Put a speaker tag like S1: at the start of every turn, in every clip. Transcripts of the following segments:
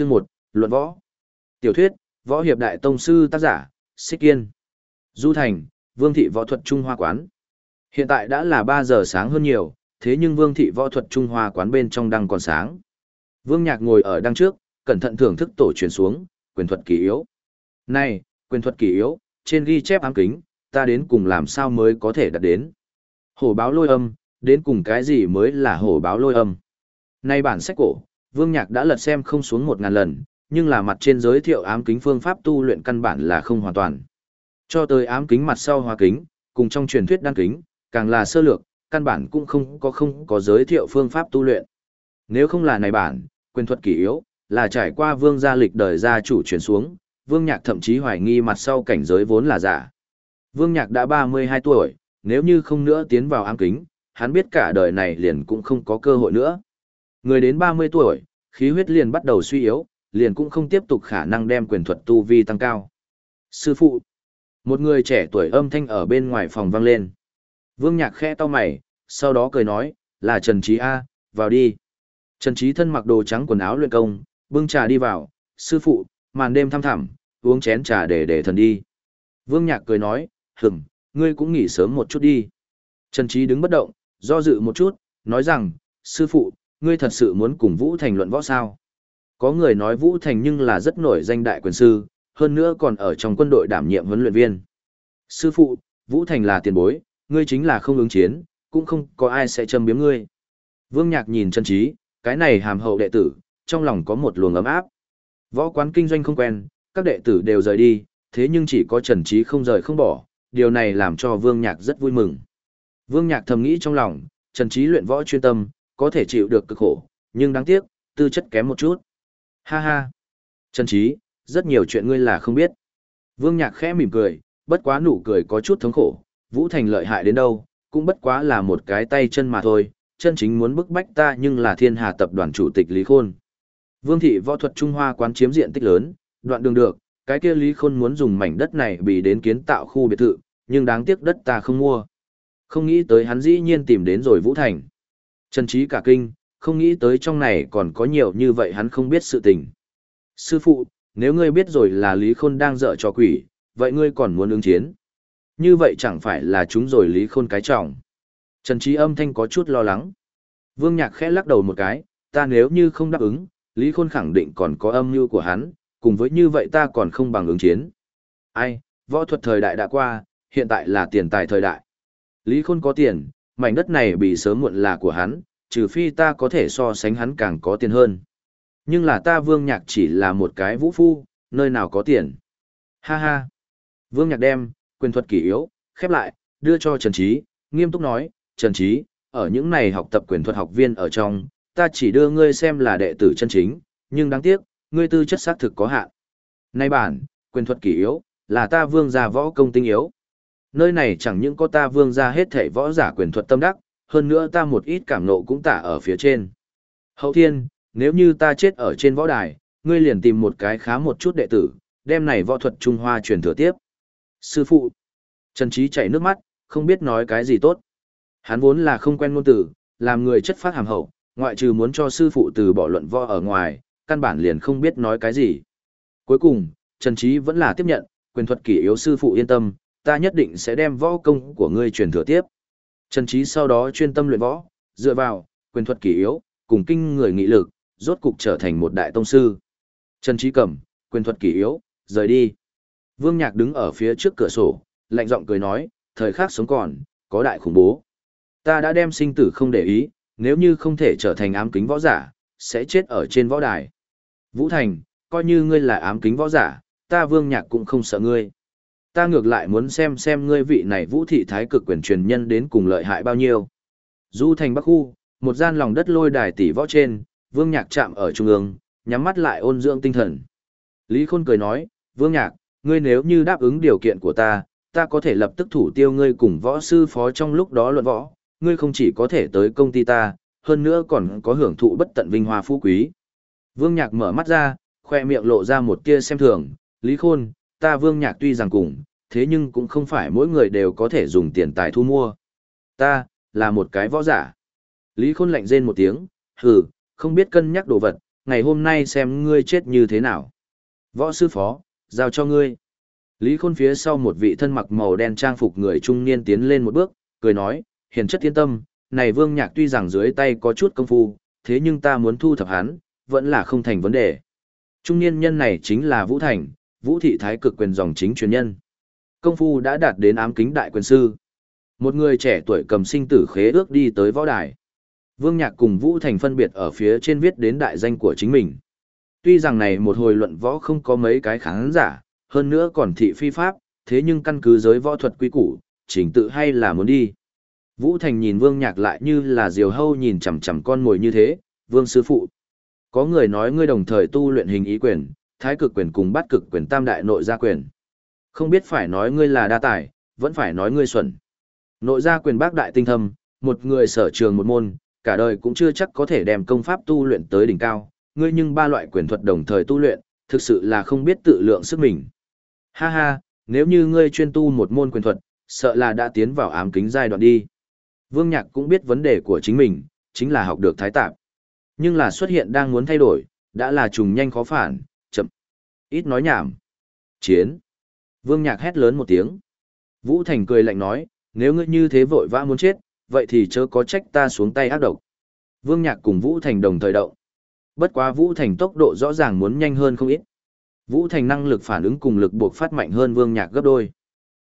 S1: Chương 1, Luận Võ. Tiểu thuyết, Võ Hiệp Đại Tông Sư tác giả, Xích Kiên. Du Thành, Vương Thị Võ Thuật Trung Hoa Quán. Hiện tại đã là 3 giờ sáng hơn nhiều, thế nhưng Vương Thị Võ Thuật Trung Hoa Quán bên trong đang còn sáng. Vương Nhạc ngồi ở đằng trước, cẩn thận thưởng thức tổ truyền xuống, quyền thuật kỳ yếu. Này, quyền thuật kỳ yếu, trên ghi chép ám kính, ta đến cùng làm sao mới có thể đạt đến. Hổ báo lôi âm, đến cùng cái gì mới là hổ báo lôi âm. Nay bản sách cổ, Vương Nhạc đã lật xem không xuống một ngàn lần, nhưng là mặt trên giới thiệu ám kính phương pháp tu luyện căn bản là không hoàn toàn. Cho tới ám kính mặt sau hóa kính, cùng trong truyền thuyết đăng kính, càng là sơ lược, căn bản cũng không có không có giới thiệu phương pháp tu luyện. Nếu không là này bản, quyền thuật kỳ yếu, là trải qua vương gia lịch đời gia chủ truyền xuống, vương nhạc thậm chí hoài nghi mặt sau cảnh giới vốn là giả. Vương nhạc đã 32 tuổi, nếu như không nữa tiến vào ám kính, hắn biết cả đời này liền cũng không có cơ hội nữa. Người đến 30 tuổi, khí huyết liền bắt đầu suy yếu, liền cũng không tiếp tục khả năng đem quyền thuật tu vi tăng cao. Sư phụ, một người trẻ tuổi âm thanh ở bên ngoài phòng vang lên. Vương Nhạc khẽ to mày, sau đó cười nói, là Trần Trí A, vào đi. Trần Trí thân mặc đồ trắng quần áo luyện công, bưng trà đi vào, sư phụ, màn đêm thăm thẳm, uống chén trà để để thần đi. Vương Nhạc cười nói, hửm, ngươi cũng nghỉ sớm một chút đi. Trần Trí đứng bất động, do dự một chút, nói rằng, sư phụ, ngươi thật sự muốn cùng Vũ Thành luận võ sao? Có người nói Vũ Thành nhưng là rất nổi danh đại quyền sư, hơn nữa còn ở trong quân đội đảm nhiệm huấn luyện viên. Sư phụ, Vũ Thành là tiền bối, ngươi chính là không ứng chiến, cũng không có ai sẽ châm biếm ngươi. Vương Nhạc nhìn chân trí, cái này hàm hậu đệ tử, trong lòng có một luồng ấm áp. Võ quán kinh doanh không quen, các đệ tử đều rời đi, thế nhưng chỉ có Trần Trí không rời không bỏ, điều này làm cho Vương Nhạc rất vui mừng. Vương Nhạc thầm nghĩ trong lòng, Trần Trí luyện võ chuyên tâm, có thể chịu được cực khổ, nhưng đáng tiếc, tư chất kém một chút. Ha ha. Trần Trí, rất nhiều chuyện ngươi là không biết. Vương Nhạc khẽ mỉm cười, bất quá nụ cười có chút thống khổ, Vũ Thành lợi hại đến đâu, cũng bất quá là một cái tay chân mà thôi, chân chính muốn bức bách ta nhưng là thiên hà tập đoàn chủ tịch Lý Khôn. Vương thị võ thuật Trung Hoa quán chiếm diện tích lớn, đoạn đường được, cái kia Lý Khôn muốn dùng mảnh đất này bị đến kiến tạo khu biệt thự, nhưng đáng tiếc đất ta không mua. Không nghĩ tới hắn dĩ nhiên tìm đến rồi Vũ Thành. Trần trí cả kinh, không nghĩ tới trong này còn có nhiều như vậy hắn không biết sự tình. Sư phụ, nếu ngươi biết rồi là Lý Khôn đang dở trò quỷ, vậy ngươi còn muốn ứng chiến. Như vậy chẳng phải là chúng rồi Lý Khôn cái trọng. Trần trí âm thanh có chút lo lắng. Vương Nhạc khẽ lắc đầu một cái, ta nếu như không đáp ứng, Lý Khôn khẳng định còn có âm mưu của hắn, cùng với như vậy ta còn không bằng ứng chiến. Ai, võ thuật thời đại đã qua, hiện tại là tiền tài thời đại. Lý Khôn có tiền, mảnh đất này bị sớm muộn là của hắn, trừ phi ta có thể so sánh hắn càng có tiền hơn. Nhưng là ta Vương Nhạc chỉ là một cái vũ phu, nơi nào có tiền. Ha ha. Vương Nhạc đem, quyền thuật kỷ yếu, khép lại, đưa cho Trần Trí, nghiêm túc nói, Trần Trí, ở những này học tập quyền thuật học viên ở trong, ta chỉ đưa ngươi xem là đệ tử chân chính, nhưng đáng tiếc, ngươi tư chất xác thực có hạn. Nay bản, quyền thuật kỷ yếu, là ta vương gia võ công tinh yếu. Nơi này chẳng những có ta vương ra hết thể võ giả quyền thuật tâm đắc, hơn nữa ta một ít cảm nộ cũng tả ở phía trên. Hậu thiên, nếu như ta chết ở trên võ đài, ngươi liền tìm một cái khá một chút đệ tử, đem này võ thuật Trung Hoa truyền thừa tiếp. Sư phụ, Trần Trí chảy nước mắt, không biết nói cái gì tốt. Hắn vốn là không quen ngôn tử, làm người chất phát hàm hậu, ngoại trừ muốn cho sư phụ từ bỏ luận võ ở ngoài, căn bản liền không biết nói cái gì. Cuối cùng, Trần Trí vẫn là tiếp nhận, quyền thuật kỷ yếu sư phụ yên tâm, ta nhất định sẽ đem võ công của ngươi truyền thừa tiếp. Trần Trí sau đó chuyên tâm luyện võ, dựa vào, quyền thuật kỳ yếu, cùng kinh người nghị lực, rốt cục trở thành một đại tông sư. Trần Trí cầm, quyền thuật kỳ yếu, rời đi. Vương Nhạc đứng ở phía trước cửa sổ, lạnh giọng cười nói, thời khắc sống còn, có đại khủng bố. Ta đã đem sinh tử không để ý, nếu như không thể trở thành ám kính võ giả, sẽ chết ở trên võ đài. Vũ Thành, coi như ngươi là ám kính võ giả, ta Vương Nhạc cũng không sợ ngươi. Ta ngược lại muốn xem xem ngươi vị này vũ thị thái cực quyền truyền nhân đến cùng lợi hại bao nhiêu. Du thành bắc khu, một gian lòng đất lôi đài tỷ võ trên, vương nhạc chạm ở trung ương, nhắm mắt lại ôn dưỡng tinh thần. Lý Khôn cười nói, vương nhạc, ngươi nếu như đáp ứng điều kiện của ta, ta có thể lập tức thủ tiêu ngươi cùng võ sư phó trong lúc đó luận võ, ngươi không chỉ có thể tới công ty ta, hơn nữa còn có hưởng thụ bất tận vinh hoa phú quý. Vương Nhạc mở mắt ra, khoe miệng lộ ra một tia xem thường, Lý Khôn, ta vương nhạc tuy rằng cùng, thế nhưng cũng không phải mỗi người đều có thể dùng tiền tài thu mua. Ta, là một cái võ giả. Lý Khôn lạnh rên một tiếng, hừ, không biết cân nhắc đồ vật, ngày hôm nay xem ngươi chết như thế nào. Võ sư phó, giao cho ngươi. Lý Khôn phía sau một vị thân mặc màu đen trang phục người trung niên tiến lên một bước, cười nói, hiền chất thiên tâm, này vương nhạc tuy rằng dưới tay có chút công phu, thế nhưng ta muốn thu thập hắn, vẫn là không thành vấn đề. Trung niên nhân này chính là Vũ Thành, Vũ Thị Thái cực quyền dòng chính truyền nhân. Công phu đã đạt đến ám kính đại quyền sư. Một người trẻ tuổi cầm sinh tử khế ước đi tới võ đài. Vương Nhạc cùng Vũ Thành phân biệt ở phía trên viết đến đại danh của chính mình. Tuy rằng này một hồi luận võ không có mấy cái kháng giả, hơn nữa còn thị phi pháp, thế nhưng căn cứ giới võ thuật quy củ, chỉnh tự hay là muốn đi. Vũ Thành nhìn Vương Nhạc lại như là diều hâu nhìn chằm chằm con mồi như thế, Vương sư phụ. Có người nói ngươi đồng thời tu luyện hình ý quyền, thái cực quyền cùng bắt cực quyền tam đại nội gia quyền. Không biết phải nói ngươi là đa tài, vẫn phải nói ngươi xuẩn. Nội gia quyền bác đại tinh thâm, một người sở trường một môn, cả đời cũng chưa chắc có thể đem công pháp tu luyện tới đỉnh cao, ngươi nhưng ba loại quyền thuật đồng thời tu luyện, thực sự là không biết tự lượng sức mình. Ha ha, nếu như ngươi chuyên tu một môn quyền thuật, sợ là đã tiến vào ám kính giai đoạn đi. Vương Nhạc cũng biết vấn đề của chính mình, chính là học được thái tạp. Nhưng là xuất hiện đang muốn thay đổi, đã là trùng nhanh khó phản. Ít nói nhảm. Chiến. Vương Nhạc hét lớn một tiếng. Vũ Thành cười lạnh nói, nếu ngươi như thế vội vã muốn chết, vậy thì chớ có trách ta xuống tay ác độc. Vương Nhạc cùng Vũ Thành đồng thời động. Bất quá Vũ Thành tốc độ rõ ràng muốn nhanh hơn không ít. Vũ Thành năng lực phản ứng cùng lực buộc phát mạnh hơn Vương Nhạc gấp đôi.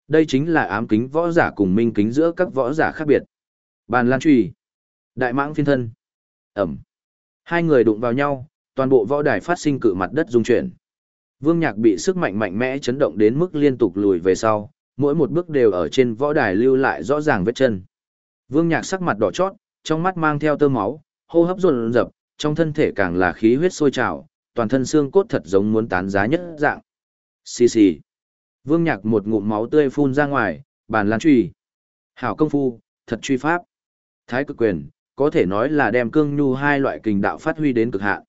S1: Đây chính là ám kính võ giả cùng minh kính giữa các võ giả khác biệt. Bàn lan truy. Đại mãng phiên thân. Ẩm. Hai người đụng vào nhau, toàn bộ võ đài phát sinh cự mặt đất rung chuyển. Vương Nhạc bị sức mạnh mạnh mẽ chấn động đến mức liên tục lùi về sau, mỗi một bước đều ở trên võ đài lưu lại rõ ràng vết chân. Vương Nhạc sắc mặt đỏ chót, trong mắt mang theo tơ máu, hô hấp dồn dập, trong thân thể càng là khí huyết sôi trào, toàn thân xương cốt thật giống muốn tán giá nhất dạng. Xì xì. Vương Nhạc một ngụm máu tươi phun ra ngoài, bàn lan truy. Hảo công phu, thật truy pháp. Thái cực quyền, có thể nói là đem cương nhu hai loại kình đạo phát huy đến cực hạn.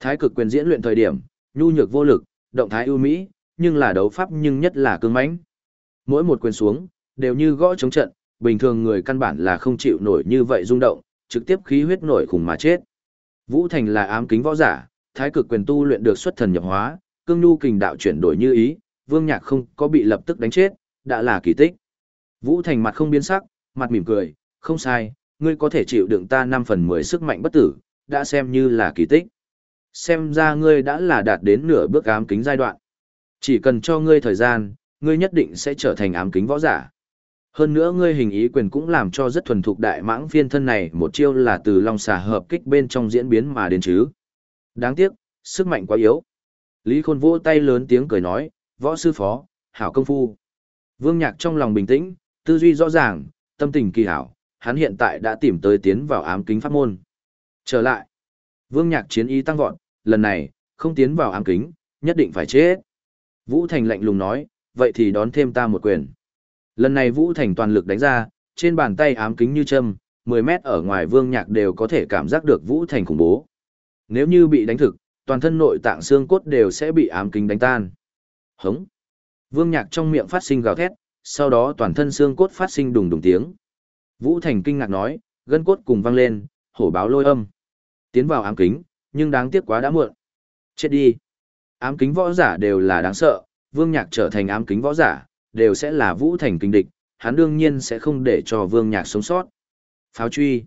S1: Thái cực quyền diễn luyện thời điểm, nhu nhược vô lực, động thái ưu mỹ, nhưng là đấu pháp nhưng nhất là cương mãnh. Mỗi một quyền xuống, đều như gõ chống trận, bình thường người căn bản là không chịu nổi như vậy rung động, trực tiếp khí huyết nổi khủng mà chết. Vũ Thành là ám kính võ giả, thái cực quyền tu luyện được xuất thần nhập hóa, cương nhu kình đạo chuyển đổi như ý, Vương Nhạc không có bị lập tức đánh chết, đã là kỳ tích. Vũ Thành mặt không biến sắc, mặt mỉm cười, không sai, ngươi có thể chịu đựng ta 5 phần 10 sức mạnh bất tử, đã xem như là kỳ tích. Xem ra ngươi đã là đạt đến nửa bước ám kính giai đoạn. Chỉ cần cho ngươi thời gian, ngươi nhất định sẽ trở thành ám kính võ giả. Hơn nữa ngươi hình ý quyền cũng làm cho rất thuần thục đại mãng phiên thân này một chiêu là từ long xà hợp kích bên trong diễn biến mà đến chứ. Đáng tiếc, sức mạnh quá yếu. Lý Khôn vỗ tay lớn tiếng cười nói, võ sư phó, hảo công phu. Vương Nhạc trong lòng bình tĩnh, tư duy rõ ràng, tâm tình kỳ hảo, hắn hiện tại đã tìm tới tiến vào ám kính pháp môn. Trở lại, Vương Nhạc chiến ý tăng vọt, lần này, không tiến vào ám kính, nhất định phải chết. Vũ Thành lạnh lùng nói, vậy thì đón thêm ta một quyền. Lần này Vũ Thành toàn lực đánh ra, trên bàn tay ám kính như châm, 10 mét ở ngoài Vương Nhạc đều có thể cảm giác được Vũ Thành khủng bố. Nếu như bị đánh thực, toàn thân nội tạng xương cốt đều sẽ bị ám kính đánh tan. Hống. Vương Nhạc trong miệng phát sinh gào thét, sau đó toàn thân xương cốt phát sinh đùng đùng tiếng. Vũ Thành kinh ngạc nói, gân cốt cùng vang lên, hổ báo lôi âm. Tiến vào ám kính, nhưng đáng tiếc quá đã muộn. Chết đi. Ám kính võ giả đều là đáng sợ, Vương Nhạc trở thành ám kính võ giả, đều sẽ là Vũ Thành kinh địch, hắn đương nhiên sẽ không để cho Vương Nhạc sống sót. Pháo truy.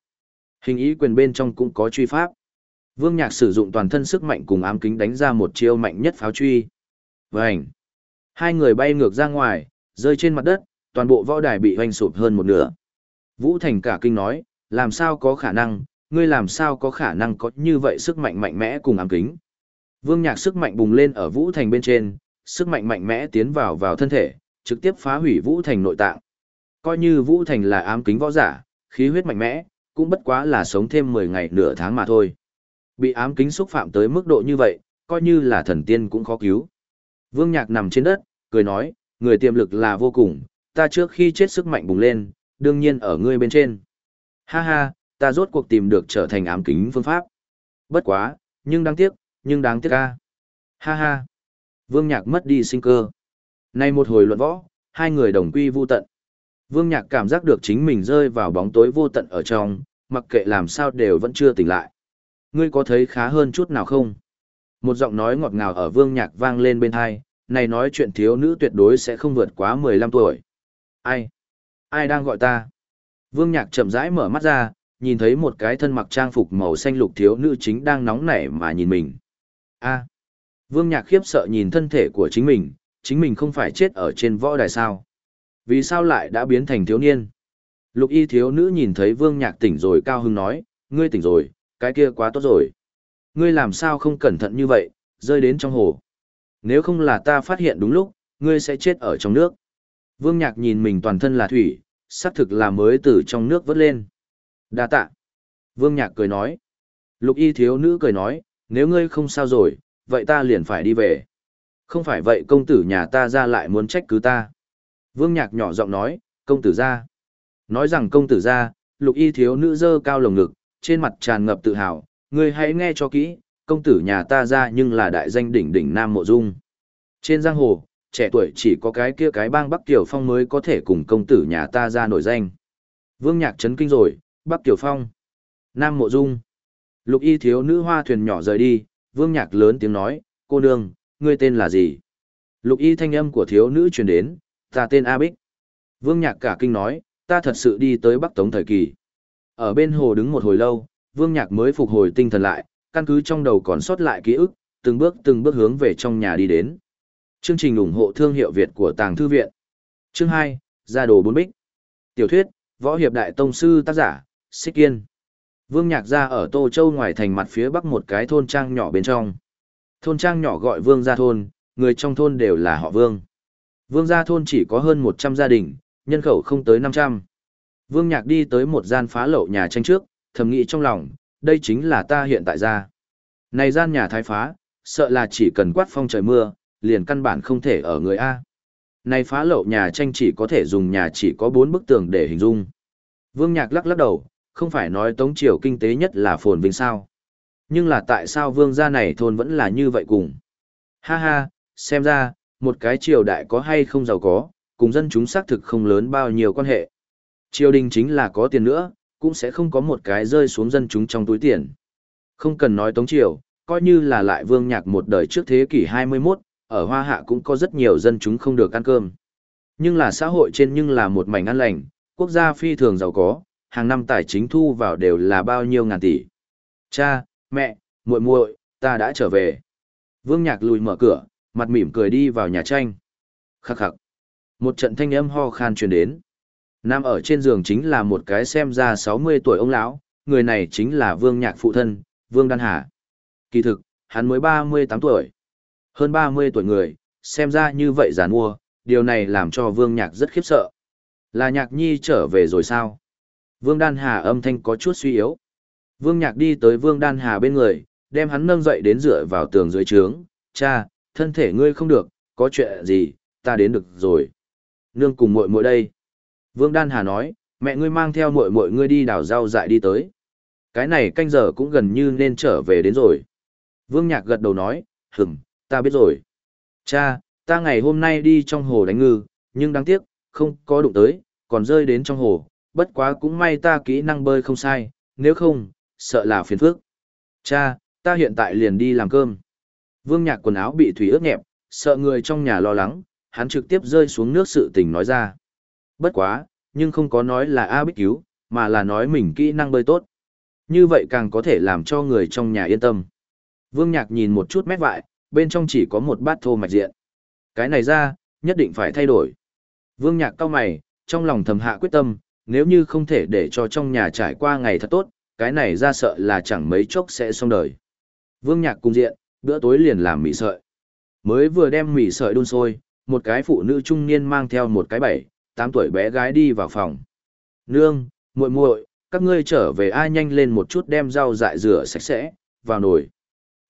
S1: Hình ý quyền bên trong cũng có truy pháp. Vương Nhạc sử dụng toàn thân sức mạnh cùng ám kính đánh ra một chiêu mạnh nhất pháo truy. Vành. Hai người bay ngược ra ngoài, rơi trên mặt đất, toàn bộ võ đài bị hoành sụp hơn một nửa. Vũ Thành cả kinh nói, làm sao có khả năng, ngươi làm sao có khả năng có như vậy sức mạnh mạnh mẽ cùng ám kính. Vương Nhạc sức mạnh bùng lên ở Vũ Thành bên trên, sức mạnh mạnh mẽ tiến vào vào thân thể, trực tiếp phá hủy Vũ Thành nội tạng. Coi như Vũ Thành là ám kính võ giả, khí huyết mạnh mẽ, cũng bất quá là sống thêm 10 ngày nửa tháng mà thôi. Bị ám kính xúc phạm tới mức độ như vậy, coi như là thần tiên cũng khó cứu. Vương Nhạc nằm trên đất, cười nói, người tiềm lực là vô cùng, ta trước khi chết sức mạnh bùng lên, đương nhiên ở ngươi bên trên. Ha ha, ta rốt cuộc tìm được trở thành ám kính phương pháp. Bất quá, nhưng đáng tiếc, nhưng đáng tiếc ca. Ha ha. Vương Nhạc mất đi sinh cơ. Nay một hồi luận võ, hai người đồng quy vô tận. Vương Nhạc cảm giác được chính mình rơi vào bóng tối vô tận ở trong, mặc kệ làm sao đều vẫn chưa tỉnh lại. Ngươi có thấy khá hơn chút nào không? Một giọng nói ngọt ngào ở vương nhạc vang lên bên tai. này nói chuyện thiếu nữ tuyệt đối sẽ không vượt quá 15 tuổi. Ai? Ai đang gọi ta? Vương nhạc chậm rãi mở mắt ra, nhìn thấy một cái thân mặc trang phục màu xanh lục thiếu nữ chính đang nóng nảy mà nhìn mình. A. Vương nhạc khiếp sợ nhìn thân thể của chính mình, chính mình không phải chết ở trên võ đài sao. Vì sao lại đã biến thành thiếu niên? Lục y thiếu nữ nhìn thấy vương nhạc tỉnh rồi cao hưng nói, ngươi tỉnh rồi, cái kia quá tốt rồi. Ngươi làm sao không cẩn thận như vậy, rơi đến trong hồ. Nếu không là ta phát hiện đúng lúc, ngươi sẽ chết ở trong nước. Vương nhạc nhìn mình toàn thân là thủy, xác thực là mới từ trong nước vớt lên đa tạ. Vương nhạc cười nói. Lục y thiếu nữ cười nói, nếu ngươi không sao rồi, vậy ta liền phải đi về. Không phải vậy công tử nhà ta ra lại muốn trách cứ ta. Vương nhạc nhỏ giọng nói, công tử ra. Nói rằng công tử ra, lục y thiếu nữ dơ cao lồng ngực, trên mặt tràn ngập tự hào, ngươi hãy nghe cho kỹ, công tử nhà ta ra nhưng là đại danh đỉnh đỉnh Nam Mộ Dung. Trên giang hồ, trẻ tuổi chỉ có cái kia cái bang Bắc Kiều Phong mới có thể cùng công tử nhà ta ra nổi danh. Vương Nhạc chấn kinh rồi, Bắc Kiều Phong, Nam Mộ Dung. Lục y thiếu nữ hoa thuyền nhỏ rời đi, Vương Nhạc lớn tiếng nói, cô nương, ngươi tên là gì? Lục y thanh âm của thiếu nữ truyền đến, ta tên A Bích. Vương Nhạc cả kinh nói, ta thật sự đi tới Bắc Tống thời kỳ. Ở bên hồ đứng một hồi lâu, Vương Nhạc mới phục hồi tinh thần lại, căn cứ trong đầu còn sót lại ký ức, từng bước từng bước hướng về trong nhà đi đến. Chương trình ủng hộ thương hiệu Việt của Tàng Thư Viện. Chương 2, Gia đồ bốn bích. Tiểu thuyết, Võ Hiệp Đại Tông Sư tác giả, Xích Kiên. Vương Nhạc ra ở Tô Châu ngoài thành mặt phía bắc một cái thôn trang nhỏ bên trong. Thôn trang nhỏ gọi Vương Gia Thôn, người trong thôn đều là họ Vương. Vương Gia Thôn chỉ có hơn 100 gia đình, nhân khẩu không tới 500. Vương Nhạc đi tới một gian phá lậu nhà tranh trước, thầm nghĩ trong lòng, đây chính là ta hiện tại ra. Này gian nhà thái phá, sợ là chỉ cần quát phong trời mưa, liền căn bản không thể ở người A. Này phá lậu nhà tranh chỉ có thể dùng nhà chỉ có bốn bức tường để hình dung. Vương Nhạc lắc lắc đầu, không phải nói Tống Triều kinh tế nhất là phồn vinh sao. Nhưng là tại sao vương gia này thôn vẫn là như vậy cùng. Ha ha, xem ra, một cái triều đại có hay không giàu có, cùng dân chúng xác thực không lớn bao nhiêu quan hệ. Triều đình chính là có tiền nữa, cũng sẽ không có một cái rơi xuống dân chúng trong túi tiền. Không cần nói tống triều, coi như là lại vương nhạc một đời trước thế kỷ 21, ở Hoa Hạ cũng có rất nhiều dân chúng không được ăn cơm. Nhưng là xã hội trên nhưng là một mảnh ăn lành, quốc gia phi thường giàu có, hàng năm tài chính thu vào đều là bao nhiêu ngàn tỷ. Cha, mẹ, muội muội, ta đã trở về. Vương Nhạc lùi mở cửa, mặt mỉm cười đi vào nhà tranh. Khắc khắc. Một trận thanh âm ho khan truyền đến. Nam ở trên giường chính là một cái xem ra 60 tuổi ông lão, người này chính là Vương Nhạc phụ thân, Vương Đan Hà. Kỳ thực, hắn mới 38 tuổi. Hơn 30 tuổi người, xem ra như vậy giàn mua, điều này làm cho Vương Nhạc rất khiếp sợ. Là Nhạc Nhi trở về rồi sao? Vương Đan Hà âm thanh có chút suy yếu. Vương Nhạc đi tới Vương Đan Hà bên người, đem hắn nâng dậy đến dựa vào tường dưới trướng. Cha, thân thể ngươi không được, có chuyện gì, ta đến được rồi. Nương cùng muội muội đây. Vương Đan Hà nói, mẹ ngươi mang theo muội muội ngươi đi đào rau dại đi tới. Cái này canh giờ cũng gần như nên trở về đến rồi. Vương Nhạc gật đầu nói, hửm, ta biết rồi. Cha, ta ngày hôm nay đi trong hồ đánh ngư, nhưng đáng tiếc, không có đụng tới, còn rơi đến trong hồ, bất quá cũng may ta kỹ năng bơi không sai, nếu không, sợ là phiền phức. Cha, ta hiện tại liền đi làm cơm. Vương Nhạc quần áo bị thủy ướt nhẹp, sợ người trong nhà lo lắng, hắn trực tiếp rơi xuống nước sự tình nói ra. Bất quá, nhưng không có nói là A Bích cứu, mà là nói mình kỹ năng bơi tốt. Như vậy càng có thể làm cho người trong nhà yên tâm. Vương Nhạc nhìn một chút mét vại, bên trong chỉ có một bát thô mạch diện. Cái này ra, nhất định phải thay đổi. Vương Nhạc cao mày, trong lòng thầm hạ quyết tâm, nếu như không thể để cho trong nhà trải qua ngày thật tốt, cái này ra sợ là chẳng mấy chốc sẽ xong đời. Vương Nhạc cùng diện, bữa tối liền làm mì sợi. Mới vừa đem mì sợi đun sôi, một cái phụ nữ trung niên mang theo một cái bảy, tám tuổi bé gái đi vào phòng. Nương, muội muội, các ngươi trở về ai nhanh lên một chút đem rau dại rửa sạch sẽ, vào nồi.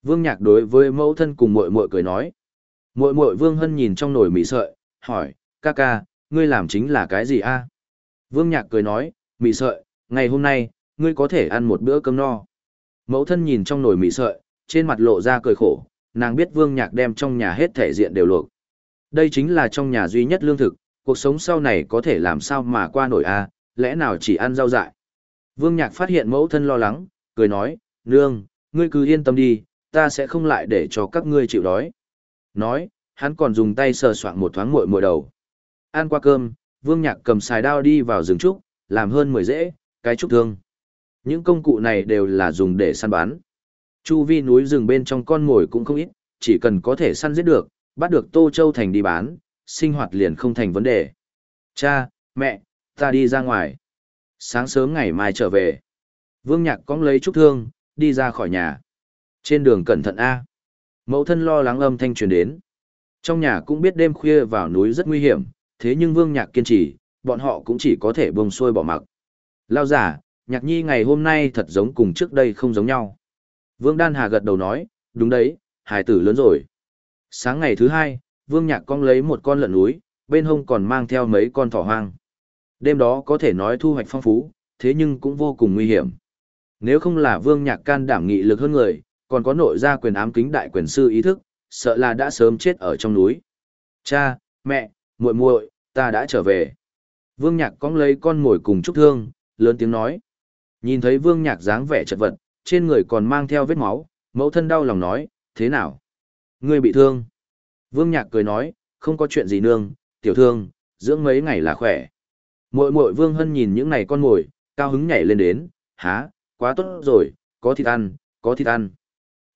S1: Vương Nhạc đối với mẫu thân cùng muội muội cười nói. Muội muội Vương Hân nhìn trong nồi mì sợi, hỏi, ca ca, ngươi làm chính là cái gì a? Vương Nhạc cười nói, mì sợi, ngày hôm nay, ngươi có thể ăn một bữa cơm no. Mẫu thân nhìn trong nồi mì sợi, trên mặt lộ ra cười khổ, nàng biết Vương Nhạc đem trong nhà hết thể diện đều luộc. Đây chính là trong nhà duy nhất lương thực, cuộc sống sau này có thể làm sao mà qua nổi a lẽ nào chỉ ăn rau dại vương nhạc phát hiện mẫu thân lo lắng cười nói nương ngươi cứ yên tâm đi, ta sẽ không lại để cho các ngươi chịu đói. Nói, hắn còn dùng tay sờ soạn một thoáng muội muội đầu. Ăn qua cơm, Vương Nhạc cầm xài đao đi vào rừng trúc, làm hơn 10 rễ, cái trúc thương. Những công cụ này đều là dùng để săn bắn. Chu vi núi rừng bên trong con mồi cũng không ít, chỉ cần có thể săn giết được, bắt được Tô Châu Thành đi bán, sinh hoạt liền không thành vấn đề. Cha, mẹ, ta đi ra ngoài. Sáng sớm ngày mai trở về. Vương Nhạc cong lấy trúc thương, đi ra khỏi nhà. Trên đường cẩn thận A. Mẫu thân lo lắng âm thanh truyền đến. Trong nhà cũng biết đêm khuya vào núi rất nguy hiểm, thế nhưng Vương Nhạc kiên trì, bọn họ cũng chỉ có thể bông xuôi bỏ mặc. Lao giả, Nhạc Nhi ngày hôm nay thật giống cùng trước đây không giống nhau. Vương Đan Hà gật đầu nói, đúng đấy, hải tử lớn rồi. Sáng ngày thứ hai, Vương Nhạc cong lấy một con lợn núi, bên hông còn mang theo mấy con thỏ hoang. Đêm đó có thể nói thu hoạch phong phú, thế nhưng cũng vô cùng nguy hiểm. Nếu không là Vương Nhạc can đảm nghị lực hơn người, còn có nội gia quyền ám kính đại quyền sư ý thức, sợ là đã sớm chết ở trong núi. Cha, mẹ, muội muội, ta đã trở về. Vương Nhạc cong lấy con ngồi cùng Trúc Thương, lớn tiếng nói. Nhìn thấy Vương Nhạc dáng vẻ chật vật, trên người còn mang theo vết máu, mẫu thân đau lòng nói, thế nào? Ngươi bị thương. Vương Nhạc cười nói, không có chuyện gì nương, tiểu thương, dưỡng mấy ngày là khỏe. Muội muội Vương Hân nhìn những này con mồi, cao hứng nhảy lên đến, há, quá tốt rồi, có thịt ăn, có thịt ăn.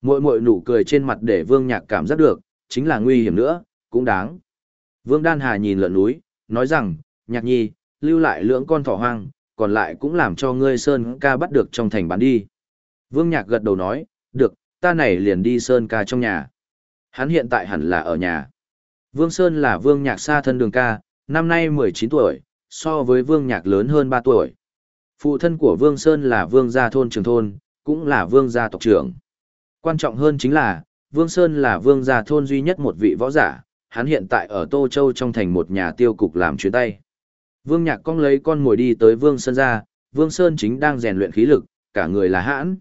S1: Muội muội nụ cười trên mặt để Vương Nhạc cảm giác được, chính là nguy hiểm nữa, cũng đáng. Vương Đan Hà nhìn lợn núi, nói rằng, Nhạc Nhi, lưu lại lưỡng con thỏ hoang, còn lại cũng làm cho ngươi Sơn ca bắt được trong thành bán đi. Vương Nhạc gật đầu nói, được, ta này liền đi Sơn ca trong nhà. Hắn hiện tại hẳn là ở nhà. Vương Sơn là Vương Nhạc xa thân đường ca, năm nay 19 tuổi, so với Vương Nhạc lớn hơn 3 tuổi. Phụ thân của Vương Sơn là Vương gia thôn trường thôn, cũng là Vương gia tộc trưởng. Quan trọng hơn chính là, Vương Sơn là Vương gia thôn duy nhất một vị võ giả, hắn hiện tại ở Tô Châu trong thành một nhà tiêu cục làm chuyến tay. Vương Nhạc cong lấy con ngồi đi tới Vương Sơn ra, Vương Sơn chính đang rèn luyện khí lực, cả người là hãn.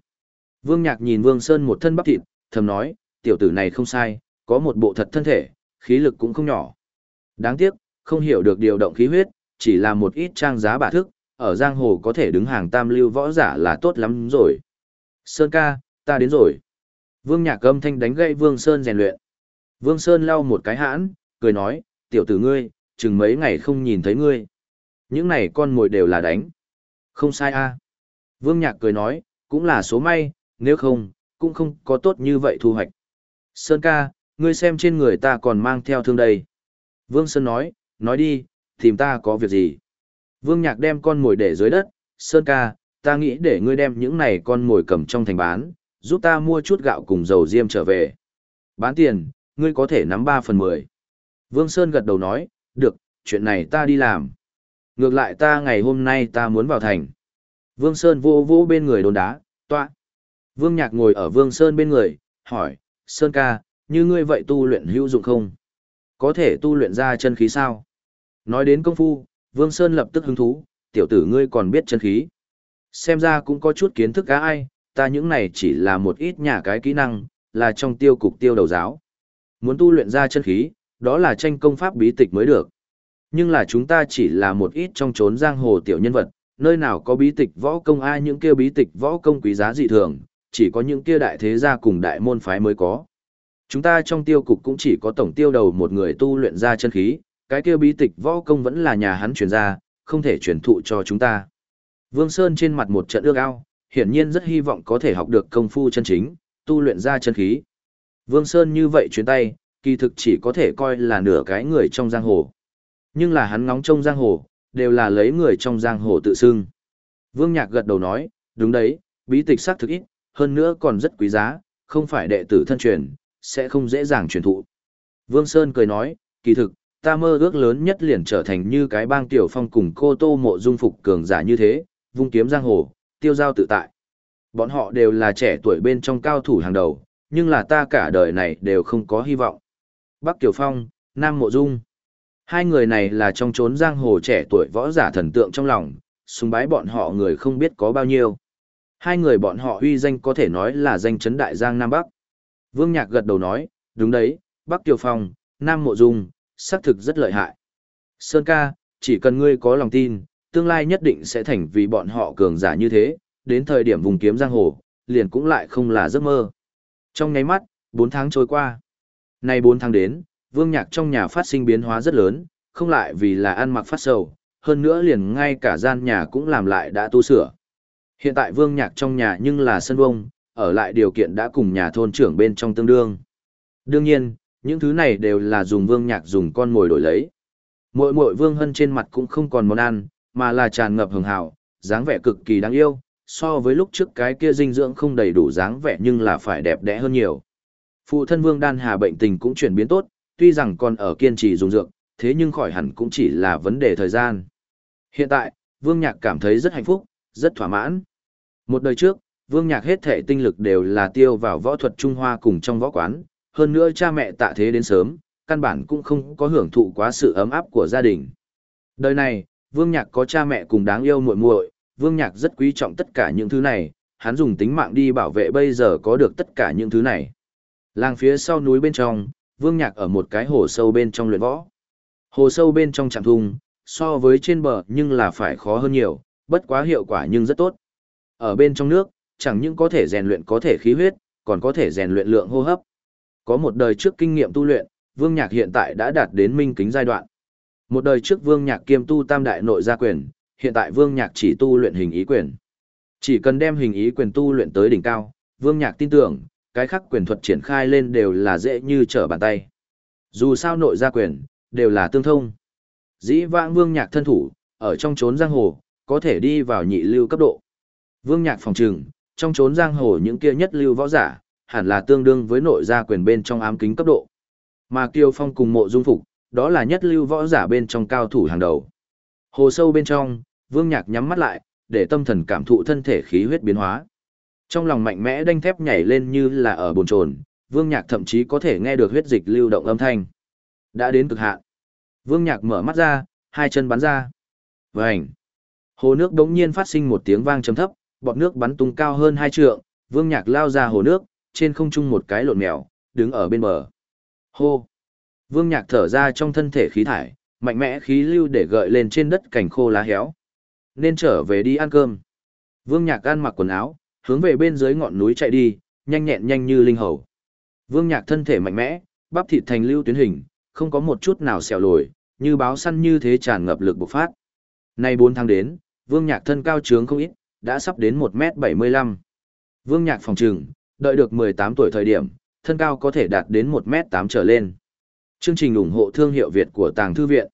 S1: Vương Nhạc nhìn Vương Sơn một thân bắp thịt, thầm nói, tiểu tử này không sai, có một bộ thật thân thể, khí lực cũng không nhỏ. Đáng tiếc, không hiểu được điều động khí huyết, chỉ là một ít trang giá bả thức, ở giang hồ có thể đứng hàng tam lưu võ giả là tốt lắm rồi. Sơn ca, ta đến rồi. Vương Nhạc âm thanh đánh gãy Vương Sơn rèn luyện. Vương Sơn lau một cái hãn, cười nói, tiểu tử ngươi, chừng mấy ngày không nhìn thấy ngươi. Những này con mồi đều là đánh. Không sai a. Vương Nhạc cười nói, cũng là số may, nếu không, cũng không có tốt như vậy thu hoạch. Sơn ca, ngươi xem trên người ta còn mang theo thương đây. Vương Sơn nói, nói đi, tìm ta có việc gì. Vương Nhạc đem con mồi để dưới đất, Sơn ca, ta nghĩ để ngươi đem những này con mồi cầm trong thành bán, giúp ta mua chút gạo cùng dầu diêm trở về. Bán tiền, ngươi có thể nắm 3 phần 10. Vương Sơn gật đầu nói, được, chuyện này ta đi làm. Ngược lại ta ngày hôm nay ta muốn vào thành. Vương Sơn vô vô bên người đồn đá, tọa. Vương Nhạc ngồi ở Vương Sơn bên người, hỏi, Sơn ca, như ngươi vậy tu luyện hữu dụng không? Có thể tu luyện ra chân khí sao? Nói đến công phu, Vương Sơn lập tức hứng thú, tiểu tử ngươi còn biết chân khí. Xem ra cũng có chút kiến thức cá ai, ta những này chỉ là một ít nhà cái kỹ năng, là trong tiêu cục tiêu đầu giáo. Muốn tu luyện ra chân khí, đó là tranh công pháp bí tịch mới được. Nhưng là chúng ta chỉ là một ít trong chốn giang hồ tiểu nhân vật, nơi nào có bí tịch võ công ai những kia bí tịch võ công quý giá dị thường, chỉ có những kia đại thế gia cùng đại môn phái mới có. Chúng ta trong tiêu cục cũng chỉ có tổng tiêu đầu một người tu luyện ra chân khí, cái kia bí tịch võ công vẫn là nhà hắn truyền ra, không thể truyền thụ cho chúng ta. Vương Sơn trên mặt một trận ước ao, hiển nhiên rất hy vọng có thể học được công phu chân chính, tu luyện ra chân khí. Vương Sơn như vậy chuyến tay, kỳ thực chỉ có thể coi là nửa cái người trong giang hồ. Nhưng là hắn ngóng trong giang hồ, đều là lấy người trong giang hồ tự xưng. Vương Nhạc gật đầu nói, đúng đấy, bí tịch xác thực ít, hơn nữa còn rất quý giá, không phải đệ tử thân truyền, sẽ không dễ dàng truyền thụ. Vương Sơn cười nói, kỳ thực, ta mơ ước lớn nhất liền trở thành như cái bang tiểu phong cùng cô tô mộ dung phục cường giả như thế, vung kiếm giang hồ, tiêu giao tự tại. Bọn họ đều là trẻ tuổi bên trong cao thủ hàng đầu, nhưng là ta cả đời này đều không có hy vọng. Bắc Kiều Phong, Nam Mộ Dung. Hai người này là trong chốn giang hồ trẻ tuổi võ giả thần tượng trong lòng, sùng bái bọn họ người không biết có bao nhiêu. Hai người bọn họ uy danh có thể nói là danh chấn đại giang Nam Bắc. Vương Nhạc gật đầu nói, đúng đấy, Bắc Kiều Phong, Nam Mộ Dung, xác thực rất lợi hại. Sơn ca, chỉ cần ngươi có lòng tin, tương lai nhất định sẽ thành vì bọn họ cường giả như thế, đến thời điểm vùng kiếm giang hồ, liền cũng lại không là giấc mơ. Trong nháy mắt, 4 tháng trôi qua. Nay 4 tháng đến, Vương Nhạc trong nhà phát sinh biến hóa rất lớn, không lại vì là ăn mặc phát sầu, hơn nữa liền ngay cả gian nhà cũng làm lại đã tu sửa. Hiện tại Vương Nhạc trong nhà nhưng là sân vông, ở lại điều kiện đã cùng nhà thôn trưởng bên trong tương đương. Đương nhiên, những thứ này đều là dùng Vương Nhạc dùng con mồi đổi lấy. Mội mội Vương Hân trên mặt cũng không còn món ăn, mà là tràn ngập hường hào, dáng vẻ cực kỳ đáng yêu, so với lúc trước cái kia dinh dưỡng không đầy đủ dáng vẻ nhưng là phải đẹp đẽ hơn nhiều. Phụ thân Vương Đan Hà bệnh tình cũng chuyển biến tốt, tuy rằng còn ở kiên trì dùng dược, thế nhưng khỏi hẳn cũng chỉ là vấn đề thời gian. Hiện tại, Vương Nhạc cảm thấy rất hạnh phúc, rất thỏa mãn. Một đời trước, Vương Nhạc hết thể tinh lực đều là tiêu vào võ thuật Trung Hoa cùng trong võ quán, hơn nữa cha mẹ tạ thế đến sớm, căn bản cũng không có hưởng thụ quá sự ấm áp của gia đình. Đời này, Vương Nhạc có cha mẹ cùng đáng yêu muội muội, Vương Nhạc rất quý trọng tất cả những thứ này, hắn dùng tính mạng đi bảo vệ bây giờ có được tất cả những thứ này. Làng phía sau núi bên trong, Vương Nhạc ở một cái hồ sâu bên trong luyện võ. Hồ sâu bên trong chạm thùng, so với trên bờ nhưng là phải khó hơn nhiều, bất quá hiệu quả nhưng rất tốt. Ở bên trong nước, chẳng những có thể rèn luyện có thể khí huyết, còn có thể rèn luyện lượng hô hấp. Có một đời trước kinh nghiệm tu luyện, Vương Nhạc hiện tại đã đạt đến minh kính giai đoạn. Một đời trước Vương Nhạc kiêm tu tam đại nội gia quyền, hiện tại Vương Nhạc chỉ tu luyện hình ý quyền. Chỉ cần đem hình ý quyền tu luyện tới đỉnh cao, Vương Nhạc tin tưởng, cái khác quyền thuật triển khai lên đều là dễ như trở bàn tay. Dù sao nội gia quyền, đều là tương thông. Dĩ vãng Vương Nhạc thân thủ, ở trong chốn giang hồ, có thể đi vào nhị lưu cấp độ. Vương Nhạc phòng trừng, trong chốn giang hồ những kia nhất lưu võ giả, hẳn là tương đương với nội gia quyền bên trong ám kính cấp độ. Mà Kiều Phong cùng mộ dung phục, đó là nhất lưu võ giả bên trong cao thủ hàng đầu. Hồ sâu bên trong, Vương Nhạc nhắm mắt lại, để tâm thần cảm thụ thân thể khí huyết biến hóa. Trong lòng mạnh mẽ đanh thép nhảy lên như là ở bồn trồn, Vương Nhạc thậm chí có thể nghe được huyết dịch lưu động âm thanh. Đã đến cực hạn. Vương Nhạc mở mắt ra, hai chân bắn ra. Vành. Hồ nước đống nhiên phát sinh một tiếng vang trầm thấp, bọt nước bắn tung cao hơn hai trượng, Vương Nhạc lao ra hồ nước, trên không trung một cái lộn mèo, đứng ở bên bờ. Hô. Vương Nhạc thở ra trong thân thể khí thải, mạnh mẽ khí lưu để gợi lên trên đất cảnh khô lá héo. Nên trở về đi ăn cơm. Vương Nhạc ăn mặc quần áo, hướng về bên dưới ngọn núi chạy đi, nhanh nhẹn nhanh như linh hầu. Vương Nhạc thân thể mạnh mẽ, bắp thịt thành lưu tuyến hình, không có một chút nào sẹo lồi, như báo săn như thế tràn ngập lực bộc phát. Nay 4 tháng đến, Vương Nhạc thân cao trướng không ít, đã sắp đến 1m75. Vương Nhạc phòng trừng, đợi được 18 tuổi thời điểm, thân cao có thể đạt đến 1m8 trở lên. Chương trình ủng hộ thương hiệu Việt của Tàng Thư Viện.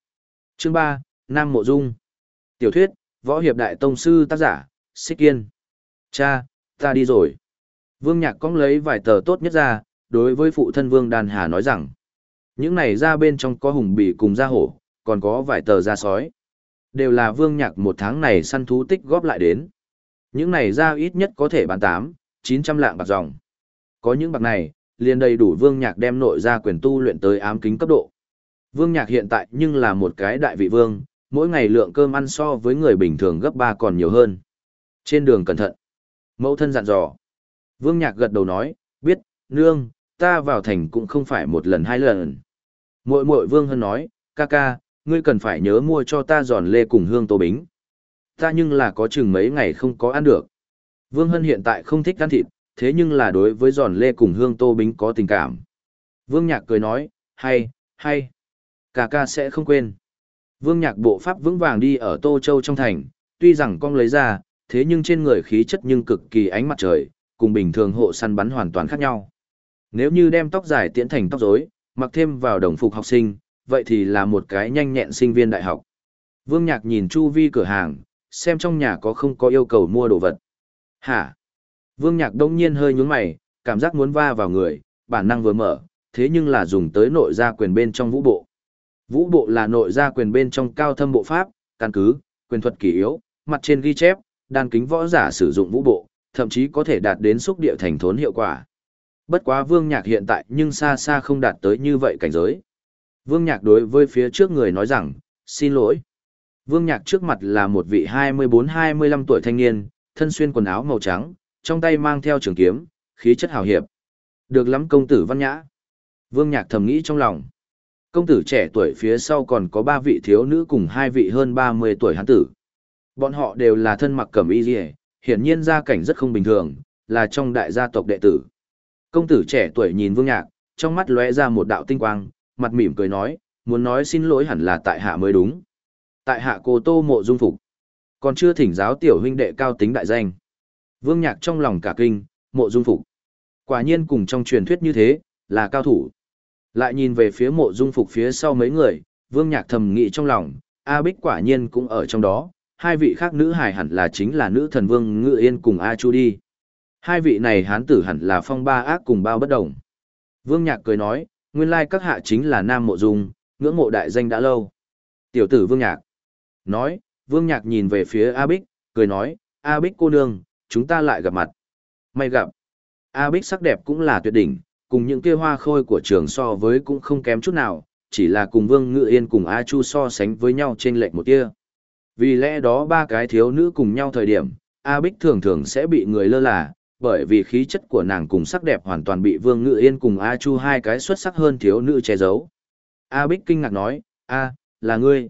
S1: Chương 3, Nam Mộ Dung. Tiểu thuyết, Võ Hiệp Đại Tông Sư tác giả, Xích Kiên. Cha, ta đi rồi. Vương Nhạc cong lấy vài tờ tốt nhất ra, đối với phụ thân Vương Đàn Hà nói rằng, những này ra bên trong có hùng bì cùng da hổ, còn có vài tờ da sói. Đều là Vương Nhạc một tháng này săn thú tích góp lại đến. Những này ra ít nhất có thể bán 8, 900 lạng bạc dòng. Có những bạc này, liền đầy đủ Vương Nhạc đem nội ra quyền tu luyện tới ám kính cấp độ. Vương Nhạc hiện tại nhưng là một cái đại vị vương, mỗi ngày lượng cơm ăn so với người bình thường gấp 3 còn nhiều hơn. Trên đường cẩn thận. Mẫu thân dặn dò. Vương Nhạc gật đầu nói, biết, nương, ta vào thành cũng không phải một lần hai lần. Muội muội Vương Hân nói, ca ca, ngươi cần phải nhớ mua cho ta giòn lê cùng hương tô bính. Ta nhưng là có chừng mấy ngày không có ăn được. Vương Hân hiện tại không thích ăn thịt, thế nhưng là đối với giòn lê cùng hương tô bính có tình cảm. Vương Nhạc cười nói, hay, hay. Cả ca sẽ không quên. Vương Nhạc bộ pháp vững vàng đi ở Tô Châu trong thành, tuy rằng con lấy ra, thế nhưng trên người khí chất nhưng cực kỳ ánh mặt trời, cùng bình thường hộ săn bắn hoàn toàn khác nhau. Nếu như đem tóc dài tiễn thành tóc rối, mặc thêm vào đồng phục học sinh, vậy thì là một cái nhanh nhẹn sinh viên đại học. Vương Nhạc nhìn chu vi cửa hàng, xem trong nhà có không có yêu cầu mua đồ vật. Hả? Vương Nhạc đông nhiên hơi nhướng mày, cảm giác muốn va vào người, bản năng vừa mở, thế nhưng là dùng tới nội gia quyền bên trong vũ bộ. Vũ bộ là nội gia quyền bên trong cao thâm bộ pháp, căn cứ, quyền thuật kỳ yếu, mặt trên ghi chép, đan kính võ giả sử dụng vũ bộ, thậm chí có thể đạt đến xúc địa thành thốn hiệu quả. Bất quá Vương Nhạc hiện tại nhưng xa xa không đạt tới như vậy cảnh giới. Vương Nhạc đối với phía trước người nói rằng, xin lỗi. Vương Nhạc trước mặt là một vị 24-25 tuổi thanh niên, thân xuyên quần áo màu trắng, trong tay mang theo trường kiếm, khí chất hào hiệp. Được lắm công tử văn nhã. Vương Nhạc thầm nghĩ trong lòng. Công tử trẻ tuổi phía sau còn có ba vị thiếu nữ cùng hai vị hơn 30 tuổi hán tử. Bọn họ đều là thân mặc cẩm y liề, hiển nhiên gia cảnh rất không bình thường, là trong đại gia tộc đệ tử. Công tử trẻ tuổi nhìn Vương Nhạc, trong mắt lóe ra một đạo tinh quang, mặt mỉm cười nói, muốn nói xin lỗi hẳn là tại hạ mới đúng. Tại hạ cô Tô Mộ Dung Phục, còn chưa thỉnh giáo tiểu huynh đệ cao tính đại danh. Vương Nhạc trong lòng cả kinh, Mộ Dung Phục. Quả nhiên cùng trong truyền thuyết như thế, là cao thủ. Lại nhìn về phía Mộ Dung Phục phía sau mấy người, Vương Nhạc thầm nghĩ trong lòng, A Bích quả nhiên cũng ở trong đó, hai vị khác nữ hài hẳn là chính là nữ thần Vương Ngự Yên cùng A Chu đi. Hai vị này hán tử hẳn là phong ba ác cùng bao bất đồng. Vương Nhạc cười nói, nguyên lai các hạ chính là Nam Mộ Dung, ngưỡng mộ đại danh đã lâu. Tiểu tử Vương Nhạc. Nói, Vương Nhạc nhìn về phía A Bích, cười nói, A Bích cô nương, chúng ta lại gặp mặt. May gặp. A Bích sắc đẹp cũng là tuyệt đỉnh, cùng những kia hoa khôi của trường so với cũng không kém chút nào, chỉ là cùng Vương Ngự Yên cùng A Chu so sánh với nhau trên lệch một tia. Vì lẽ đó ba cái thiếu nữ cùng nhau thời điểm, A Bích thường thường sẽ bị người lơ là, bởi vì khí chất của nàng cùng sắc đẹp hoàn toàn bị Vương Ngự Yên cùng A Chu hai cái xuất sắc hơn thiếu nữ che giấu. A Bích kinh ngạc nói, A, là ngươi.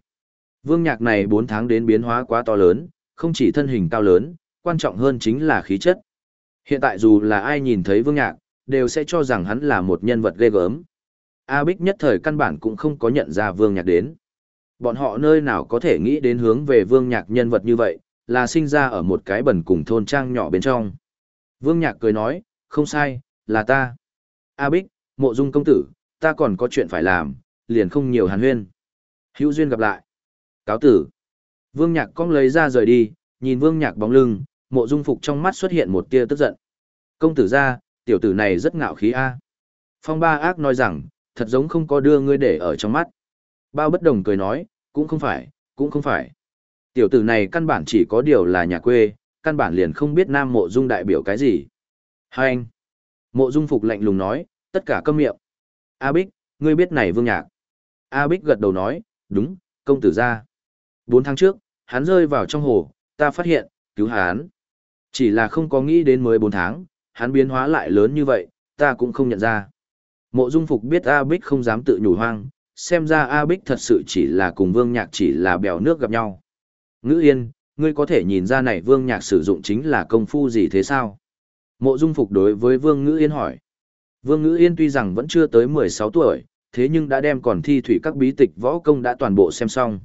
S1: Vương Nhạc này 4 tháng đến biến hóa quá to lớn, không chỉ thân hình cao lớn, quan trọng hơn chính là khí chất. Hiện tại dù là ai nhìn thấy Vương Nhạc, đều sẽ cho rằng hắn là một nhân vật ghê gớm. A Bích nhất thời căn bản cũng không có nhận ra Vương Nhạc đến. Bọn họ nơi nào có thể nghĩ đến hướng về Vương Nhạc nhân vật như vậy, là sinh ra ở một cái bẩn cùng thôn trang nhỏ bên trong. Vương Nhạc cười nói, không sai, là ta. A Bích, mộ dung công tử, ta còn có chuyện phải làm, liền không nhiều hàn huyên. Hữu duyên gặp lại. Cáo tử. Vương Nhạc cong lấy ra rời đi, nhìn Vương Nhạc bóng lưng, mộ dung phục trong mắt xuất hiện một tia tức giận. Công tử ra, tiểu tử này rất ngạo khí a. Phong ba ác nói rằng, thật giống không có đưa ngươi để ở trong mắt. Bao bất đồng cười nói, cũng không phải, cũng không phải. Tiểu tử này căn bản chỉ có điều là nhà quê, căn bản liền không biết Nam Mộ Dung đại biểu cái gì. Hai anh. Mộ Dung Phục lạnh lùng nói, tất cả câm miệng. A Bích, ngươi biết này Vương Nhạc. A Bích gật đầu nói, đúng, công tử ra. Bốn tháng trước, hắn rơi vào trong hồ, ta phát hiện, cứu hắn. Chỉ là không có nghĩ đến mới bốn tháng, hắn biến hóa lại lớn như vậy, ta cũng không nhận ra. Mộ Dung Phục biết A Bích không dám tự nhủ hoang, xem ra A Bích thật sự chỉ là cùng Vương Nhạc chỉ là bèo nước gặp nhau. Ngữ Yên, ngươi có thể nhìn ra này Vương Nhạc sử dụng chính là công phu gì thế sao? Mộ Dung Phục đối với Vương Ngữ Yên hỏi. Vương Ngữ Yên tuy rằng vẫn chưa tới 16 tuổi, thế nhưng đã đem còn thi thủy các bí tịch võ công đã toàn bộ xem xong.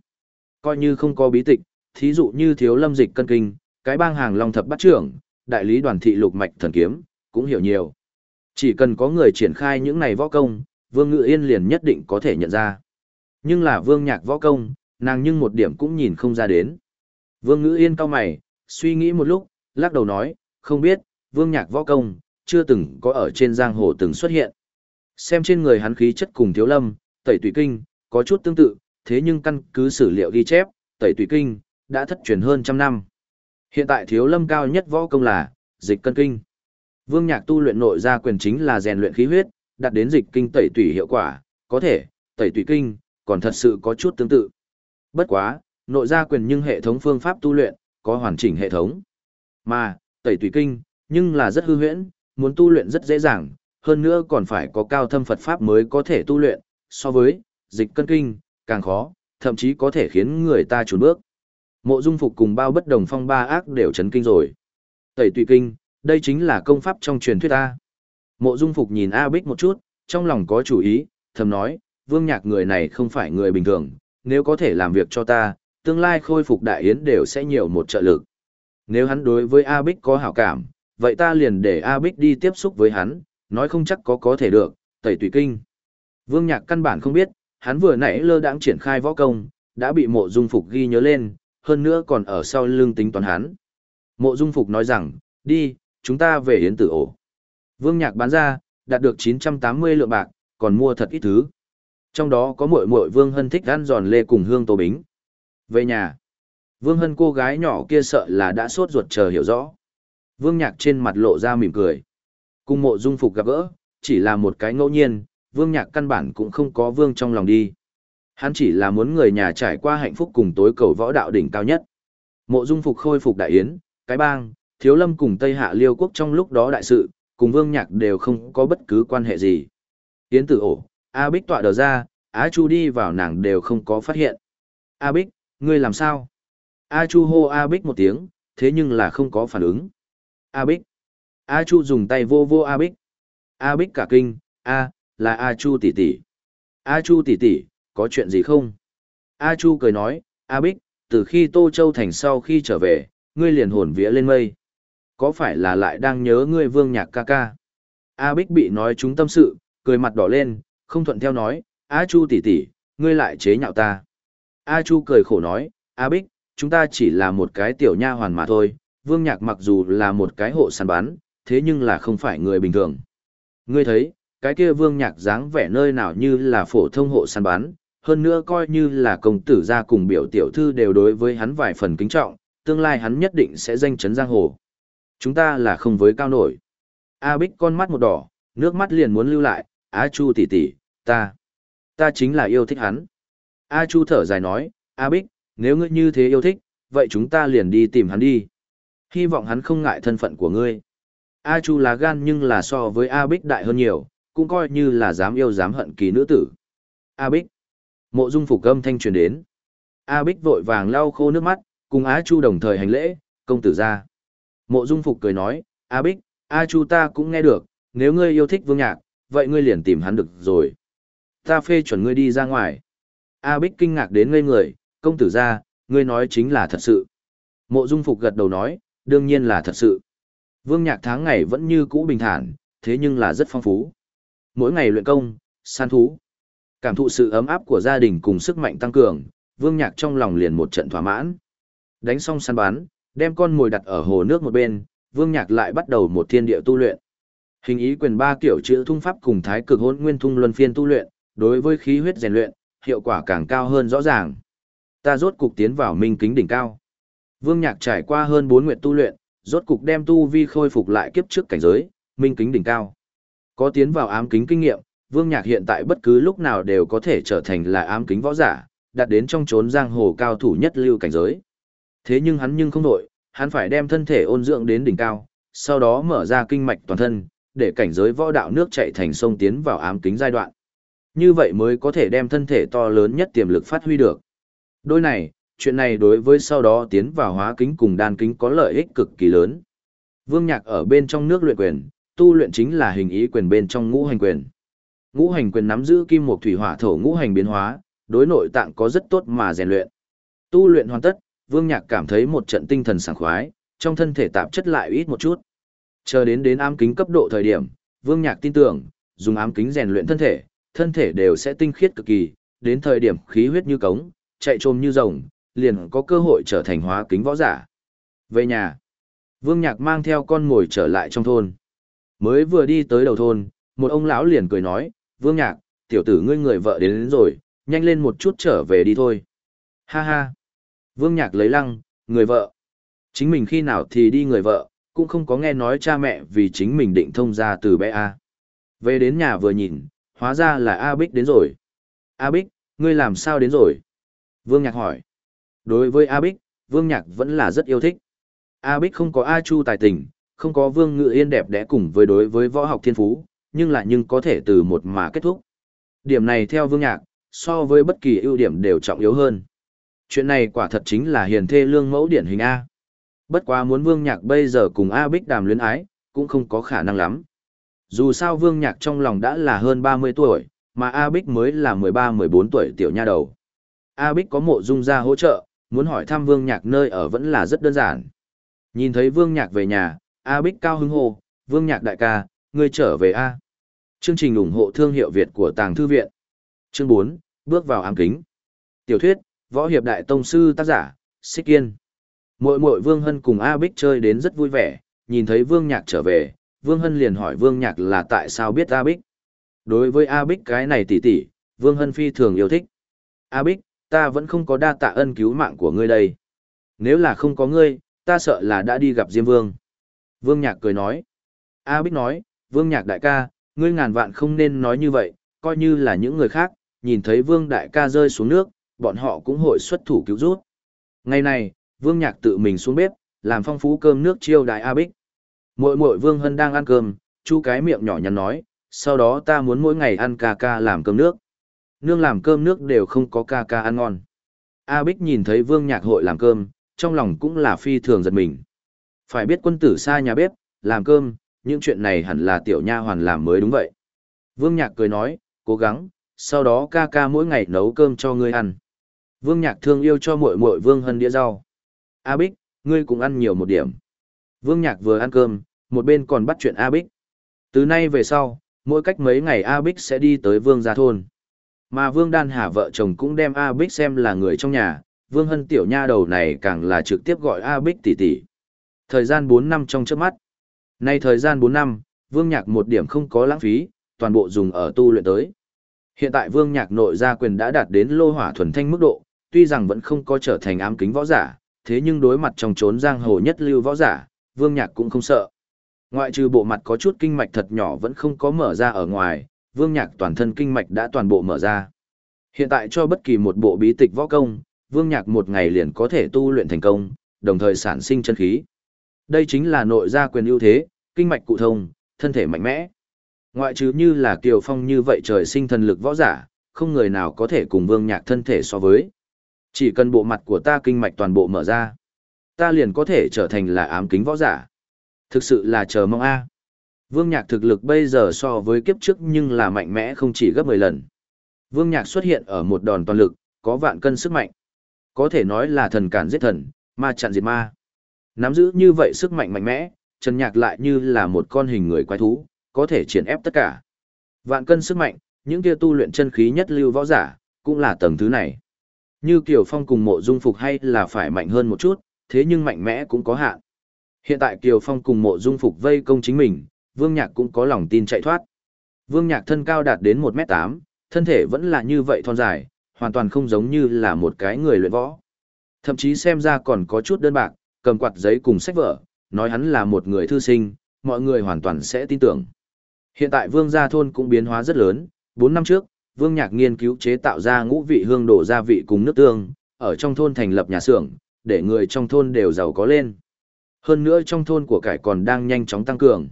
S1: Coi như không có bí tịch, thí dụ như thiếu lâm dịch cân kinh, cái bang hàng long thập bắt trưởng, đại lý đoàn thị lục mạch thần kiếm, cũng hiểu nhiều. Chỉ cần có người triển khai những này võ công, Vương Ngự Yên liền nhất định có thể nhận ra. Nhưng là Vương Nhạc võ công, nàng nhưng một điểm cũng nhìn không ra đến. Vương Ngự Yên cau mày, suy nghĩ một lúc, lắc đầu nói, không biết, Vương Nhạc võ công, chưa từng có ở trên giang hồ từng xuất hiện. Xem trên người hắn khí chất cùng thiếu lâm, tẩy tùy kinh, có chút tương tự, thế nhưng căn cứ sử liệu ghi chép, tẩy tùy kinh, đã thất truyền hơn trăm năm. Hiện tại thiếu lâm cao nhất võ công là, dịch cân kinh. Vương Nhạc tu luyện nội gia quyền chính là rèn luyện khí huyết, đạt đến dịch kinh tẩy tủy hiệu quả, có thể, tẩy tủy kinh, còn thật sự có chút tương tự. Bất quá, nội gia quyền nhưng hệ thống phương pháp tu luyện, có hoàn chỉnh hệ thống. Mà, tẩy tủy kinh, nhưng là rất hư huyễn, muốn tu luyện rất dễ dàng, hơn nữa còn phải có cao thâm Phật Pháp mới có thể tu luyện, so với, dịch cân kinh, càng khó, thậm chí có thể khiến người ta trốn bước. Mộ dung phục cùng bao bất đồng phong ba ác đều chấn kinh rồi. Tẩy tùy kinh, đây chính là công pháp trong truyền thuyết ta. Mộ dung phục nhìn A Bích một chút, trong lòng có chủ ý, thầm nói, vương nhạc người này không phải người bình thường, nếu có thể làm việc cho ta, tương lai khôi phục đại yến đều sẽ nhiều một trợ lực. Nếu hắn đối với A Bích có hảo cảm, vậy ta liền để A Bích đi tiếp xúc với hắn, nói không chắc có có thể được, tẩy tùy kinh. Vương nhạc căn bản không biết, hắn vừa nãy lơ đãng triển khai võ công, đã bị mộ dung phục ghi nhớ lên, hơn nữa còn ở sau lưng tính toán hắn. Mộ dung phục nói rằng, đi, chúng ta về yến tử ổ. Vương Nhạc bán ra, đạt được 980 lượng bạc, còn mua thật ít thứ. Trong đó có muội muội Vương Hân thích ăn giòn lê cùng hương tô bính. Về nhà, Vương Hân cô gái nhỏ kia sợ là đã sốt ruột chờ hiểu rõ. Vương Nhạc trên mặt lộ ra mỉm cười. Cùng mộ dung phục gặp gỡ, chỉ là một cái ngẫu nhiên, Vương Nhạc căn bản cũng không có Vương trong lòng đi. Hắn chỉ là muốn người nhà trải qua hạnh phúc cùng tối cầu võ đạo đỉnh cao nhất. Mộ dung phục khôi phục đại yến, cái bang, thiếu lâm cùng Tây Hạ Liêu quốc trong lúc đó đại sự, cùng Vương Nhạc đều không có bất cứ quan hệ gì. Yến tử ổ, A Bích tọa đờ ra, Á Chu đi vào nàng đều không có phát hiện. A Bích, ngươi làm sao? A Chu hô A Bích một tiếng, thế nhưng là không có phản ứng. A Bích. A Chu dùng tay vô vô A Bích. A Bích cả kinh, A, là A Chu tỷ tỷ. A Chu tỷ tỷ, có chuyện gì không? A Chu cười nói, A Bích, từ khi Tô Châu Thành sau khi trở về, ngươi liền hồn vía lên mây. Có phải là lại đang nhớ ngươi vương nhạc ca ca? A Bích bị nói chúng tâm sự, cười mặt đỏ lên, không thuận theo nói, A Chu tỷ tỷ, ngươi lại chế nhạo ta. A Chu cười khổ nói, A Bích, chúng ta chỉ là một cái tiểu nha hoàn mà thôi, vương nhạc mặc dù là một cái hộ săn bán, thế nhưng là không phải người bình thường. Ngươi thấy, cái kia vương nhạc dáng vẻ nơi nào như là phổ thông hộ săn bán, hơn nữa coi như là công tử gia cùng biểu tiểu thư đều đối với hắn vài phần kính trọng, tương lai hắn nhất định sẽ danh chấn giang hồ. Chúng ta là không với cao nổi. A Bích con mắt một đỏ, nước mắt liền muốn lưu lại, A Chu tỷ tỷ, ta, ta chính là yêu thích hắn. A Chu thở dài nói, A Bích, nếu ngươi như thế yêu thích, vậy chúng ta liền đi tìm hắn đi. Hy vọng hắn không ngại thân phận của ngươi. A Chu là gan nhưng là so với A Bích đại hơn nhiều, cũng coi như là dám yêu dám hận kỳ nữ tử. A Bích. Mộ Dung Phục âm thanh truyền đến. A Bích vội vàng lau khô nước mắt, cùng Á Chu đồng thời hành lễ, công tử ra. Mộ Dung Phục cười nói, A Bích, A Chu ta cũng nghe được, nếu ngươi yêu thích Vương Nhạc, vậy ngươi liền tìm hắn được rồi. Ta phê chuẩn ngươi đi ra ngoài. A Bích kinh ngạc đến ngây người, công tử ra, ngươi nói chính là thật sự. Mộ Dung Phục gật đầu nói, đương nhiên là thật sự. Vương Nhạc tháng ngày vẫn như cũ bình thản, thế nhưng là rất phong phú. Mỗi ngày luyện công, săn thú. Cảm thụ sự ấm áp của gia đình cùng sức mạnh tăng cường, Vương Nhạc trong lòng liền một trận thỏa mãn. Đánh xong săn bắn, đem con mồi đặt ở hồ nước một bên, Vương Nhạc lại bắt đầu một thiên địa tu luyện. Hình ý quyền ba kiểu chữ thung pháp cùng thái cực hỗn nguyên thung luân phiên tu luyện, đối với khí huyết rèn luyện, hiệu quả càng cao hơn rõ ràng. Ta rốt cục tiến vào minh kính đỉnh cao. Vương Nhạc trải qua hơn 4 nguyện tu luyện, rốt cục đem tu vi khôi phục lại kiếp trước cảnh giới, minh kính đỉnh cao. Có tiến vào ám kính kinh nghiệm, Vương Nhạc hiện tại bất cứ lúc nào đều có thể trở thành là ám kính võ giả, đạt đến trong chốn giang hồ cao thủ nhất lưu cảnh giới. Thế nhưng hắn nhưng không đổi, hắn phải đem thân thể ôn dưỡng đến đỉnh cao, sau đó mở ra kinh mạch toàn thân, để cảnh giới võ đạo nước chạy thành sông tiến vào ám kính giai đoạn. Như vậy mới có thể đem thân thể to lớn nhất tiềm lực phát huy được. Đôi này, chuyện này đối với sau đó tiến vào hóa kính cùng đan kính có lợi ích cực kỳ lớn. Vương Nhạc ở bên trong nước luyện quyền, tu luyện chính là hình ý quyền bên trong ngũ hành quyền. Ngũ hành quyền nắm giữ kim mộc thủy hỏa thổ ngũ hành biến hóa, đối nội tạng có rất tốt mà rèn luyện. Tu luyện hoàn tất, Vương Nhạc cảm thấy một trận tinh thần sảng khoái, trong thân thể tạp chất lại ít một chút. Chờ đến đến ám kính cấp độ thời điểm, Vương Nhạc tin tưởng, dùng ám kính rèn luyện thân thể, thân thể đều sẽ tinh khiết cực kỳ, đến thời điểm khí huyết như cống, chạy trồm như rồng, liền có cơ hội trở thành hóa kính võ giả. Về nhà, Vương Nhạc mang theo con ngồi trở lại trong thôn. Mới vừa đi tới đầu thôn, một ông lão liền cười nói, Vương Nhạc, tiểu tử ngươi người vợ đến, đến rồi, nhanh lên một chút trở về đi thôi. Ha ha. Vương Nhạc lấy lăng, người vợ. Chính mình khi nào thì đi người vợ, cũng không có nghe nói cha mẹ vì chính mình định thông ra từ bé A. Về đến nhà vừa nhìn, hóa ra là A Bích đến rồi. A Bích, ngươi làm sao đến rồi? Vương Nhạc hỏi. Đối với A Bích, Vương Nhạc vẫn là rất yêu thích. A Bích không có A Chu tài tình, không có Vương Ngự Yên đẹp đẽ cùng với đối với võ học thiên phú, nhưng lại nhưng có thể từ một mà kết thúc. Điểm này theo Vương Nhạc, so với bất kỳ ưu điểm đều trọng yếu hơn. Chuyện này quả thật chính là hiền thê lương mẫu điển hình A. Bất quá muốn Vương Nhạc bây giờ cùng A Bích đàm luyến ái, cũng không có khả năng lắm. Dù sao Vương Nhạc trong lòng đã là hơn 30 tuổi, mà A Bích mới là 13-14 tuổi tiểu nha đầu. A Bích có mộ dung ra hỗ trợ, muốn hỏi thăm Vương Nhạc nơi ở vẫn là rất đơn giản. Nhìn thấy Vương Nhạc về nhà, A Bích cao hứng hô, Vương Nhạc đại ca, ngươi trở về A. Chương trình ủng hộ thương hiệu Việt của Tàng Thư Viện. Chương 4, bước vào ám kính. Tiểu thuyết, Võ Hiệp Đại Tông Sư tác giả, Xích Kiên. Mội mội Vương Hân cùng A Bích chơi đến rất vui vẻ, nhìn thấy Vương Nhạc trở về, Vương Hân liền hỏi Vương Nhạc là tại sao biết A Bích. Đối với A Bích cái này tỉ tỉ, Vương Hân phi thường yêu thích. A Bích, ta vẫn không có đa tạ ân cứu mạng của ngươi đây. Nếu là không có ngươi, ta sợ là đã đi gặp Diêm Vương. Vương Nhạc cười nói. A Bích nói, Vương Nhạc đại ca, ngươi ngàn vạn không nên nói như vậy, coi như là những người khác, nhìn thấy Vương đại ca rơi xuống nước, bọn họ cũng hội xuất thủ cứu rút. Ngày này, Vương Nhạc tự mình xuống bếp, làm phong phú cơm nước chiêu đại A Bích. Muội muội Vương Hân đang ăn cơm, chu cái miệng nhỏ nhắn nói, sau đó ta muốn mỗi ngày ăn ca ca làm cơm nước. Nương làm cơm nước đều không có ca ca ăn ngon. A Bích nhìn thấy Vương Nhạc hội làm cơm, trong lòng cũng là phi thường giật mình. Phải biết quân tử xa nhà bếp, làm cơm, những chuyện này hẳn là tiểu nha hoàn làm mới đúng vậy. Vương Nhạc cười nói, cố gắng, sau đó ca ca mỗi ngày nấu cơm cho ngươi ăn. Vương Nhạc thương yêu cho muội muội Vương Hân đĩa rau. A Bích, ngươi cũng ăn nhiều một điểm. Vương Nhạc vừa ăn cơm, một bên còn bắt chuyện A Bích. Từ nay về sau, mỗi cách mấy ngày A Bích sẽ đi tới Vương gia thôn. Mà Vương Đan Hà vợ chồng cũng đem A Bích xem là người trong nhà, Vương Hân tiểu nha đầu này càng là trực tiếp gọi A Bích tỷ tỷ. Thời gian 4 năm trong trước mắt. Nay thời gian 4 năm, Vương Nhạc một điểm không có lãng phí, toàn bộ dùng ở tu luyện tới. Hiện tại Vương Nhạc nội gia quyền đã đạt đến lô hỏa thuần thanh mức độ, tuy rằng vẫn không có trở thành ám kính võ giả, thế nhưng đối mặt trong trốn giang hồ nhất lưu võ giả, Vương Nhạc cũng không sợ. Ngoại trừ bộ mặt có chút kinh mạch thật nhỏ vẫn không có mở ra ở ngoài, Vương Nhạc toàn thân kinh mạch đã toàn bộ mở ra. Hiện tại cho bất kỳ một bộ bí tịch võ công, Vương Nhạc một ngày liền có thể tu luyện thành công, đồng thời sản sinh chân khí. Đây chính là nội gia quyền ưu thế, kinh mạch cụ thông, thân thể mạnh mẽ. Ngoại trừ như là Kiều Phong như vậy trời sinh thần lực võ giả, không người nào có thể cùng Vương Nhạc thân thể so với. Chỉ cần bộ mặt của ta kinh mạch toàn bộ mở ra, ta liền có thể trở thành là ám kính võ giả. Thực sự là chờ mong a. Vương Nhạc thực lực bây giờ so với kiếp trước nhưng là mạnh mẽ không chỉ gấp 10 lần. Vương Nhạc xuất hiện ở một đòn toàn lực, có vạn cân sức mạnh. Có thể nói là thần cản giết thần, ma chặn diệt ma. Nắm giữ như vậy sức mạnh mạnh mẽ, Trần Nhạc lại như là một con hình người quái thú, có thể triển ép tất cả. Vạn cân sức mạnh, những kia tu luyện chân khí nhất lưu võ giả, cũng là tầng thứ này. Như Kiều Phong cùng mộ dung phục hay là phải mạnh hơn một chút, thế nhưng mạnh mẽ cũng có hạn. Hiện tại Kiều Phong cùng mộ dung phục vây công chính mình, Vương Nhạc cũng có lòng tin chạy thoát. Vương Nhạc thân cao đạt đến 1m8, thân thể vẫn là như vậy thon dài, hoàn toàn không giống như là một cái người luyện võ. Thậm chí xem ra còn có chút đơn bạc, cầm quạt giấy cùng sách vở, nói hắn là một người thư sinh, mọi người hoàn toàn sẽ tin tưởng. Hiện tại Vương Gia Thôn cũng biến hóa rất lớn, 4 năm trước, Vương Nhạc nghiên cứu chế tạo ra ngũ vị hương đổ gia vị cùng nước tương, ở trong thôn thành lập nhà xưởng, để người trong thôn đều giàu có lên. Hơn nữa trong thôn của cải còn đang nhanh chóng tăng cường.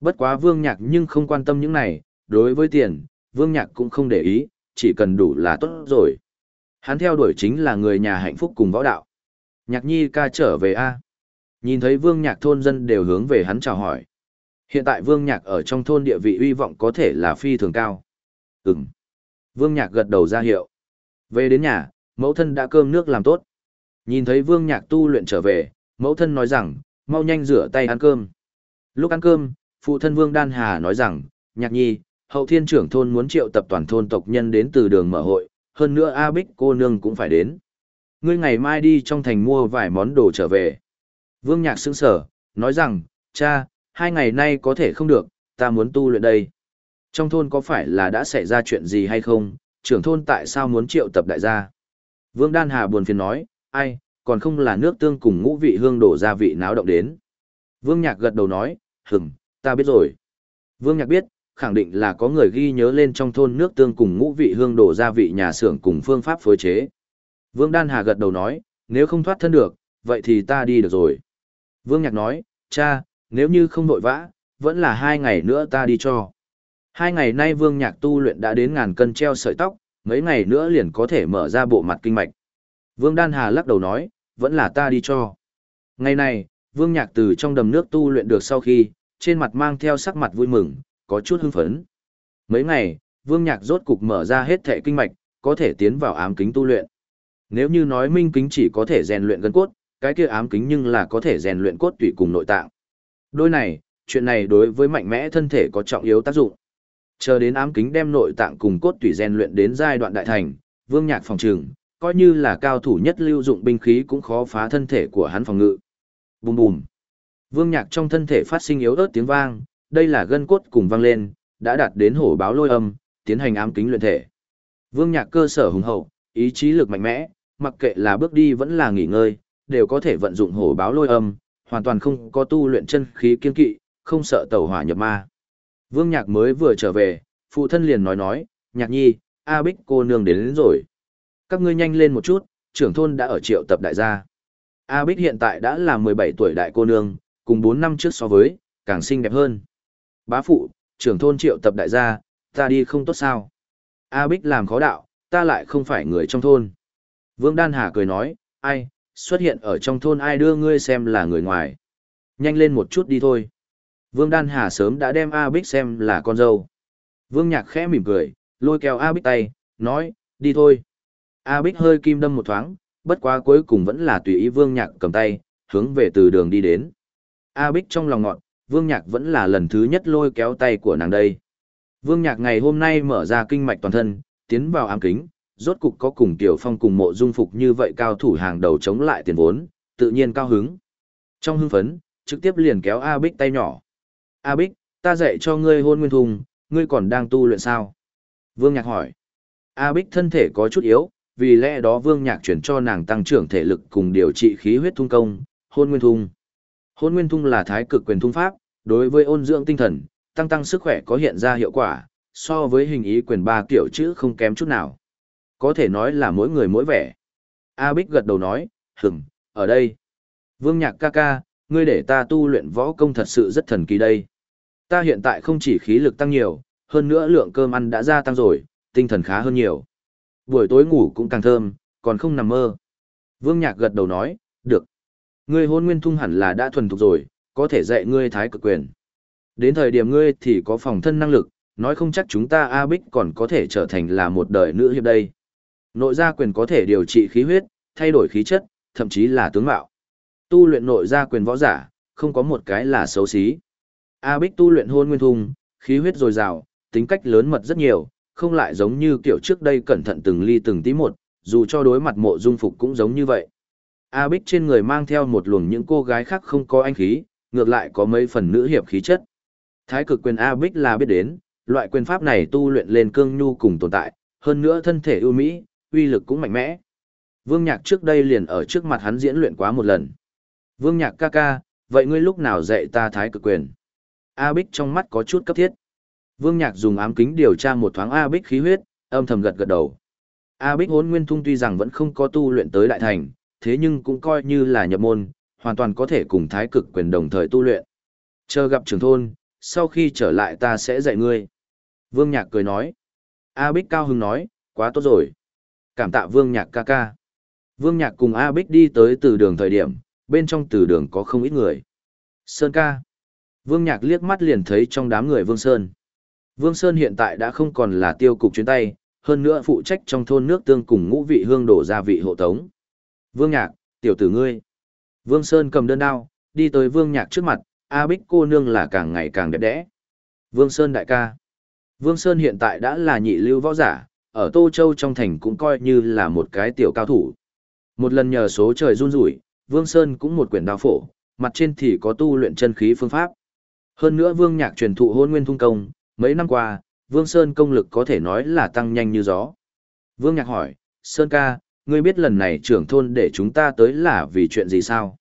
S1: Bất quá Vương Nhạc nhưng không quan tâm những này, đối với tiền, Vương Nhạc cũng không để ý, chỉ cần đủ là tốt rồi. Hắn theo đuổi chính là người nhà hạnh phúc cùng võ đạo. Nhạc nhi ca trở về A. Nhìn thấy Vương Nhạc thôn dân đều hướng về hắn chào hỏi. Hiện tại Vương Nhạc ở trong thôn địa vị uy vọng có thể là phi thường cao. Ừm. Vương Nhạc gật đầu ra hiệu. Về đến nhà, mẫu thân đã cơm nước làm tốt. Nhìn thấy Vương Nhạc tu luyện trở về, mẫu thân nói rằng, mau nhanh rửa tay ăn cơm. Lúc ăn cơm, phụ thân Vương Đan Hà nói rằng, Nhạc Nhi, hậu thiên trưởng thôn muốn triệu tập toàn thôn tộc nhân đến từ đường mở hội, hơn nữa A Bích cô nương cũng phải đến. Ngươi ngày mai đi trong thành mua vài món đồ trở về. Vương Nhạc sững sở, nói rằng, cha, hai ngày nay có thể không được, ta muốn tu luyện đây. Trong thôn có phải là đã xảy ra chuyện gì hay không, trưởng thôn tại sao muốn triệu tập đại gia? Vương Đan Hà buồn phiền nói, ai, còn không là nước tương cùng ngũ vị hương đổ gia vị náo động đến. Vương Nhạc gật đầu nói, hừm, ta biết rồi. Vương Nhạc biết, khẳng định là có người ghi nhớ lên trong thôn nước tương cùng ngũ vị hương đổ gia vị nhà xưởng cùng phương pháp phối chế. Vương Đan Hà gật đầu nói, nếu không thoát thân được, vậy thì ta đi được rồi. Vương Nhạc nói, cha, nếu như không vội vã, vẫn là hai ngày nữa ta đi cho. Hai ngày nay Vương Nhạc tu luyện đã đến ngàn cân treo sợi tóc, mấy ngày nữa liền có thể mở ra bộ mặt kinh mạch. Vương Đan Hà lắc đầu nói, vẫn là ta đi cho. Ngày này, Vương Nhạc từ trong đầm nước tu luyện được sau khi, trên mặt mang theo sắc mặt vui mừng, có chút hưng phấn. Mấy ngày, Vương Nhạc rốt cục mở ra hết thể kinh mạch, có thể tiến vào ám kính tu luyện. Nếu như nói minh kính chỉ có thể rèn luyện gân cốt, cái kia ám kính nhưng là có thể rèn luyện cốt tủy cùng nội tạng. Đôi này, chuyện này đối với mạnh mẽ thân thể có trọng yếu tác dụng. Chờ đến ám kính đem nội tạng cùng cốt tủy rèn luyện đến giai đoạn đại thành, Vương Nhạc phòng trường, coi như là cao thủ nhất lưu dụng binh khí cũng khó phá thân thể của hắn phòng ngự. Bùm bùm. Vương Nhạc trong thân thể phát sinh yếu ớt tiếng vang, đây là gân cốt cùng vang lên, đã đạt đến hổ báo lôi âm, tiến hành ám kính luyện thể. Vương Nhạc cơ sở hùng hậu, ý chí lực mạnh mẽ, mặc kệ là bước đi vẫn là nghỉ ngơi, đều có thể vận dụng hổ báo lôi âm, hoàn toàn không có tu luyện chân khí kiên kỵ, không sợ tẩu hỏa nhập ma. Vương Nhạc mới vừa trở về, phụ thân liền nói nói, Nhạc Nhi, A Bích cô nương đến, đến rồi. Các ngươi nhanh lên một chút, trưởng thôn đã ở triệu tập đại gia. A Bích hiện tại đã là 17 tuổi đại cô nương, cùng 4 năm trước so với, càng xinh đẹp hơn. Bá phụ, trưởng thôn triệu tập đại gia, ta đi không tốt sao? A Bích làm khó đạo, ta lại không phải người trong thôn. Vương Đan Hà cười nói, ai, xuất hiện ở trong thôn ai đưa ngươi xem là người ngoài. Nhanh lên một chút đi thôi. Vương Đan Hà sớm đã đem A Bích xem là con dâu. Vương Nhạc khẽ mỉm cười, lôi kéo A Bích tay, nói, đi thôi. A Bích hơi kim đâm một thoáng, bất quá cuối cùng vẫn là tùy ý Vương Nhạc cầm tay, hướng về từ đường đi đến. A Bích trong lòng ngọn, Vương Nhạc vẫn là lần thứ nhất lôi kéo tay của nàng đây. Vương Nhạc ngày hôm nay mở ra kinh mạch toàn thân, tiến vào ám kính, rốt cục có cùng Tiểu Phong cùng mộ dung phục như vậy cao thủ hàng đầu chống lại tiền vốn, tự nhiên cao hứng. Trong hưng phấn, trực tiếp liền kéo A Bích tay nhỏ. A Bích, ta dạy cho ngươi hôn nguyên thùng, ngươi còn đang tu luyện sao? Vương Nhạc hỏi. A Bích thân thể có chút yếu, vì lẽ đó Vương Nhạc chuyển cho nàng tăng trưởng thể lực cùng điều trị khí huyết thung công, hôn nguyên thung. Hôn nguyên thung là thái cực quyền thung pháp, đối với ôn dưỡng tinh thần, tăng tăng sức khỏe có hiện ra hiệu quả, so với hình ý quyền ba kiểu chữ không kém chút nào. Có thể nói là mỗi người mỗi vẻ. A Bích gật đầu nói, hừng, ở đây. Vương Nhạc ca ca, ngươi để ta tu luyện võ công thật sự rất thần kỳ đây. Ta hiện tại không chỉ khí lực tăng nhiều, hơn nữa lượng cơm ăn đã gia tăng rồi, tinh thần khá hơn nhiều. Buổi tối ngủ cũng càng thơm, còn không nằm mơ. Vương Nhạc gật đầu nói, được. Ngươi hôn nguyên thung hẳn là đã thuần thục rồi, có thể dạy ngươi thái cực quyền. Đến thời điểm ngươi thì có phòng thân năng lực, nói không chắc chúng ta A Bích còn có thể trở thành là một đời nữ hiệp đây. Nội gia quyền có thể điều trị khí huyết, thay đổi khí chất, thậm chí là tướng mạo. Tu luyện nội gia quyền võ giả, không có một cái là xấu xí. A Bích tu luyện hôn nguyên thùng, khí huyết dồi dào, tính cách lớn mật rất nhiều, không lại giống như kiểu trước đây cẩn thận từng ly từng tí một, dù cho đối mặt mộ dung phục cũng giống như vậy. A Bích trên người mang theo một luồng những cô gái khác không có anh khí, ngược lại có mấy phần nữ hiệp khí chất. Thái cực quyền A Bích là biết đến, loại quyền pháp này tu luyện lên cương nhu cùng tồn tại, hơn nữa thân thể ưu mỹ, uy lực cũng mạnh mẽ. Vương Nhạc trước đây liền ở trước mặt hắn diễn luyện quá một lần. Vương Nhạc ca ca, vậy ngươi lúc nào dạy ta thái cực quyền? A Bích trong mắt có chút cấp thiết. Vương Nhạc dùng ám kính điều tra một thoáng A Bích khí huyết, âm thầm gật gật đầu. A Bích hốn nguyên thung tuy rằng vẫn không có tu luyện tới đại thành, thế nhưng cũng coi như là nhập môn, hoàn toàn có thể cùng thái cực quyền đồng thời tu luyện. Chờ gặp trưởng thôn, sau khi trở lại ta sẽ dạy ngươi. Vương Nhạc cười nói. A Bích cao hứng nói, quá tốt rồi. Cảm tạ Vương Nhạc ca ca. Vương Nhạc cùng A Bích đi tới từ đường thời điểm, bên trong từ đường có không ít người. Sơn ca. Vương Nhạc liếc mắt liền thấy trong đám người Vương Sơn. Vương Sơn hiện tại đã không còn là tiêu cục chuyến tay, hơn nữa phụ trách trong thôn nước tương cùng ngũ vị hương đổ gia vị hộ tống. Vương Nhạc, tiểu tử ngươi. Vương Sơn cầm đơn đao, đi tới Vương Nhạc trước mặt, A Bích cô nương là càng ngày càng đẹp đẽ. Vương Sơn đại ca. Vương Sơn hiện tại đã là nhị lưu võ giả, ở Tô Châu trong thành cũng coi như là một cái tiểu cao thủ. Một lần nhờ số trời run rủi, Vương Sơn cũng một quyển đao phổ, mặt trên thì có tu luyện chân khí phương pháp. Hơn nữa Vương Nhạc truyền thụ hôn nguyên thung công, mấy năm qua, Vương Sơn công lực có thể nói là tăng nhanh như gió. Vương Nhạc hỏi, Sơn ca, ngươi biết lần này trưởng thôn để chúng ta tới là vì chuyện gì sao?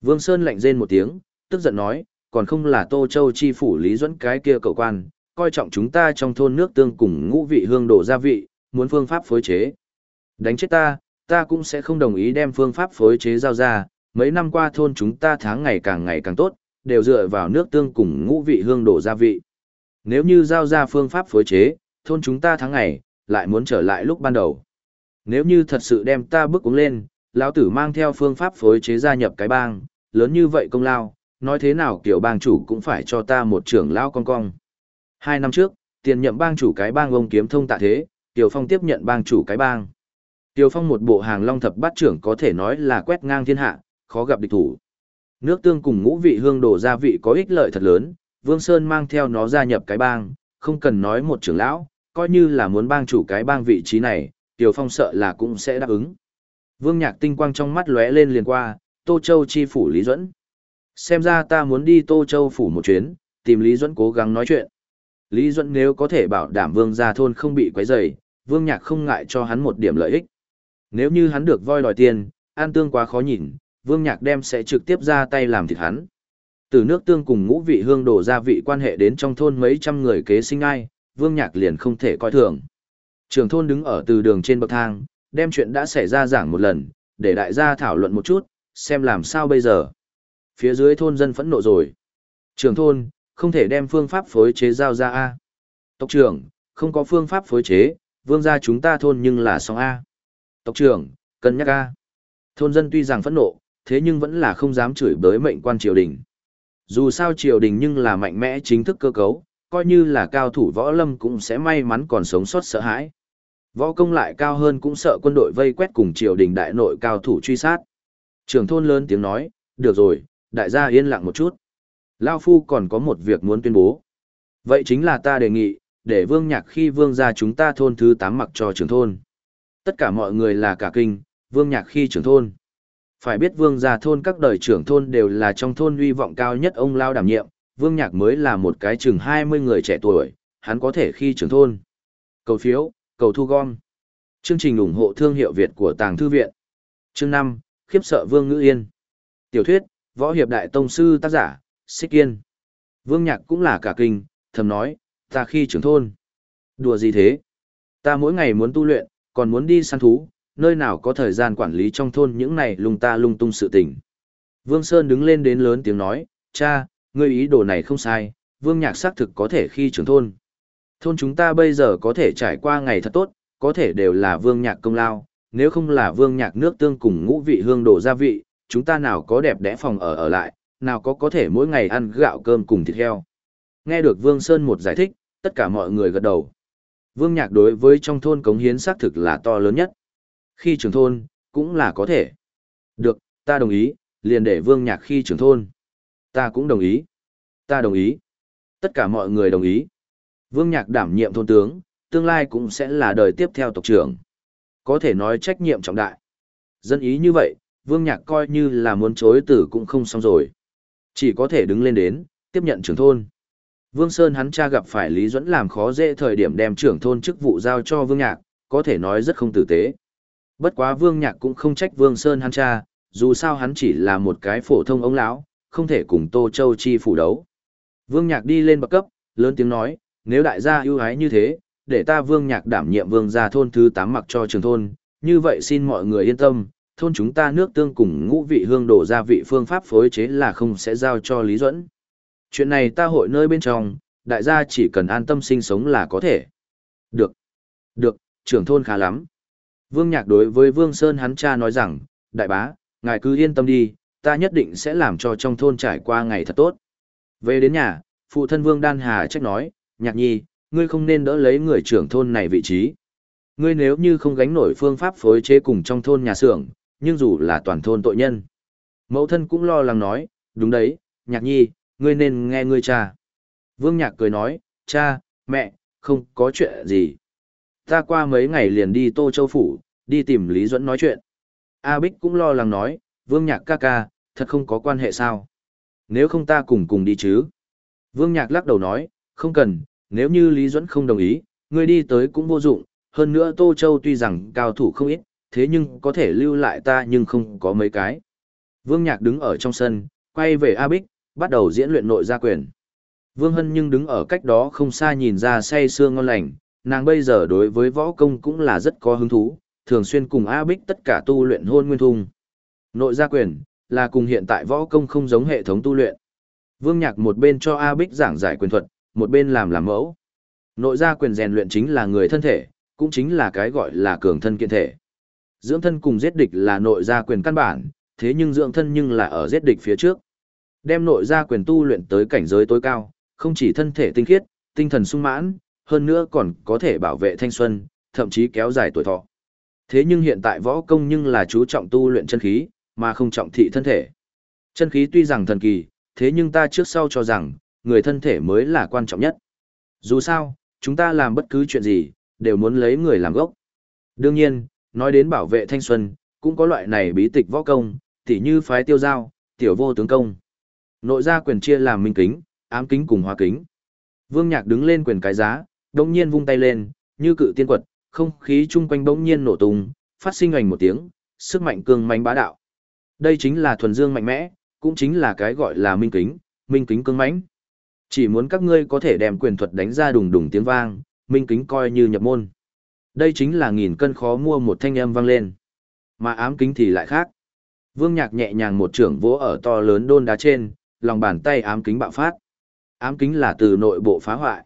S1: Vương Sơn lạnh rên một tiếng, tức giận nói, còn không là Tô Châu chi phủ Lý Duẫn cái kia cậu quan, coi trọng chúng ta trong thôn nước tương cùng ngũ vị hương đổ gia vị, muốn phương pháp phối chế. Đánh chết ta, ta cũng sẽ không đồng ý đem phương pháp phối chế giao ra, mấy năm qua thôn chúng ta tháng ngày càng ngày càng tốt, đều dựa vào nước tương cùng ngũ vị hương đổ gia vị. Nếu như giao ra phương pháp phối chế, thôn chúng ta tháng ngày, lại muốn trở lại lúc ban đầu. Nếu như thật sự đem ta bước uống lên, lão tử mang theo phương pháp phối chế gia nhập cái bang, lớn như vậy công lao, nói thế nào kiểu bang chủ cũng phải cho ta một trưởng lão con cong. Hai năm trước, tiền nhậm bang chủ cái bang ông kiếm thông tạ thế, Tiểu Phong tiếp nhận bang chủ cái bang. Tiểu Phong một bộ hàng long thập bát trưởng có thể nói là quét ngang thiên hạ, khó gặp địch thủ. Nước tương cùng ngũ vị hương đổ gia vị có ích lợi thật lớn, Vương Sơn mang theo nó gia nhập cái bang, không cần nói một trưởng lão, coi như là muốn bang chủ cái bang vị trí này, Tiểu Phong sợ là cũng sẽ đáp ứng. Vương Nhạc tinh quang trong mắt lóe lên liền qua, Tô Châu chi phủ Lý Duẫn. Xem ra ta muốn đi Tô Châu phủ một chuyến, tìm Lý Duẫn cố gắng nói chuyện. Lý Duẫn nếu có thể bảo đảm Vương gia thôn không bị quấy rầy, Vương Nhạc không ngại cho hắn một điểm lợi ích. Nếu như hắn được voi đòi tiền, an tương quá khó nhìn, Vương Nhạc đem sẽ trực tiếp ra tay làm thịt hắn. Từ nước tương cùng ngũ vị hương đổ gia vị quan hệ đến trong thôn mấy trăm người kế sinh ai, Vương Nhạc liền không thể coi thường. Trường thôn đứng ở từ đường trên bậc thang, đem chuyện đã xảy ra giảng một lần, để đại gia thảo luận một chút, xem làm sao bây giờ. Phía dưới thôn dân phẫn nộ rồi. Trường thôn, không thể đem phương pháp phối chế giao ra A. Tộc trưởng, không có phương pháp phối chế, vương gia chúng ta thôn nhưng là song A. Tộc trưởng, cân nhắc A. Thôn dân tuy rằng phẫn nộ, thế nhưng vẫn là không dám chửi bới mệnh quan triều đình. Dù sao triều đình nhưng là mạnh mẽ chính thức cơ cấu, coi như là cao thủ võ lâm cũng sẽ may mắn còn sống sót sợ hãi. Võ công lại cao hơn cũng sợ quân đội vây quét cùng triều đình đại nội cao thủ truy sát. Trưởng thôn lớn tiếng nói, được rồi, đại gia yên lặng một chút. Lao Phu còn có một việc muốn tuyên bố. Vậy chính là ta đề nghị, để vương nhạc khi vương gia chúng ta thôn thứ tám mặc cho trưởng thôn. Tất cả mọi người là cả kinh, vương nhạc khi trưởng thôn. Phải biết vương gia thôn các đời trưởng thôn đều là trong thôn uy vọng cao nhất ông Lao đảm nhiệm, vương nhạc mới là một cái chừng 20 người trẻ tuổi, hắn có thể khi trưởng thôn. Cầu phiếu, cầu thu gom. Chương trình ủng hộ thương hiệu Việt của Tàng Thư Viện. Chương năm khiếp sợ Vương Ngữ Yên. Tiểu thuyết, Võ Hiệp Đại Tông Sư tác giả, Xích Kiên. Vương Nhạc cũng là cả kinh, thầm nói, ta khi trưởng thôn. Đùa gì thế? Ta mỗi ngày muốn tu luyện, còn muốn đi săn thú, nơi nào có thời gian quản lý trong thôn những này lung ta lung tung sự tình. Vương Sơn đứng lên đến lớn tiếng nói, cha, ngươi ý đồ này không sai, Vương Nhạc xác thực có thể khi trưởng thôn. Thôn chúng ta bây giờ có thể trải qua ngày thật tốt, có thể đều là Vương Nhạc công lao, nếu không là Vương Nhạc nước tương cùng ngũ vị hương đổ gia vị, chúng ta nào có đẹp đẽ phòng ở ở lại, nào có có thể mỗi ngày ăn gạo cơm cùng thịt heo. Nghe được Vương Sơn một giải thích, tất cả mọi người gật đầu. Vương Nhạc đối với trong thôn cống hiến xác thực là to lớn nhất. Khi trưởng thôn, cũng là có thể. Được, ta đồng ý, liền để Vương Nhạc khi trưởng thôn. Ta cũng đồng ý. Ta đồng ý. Tất cả mọi người đồng ý. Vương Nhạc đảm nhiệm thôn tướng, tương lai cũng sẽ là đời tiếp theo tộc trưởng. Có thể nói trách nhiệm trọng đại. Dân ý như vậy, Vương Nhạc coi như là muốn chối từ cũng không xong rồi. Chỉ có thể đứng lên đến, tiếp nhận trưởng thôn. Vương Sơn hắn cha gặp phải Lý Duẫn làm khó dễ thời điểm đem trưởng thôn chức vụ giao cho Vương Nhạc, có thể nói rất không tử tế. Bất quá Vương Nhạc cũng không trách Vương Sơn hắn cha, dù sao hắn chỉ là một cái phổ thông ông lão, không thể cùng Tô Châu chi phủ đấu. Vương Nhạc đi lên bậc cấp, lớn tiếng nói, nếu đại gia ưu ái như thế, để ta Vương Nhạc đảm nhiệm vương gia thôn thứ 8 mặc cho trường thôn, như vậy xin mọi người yên tâm, thôn chúng ta nước tương cùng ngũ vị hương đổ gia vị phương pháp phối chế là không sẽ giao cho Lý Duẫn. Chuyện này ta hội nơi bên trong, đại gia chỉ cần an tâm sinh sống là có thể. Được. Được, trưởng thôn khá lắm. Vương Nhạc đối với Vương Sơn hắn cha nói rằng, đại bá, ngài cứ yên tâm đi, ta nhất định sẽ làm cho trong thôn trải qua ngày thật tốt. Về đến nhà, phụ thân Vương Đan Hà trách nói, Nhạc nhi, ngươi không nên đỡ lấy người trưởng thôn này vị trí. Ngươi nếu như không gánh nổi phương pháp phối chế cùng trong thôn nhà xưởng, nhưng dù là toàn thôn tội nhân. Mẫu thân cũng lo lắng nói, đúng đấy, nhạc nhi, ngươi nên nghe ngươi cha. Vương nhạc cười nói, cha, mẹ, không có chuyện gì. Ta qua mấy ngày liền đi Tô Châu Phủ, đi tìm Lý Duẫn nói chuyện. A Bích cũng lo lắng nói, Vương nhạc ca ca, thật không có quan hệ sao. Nếu không ta cùng cùng đi chứ. Vương nhạc lắc đầu nói, không cần, nếu như Lý Duẫn không đồng ý, ngươi đi tới cũng vô dụng, hơn nữa Tô Châu tuy rằng cao thủ không ít, thế nhưng có thể lưu lại ta nhưng không có mấy cái. Vương Nhạc đứng ở trong sân, quay về A Bích, bắt đầu diễn luyện nội gia quyền. Vương Hân nhưng đứng ở cách đó không xa nhìn ra say sương ngon lành, nàng bây giờ đối với võ công cũng là rất có hứng thú, thường xuyên cùng A Bích tất cả tu luyện hôn nguyên thung. Nội gia quyền, là cùng hiện tại võ công không giống hệ thống tu luyện. Vương Nhạc một bên cho A Bích giảng giải quyền thuật, một bên làm làm mẫu. Nội gia quyền rèn luyện chính là người thân thể, cũng chính là cái gọi là cường thân kiện thể. Dưỡng thân cùng giết địch là nội gia quyền căn bản, thế nhưng dưỡng thân nhưng là ở giết địch phía trước. Đem nội gia quyền tu luyện tới cảnh giới tối cao, không chỉ thân thể tinh khiết, tinh thần sung mãn, hơn nữa còn có thể bảo vệ thanh xuân, thậm chí kéo dài tuổi thọ. Thế nhưng hiện tại võ công nhưng là chú trọng tu luyện chân khí, mà không trọng thị thân thể. Chân khí tuy rằng thần kỳ, thế nhưng ta trước sau cho rằng, người thân thể mới là quan trọng nhất. Dù sao, chúng ta làm bất cứ chuyện gì, đều muốn lấy người làm gốc. Đương nhiên, nói đến bảo vệ thanh xuân, cũng có loại này bí tịch võ công, tỉ như phái tiêu giao, tiểu vô tướng công. Nội gia quyền chia làm minh kính, ám kính cùng hóa kính. Vương Nhạc đứng lên quyền cái giá, đồng nhiên vung tay lên, như cự tiên quật, không khí chung quanh bỗng nhiên nổ tung, phát sinh ảnh một tiếng, sức mạnh cường mãnh bá đạo. Đây chính là thuần dương mạnh mẽ, cũng chính là cái gọi là minh kính, minh kính cứng mãnh. Chỉ muốn các ngươi có thể đem quyền thuật đánh ra đùng đùng tiếng vang, minh kính coi như nhập môn. Đây chính là nghìn cân khó mua một thanh âm vang lên. Mà ám kính thì lại khác. Vương Nhạc nhẹ nhàng một trưởng vỗ ở to lớn đôn đá trên, lòng bàn tay ám kính bạo phát. Ám kính là từ nội bộ phá hoại.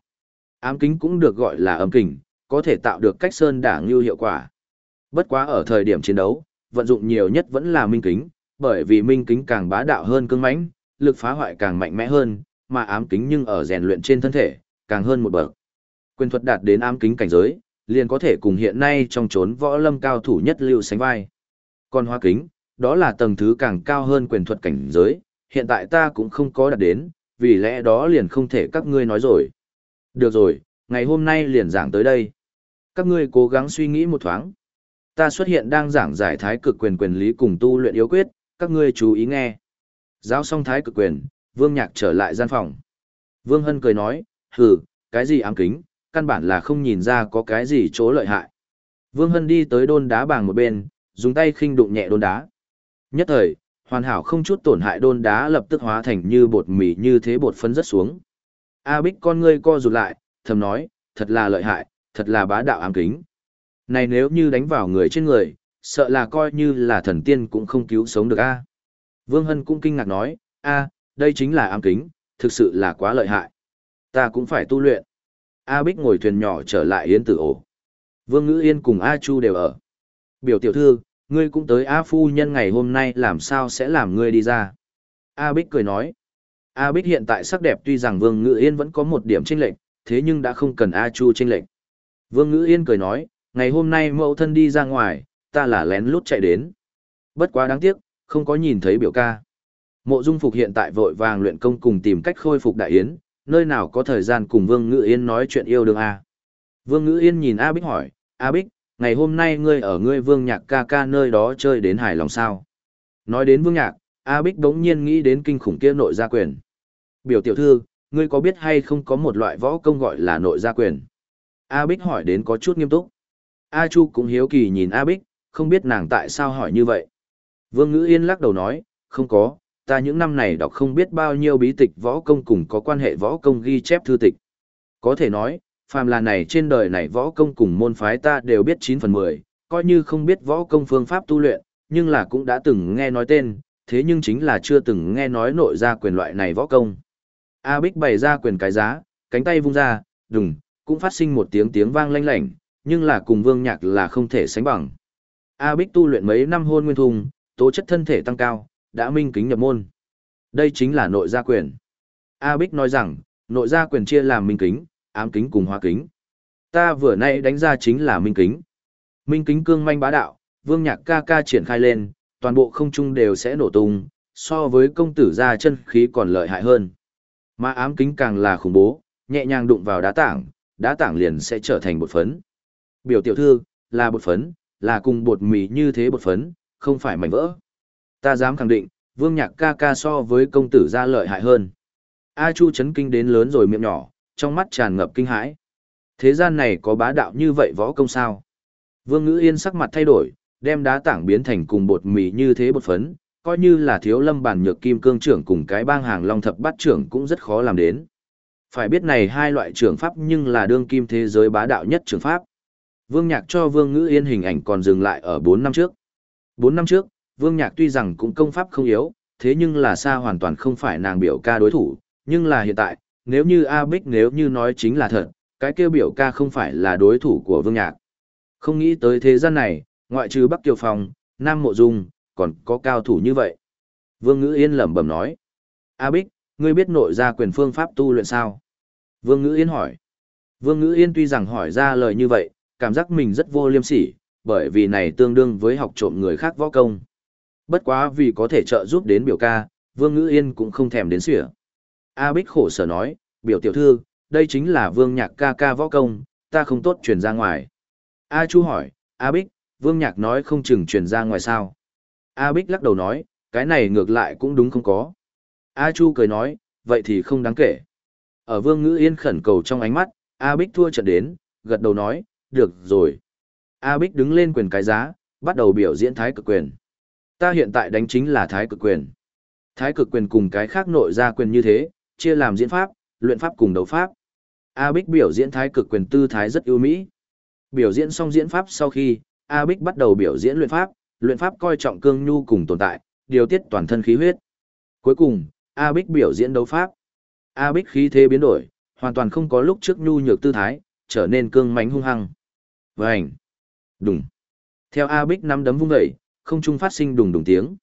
S1: Ám kính cũng được gọi là âm kình, có thể tạo được cách sơn đảng lưu hiệu quả. Bất quá ở thời điểm chiến đấu, vận dụng nhiều nhất vẫn là minh kính, bởi vì minh kính càng bá đạo hơn cứng mãnh, lực phá hoại càng mạnh mẽ hơn, mà ám kính nhưng ở rèn luyện trên thân thể, càng hơn một bậc. Quyền thuật đạt đến ám kính cảnh giới, liền có thể cùng hiện nay trong chốn võ lâm cao thủ nhất lưu sánh vai. Còn hoa kính, đó là tầng thứ càng cao hơn quyền thuật cảnh giới, hiện tại ta cũng không có đạt đến, vì lẽ đó liền không thể các ngươi nói rồi. Được rồi, ngày hôm nay liền giảng tới đây. Các ngươi cố gắng suy nghĩ một thoáng. Ta xuất hiện đang giảng giải thái cực quyền quyền lý cùng tu luyện yếu quyết, các ngươi chú ý nghe. Giáo xong thái cực quyền, Vương Nhạc trở lại gian phòng. Vương Hân cười nói, hừ, cái gì ám kính, căn bản là không nhìn ra có cái gì chỗ lợi hại. Vương Hân đi tới đôn đá bàng một bên, dùng tay khinh đụng nhẹ đôn đá. Nhất thời, hoàn hảo không chút tổn hại đôn đá lập tức hóa thành như bột mì như thế bột phấn rất xuống. A Bích con ngươi co rụt lại, thầm nói, thật là lợi hại, thật là bá đạo ám kính. Này nếu như đánh vào người trên người, sợ là coi như là thần tiên cũng không cứu sống được a. Vương Hân cũng kinh ngạc nói, a, đây chính là ám kính, thực sự là quá lợi hại. Ta cũng phải tu luyện. A Bích ngồi thuyền nhỏ trở lại Yến Tử ổ. Vương Ngữ Yên cùng A Chu đều ở. Biểu tiểu thư, ngươi cũng tới A Phu nhân ngày hôm nay làm sao sẽ làm ngươi đi ra. A Bích cười nói. A Bích hiện tại sắc đẹp tuy rằng Vương Ngữ Yên vẫn có một điểm chênh lệch, thế nhưng đã không cần A Chu chênh lệch. Vương Ngữ Yên cười nói, ngày hôm nay mẫu thân đi ra ngoài, ta là lén lút chạy đến. Bất quá đáng tiếc, không có nhìn thấy biểu ca. Mộ Dung Phục hiện tại vội vàng luyện công cùng tìm cách khôi phục đại yến, nơi nào có thời gian cùng Vương Ngữ Yên nói chuyện yêu đương a. Vương Ngữ Yên nhìn A Bích hỏi, A Bích, ngày hôm nay ngươi ở ngươi Vương Nhạc ca ca nơi đó chơi đến hài lòng sao? Nói đến Vương Nhạc, A Bích đống nhiên nghĩ đến kinh khủng kia nội gia quyền. Biểu tiểu thư, ngươi có biết hay không có một loại võ công gọi là nội gia quyền? A Bích hỏi đến có chút nghiêm túc. A Chu cũng hiếu kỳ nhìn A Bích, không biết nàng tại sao hỏi như vậy. Vương Ngữ Yên lắc đầu nói, không có, ta những năm này đọc không biết bao nhiêu bí tịch võ công cùng có quan hệ võ công ghi chép thư tịch. Có thể nói, phàm là này trên đời này võ công cùng môn phái ta đều biết 9 phần 10, coi như không biết võ công phương pháp tu luyện, nhưng là cũng đã từng nghe nói tên, thế nhưng chính là chưa từng nghe nói nội ra quyền loại này võ công. A Bích bày ra quyền cái giá, cánh tay vung ra, đùng, cũng phát sinh một tiếng tiếng vang lanh lảnh, nhưng là cùng vương nhạc là không thể sánh bằng. A Bích tu luyện mấy năm hôn nguyên thùng, tố chất thân thể tăng cao, đã minh kính nhập môn. Đây chính là nội gia quyền. A Bích nói rằng, nội gia quyền chia làm minh kính, ám kính cùng hoa kính. Ta vừa nay đánh ra chính là minh kính. Minh kính cương manh bá đạo, vương nhạc ca ca triển khai lên, toàn bộ không trung đều sẽ nổ tung, so với công tử gia chân khí còn lợi hại hơn. Mà ám kính càng là khủng bố, nhẹ nhàng đụng vào đá tảng, đá tảng liền sẽ trở thành bột phấn. Biểu tiểu thư, là bột phấn, là cùng bột mì như thế bột phấn, không phải mảnh vỡ. Ta dám khẳng định, vương nhạc ca ca so với công tử gia lợi hại hơn. A Chu chấn kinh đến lớn rồi miệng nhỏ, trong mắt tràn ngập kinh hãi. Thế gian này có bá đạo như vậy võ công sao? Vương Ngữ Yên sắc mặt thay đổi, đem đá tảng biến thành cùng bột mì như thế bột phấn, coi như là thiếu lâm bản nhược kim cương trưởng cùng cái bang hàng long thập bát trưởng cũng rất khó làm đến. Phải biết này hai loại trưởng pháp nhưng là đương kim thế giới bá đạo nhất trưởng pháp. Vương Nhạc cho Vương Ngữ Yên hình ảnh còn dừng lại ở 4 năm trước. 4 năm trước, Vương Nhạc tuy rằng cũng công pháp không yếu, thế nhưng là xa hoàn toàn không phải nàng biểu ca đối thủ, nhưng là hiện tại, nếu như A Bích nếu như nói chính là thật, cái kêu biểu ca không phải là đối thủ của Vương Nhạc. Không nghĩ tới thế gian này, ngoại trừ Bắc Kiều Phong, Nam Mộ Dung, còn có cao thủ như vậy. Vương Ngữ Yên lẩm bẩm nói. A Bích, ngươi biết nội ra quyền phương pháp tu luyện sao? Vương Ngữ Yên hỏi. Vương Ngữ Yên tuy rằng hỏi ra lời như vậy, cảm giác mình rất vô liêm sỉ, bởi vì này tương đương với học trộm người khác võ công. Bất quá vì có thể trợ giúp đến biểu ca, Vương Ngữ Yên cũng không thèm đến sỉa. A Bích khổ sở nói, biểu tiểu thư, đây chính là Vương Nhạc ca ca võ công, ta không tốt truyền ra ngoài. A Chu hỏi, A Bích, Vương Nhạc nói không chừng truyền ra ngoài sao. A Bích lắc đầu nói, cái này ngược lại cũng đúng không có. A Chu cười nói, vậy thì không đáng kể. Ở Vương Ngữ Yên khẩn cầu trong ánh mắt, A Bích thua trận đến, gật đầu nói, được rồi. A Bích đứng lên quyền cái giá, bắt đầu biểu diễn thái cực quyền. Ta hiện tại đánh chính là thái cực quyền. Thái cực quyền cùng cái khác nội ra quyền như thế, chia làm diễn pháp, luyện pháp cùng đấu pháp. A Bích biểu diễn thái cực quyền tư thái rất ưu mỹ. Biểu diễn xong diễn pháp sau khi, A Bích bắt đầu biểu diễn luyện pháp, luyện pháp coi trọng cương nhu cùng tồn tại, điều tiết toàn thân khí huyết. Cuối cùng, A Bích biểu diễn đấu pháp. A Bích khí thế biến đổi, hoàn toàn không có lúc trước nhu nhược tư thái, trở nên cương mãnh hung hăng. Vành. Đùng. Theo A Bích năm đấm vung dậy, không trung phát sinh đùng đùng tiếng.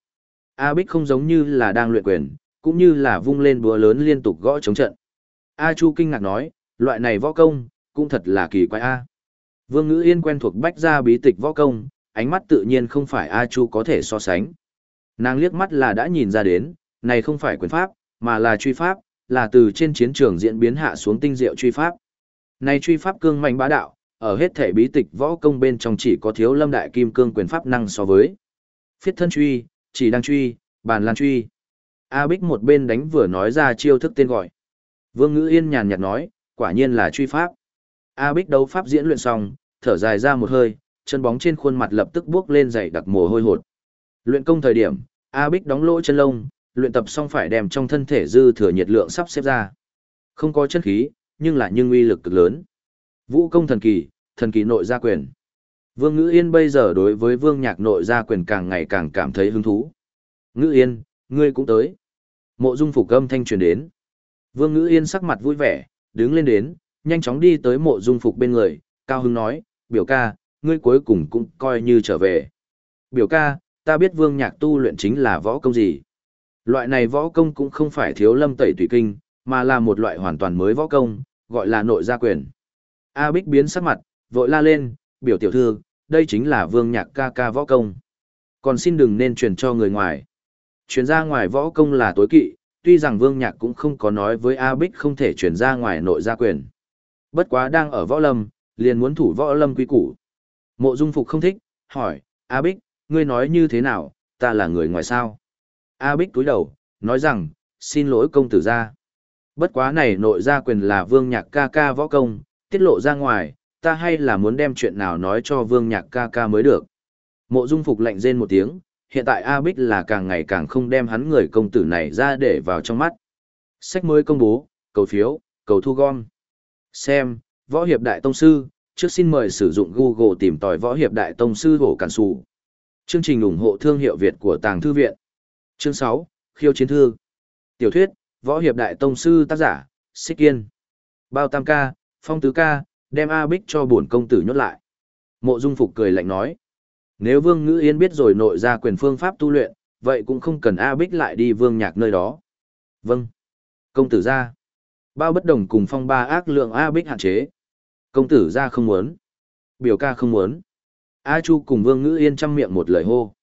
S1: A Bích không giống như là đang luyện quyền, cũng như là vung lên búa lớn liên tục gõ chống trận. A Chu kinh ngạc nói, loại này võ công, cũng thật là kỳ quái A. Vương Ngữ Yên quen thuộc bách gia bí tịch võ công, ánh mắt tự nhiên không phải A Chu có thể so sánh. Nàng liếc mắt là đã nhìn ra đến, này không phải quyền pháp, mà là truy pháp, là từ trên chiến trường diễn biến hạ xuống tinh diệu truy pháp. Này truy pháp cương mạnh bá đạo, ở hết thể bí tịch võ công bên trong chỉ có thiếu lâm đại kim cương quyền pháp năng so với. Phiết thân truy, chỉ đang truy, bàn lan truy. A Bích một bên đánh vừa nói ra chiêu thức tên gọi. Vương Ngữ Yên nhàn nhạt nói, quả nhiên là truy pháp. A Bích đấu pháp diễn luyện xong, thở dài ra một hơi, chân bóng trên khuôn mặt lập tức bước lên dày đặc mồ hôi hột. Luyện công thời điểm, A Bích đóng lỗ chân lông, luyện tập xong phải đem trong thân thể dư thừa nhiệt lượng sắp xếp ra. Không có chân khí, nhưng lại nhưng uy lực cực lớn. Vũ công thần kỳ, thần kỳ nội gia quyền. Vương Ngữ Yên bây giờ đối với Vương Nhạc nội gia quyền càng ngày càng cảm thấy hứng thú. Ngữ Yên, ngươi cũng tới. Mộ Dung Phục âm thanh truyền đến. Vương Ngữ Yên sắc mặt vui vẻ, đứng lên đến, nhanh chóng đi tới Mộ Dung Phục bên người, cao hứng nói, biểu ca, ngươi cuối cùng cũng coi như trở về. Biểu ca, ta biết Vương Nhạc tu luyện chính là võ công gì. Loại này võ công cũng không phải thiếu lâm tẩy tùy kinh, mà là một loại hoàn toàn mới võ công, gọi là nội gia quyền. A Bích biến sắc mặt, vội la lên, biểu tiểu thư, đây chính là vương nhạc ca ca võ công. Còn xin đừng nên truyền cho người ngoài. Truyền ra ngoài võ công là tối kỵ, tuy rằng vương nhạc cũng không có nói với A Bích không thể truyền ra ngoài nội gia quyền. Bất quá đang ở võ lâm, liền muốn thủ võ lâm quý củ. Mộ Dung Phục không thích, hỏi, A Bích, ngươi nói như thế nào, ta là người ngoài sao? A Bích túi đầu, nói rằng, xin lỗi công tử gia. Bất quá này nội gia quyền là vương nhạc ca ca võ công, tiết lộ ra ngoài, ta hay là muốn đem chuyện nào nói cho vương nhạc ca ca mới được. Mộ dung phục lạnh rên một tiếng, hiện tại A Bích là càng ngày càng không đem hắn người công tử này ra để vào trong mắt. Sách mới công bố, cầu phiếu, cầu thu gom. Xem, Võ Hiệp Đại Tông Sư, trước xin mời sử dụng Google tìm tòi Võ Hiệp Đại Tông Sư hổ cản sụ. Chương trình ủng hộ thương hiệu Việt của Tàng Thư Viện. Chương 6, Khiêu Chiến Thư. Tiểu thuyết, Võ Hiệp Đại Tông Sư tác giả, Xích Kiên. Bao Tam Ca, Phong Tứ Ca, đem A Bích cho bổn công tử nhốt lại. Mộ Dung Phục cười lạnh nói. Nếu Vương Ngữ Yên biết rồi nội ra quyền phương pháp tu luyện, vậy cũng không cần A Bích lại đi Vương Nhạc nơi đó. Vâng. Công tử ra. Bao bất đồng cùng phong ba ác lượng A Bích hạn chế. Công tử ra không muốn. Biểu ca không muốn. A Chu cùng Vương Ngữ Yên chăm miệng một lời hô.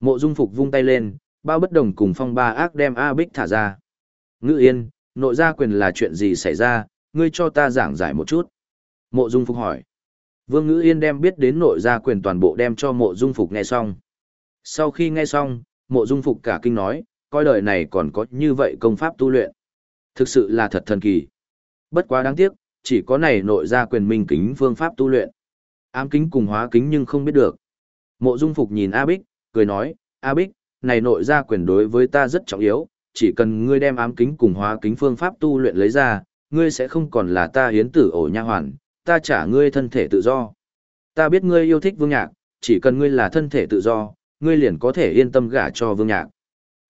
S1: Mộ Dung Phục vung tay lên, bao bất đồng cùng phong ba ác đem A Bích thả ra. Ngữ Yên, nội gia quyền là chuyện gì xảy ra, ngươi cho ta giảng giải một chút. Mộ Dung Phục hỏi. Vương Ngữ Yên đem biết đến nội gia quyền toàn bộ đem cho Mộ Dung Phục nghe xong. Sau khi nghe xong, Mộ Dung Phục cả kinh nói, coi đời này còn có như vậy công pháp tu luyện. Thực sự là thật thần kỳ. Bất quá đáng tiếc, chỉ có này nội gia quyền minh kính phương pháp tu luyện. Ám kính cùng hóa kính nhưng không biết được. Mộ Dung Phục nhìn A Bích, cười nói, A Bích, này nội gia quyền đối với ta rất trọng yếu, chỉ cần ngươi đem ám kính cùng hóa kính phương pháp tu luyện lấy ra, ngươi sẽ không còn là ta hiến tử ổ nha hoàn, ta trả ngươi thân thể tự do. Ta biết ngươi yêu thích vương nhạc, chỉ cần ngươi là thân thể tự do, ngươi liền có thể yên tâm gả cho vương nhạc.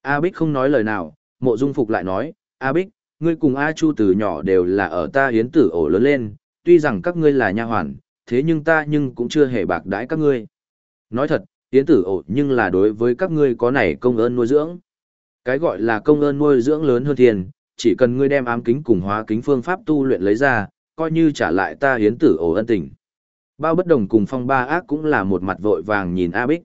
S1: A Bích không nói lời nào, mộ dung phục lại nói, A Bích, ngươi cùng A Chu từ nhỏ đều là ở ta hiến tử ổ lớn lên, tuy rằng các ngươi là nha hoàn, thế nhưng ta nhưng cũng chưa hề bạc đãi các ngươi. Nói thật, hiến tử ổ nhưng là đối với các ngươi có này công ơn nuôi dưỡng. Cái gọi là công ơn nuôi dưỡng lớn hơn tiền, chỉ cần ngươi đem ám kính cùng hóa kính phương pháp tu luyện lấy ra, coi như trả lại ta hiến tử ổ ân tình. Bao bất đồng cùng phong ba ác cũng là một mặt vội vàng nhìn A Bích.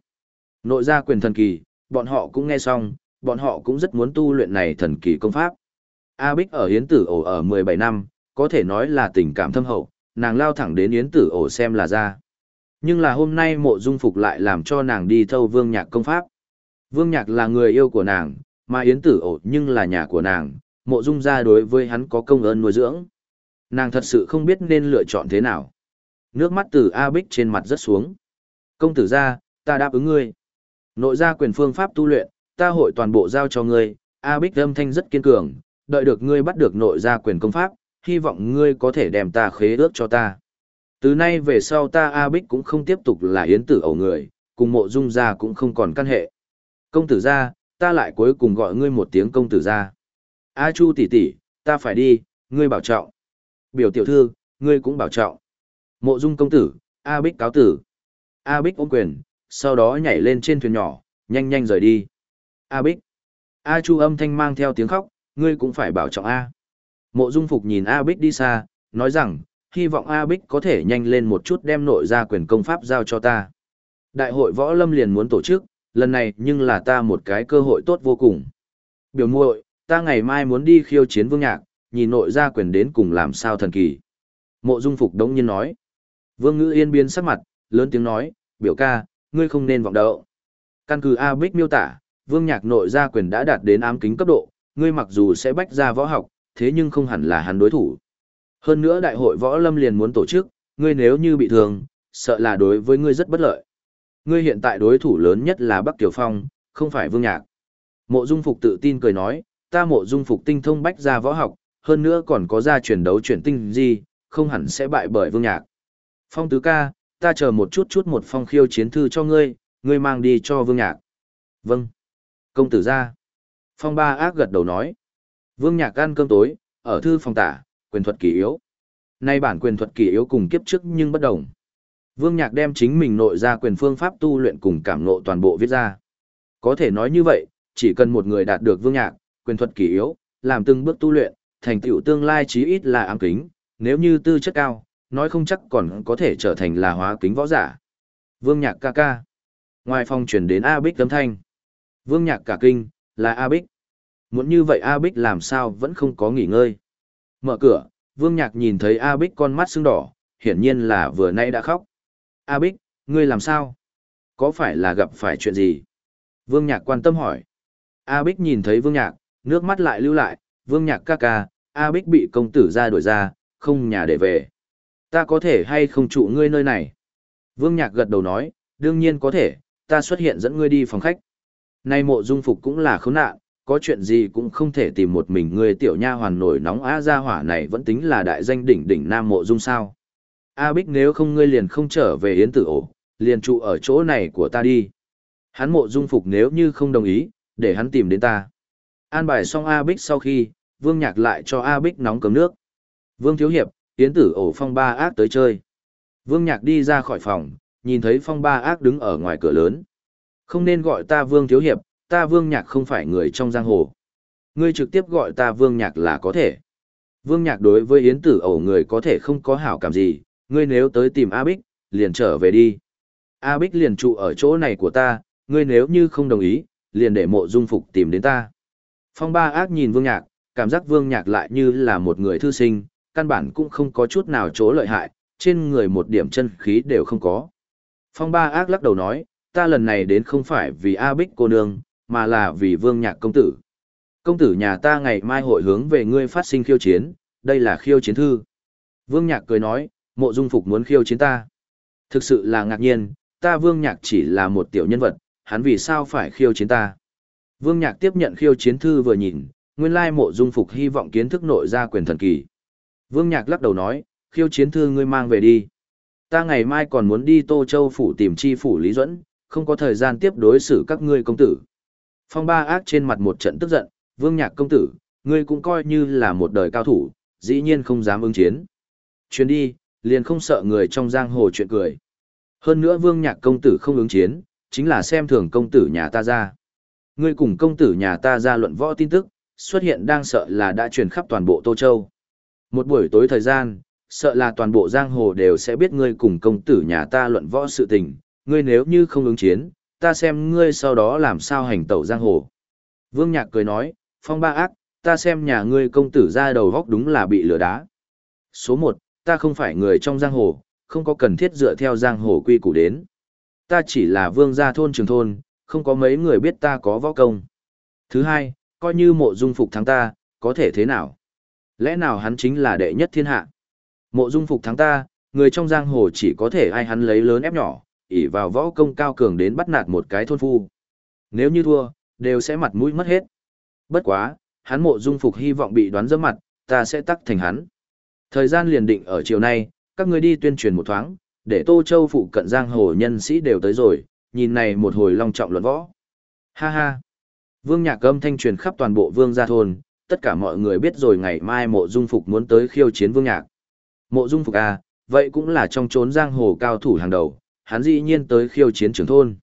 S1: Nội gia quyền thần kỳ, bọn họ cũng nghe xong, bọn họ cũng rất muốn tu luyện này thần kỳ công pháp. A Bích ở hiến tử ổ ở 17 năm, có thể nói là tình cảm thâm hậu, nàng lao thẳng đến hiến tử ổ xem là ra. Nhưng là hôm nay mộ dung phục lại làm cho nàng đi thâu vương nhạc công pháp. Vương nhạc là người yêu của nàng, mà yến tử ổ nhưng là nhà của nàng, mộ dung ra đối với hắn có công ơn nuôi dưỡng. Nàng thật sự không biết nên lựa chọn thế nào. Nước mắt từ A Bích trên mặt rất xuống. Công tử gia, ta đáp ứng ngươi. Nội gia quyền phương pháp tu luyện, ta hội toàn bộ giao cho ngươi. A Bích âm thanh rất kiên cường, đợi được ngươi bắt được nội gia quyền công pháp, hy vọng ngươi có thể đem ta khế ước cho ta. Từ nay về sau ta A Bích cũng không tiếp tục là yến tử ẩu người, cùng mộ dung gia cũng không còn căn hệ. Công tử gia, ta lại cuối cùng gọi ngươi một tiếng công tử gia. A Chu tỷ tỷ, ta phải đi, ngươi bảo trọng. Biểu tiểu thư, ngươi cũng bảo trọng. Mộ dung công tử, A Bích cáo tử. A Bích ôm quyền, sau đó nhảy lên trên thuyền nhỏ, nhanh nhanh rời đi. A Bích. A Chu âm thanh mang theo tiếng khóc, ngươi cũng phải bảo trọng A. Mộ Dung Phục nhìn A Bích đi xa, nói rằng, hy vọng A Bích có thể nhanh lên một chút đem nội ra quyền công pháp giao cho ta. Đại hội võ lâm liền muốn tổ chức, lần này nhưng là ta một cái cơ hội tốt vô cùng. Biểu muội, ta ngày mai muốn đi khiêu chiến vương nhạc, nhìn nội gia quyền đến cùng làm sao thần kỳ. Mộ Dung Phục đống nhiên nói. Vương Ngữ Yên biến sắc mặt, lớn tiếng nói, biểu ca, ngươi không nên vọng đậu. Căn cứ A Bích miêu tả, vương nhạc nội gia quyền đã đạt đến ám kính cấp độ, ngươi mặc dù sẽ bách ra võ học, thế nhưng không hẳn là hắn đối thủ. Hơn nữa đại hội võ lâm liền muốn tổ chức, ngươi nếu như bị thương, sợ là đối với ngươi rất bất lợi. Ngươi hiện tại đối thủ lớn nhất là Bắc Kiều Phong, không phải Vương Nhạc. Mộ Dung Phục tự tin cười nói, ta Mộ Dung Phục tinh thông bách gia võ học, hơn nữa còn có gia truyền đấu chuyển tinh gì, không hẳn sẽ bại bởi Vương Nhạc. Phong tứ ca, ta chờ một chút chút một phong khiêu chiến thư cho ngươi, ngươi mang đi cho Vương Nhạc. Vâng. Công tử ra. Phong ba ác gật đầu nói. Vương Nhạc ăn cơm tối, ở thư phòng tả, quyền thuật kỳ yếu. Nay bản quyền thuật kỳ yếu cùng kiếp trước nhưng bất đồng. Vương Nhạc đem chính mình nội ra quyền phương pháp tu luyện cùng cảm ngộ toàn bộ viết ra. Có thể nói như vậy, chỉ cần một người đạt được Vương Nhạc, quyền thuật kỳ yếu, làm từng bước tu luyện, thành tựu tương lai chí ít là ám kính, nếu như tư chất cao, nói không chắc còn có thể trở thành là hóa kính võ giả. Vương Nhạc ca ca. Ngoài phòng chuyển đến A Bích tấm thanh. Vương Nhạc cả kinh, là A Bích. Muốn như vậy A Bích làm sao vẫn không có nghỉ ngơi. Mở cửa, Vương Nhạc nhìn thấy A Bích con mắt sưng đỏ, hiển nhiên là vừa nay đã khóc. A Bích, ngươi làm sao? Có phải là gặp phải chuyện gì? Vương Nhạc quan tâm hỏi. A Bích nhìn thấy Vương Nhạc, nước mắt lại lưu lại, Vương Nhạc ca ca, A Bích bị công tử ra đuổi ra, không nhà để về. Ta có thể hay không trụ ngươi nơi này? Vương Nhạc gật đầu nói, đương nhiên có thể, ta xuất hiện dẫn ngươi đi phòng khách. Nay mộ dung phục cũng là khốn nạn, có chuyện gì cũng không thể tìm một mình ngươi tiểu nha hoàn nổi nóng á gia hỏa này vẫn tính là đại danh đỉnh đỉnh nam mộ dung sao. A Bích nếu không ngươi liền không trở về yến tử ổ, liền trụ ở chỗ này của ta đi. Hắn mộ dung phục nếu như không đồng ý, để hắn tìm đến ta. An bài xong A Bích sau khi, Vương Nhạc lại cho A Bích nóng cấm nước. Vương Thiếu Hiệp, yến tử ổ phong ba ác tới chơi. Vương Nhạc đi ra khỏi phòng, nhìn thấy phong ba ác đứng ở ngoài cửa lớn. Không nên gọi ta Vương Thiếu Hiệp, ta Vương Nhạc không phải người trong giang hồ. Ngươi trực tiếp gọi ta Vương Nhạc là có thể. Vương Nhạc đối với Yến Tử ẩu người có thể không có hảo cảm gì, ngươi nếu tới tìm A Bích, liền trở về đi. A Bích liền trụ ở chỗ này của ta, ngươi nếu như không đồng ý, liền để mộ dung phục tìm đến ta. Phong ba ác nhìn Vương Nhạc, cảm giác Vương Nhạc lại như là một người thư sinh, căn bản cũng không có chút nào chỗ lợi hại, trên người một điểm chân khí đều không có. Phong ba ác lắc đầu nói, ta lần này đến không phải vì A Bích cô nương, mà là vì vương nhạc công tử. Công tử nhà ta ngày mai hội hướng về ngươi phát sinh khiêu chiến, đây là khiêu chiến thư. Vương nhạc cười nói, mộ dung phục muốn khiêu chiến ta. Thực sự là ngạc nhiên, ta vương nhạc chỉ là một tiểu nhân vật, hắn vì sao phải khiêu chiến ta. Vương nhạc tiếp nhận khiêu chiến thư vừa nhìn, nguyên lai mộ dung phục hy vọng kiến thức nội ra quyền thần kỳ. Vương nhạc lắc đầu nói, khiêu chiến thư ngươi mang về đi. Ta ngày mai còn muốn đi Tô Châu phủ tìm chi phủ Lý Duẫn, không có thời gian tiếp đối xử các ngươi công tử. Phong ba ác trên mặt một trận tức giận, vương nhạc công tử, ngươi cũng coi như là một đời cao thủ, dĩ nhiên không dám ứng chiến. Chuyến đi, liền không sợ người trong giang hồ chuyện cười. Hơn nữa vương nhạc công tử không ứng chiến, chính là xem thường công tử nhà ta ra. Ngươi cùng công tử nhà ta ra luận võ tin tức, xuất hiện đang sợ là đã truyền khắp toàn bộ Tô Châu. Một buổi tối thời gian, sợ là toàn bộ giang hồ đều sẽ biết ngươi cùng công tử nhà ta luận võ sự tình, ngươi nếu như không ứng chiến, ta xem ngươi sau đó làm sao hành tẩu giang hồ. Vương Nhạc cười nói, phong ba ác, ta xem nhà ngươi công tử ra đầu góc đúng là bị lửa đá. Số 1, ta không phải người trong giang hồ, không có cần thiết dựa theo giang hồ quy củ đến. Ta chỉ là vương gia thôn trường thôn, không có mấy người biết ta có võ công. Thứ hai, coi như mộ dung phục thắng ta, có thể thế nào? Lẽ nào hắn chính là đệ nhất thiên hạ? Mộ dung phục thắng ta, người trong giang hồ chỉ có thể ai hắn lấy lớn ép nhỏ, ỷ vào võ công cao cường đến bắt nạt một cái thôn phu. Nếu như thua, đều sẽ mặt mũi mất hết. Bất quá, hắn mộ dung phục hy vọng bị đoán dẫm mặt, ta sẽ tắc thành hắn. Thời gian liền định ở chiều nay, các người đi tuyên truyền một thoáng, để Tô Châu phụ cận giang hồ nhân sĩ đều tới rồi, nhìn này một hồi long trọng luận võ. Ha ha. Vương Nhạc âm thanh truyền khắp toàn bộ Vương gia thôn, tất cả mọi người biết rồi ngày mai Mộ Dung Phục muốn tới khiêu chiến Vương Nhạc. Mộ Dung Phục à, vậy cũng là trong chốn giang hồ cao thủ hàng đầu, hắn dĩ nhiên tới khiêu chiến trưởng thôn.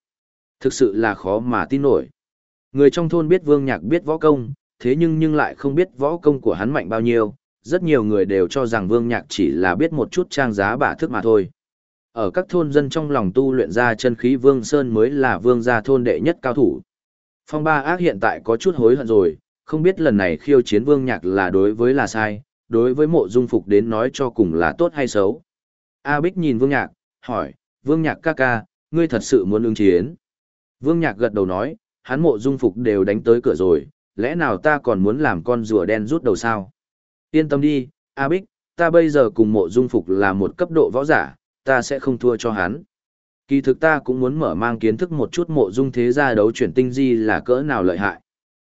S1: Thực sự là khó mà tin nổi. Người trong thôn biết Vương Nhạc biết võ công, thế nhưng nhưng lại không biết võ công của hắn mạnh bao nhiêu, rất nhiều người đều cho rằng Vương Nhạc chỉ là biết một chút trang giá bả thức mà thôi. Ở các thôn dân trong lòng tu luyện ra chân khí Vương Sơn mới là Vương gia thôn đệ nhất cao thủ. Phong ba ác hiện tại có chút hối hận rồi, không biết lần này khiêu chiến Vương Nhạc là đối với là sai, đối với mộ dung phục đến nói cho cùng là tốt hay xấu. A Bích nhìn Vương Nhạc, hỏi, Vương Nhạc ca ca, ngươi thật sự muốn ứng chiến. Vương Nhạc gật đầu nói, hắn mộ dung phục đều đánh tới cửa rồi, lẽ nào ta còn muốn làm con rùa đen rút đầu sao? Yên tâm đi, A Bích, ta bây giờ cùng mộ dung phục là một cấp độ võ giả, ta sẽ không thua cho hắn. Kỳ thực ta cũng muốn mở mang kiến thức một chút mộ dung thế gia đấu chuyển tinh di là cỡ nào lợi hại.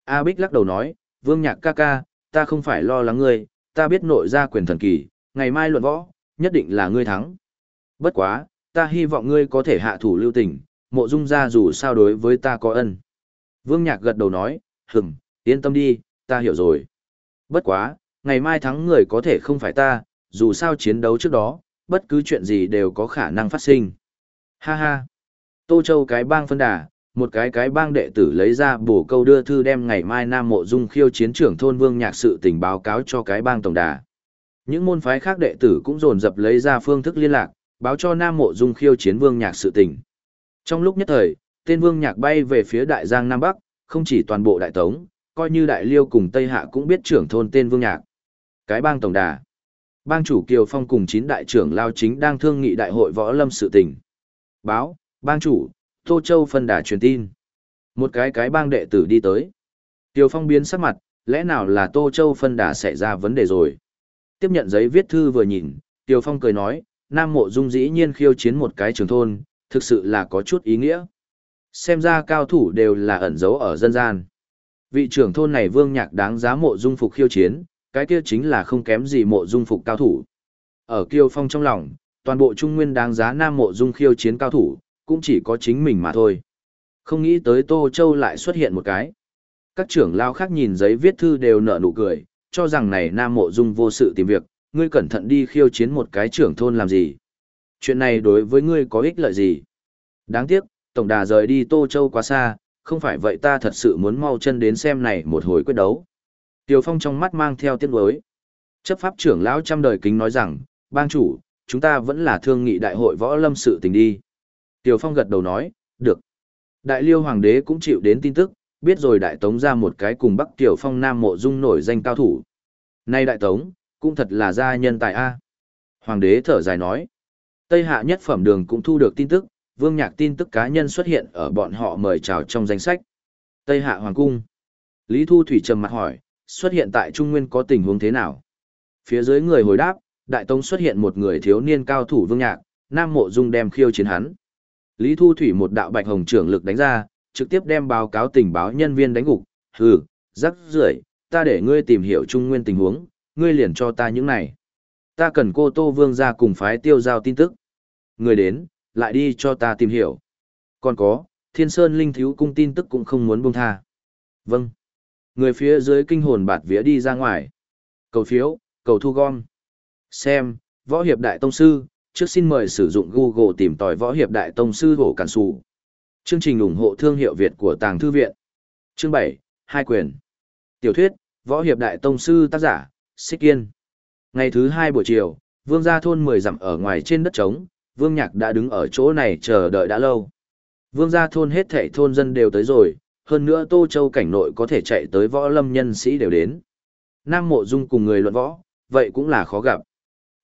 S1: A Bích lắc đầu nói, Vương Nhạc ca ca, ta không phải lo lắng ngươi, ta biết nội gia quyền thần kỳ, ngày mai luận võ, nhất định là ngươi thắng. Bất quá, ta hy vọng ngươi có thể hạ thủ lưu tình, mộ dung gia dù sao đối với ta có ân. Vương Nhạc gật đầu nói, hừm, yên tâm đi, ta hiểu rồi. Bất quá, ngày mai thắng người có thể không phải ta, dù sao chiến đấu trước đó, bất cứ chuyện gì đều có khả năng phát sinh. Ha ha. Tô Châu cái bang phân đà, một cái cái bang đệ tử lấy ra bổ câu đưa thư đem ngày mai Nam Mộ Dung khiêu chiến trưởng thôn Vương Nhạc sự tình báo cáo cho cái bang tổng đà. Những môn phái khác đệ tử cũng dồn dập lấy ra phương thức liên lạc, báo cho Nam Mộ Dung khiêu chiến Vương Nhạc sự tình. Trong lúc nhất thời, tên Vương Nhạc bay về phía Đại Giang Nam Bắc, không chỉ toàn bộ Đại Tống, coi như Đại Liêu cùng Tây Hạ cũng biết trưởng thôn tên Vương Nhạc. Cái bang tổng đà. Bang chủ Kiều Phong cùng chín đại trưởng lao chính đang thương nghị đại hội võ lâm sự tình. Báo, bang chủ, Tô Châu phân đà truyền tin. Một cái cái bang đệ tử đi tới. tiêu Phong biến sắc mặt, lẽ nào là Tô Châu phân đà xảy ra vấn đề rồi. Tiếp nhận giấy viết thư vừa nhìn, tiêu Phong cười nói, Nam Mộ Dung dĩ nhiên khiêu chiến một cái trường thôn, thực sự là có chút ý nghĩa. Xem ra cao thủ đều là ẩn giấu ở dân gian. Vị trưởng thôn này vương nhạc đáng giá mộ dung phục khiêu chiến, cái kia chính là không kém gì mộ dung phục cao thủ. Ở Kiêu Phong trong lòng, toàn bộ Trung Nguyên đáng giá nam mộ dung khiêu chiến cao thủ, cũng chỉ có chính mình mà thôi. Không nghĩ tới Tô Châu lại xuất hiện một cái. Các trưởng lao khác nhìn giấy viết thư đều nở nụ cười, cho rằng này nam mộ dung vô sự tìm việc, ngươi cẩn thận đi khiêu chiến một cái trưởng thôn làm gì. Chuyện này đối với ngươi có ích lợi gì. Đáng tiếc, tổng đà rời đi Tô Châu quá xa, không phải vậy ta thật sự muốn mau chân đến xem này một hồi quyết đấu. Tiều Phong trong mắt mang theo tiếc nuối. Chấp pháp trưởng lão trăm đời kính nói rằng, bang chủ, chúng ta vẫn là thương nghị đại hội võ lâm sự tình đi. tiểu Phong gật đầu nói, được. Đại liêu hoàng đế cũng chịu đến tin tức, biết rồi đại tống ra một cái cùng bắc tiểu Phong nam mộ dung nổi danh cao thủ. Nay đại tống, cũng thật là gia nhân tài A. Hoàng đế thở dài nói. Tây hạ nhất phẩm đường cũng thu được tin tức, vương nhạc tin tức cá nhân xuất hiện ở bọn họ mời chào trong danh sách. Tây hạ hoàng cung. Lý Thu Thủy trầm mặt hỏi, xuất hiện tại Trung Nguyên có tình huống thế nào? Phía dưới người hồi đáp, Đại Tông xuất hiện một người thiếu niên cao thủ vương nhạc, Nam Mộ Dung đem khiêu chiến hắn. Lý Thu Thủy một đạo bạch hồng trưởng lực đánh ra, trực tiếp đem báo cáo tình báo nhân viên đánh gục, hừ, rắc rưởi, ta để ngươi tìm hiểu Trung Nguyên tình huống, ngươi liền cho ta những này. Ta cần cô Tô Vương ra cùng phái tiêu giao tin tức. Người đến, lại đi cho ta tìm hiểu. Còn có, Thiên Sơn Linh Thiếu Cung tin tức cũng không muốn buông tha. Vâng. Người phía dưới kinh hồn bạt vía đi ra ngoài. Cầu phiếu, cầu thu gom. Xem, Võ Hiệp Đại Tông Sư, trước xin mời sử dụng Google tìm tòi Võ Hiệp Đại Tông Sư hổ cản sụ. Chương trình ủng hộ thương hiệu Việt của Tàng Thư Viện. Chương 7, Hai quyền. Tiểu thuyết, Võ Hiệp Đại Tông Sư tác giả, Xích Kiên. Ngày thứ hai buổi chiều, Vương gia thôn 10 dặm ở ngoài trên đất trống, Vương Nhạc đã đứng ở chỗ này chờ đợi đã lâu. Vương gia thôn hết thảy thôn dân đều tới rồi, hơn nữa Tô Châu cảnh nội có thể chạy tới võ lâm nhân sĩ đều đến. Nam Mộ Dung cùng người luận võ, vậy cũng là khó gặp.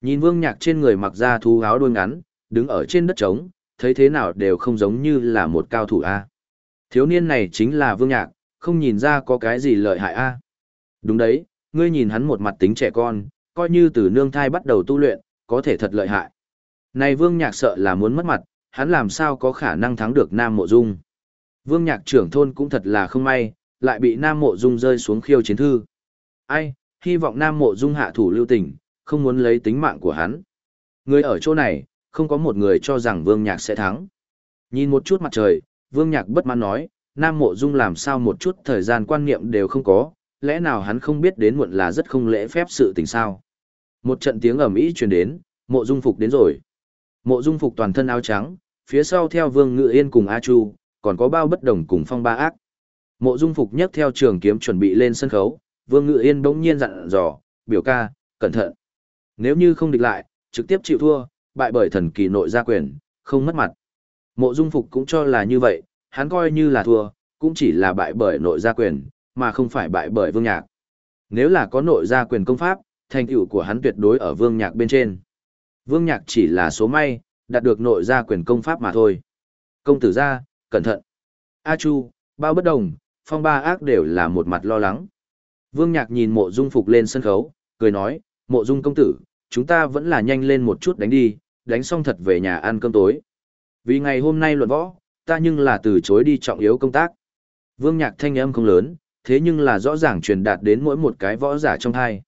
S1: Nhìn Vương Nhạc trên người mặc ra thú áo đuôi ngắn, đứng ở trên đất trống, thấy thế nào đều không giống như là một cao thủ A. Thiếu niên này chính là Vương Nhạc, không nhìn ra có cái gì lợi hại A. Đúng đấy, ngươi nhìn hắn một mặt tính trẻ con, coi như từ nương thai bắt đầu tu luyện, có thể thật lợi hại. Này Vương Nhạc sợ là muốn mất mặt, hắn làm sao có khả năng thắng được Nam Mộ Dung. Vương Nhạc trưởng thôn cũng thật là không may, lại bị Nam Mộ Dung rơi xuống khiêu chiến thư. Ai, hy vọng Nam Mộ Dung hạ thủ lưu tình, không muốn lấy tính mạng của hắn. Người ở chỗ này, không có một người cho rằng Vương Nhạc sẽ thắng. Nhìn một chút mặt trời, Vương Nhạc bất mãn nói, Nam Mộ Dung làm sao một chút thời gian quan niệm đều không có, lẽ nào hắn không biết đến muộn là rất không lễ phép sự tình sao. Một trận tiếng ầm ĩ truyền đến, Mộ Dung Phục đến rồi. Mộ Dung Phục toàn thân áo trắng, phía sau theo Vương Ngự Yên cùng A Chu, còn có bao bất đồng cùng phong ba ác. Mộ Dung Phục nhấc theo trường kiếm chuẩn bị lên sân khấu, Vương Ngự Yên bỗng nhiên dặn dò, "Biểu ca, cẩn thận. Nếu như không địch lại, trực tiếp chịu thua, bại bởi thần kỳ nội gia quyền, không mất mặt." Mộ Dung Phục cũng cho là như vậy, hắn coi như là thua, cũng chỉ là bại bởi nội gia quyền, mà không phải bại bởi Vương Nhạc. Nếu là có nội gia quyền công pháp, thành tựu của hắn tuyệt đối ở Vương Nhạc bên trên. Vương Nhạc chỉ là số may, đạt được nội gia quyền công pháp mà thôi. Công tử gia, cẩn thận. A Chu, bao bất đồng, phong ba ác đều là một mặt lo lắng. Vương Nhạc nhìn mộ dung phục lên sân khấu, cười nói, mộ dung công tử, chúng ta vẫn là nhanh lên một chút đánh đi, đánh xong thật về nhà ăn cơm tối. Vì ngày hôm nay luận võ, ta nhưng là từ chối đi trọng yếu công tác. Vương Nhạc thanh âm không lớn, thế nhưng là rõ ràng truyền đạt đến mỗi một cái võ giả trong hai.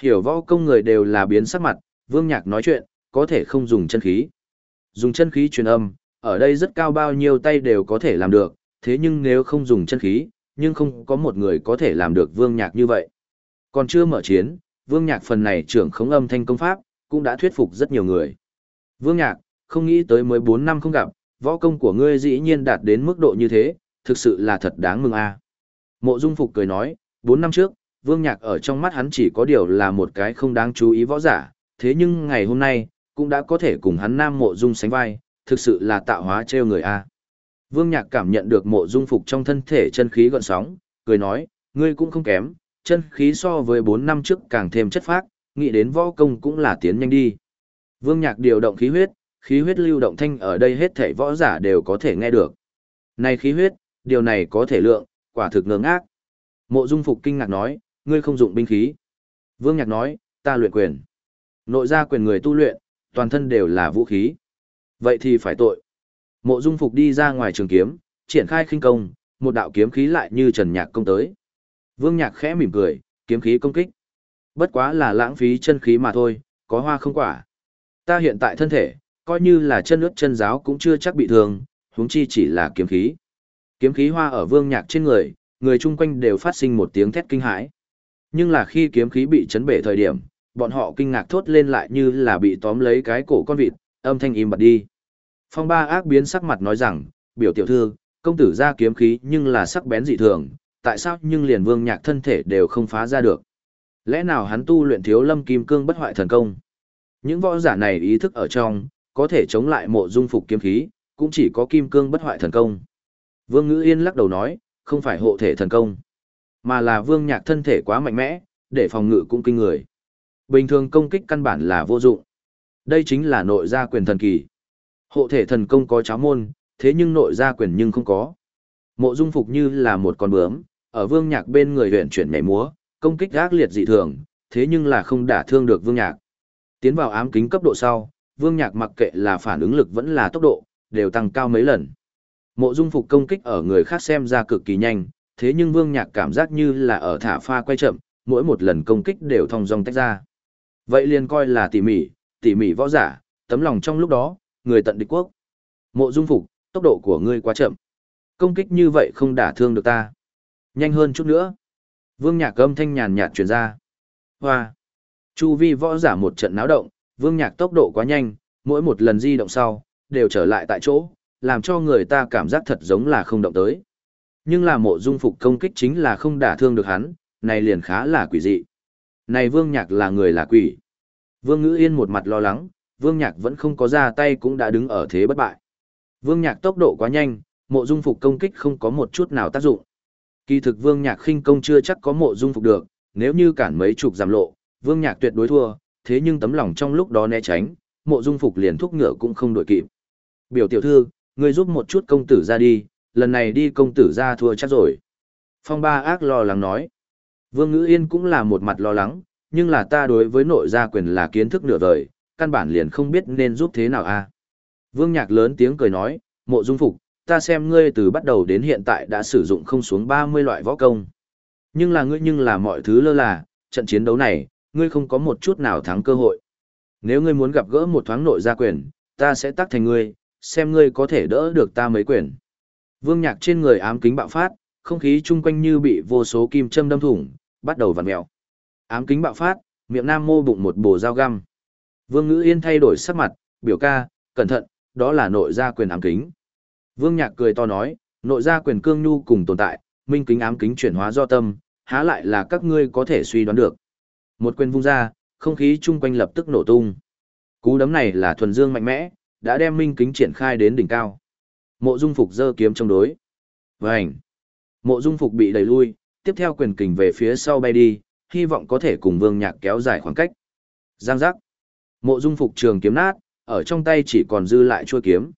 S1: Hiểu võ công người đều là biến sắc mặt, Vương Nhạc nói chuyện, có thể không dùng chân khí. Dùng chân khí truyền âm, ở đây rất cao bao nhiêu tay đều có thể làm được, thế nhưng nếu không dùng chân khí, nhưng không có một người có thể làm được Vương Nhạc như vậy. Còn chưa mở chiến, Vương Nhạc phần này trưởng khống âm thanh công pháp, cũng đã thuyết phục rất nhiều người. Vương Nhạc, không nghĩ tới mới 4 năm không gặp, võ công của ngươi dĩ nhiên đạt đến mức độ như thế, thực sự là thật đáng mừng a. Mộ Dung Phục cười nói, 4 năm trước, Vương Nhạc ở trong mắt hắn chỉ có điều là một cái không đáng chú ý võ giả, thế nhưng ngày hôm nay, cũng đã có thể cùng hắn Nam Mộ Dung sánh vai, thực sự là tạo hóa trêu người a. Vương Nhạc cảm nhận được Mộ Dung Phục trong thân thể chân khí gợn sóng, cười nói, ngươi cũng không kém, chân khí so với 4 năm trước càng thêm chất phác, nghĩ đến võ công cũng là tiến nhanh đi. Vương Nhạc điều động khí huyết, khí huyết lưu động thanh ở đây hết thảy võ giả đều có thể nghe được. Này khí huyết, điều này có thể lượng, quả thực ngưỡng ác. Mộ Dung Phục kinh ngạc nói, ngươi không dụng binh khí. Vương Nhạc nói, ta luyện quyền. Nội gia quyền người tu luyện, toàn thân đều là vũ khí. Vậy thì phải tội. Mộ Dung Phục đi ra ngoài trường kiếm, triển khai khinh công, một đạo kiếm khí lại như trần nhạc công tới. Vương Nhạc khẽ mỉm cười, kiếm khí công kích. Bất quá là lãng phí chân khí mà thôi, có hoa không quả. Ta hiện tại thân thể, coi như là chân ướt chân giáo cũng chưa chắc bị thương, huống chi chỉ là kiếm khí. Kiếm khí hoa ở Vương Nhạc trên người, người chung quanh đều phát sinh một tiếng thét kinh hãi. Nhưng là khi kiếm khí bị chấn bể thời điểm, bọn họ kinh ngạc thốt lên lại như là bị tóm lấy cái cổ con vịt, âm thanh im bặt đi. Phong ba ác biến sắc mặt nói rằng, biểu tiểu thư, công tử ra kiếm khí nhưng là sắc bén dị thường, tại sao nhưng liền vương nhạc thân thể đều không phá ra được. Lẽ nào hắn tu luyện thiếu lâm kim cương bất hoại thần công? Những võ giả này ý thức ở trong, có thể chống lại mộ dung phục kiếm khí, cũng chỉ có kim cương bất hoại thần công. Vương Ngữ Yên lắc đầu nói, không phải hộ thể thần công, mà là vương nhạc thân thể quá mạnh mẽ, để phòng ngự cũng kinh người. Bình thường công kích căn bản là vô dụng. Đây chính là nội gia quyền thần kỳ. Hộ thể thần công có cháo môn, thế nhưng nội gia quyền nhưng không có. Mộ dung phục như là một con bướm, ở vương nhạc bên người huyện chuyển nhảy múa, công kích gác liệt dị thường, thế nhưng là không đả thương được vương nhạc. Tiến vào ám kính cấp độ sau, vương nhạc mặc kệ là phản ứng lực vẫn là tốc độ, đều tăng cao mấy lần. Mộ dung phục công kích ở người khác xem ra cực kỳ nhanh, thế nhưng vương nhạc cảm giác như là ở thả pha quay chậm, mỗi một lần công kích đều thong dong tách ra. Vậy liền coi là tỉ mỉ, tỉ mỉ võ giả, tấm lòng trong lúc đó, người tận địch quốc. Mộ dung phục, tốc độ của ngươi quá chậm. Công kích như vậy không đả thương được ta. Nhanh hơn chút nữa. Vương nhạc âm thanh nhàn nhạt truyền ra. Hoa. Chu vi võ giả một trận náo động, vương nhạc tốc độ quá nhanh, mỗi một lần di động sau, đều trở lại tại chỗ, làm cho người ta cảm giác thật giống là không động tới. Nhưng là mộ dung phục công kích chính là không đả thương được hắn, này liền khá là quỷ dị. Này vương nhạc là người là quỷ. Vương ngữ yên một mặt lo lắng, vương nhạc vẫn không có ra tay cũng đã đứng ở thế bất bại. Vương nhạc tốc độ quá nhanh, mộ dung phục công kích không có một chút nào tác dụng. Kỳ thực vương nhạc khinh công chưa chắc có mộ dung phục được, nếu như cản mấy chục giảm lộ, vương nhạc tuyệt đối thua, thế nhưng tấm lòng trong lúc đó né tránh, mộ dung phục liền thúc ngựa cũng không đổi kịp. Biểu tiểu thư, ngươi giúp một chút công tử ra đi, lần này đi công tử ra thua chắc rồi. Phong ba ác lo lắng nói. Vương ngữ yên cũng là một mặt lo lắng, nhưng là ta đối với nội gia quyền là kiến thức nửa vời, căn bản liền không biết nên giúp thế nào a. Vương nhạc lớn tiếng cười nói, mộ dung phục, ta xem ngươi từ bắt đầu đến hiện tại đã sử dụng không xuống 30 loại võ công. Nhưng là ngươi nhưng là mọi thứ lơ là, trận chiến đấu này, ngươi không có một chút nào thắng cơ hội. Nếu ngươi muốn gặp gỡ một thoáng nội gia quyền, ta sẽ tác thành ngươi, xem ngươi có thể đỡ được ta mấy quyền. Vương nhạc trên người ám kính bạo phát, không khí chung quanh như bị vô số kim châm đâm thủng, bắt đầu vặn mèo. Ám kính bạo phát, miệng nam mô bụng một bồ dao găm. Vương Ngữ Yên thay đổi sắc mặt, biểu ca, cẩn thận, đó là nội gia quyền ám kính. Vương Nhạc cười to nói, nội gia quyền cương nhu cùng tồn tại, minh kính ám kính chuyển hóa do tâm, há lại là các ngươi có thể suy đoán được. Một quyền vung ra, không khí chung quanh lập tức nổ tung. Cú đấm này là thuần dương mạnh mẽ, đã đem minh kính triển khai đến đỉnh cao. Mộ Dung Phục giơ kiếm chống đối. Vành. Mộ Dung Phục bị đẩy lui, tiếp theo quyền kình về phía sau bay đi, hy vọng có thể cùng Vương Nhạc kéo dài khoảng cách. Giang giác. Mộ Dung Phục trường kiếm nát, ở trong tay chỉ còn dư lại chuôi kiếm.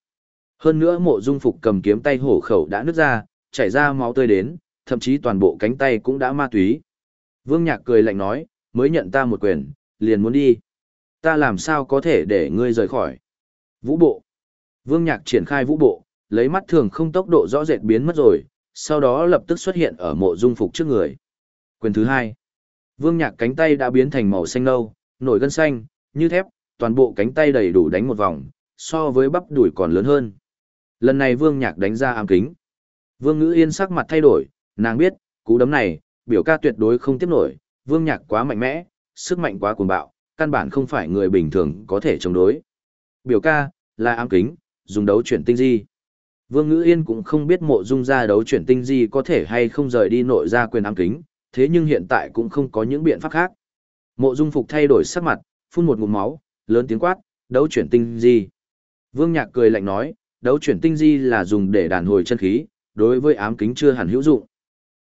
S1: Hơn nữa Mộ Dung Phục cầm kiếm tay hổ khẩu đã nứt ra, chảy ra máu tươi đến, thậm chí toàn bộ cánh tay cũng đã ma túy. Vương Nhạc cười lạnh nói, mới nhận ta một quyền, liền muốn đi. Ta làm sao có thể để ngươi rời khỏi. Vũ bộ. Vương Nhạc triển khai vũ bộ, lấy mắt thường không tốc độ rõ rệt biến mất rồi, sau đó lập tức xuất hiện ở mộ dung phục trước người. Quyền thứ hai. Vương Nhạc cánh tay đã biến thành màu xanh nâu, nổi gân xanh, như thép, toàn bộ cánh tay đầy đủ đánh một vòng, so với bắp đùi còn lớn hơn. Lần này Vương Nhạc đánh ra ám kính. Vương Ngữ Yên sắc mặt thay đổi, nàng biết, cú đấm này, biểu ca tuyệt đối không tiếp nổi, Vương Nhạc quá mạnh mẽ, sức mạnh quá cuồng bạo, căn bản không phải người bình thường có thể chống đối. Biểu ca, là ám kính, dùng đấu chuyển tinh di. Vương Ngữ Yên cũng không biết mộ dung ra đấu chuyển tinh di có thể hay không rời đi nội ra quyền ám kính, thế nhưng hiện tại cũng không có những biện pháp khác. Mộ dung phục thay đổi sắc mặt, phun một ngụm máu, lớn tiếng quát, đấu chuyển tinh di. Vương Nhạc cười lạnh nói, đấu chuyển tinh di là dùng để đàn hồi chân khí, đối với ám kính chưa hẳn hữu dụng.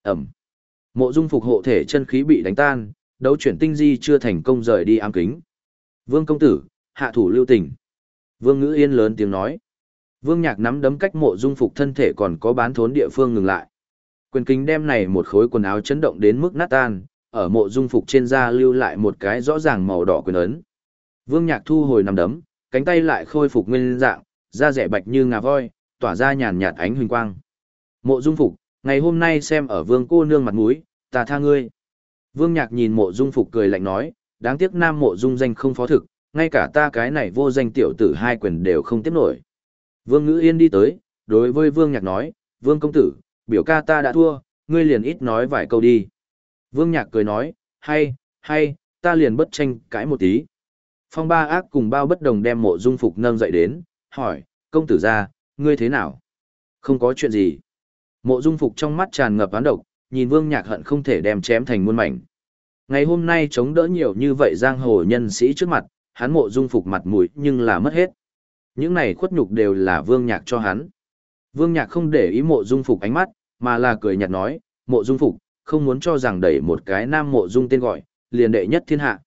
S1: Ẩm. Mộ dung phục hộ thể chân khí bị đánh tan, đấu chuyển tinh di chưa thành công rời đi ám kính. Vương công tử, hạ thủ lưu tình. Vương ngữ yên lớn tiếng nói. Vương nhạc nắm đấm cách mộ dung phục thân thể còn có bán thốn địa phương ngừng lại. Quyền kính đem này một khối quần áo chấn động đến mức nát tan, ở mộ dung phục trên da lưu lại một cái rõ ràng màu đỏ quyền ấn. Vương nhạc thu hồi nắm đấm, cánh tay lại khôi phục nguyên dạng, da rẻ bạch như ngà voi, tỏa ra nhàn nhạt ánh huỳnh quang. Mộ dung phục, ngày hôm nay xem ở vương cô nương mặt mũi, ta tha ngươi. Vương nhạc nhìn mộ dung phục cười lạnh nói, đáng tiếc nam mộ dung danh không phó thực, ngay cả ta cái này vô danh tiểu tử hai quyền đều không tiếp nổi. Vương Ngữ Yên đi tới, đối với Vương Nhạc nói, Vương công tử, biểu ca ta đã thua, ngươi liền ít nói vài câu đi. Vương Nhạc cười nói, hay, hay, ta liền bất tranh cãi một tí. Phong ba ác cùng bao bất đồng đem mộ dung phục nâng dậy đến, hỏi, công tử ra, ngươi thế nào? Không có chuyện gì. Mộ dung phục trong mắt tràn ngập án độc, nhìn Vương Nhạc hận không thể đem chém thành muôn mảnh. Ngày hôm nay chống đỡ nhiều như vậy giang hồ nhân sĩ trước mặt, hắn mộ dung phục mặt mũi nhưng là mất hết. Những này khuất nhục đều là vương nhạc cho hắn. Vương nhạc không để ý mộ dung phục ánh mắt, mà là cười nhạt nói, mộ dung phục, không muốn cho rằng đẩy một cái nam mộ dung tên gọi, liền đệ nhất thiên hạ.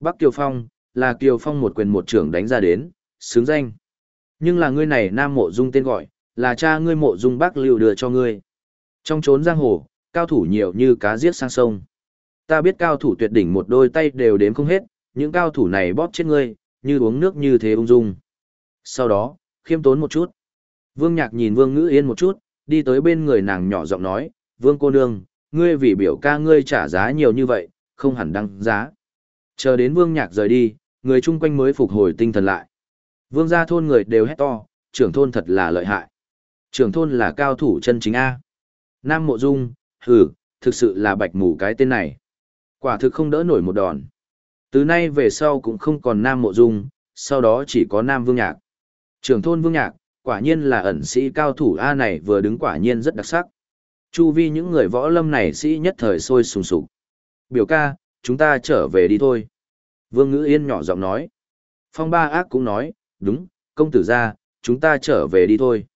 S1: Bắc Kiều Phong, là Kiều Phong một quyền một trưởng đánh ra đến, xứng danh. Nhưng là ngươi này nam mộ dung tên gọi, là cha ngươi mộ dung bác lưu đưa cho ngươi. Trong trốn giang hồ, cao thủ nhiều như cá giết sang sông. Ta biết cao thủ tuyệt đỉnh một đôi tay đều đếm không hết, những cao thủ này bóp chết ngươi, như uống nước như thế ung dung. Sau đó, khiêm tốn một chút. Vương Nhạc nhìn Vương Ngữ Yên một chút, đi tới bên người nàng nhỏ giọng nói, Vương cô nương, ngươi vì biểu ca ngươi trả giá nhiều như vậy, không hẳn đăng giá. Chờ đến Vương Nhạc rời đi, người chung quanh mới phục hồi tinh thần lại. Vương gia thôn người đều hét to, trưởng thôn thật là lợi hại. Trưởng thôn là cao thủ chân chính A. Nam Mộ Dung, hừ, thực sự là bạch mù cái tên này. Quả thực không đỡ nổi một đòn. Từ nay về sau cũng không còn Nam Mộ Dung, sau đó chỉ có Nam Vương Nhạc. Trưởng thôn Vương Nhạc, quả nhiên là ẩn sĩ cao thủ A này vừa đứng quả nhiên rất đặc sắc. Chu vi những người võ lâm này sĩ nhất thời sôi sùng sục. Biểu ca, chúng ta trở về đi thôi. Vương Ngữ Yên nhỏ giọng nói. Phong Ba Ác cũng nói, đúng, công tử ra, chúng ta trở về đi thôi.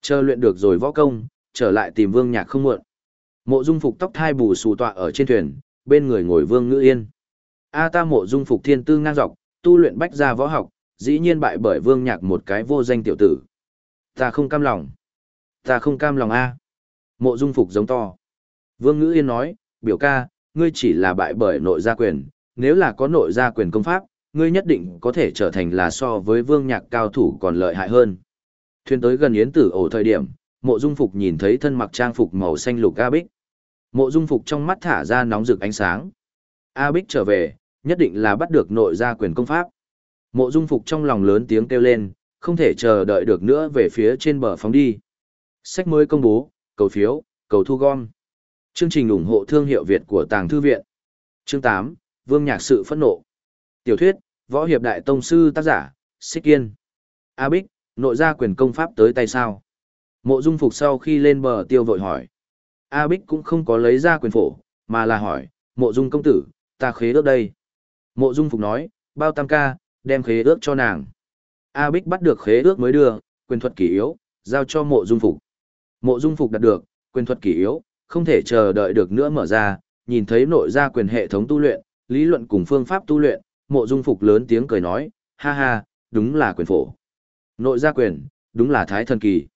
S1: Chờ luyện được rồi võ công, trở lại tìm Vương Nhạc không muộn. Mộ Dung Phục tóc thai bù xù tọa ở trên thuyền, bên người ngồi Vương Ngữ Yên. A ta Mộ Dung Phục thiên tư ngang dọc, tu luyện bách gia võ học, dĩ nhiên bại bởi vương nhạc một cái vô danh tiểu tử. Ta không cam lòng. Ta không cam lòng a. Mộ dung phục giống to. Vương ngữ yên nói, biểu ca, ngươi chỉ là bại bởi nội gia quyền, nếu là có nội gia quyền công pháp, ngươi nhất định có thể trở thành là so với vương nhạc cao thủ còn lợi hại hơn. Thuyền tới gần yến tử ổ thời điểm, mộ dung phục nhìn thấy thân mặc trang phục màu xanh lục A Bích. Mộ dung phục trong mắt thả ra nóng rực ánh sáng. A Bích trở về, nhất định là bắt được nội gia quyền công pháp. Mộ Dung Phục trong lòng lớn tiếng kêu lên, không thể chờ đợi được nữa về phía trên bờ phóng đi. Sách mới công bố, cầu phiếu, cầu thu gom. Chương trình ủng hộ thương hiệu Việt của Tàng Thư Viện. Chương 8, Vương Nhạc Sự phẫn nộ. Tiểu thuyết, Võ Hiệp Đại Tông Sư tác giả, Xích Kiên. A Bích, nội gia quyền công pháp tới tay sao? Mộ Dung Phục sau khi lên bờ tiêu vội hỏi. A Bích cũng không có lấy ra quyền phổ, mà là hỏi, mộ dung công tử, ta khế ước đây. Mộ dung phục nói, bao tam ca, đem khế ước cho nàng. A Bích bắt được khế ước mới đưa, quyền thuật kỷ yếu, giao cho mộ dung phục. Mộ dung phục đạt được, quyền thuật kỷ yếu, không thể chờ đợi được nữa mở ra, nhìn thấy nội gia quyền hệ thống tu luyện, lý luận cùng phương pháp tu luyện, mộ dung phục lớn tiếng cười nói, ha ha, đúng là quyền phổ. Nội gia quyền, đúng là thái thần kỳ.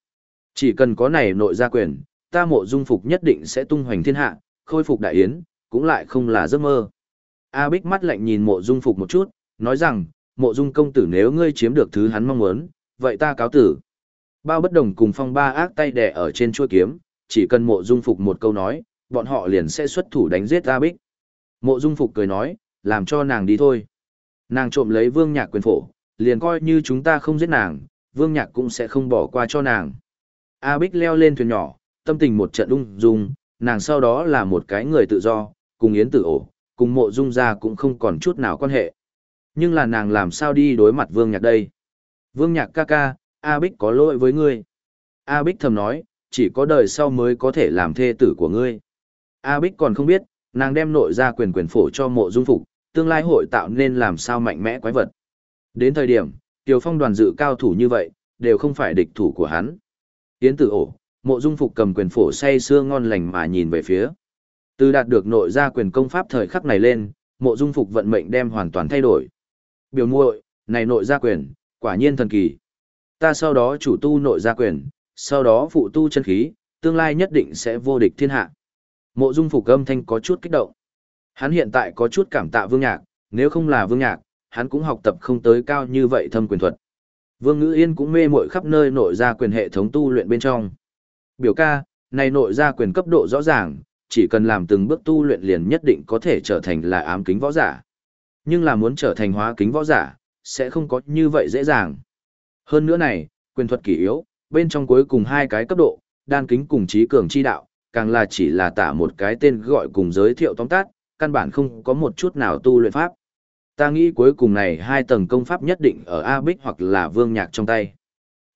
S1: Chỉ cần có này nội gia quyền, ta mộ dung phục nhất định sẽ tung hoành thiên hạ, khôi phục đại yến, cũng lại không là giấc mơ. A Bích mắt lạnh nhìn mộ dung phục một chút, nói rằng, mộ dung công tử nếu ngươi chiếm được thứ hắn mong muốn, vậy ta cáo tử. Bao bất đồng cùng phong ba ác tay đẻ ở trên chuôi kiếm, chỉ cần mộ dung phục một câu nói, bọn họ liền sẽ xuất thủ đánh giết A Bích. Mộ dung phục cười nói, làm cho nàng đi thôi. Nàng trộm lấy vương nhạc quyền phổ, liền coi như chúng ta không giết nàng, vương nhạc cũng sẽ không bỏ qua cho nàng. A Bích leo lên thuyền nhỏ, tâm tình một trận ung dung, nàng sau đó là một cái người tự do, cùng Yến Tử ổ, cùng mộ dung ra cũng không còn chút nào quan hệ. Nhưng là nàng làm sao đi đối mặt vương nhạc đây? Vương nhạc ca ca, A Bích có lỗi với ngươi. A Bích thầm nói, chỉ có đời sau mới có thể làm thê tử của ngươi. A Bích còn không biết, nàng đem nội ra quyền quyền phổ cho mộ dung phục, tương lai hội tạo nên làm sao mạnh mẽ quái vật. Đến thời điểm, Tiều Phong đoàn dự cao thủ như vậy, đều không phải địch thủ của hắn. Yến tử ổ, mộ dung phục cầm quyền phổ say xưa ngon lành mà nhìn về phía. Từ đạt được nội gia quyền công pháp thời khắc này lên, mộ dung phục vận mệnh đem hoàn toàn thay đổi. Biểu muội, này nội gia quyền, quả nhiên thần kỳ. Ta sau đó chủ tu nội gia quyền, sau đó phụ tu chân khí, tương lai nhất định sẽ vô địch thiên hạ. Mộ dung phục âm thanh có chút kích động. Hắn hiện tại có chút cảm tạ vương nhạc, nếu không là vương nhạc, hắn cũng học tập không tới cao như vậy thâm quyền thuật. Vương Ngữ Yên cũng mê muội khắp nơi nội ra quyền hệ thống tu luyện bên trong. Biểu ca, này nội ra quyền cấp độ rõ ràng, chỉ cần làm từng bước tu luyện liền nhất định có thể trở thành là ám kính võ giả. Nhưng là muốn trở thành hóa kính võ giả, sẽ không có như vậy dễ dàng. Hơn nữa này, quyền thuật kỷ yếu, bên trong cuối cùng hai cái cấp độ, đan kính cùng trí cường chi đạo, càng là chỉ là tả một cái tên gọi cùng giới thiệu tóm tắt, căn bản không có một chút nào tu luyện pháp. Ta nghĩ cuối cùng này hai tầng công pháp nhất định ở A Bích hoặc là Vương Nhạc trong tay.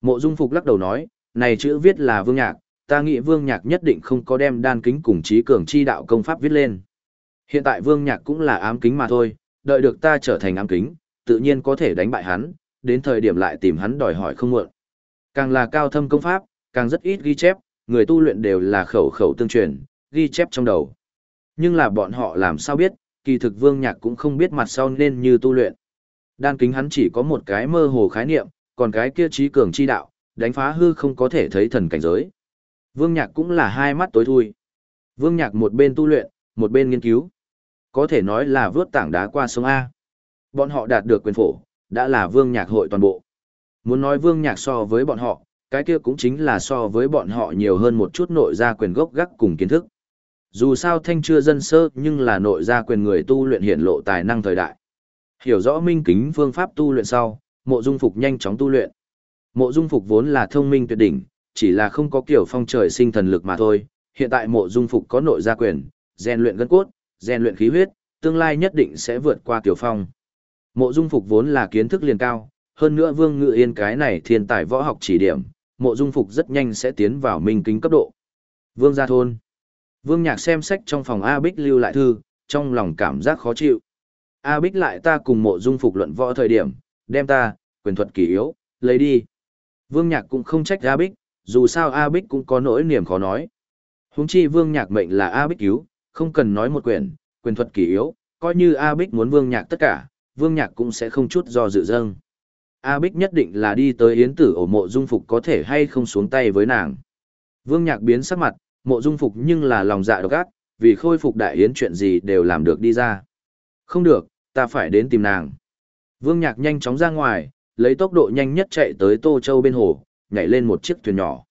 S1: Mộ Dung Phục lắc đầu nói, này chữ viết là Vương Nhạc, ta nghĩ Vương Nhạc nhất định không có đem đan kính cùng trí cường chi đạo công pháp viết lên. Hiện tại Vương Nhạc cũng là ám kính mà thôi, đợi được ta trở thành ám kính, tự nhiên có thể đánh bại hắn, đến thời điểm lại tìm hắn đòi hỏi không muộn. Càng là cao thâm công pháp, càng rất ít ghi chép, người tu luyện đều là khẩu khẩu tương truyền, ghi chép trong đầu. Nhưng là bọn họ làm sao biết, kỳ thực Vương Nhạc cũng không biết mặt sau nên như tu luyện. Đan kính hắn chỉ có một cái mơ hồ khái niệm, còn cái kia trí cường chi đạo, đánh phá hư không có thể thấy thần cảnh giới. Vương Nhạc cũng là hai mắt tối thui. Vương Nhạc một bên tu luyện, một bên nghiên cứu. Có thể nói là vớt tảng đá qua sông A. Bọn họ đạt được quyền phổ, đã là Vương Nhạc hội toàn bộ. Muốn nói Vương Nhạc so với bọn họ, cái kia cũng chính là so với bọn họ nhiều hơn một chút nội ra quyền gốc gác cùng kiến thức. Dù sao thanh chưa dân sơ nhưng là nội gia quyền người tu luyện hiển lộ tài năng thời đại. Hiểu rõ minh kính phương pháp tu luyện sau, mộ dung phục nhanh chóng tu luyện. Mộ dung phục vốn là thông minh tuyệt đỉnh, chỉ là không có kiểu phong trời sinh thần lực mà thôi. Hiện tại mộ dung phục có nội gia quyền, rèn luyện gân cốt, rèn luyện khí huyết, tương lai nhất định sẽ vượt qua kiểu phong. Mộ dung phục vốn là kiến thức liền cao, hơn nữa vương ngự yên cái này thiên tài võ học chỉ điểm, mộ dung phục rất nhanh sẽ tiến vào minh kính cấp độ. Vương gia thôn. Vương Nhạc xem sách trong phòng A Bích lưu lại thư, trong lòng cảm giác khó chịu. A Bích lại ta cùng mộ dung phục luận võ thời điểm, đem ta, quyền thuật kỳ yếu, lấy đi. Vương Nhạc cũng không trách A Bích, dù sao A Bích cũng có nỗi niềm khó nói. Húng chi Vương Nhạc mệnh là A Bích cứu, không cần nói một quyền, quyền thuật kỳ yếu, coi như A Bích muốn Vương Nhạc tất cả, Vương Nhạc cũng sẽ không chút do dự dâng. A Bích nhất định là đi tới Yến Tử ổ mộ dung phục có thể hay không xuống tay với nàng. Vương Nhạc biến sắc mặt, mộ dung phục nhưng là lòng dạ độc ác, vì khôi phục đại yến chuyện gì đều làm được đi ra. Không được, ta phải đến tìm nàng. Vương Nhạc nhanh chóng ra ngoài, lấy tốc độ nhanh nhất chạy tới Tô Châu bên hồ, nhảy lên một chiếc thuyền nhỏ.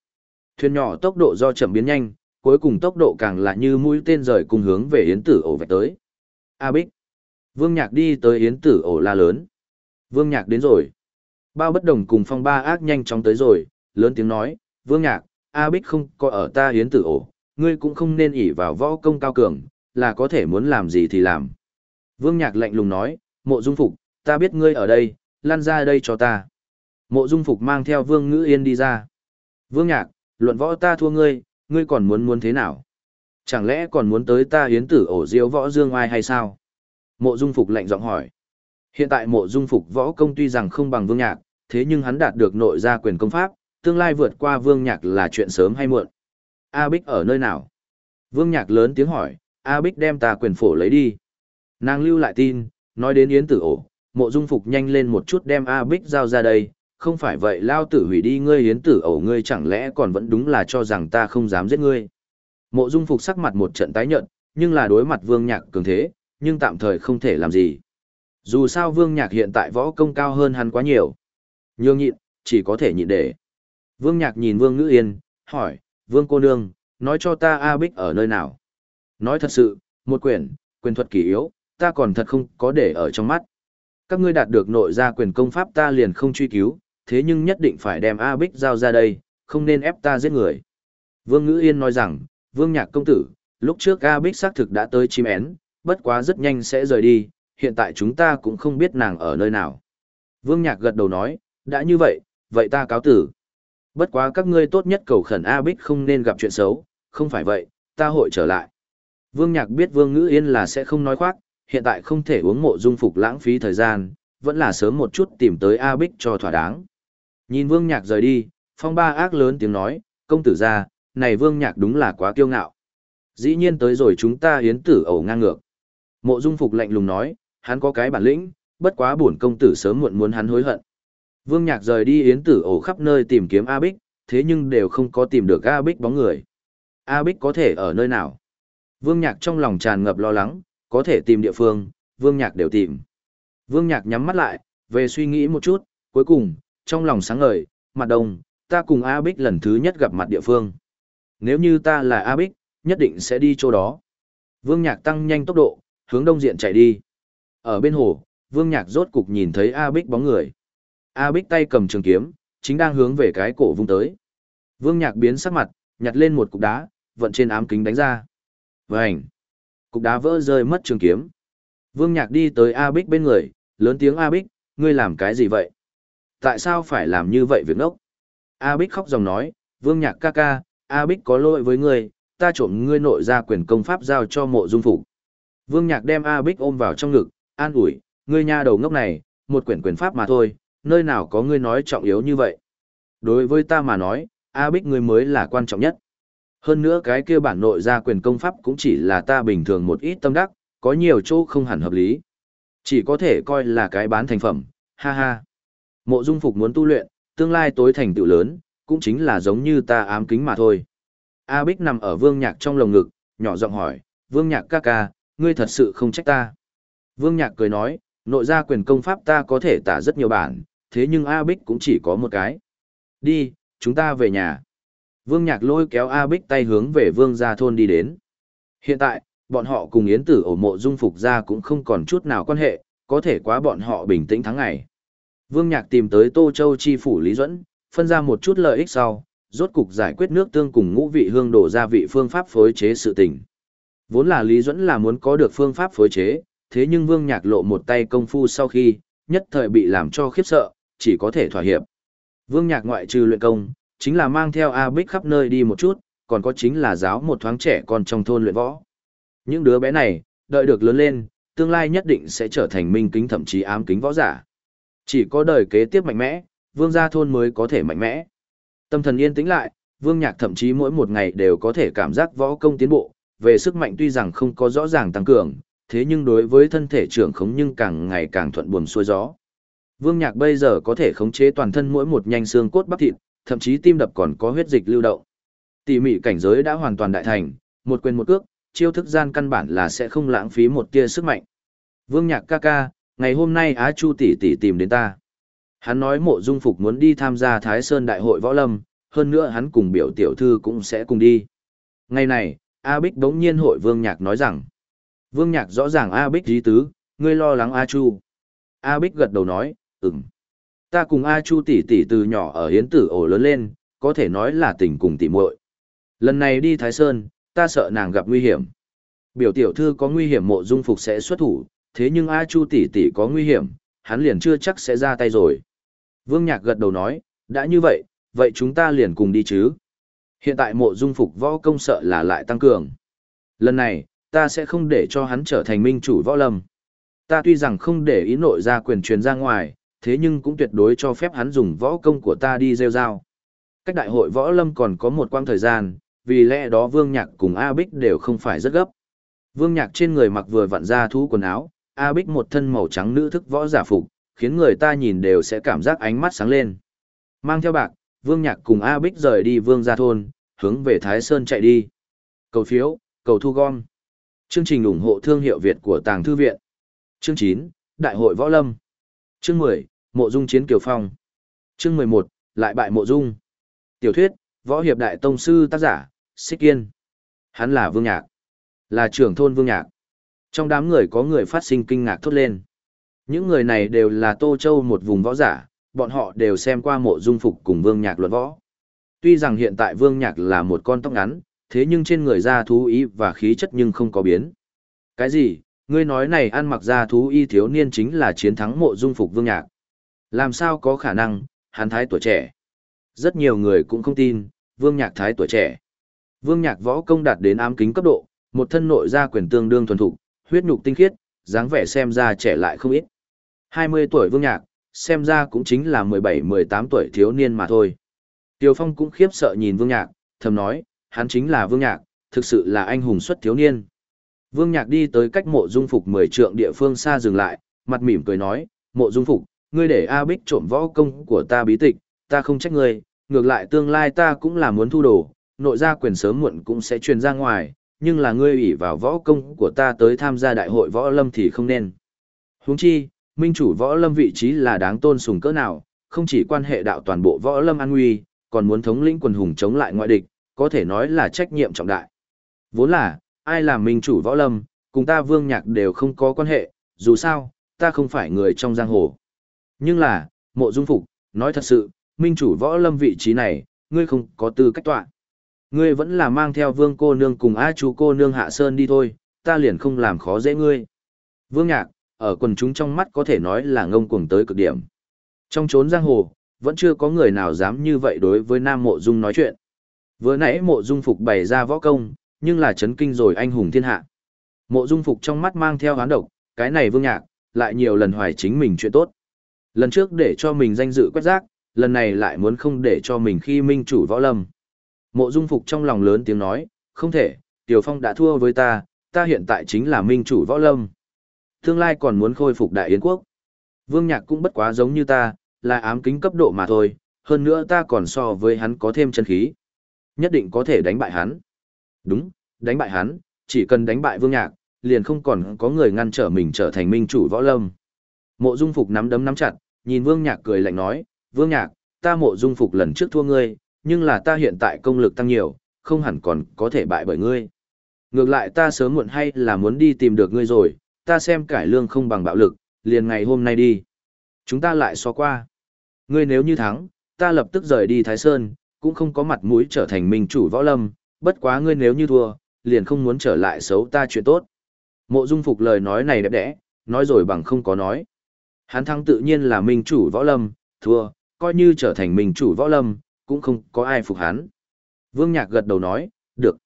S1: Thuyền nhỏ tốc độ do chậm biến nhanh, cuối cùng tốc độ càng là như mũi tên rời cùng hướng về Yến Tử ổ vạch tới. A Bích. Vương Nhạc đi tới Yến Tử ổ la lớn. Vương Nhạc đến rồi. Bao bất đồng cùng phong ba ác nhanh chóng tới rồi, lớn tiếng nói, Vương Nhạc, A Bích không có ở ta hiến tử ổ, ngươi cũng không nên ỷ vào võ công cao cường, là có thể muốn làm gì thì làm. Vương Nhạc lạnh lùng nói, mộ dung phục, ta biết ngươi ở đây, lan ra đây cho ta. Mộ dung phục mang theo Vương Ngữ Yên đi ra. Vương Nhạc, luận võ ta thua ngươi, ngươi còn muốn muốn thế nào? Chẳng lẽ còn muốn tới ta hiến tử ổ diếu võ dương ai hay sao? Mộ dung phục lạnh giọng hỏi. Hiện tại mộ dung phục võ công tuy rằng không bằng vương nhạc, thế nhưng hắn đạt được nội gia quyền công pháp, tương lai vượt qua vương nhạc là chuyện sớm hay muộn. A Bích ở nơi nào? Vương nhạc lớn tiếng hỏi, A Bích đem ta quyền phổ lấy đi. Nàng lưu lại tin, nói đến yến tử ổ, mộ dung phục nhanh lên một chút đem A Bích giao ra đây, không phải vậy lao tử hủy đi ngươi yến tử ổ ngươi chẳng lẽ còn vẫn đúng là cho rằng ta không dám giết ngươi. Mộ dung phục sắc mặt một trận tái nhợt, nhưng là đối mặt vương nhạc cường thế, nhưng tạm thời không thể làm gì. Dù sao vương nhạc hiện tại võ công cao hơn hắn quá nhiều. Nhương nhịn, chỉ có thể nhịn để. Vương nhạc nhìn vương ngữ yên, hỏi, vương cô nương, nói cho ta A Bích ở nơi nào. Nói thật sự, một quyển, quyền thuật kỳ yếu, ta còn thật không có để ở trong mắt. Các ngươi đạt được nội gia quyền công pháp ta liền không truy cứu, thế nhưng nhất định phải đem A Bích giao ra đây, không nên ép ta giết người. Vương Ngữ Yên nói rằng, Vương Nhạc công tử, lúc trước A Bích xác thực đã tới chim én, bất quá rất nhanh sẽ rời đi, hiện tại chúng ta cũng không biết nàng ở nơi nào. Vương Nhạc gật đầu nói, đã như vậy, vậy ta cáo tử. Bất quá các ngươi tốt nhất cầu khẩn A Bích không nên gặp chuyện xấu, không phải vậy, ta hội trở lại. Vương Nhạc biết Vương Ngữ Yên là sẽ không nói khoác, hiện tại không thể uống mộ dung phục lãng phí thời gian, vẫn là sớm một chút tìm tới A Bích cho thỏa đáng. Nhìn Vương Nhạc rời đi, phong ba ác lớn tiếng nói, công tử ra, này Vương Nhạc đúng là quá kiêu ngạo. Dĩ nhiên tới rồi chúng ta hiến tử ẩu ngang ngược. Mộ dung phục lạnh lùng nói, hắn có cái bản lĩnh, bất quá bổn công tử sớm muộn muốn hắn hối hận. Vương Nhạc rời đi yến tử ổ khắp nơi tìm kiếm A Bích, thế nhưng đều không có tìm được A Bích bóng người. A Bích có thể ở nơi nào? Vương Nhạc trong lòng tràn ngập lo lắng, có thể tìm địa phương, Vương Nhạc đều tìm. Vương Nhạc nhắm mắt lại, về suy nghĩ một chút, cuối cùng, trong lòng sáng ngời, mặt đông, ta cùng A Bích lần thứ nhất gặp mặt địa phương. Nếu như ta là A Bích, nhất định sẽ đi chỗ đó. Vương Nhạc tăng nhanh tốc độ, hướng đông diện chạy đi. Ở bên hồ, Vương Nhạc rốt cục nhìn thấy A Bích bóng người. A Bích tay cầm trường kiếm, chính đang hướng về cái cổ vung tới. Vương Nhạc biến sắc mặt, nhặt lên một cục đá, vận trên ám kính đánh ra. Vành! Cục đá vỡ rơi mất trường kiếm. Vương Nhạc đi tới A Bích bên người, lớn tiếng A Bích, ngươi làm cái gì vậy? Tại sao phải làm như vậy việc nốc? A Bích khóc dòng nói, Vương Nhạc ca ca, A Bích có lỗi với ngươi, ta trộm ngươi nội ra quyền công pháp giao cho mộ dung phục. Vương Nhạc đem A Bích ôm vào trong ngực, an ủi, ngươi nha đầu ngốc này, một quyển quyền pháp mà thôi, nơi nào có ngươi nói trọng yếu như vậy. Đối với ta mà nói, A Bích ngươi mới là quan trọng nhất. Hơn nữa cái kia bản nội ra quyền công pháp cũng chỉ là ta bình thường một ít tâm đắc, có nhiều chỗ không hẳn hợp lý. Chỉ có thể coi là cái bán thành phẩm, ha ha. Mộ dung phục muốn tu luyện, tương lai tối thành tựu lớn, cũng chính là giống như ta ám kính mà thôi. A Bích nằm ở vương nhạc trong lồng ngực, nhỏ giọng hỏi, vương nhạc ca ca, ngươi thật sự không trách ta. Vương nhạc cười nói, nội ra quyền công pháp ta có thể tả rất nhiều bản, thế nhưng A Bích cũng chỉ có một cái. Đi, chúng ta về nhà. Vương Nhạc lôi kéo A Bích tay hướng về Vương gia thôn đi đến. Hiện tại, bọn họ cùng Yến Tử ổ mộ dung phục gia cũng không còn chút nào quan hệ, có thể quá bọn họ bình tĩnh tháng ngày. Vương Nhạc tìm tới Tô Châu chi phủ Lý Duẫn, phân ra một chút lợi ích sau, rốt cục giải quyết nước tương cùng ngũ vị hương đổ gia vị phương pháp phối chế sự tình. Vốn là Lý Duẫn là muốn có được phương pháp phối chế, thế nhưng Vương Nhạc lộ một tay công phu sau khi, nhất thời bị làm cho khiếp sợ, chỉ có thể thỏa hiệp. Vương Nhạc ngoại trừ luyện công, chính là mang theo A Bích khắp nơi đi một chút, còn có chính là giáo một thoáng trẻ con trong thôn luyện võ. Những đứa bé này, đợi được lớn lên, tương lai nhất định sẽ trở thành minh kính thậm chí ám kính võ giả. Chỉ có đời kế tiếp mạnh mẽ, vương gia thôn mới có thể mạnh mẽ. Tâm thần yên tĩnh lại, vương nhạc thậm chí mỗi một ngày đều có thể cảm giác võ công tiến bộ, về sức mạnh tuy rằng không có rõ ràng tăng cường, thế nhưng đối với thân thể trưởng khống nhưng càng ngày càng thuận buồm xuôi gió. Vương Nhạc bây giờ có thể khống chế toàn thân mỗi một nhanh xương cốt bắp thịt, thậm chí tim đập còn có huyết dịch lưu động. Tỉ mỉ cảnh giới đã hoàn toàn đại thành, một quyền một cước, chiêu thức gian căn bản là sẽ không lãng phí một tia sức mạnh. Vương Nhạc ca ca, ngày hôm nay Á Chu tỷ tỷ tìm đến ta. Hắn nói mộ dung phục muốn đi tham gia Thái Sơn Đại hội Võ Lâm, hơn nữa hắn cùng biểu tiểu thư cũng sẽ cùng đi. Ngày này, A Bích đống nhiên hội Vương Nhạc nói rằng. Vương Nhạc rõ ràng A Bích dí tứ, ngươi lo lắng A Chu. A Bích gật đầu nói, ừm. Ta cùng A Chu tỷ tỷ từ nhỏ ở hiến tử ổ lớn lên, có thể nói là tình cùng tỷ muội. Lần này đi Thái Sơn, ta sợ nàng gặp nguy hiểm. Biểu tiểu thư có nguy hiểm mộ dung phục sẽ xuất thủ, thế nhưng A Chu tỷ tỷ có nguy hiểm, hắn liền chưa chắc sẽ ra tay rồi. Vương Nhạc gật đầu nói, đã như vậy, vậy chúng ta liền cùng đi chứ. Hiện tại mộ dung phục võ công sợ là lại tăng cường. Lần này, ta sẽ không để cho hắn trở thành minh chủ võ lâm. Ta tuy rằng không để ý nội ra quyền truyền ra ngoài, thế nhưng cũng tuyệt đối cho phép hắn dùng võ công của ta đi rêu rao. Cách đại hội võ lâm còn có một quãng thời gian, vì lẽ đó Vương Nhạc cùng A Bích đều không phải rất gấp. Vương Nhạc trên người mặc vừa vặn ra thú quần áo, A Bích một thân màu trắng nữ thức võ giả phục, khiến người ta nhìn đều sẽ cảm giác ánh mắt sáng lên. Mang theo bạc, Vương Nhạc cùng A Bích rời đi Vương gia thôn, hướng về Thái Sơn chạy đi. Cầu phiếu, cầu thu gom. Chương trình ủng hộ thương hiệu Việt của Tàng Thư Viện. Chương 9, Đại hội Võ Lâm. Chương 10, Mộ Dung Chiến Kiều Phong. Chương 11, Lại bại Mộ Dung. Tiểu thuyết, Võ Hiệp Đại Tông Sư tác giả, Xích Kiên. Hắn là Vương Nhạc. Là trưởng thôn Vương Nhạc. Trong đám người có người phát sinh kinh ngạc thốt lên. Những người này đều là Tô Châu một vùng võ giả, bọn họ đều xem qua mộ dung phục cùng Vương Nhạc luận võ. Tuy rằng hiện tại Vương Nhạc là một con tóc ngắn, thế nhưng trên người da thú ý và khí chất nhưng không có biến. Cái gì, ngươi nói này ăn mặc da thú y thiếu niên chính là chiến thắng mộ dung phục Vương Nhạc. Làm sao có khả năng, hắn thái tuổi trẻ. Rất nhiều người cũng không tin, Vương Nhạc thái tuổi trẻ. Vương Nhạc võ công đạt đến ám kính cấp độ, một thân nội gia quyền tương đương thuần thục, huyết nhục tinh khiết, dáng vẻ xem ra trẻ lại không ít. 20 tuổi Vương Nhạc, xem ra cũng chính là 17-18 tuổi thiếu niên mà thôi. Tiêu Phong cũng khiếp sợ nhìn Vương Nhạc, thầm nói, hắn chính là Vương Nhạc, thực sự là anh hùng xuất thiếu niên. Vương Nhạc đi tới cách mộ dung phục 10 trượng địa phương xa dừng lại, mặt mỉm cười nói, mộ dung phục, ngươi để A Bích trộm võ công của ta bí tịch, ta không trách ngươi, ngược lại tương lai ta cũng là muốn thu đồ, nội gia quyền sớm muộn cũng sẽ truyền ra ngoài, nhưng là ngươi ủy vào võ công của ta tới tham gia đại hội võ lâm thì không nên. Huống chi, minh chủ võ lâm vị trí là đáng tôn sùng cỡ nào, không chỉ quan hệ đạo toàn bộ võ lâm an nguy, còn muốn thống lĩnh quần hùng chống lại ngoại địch, có thể nói là trách nhiệm trọng đại. Vốn là, ai làm minh chủ võ lâm, cùng ta vương nhạc đều không có quan hệ, dù sao, ta không phải người trong giang hồ. Nhưng là, mộ dung phục, nói thật sự, minh chủ võ lâm vị trí này, ngươi không có tư cách tọa. Ngươi vẫn là mang theo vương cô nương cùng A chú cô nương hạ sơn đi thôi, ta liền không làm khó dễ ngươi. Vương nhạc, ở quần chúng trong mắt có thể nói là ngông cuồng tới cực điểm. Trong chốn giang hồ, vẫn chưa có người nào dám như vậy đối với Nam Mộ Dung nói chuyện. Vừa nãy Mộ Dung Phục bày ra võ công, nhưng là chấn kinh rồi anh hùng thiên hạ. Mộ Dung Phục trong mắt mang theo hán độc, cái này vương nhạc, lại nhiều lần hoài chính mình chuyện tốt. Lần trước để cho mình danh dự quét rác, lần này lại muốn không để cho mình khi minh chủ võ lâm. Mộ Dung Phục trong lòng lớn tiếng nói, không thể, Tiểu Phong đã thua với ta, ta hiện tại chính là minh chủ võ lâm. Tương lai còn muốn khôi phục Đại Yến Quốc. Vương Nhạc cũng bất quá giống như ta, là ám kính cấp độ mà thôi, hơn nữa ta còn so với hắn có thêm chân khí. Nhất định có thể đánh bại hắn. Đúng, đánh bại hắn, chỉ cần đánh bại Vương Nhạc, liền không còn có người ngăn trở mình trở thành minh chủ võ lâm. Mộ Dung Phục nắm đấm nắm chặt, nhìn Vương Nhạc cười lạnh nói, Vương Nhạc, ta mộ Dung Phục lần trước thua ngươi, nhưng là ta hiện tại công lực tăng nhiều, không hẳn còn có thể bại bởi ngươi. Ngược lại ta sớm muộn hay là muốn đi tìm được ngươi rồi, ta xem cải lương không bằng bạo lực, liền ngày hôm nay đi. Chúng ta lại so qua. Ngươi nếu như thắng, ta lập tức rời đi Thái Sơn, cũng không có mặt mũi trở thành minh chủ võ lâm, bất quá ngươi nếu như thua, liền không muốn trở lại xấu ta chuyện tốt. Mộ Dung Phục lời nói này đẹp đẽ, nói rồi bằng không có nói. Hắn thắng tự nhiên là minh chủ võ lâm, thua, coi như trở thành minh chủ võ lâm, cũng không có ai phục hắn. Vương Nhạc gật đầu nói, được.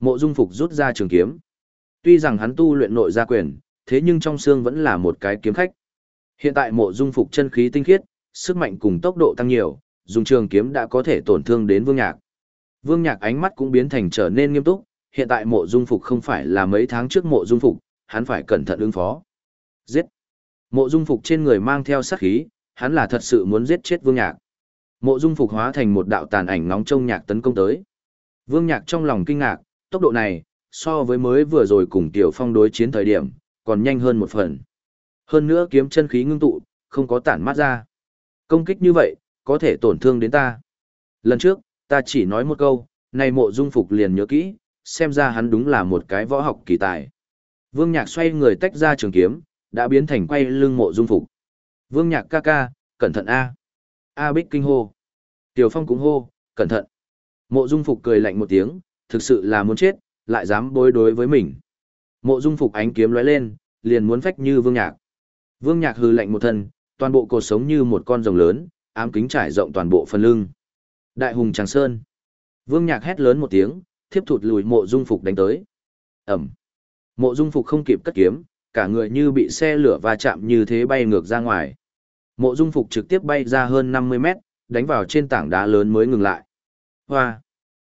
S1: Mộ Dung Phục rút ra trường kiếm. Tuy rằng hắn tu luyện nội gia quyền, thế nhưng trong xương vẫn là một cái kiếm khách. Hiện tại mộ dung phục chân khí tinh khiết, sức mạnh cùng tốc độ tăng nhiều, dùng trường kiếm đã có thể tổn thương đến vương nhạc. Vương nhạc ánh mắt cũng biến thành trở nên nghiêm túc, hiện tại mộ dung phục không phải là mấy tháng trước mộ dung phục, hắn phải cẩn thận ứng phó. Giết! Mộ dung phục trên người mang theo sát khí, hắn là thật sự muốn giết chết vương nhạc. Mộ dung phục hóa thành một đạo tàn ảnh nóng trông nhạc tấn công tới. Vương nhạc trong lòng kinh ngạc, tốc độ này, so với mới vừa rồi cùng tiểu phong đối chiến thời điểm, còn nhanh hơn một phần. Hơn nữa kiếm chân khí ngưng tụ, không có tản mát ra. Công kích như vậy, có thể tổn thương đến ta. Lần trước, ta chỉ nói một câu, này mộ dung phục liền nhớ kỹ, xem ra hắn đúng là một cái võ học kỳ tài. Vương Nhạc xoay người tách ra trường kiếm, đã biến thành quay lưng mộ dung phục. Vương Nhạc ca ca, cẩn thận A. A Bích kinh hô. Tiểu Phong cũng hô, cẩn thận. Mộ dung phục cười lạnh một tiếng, thực sự là muốn chết, lại dám bối đối với mình. Mộ dung phục ánh kiếm lóe lên, liền muốn phách như vương nhạc. Vương nhạc hừ lạnh một thân, toàn bộ cột sống như một con rồng lớn, ám kính trải rộng toàn bộ phần lưng. Đại hùng tràng sơn. Vương nhạc hét lớn một tiếng, thiếp thụt lùi mộ dung phục đánh tới. ầm. Mộ Dung Phục không kịp cất kiếm, cả người như bị xe lửa va chạm như thế bay ngược ra ngoài. Mộ Dung Phục trực tiếp bay ra hơn 50 mét, đánh vào trên tảng đá lớn mới ngừng lại. Hoa!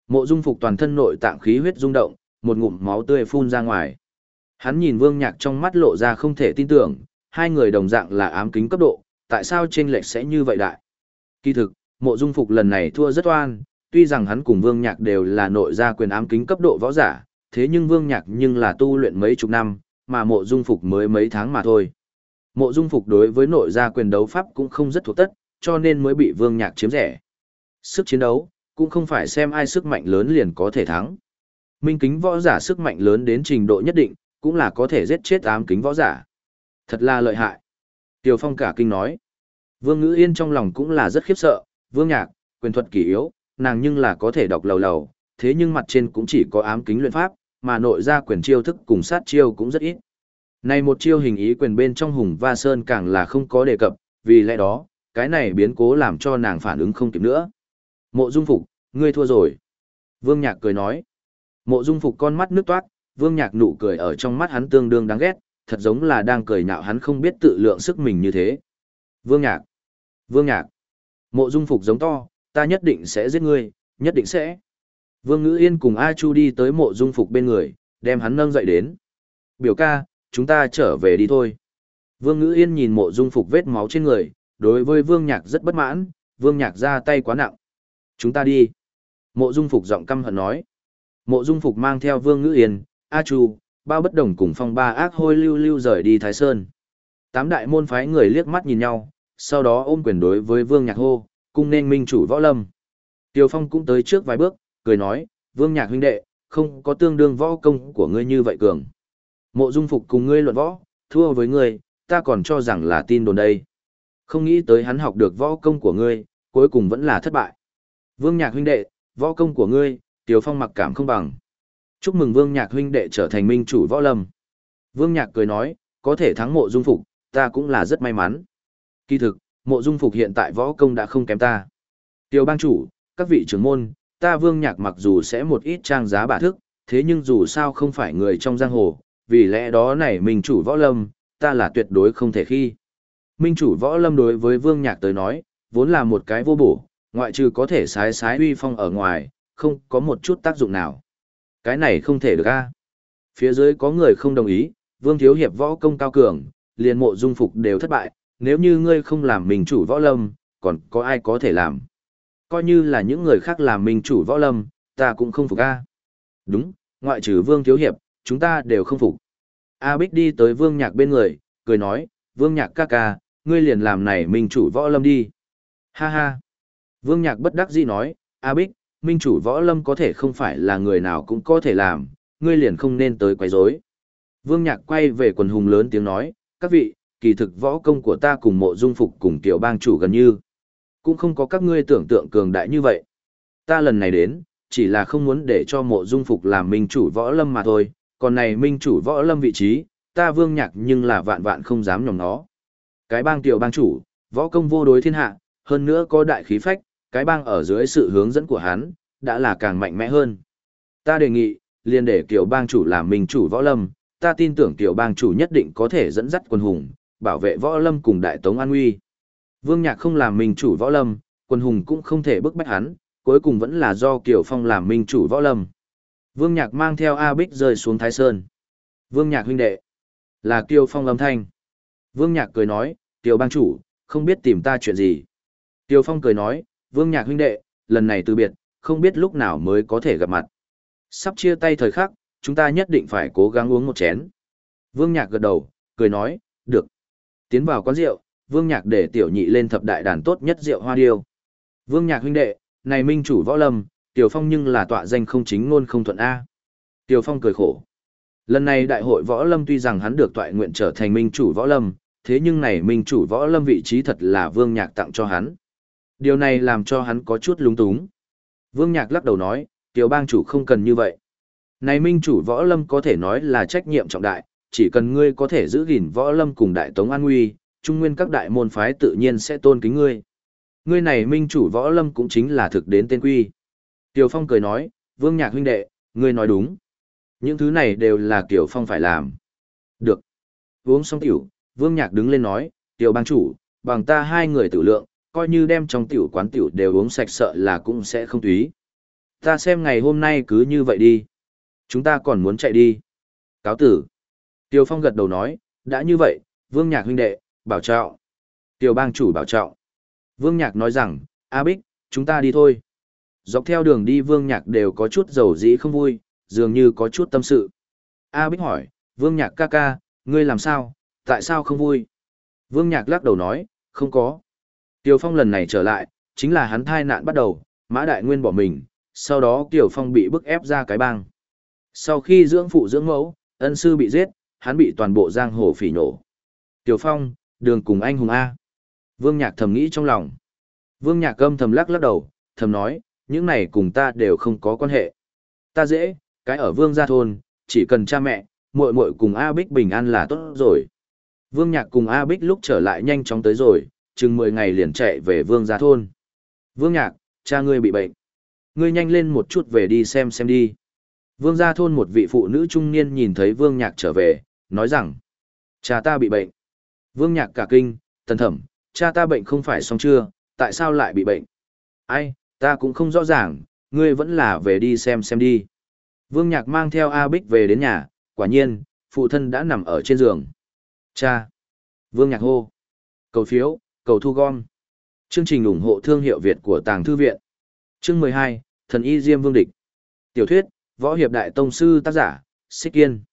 S1: Mộ Dung Phục toàn thân nội tạng khí huyết rung động, một ngụm máu tươi phun ra ngoài. Hắn nhìn Vương Nhạc trong mắt lộ ra không thể tin tưởng, hai người đồng dạng là ám kính cấp độ, tại sao chênh lệch sẽ như vậy đại? Kỳ thực, Mộ Dung Phục lần này thua rất oan, tuy rằng hắn cùng Vương Nhạc đều là nội gia quyền ám kính cấp độ võ giả, thế nhưng Vương Nhạc nhưng là tu luyện mấy chục năm, mà Mộ Dung Phục mới mấy tháng mà thôi. Mộ Dung Phục đối với nội gia quyền đấu pháp cũng không rất thuộc tất, cho nên mới bị Vương Nhạc chiếm rẻ. Sức chiến đấu, cũng không phải xem ai sức mạnh lớn liền có thể thắng. Minh kính võ giả sức mạnh lớn đến trình độ nhất định, cũng là có thể giết chết ám kính võ giả. Thật là lợi hại. Tiêu Phong cả kinh nói. Vương Ngữ Yên trong lòng cũng là rất khiếp sợ, Vương Nhạc, quyền thuật kỳ yếu, nàng nhưng là có thể đọc lầu lầu, thế nhưng mặt trên cũng chỉ có ám kính luyện pháp, mà nội ra quyền chiêu thức cùng sát chiêu cũng rất ít. Này một chiêu hình ý quyền bên trong hùng va sơn càng là không có đề cập, vì lẽ đó, cái này biến cố làm cho nàng phản ứng không kịp nữa. Mộ Dung Phục, ngươi thua rồi. Vương Nhạc cười nói. Mộ Dung Phục con mắt nước toát, Vương Nhạc nụ cười ở trong mắt hắn tương đương đáng ghét, thật giống là đang cười nhạo hắn không biết tự lượng sức mình như thế. Vương Nhạc. Vương Nhạc. Mộ Dung Phục giống to, ta nhất định sẽ giết ngươi, nhất định sẽ. Vương Ngữ Yên cùng A Chu đi tới mộ Dung Phục bên người, đem hắn nâng dậy đến. Biểu ca, chúng ta trở về đi thôi. Vương Ngữ Yên nhìn mộ Dung Phục vết máu trên người, đối với Vương Nhạc rất bất mãn, Vương Nhạc ra tay quá nặng. Chúng ta đi. Mộ Dung Phục giọng căm hận nói. Mộ Dung Phục mang theo Vương Ngữ Yên, A Chu, bao bất đồng cùng phong ba ác hôi lưu lưu rời đi Thái Sơn. Tám đại môn phái người liếc mắt nhìn nhau, sau đó ôm quyền đối với Vương Nhạc hô, cung nên minh chủ võ lâm. Tiêu Phong cũng tới trước vài bước, cười nói, Vương Nhạc huynh đệ, không có tương đương võ công của ngươi như vậy cường. Mộ Dung Phục cùng ngươi luận võ, thua với ngươi, ta còn cho rằng là tin đồn đây. Không nghĩ tới hắn học được võ công của ngươi, cuối cùng vẫn là thất bại. Vương Nhạc huynh đệ, võ công của ngươi, tiểu Phong mặc cảm không bằng. Chúc mừng Vương Nhạc huynh đệ trở thành minh chủ võ lâm. Vương Nhạc cười nói, có thể thắng mộ dung phục, ta cũng là rất may mắn. Kỳ thực, mộ dung phục hiện tại võ công đã không kém ta. Tiêu bang chủ, các vị trưởng môn, ta Vương Nhạc mặc dù sẽ một ít trang giá bả thức, thế nhưng dù sao không phải người trong giang hồ, vì lẽ đó này minh chủ võ lâm, ta là tuyệt đối không thể khi. Minh chủ võ lâm đối với Vương Nhạc tới nói, vốn là một cái vô bổ, ngoại trừ có thể sái sái uy phong ở ngoài, không có một chút tác dụng nào. Cái này không thể được a. Phía dưới có người không đồng ý, Vương Thiếu Hiệp võ công cao cường, liền mộ dung phục đều thất bại, nếu như ngươi không làm mình chủ võ lâm, còn có ai có thể làm. Coi như là những người khác làm mình chủ võ lâm, ta cũng không phục a. Đúng, ngoại trừ Vương Thiếu Hiệp, chúng ta đều không phục. A Bích đi tới Vương Nhạc bên người, cười nói, Vương Nhạc ca ca, ngươi liền làm này mình chủ võ lâm đi. Ha ha. Vương Nhạc bất đắc dĩ nói, A Bích, minh chủ võ lâm có thể không phải là người nào cũng có thể làm, ngươi liền không nên tới quấy rối. Vương Nhạc quay về quần hùng lớn tiếng nói, các vị, kỳ thực võ công của ta cùng mộ dung phục cùng tiểu bang chủ gần như. Cũng không có các ngươi tưởng tượng cường đại như vậy. Ta lần này đến, chỉ là không muốn để cho mộ dung phục làm minh chủ võ lâm mà thôi, còn này minh chủ võ lâm vị trí, ta vương nhạc nhưng là vạn vạn không dám nhòm nó. Cái bang tiểu bang chủ, võ công vô đối thiên hạ, hơn nữa có đại khí phách, cái bang ở dưới sự hướng dẫn của hắn, đã là càng mạnh mẽ hơn. Ta đề nghị, liền để tiểu bang chủ làm minh chủ võ lâm, ta tin tưởng tiểu bang chủ nhất định có thể dẫn dắt quân hùng, bảo vệ võ lâm cùng đại tống an nguy. Vương Nhạc không làm minh chủ võ lâm, quân hùng cũng không thể bức bách hắn, cuối cùng vẫn là do Kiều Phong làm minh chủ võ lâm. Vương Nhạc mang theo A Bích rơi xuống Thái Sơn. Vương Nhạc huynh đệ, là Kiều Phong âm thanh. Vương Nhạc cười nói, Kiều bang chủ, không biết tìm ta chuyện gì. Kiều Phong cười nói, Vương Nhạc huynh đệ, lần này từ biệt, không biết lúc nào mới có thể gặp mặt. Sắp chia tay thời khắc, chúng ta nhất định phải cố gắng uống một chén. Vương Nhạc gật đầu, cười nói, được. Tiến vào quán rượu, Vương Nhạc để tiểu nhị lên thập đại đàn tốt nhất rượu hoa điêu. Vương Nhạc huynh đệ, này minh chủ võ lâm, Tiểu Phong nhưng là tọa danh không chính ngôn không thuận A. Tiểu Phong cười khổ. Lần này đại hội võ lâm tuy rằng hắn được tọa nguyện trở thành minh chủ võ lâm, thế nhưng này minh chủ võ lâm vị trí thật là Vương Nhạc tặng cho hắn. Điều này làm cho hắn có chút lúng túng. Vương Nhạc lắc đầu nói, tiểu bang chủ không cần như vậy. Này minh chủ võ lâm có thể nói là trách nhiệm trọng đại, chỉ cần ngươi có thể giữ gìn võ lâm cùng đại tống an nguy, trung nguyên các đại môn phái tự nhiên sẽ tôn kính ngươi. Ngươi này minh chủ võ lâm cũng chính là thực đến tên quy. Tiểu Phong cười nói, Vương Nhạc huynh đệ, ngươi nói đúng. Những thứ này đều là tiểu Phong phải làm. Được. Uống xong tiểu, Vương Nhạc đứng lên nói, tiểu bang chủ, bằng ta hai người tử lượng, coi như đem trong tiểu quán tiểu đều uống sạch sợ là cũng sẽ không túy. Ta xem ngày hôm nay cứ như vậy đi. Chúng ta còn muốn chạy đi. Cáo tử. Tiêu Phong gật đầu nói, đã như vậy, Vương Nhạc huynh đệ, bảo trọng. Tiểu bang chủ bảo trọng. Vương Nhạc nói rằng, A Bích, chúng ta đi thôi. Dọc theo đường đi Vương Nhạc đều có chút dầu dĩ không vui, dường như có chút tâm sự. A Bích hỏi, Vương Nhạc ca ca, ngươi làm sao, tại sao không vui? Vương Nhạc lắc đầu nói, không có. tiểu Phong lần này trở lại, chính là hắn thai nạn bắt đầu, Mã Đại Nguyên bỏ mình, sau đó tiểu Phong bị bức ép ra cái bang. Sau khi dưỡng phụ dưỡng mẫu, ân sư bị giết, hắn bị toàn bộ giang hồ phỉ nổ. tiểu Phong, đường cùng anh hùng A. Vương Nhạc thầm nghĩ trong lòng. Vương Nhạc âm thầm lắc lắc đầu, thầm nói, những này cùng ta đều không có quan hệ. Ta dễ, cái ở Vương gia thôn, chỉ cần cha mẹ, muội muội cùng A Bích bình an là tốt rồi. Vương Nhạc cùng A Bích lúc trở lại nhanh chóng tới rồi, chừng 10 ngày liền chạy về Vương gia thôn. Vương Nhạc, cha ngươi bị bệnh. Ngươi nhanh lên một chút về đi xem xem đi. Vương gia thôn một vị phụ nữ trung niên nhìn thấy Vương Nhạc trở về, nói rằng, cha ta bị bệnh. Vương Nhạc cả kinh, tần thẩm, cha ta bệnh không phải xong chưa, tại sao lại bị bệnh? Ai, ta cũng không rõ ràng, ngươi vẫn là về đi xem xem đi. Vương Nhạc mang theo A Bích về đến nhà, quả nhiên, phụ thân đã nằm ở trên giường. Cha! Vương Nhạc hô! Cầu phiếu, cầu thu gom. Chương trình ủng hộ thương hiệu Việt của Tàng Thư Viện. Chương 12, Thần Y Diêm Vương Địch. Tiểu thuyết, Võ Hiệp Đại Tông Sư tác giả, Xích Kiên.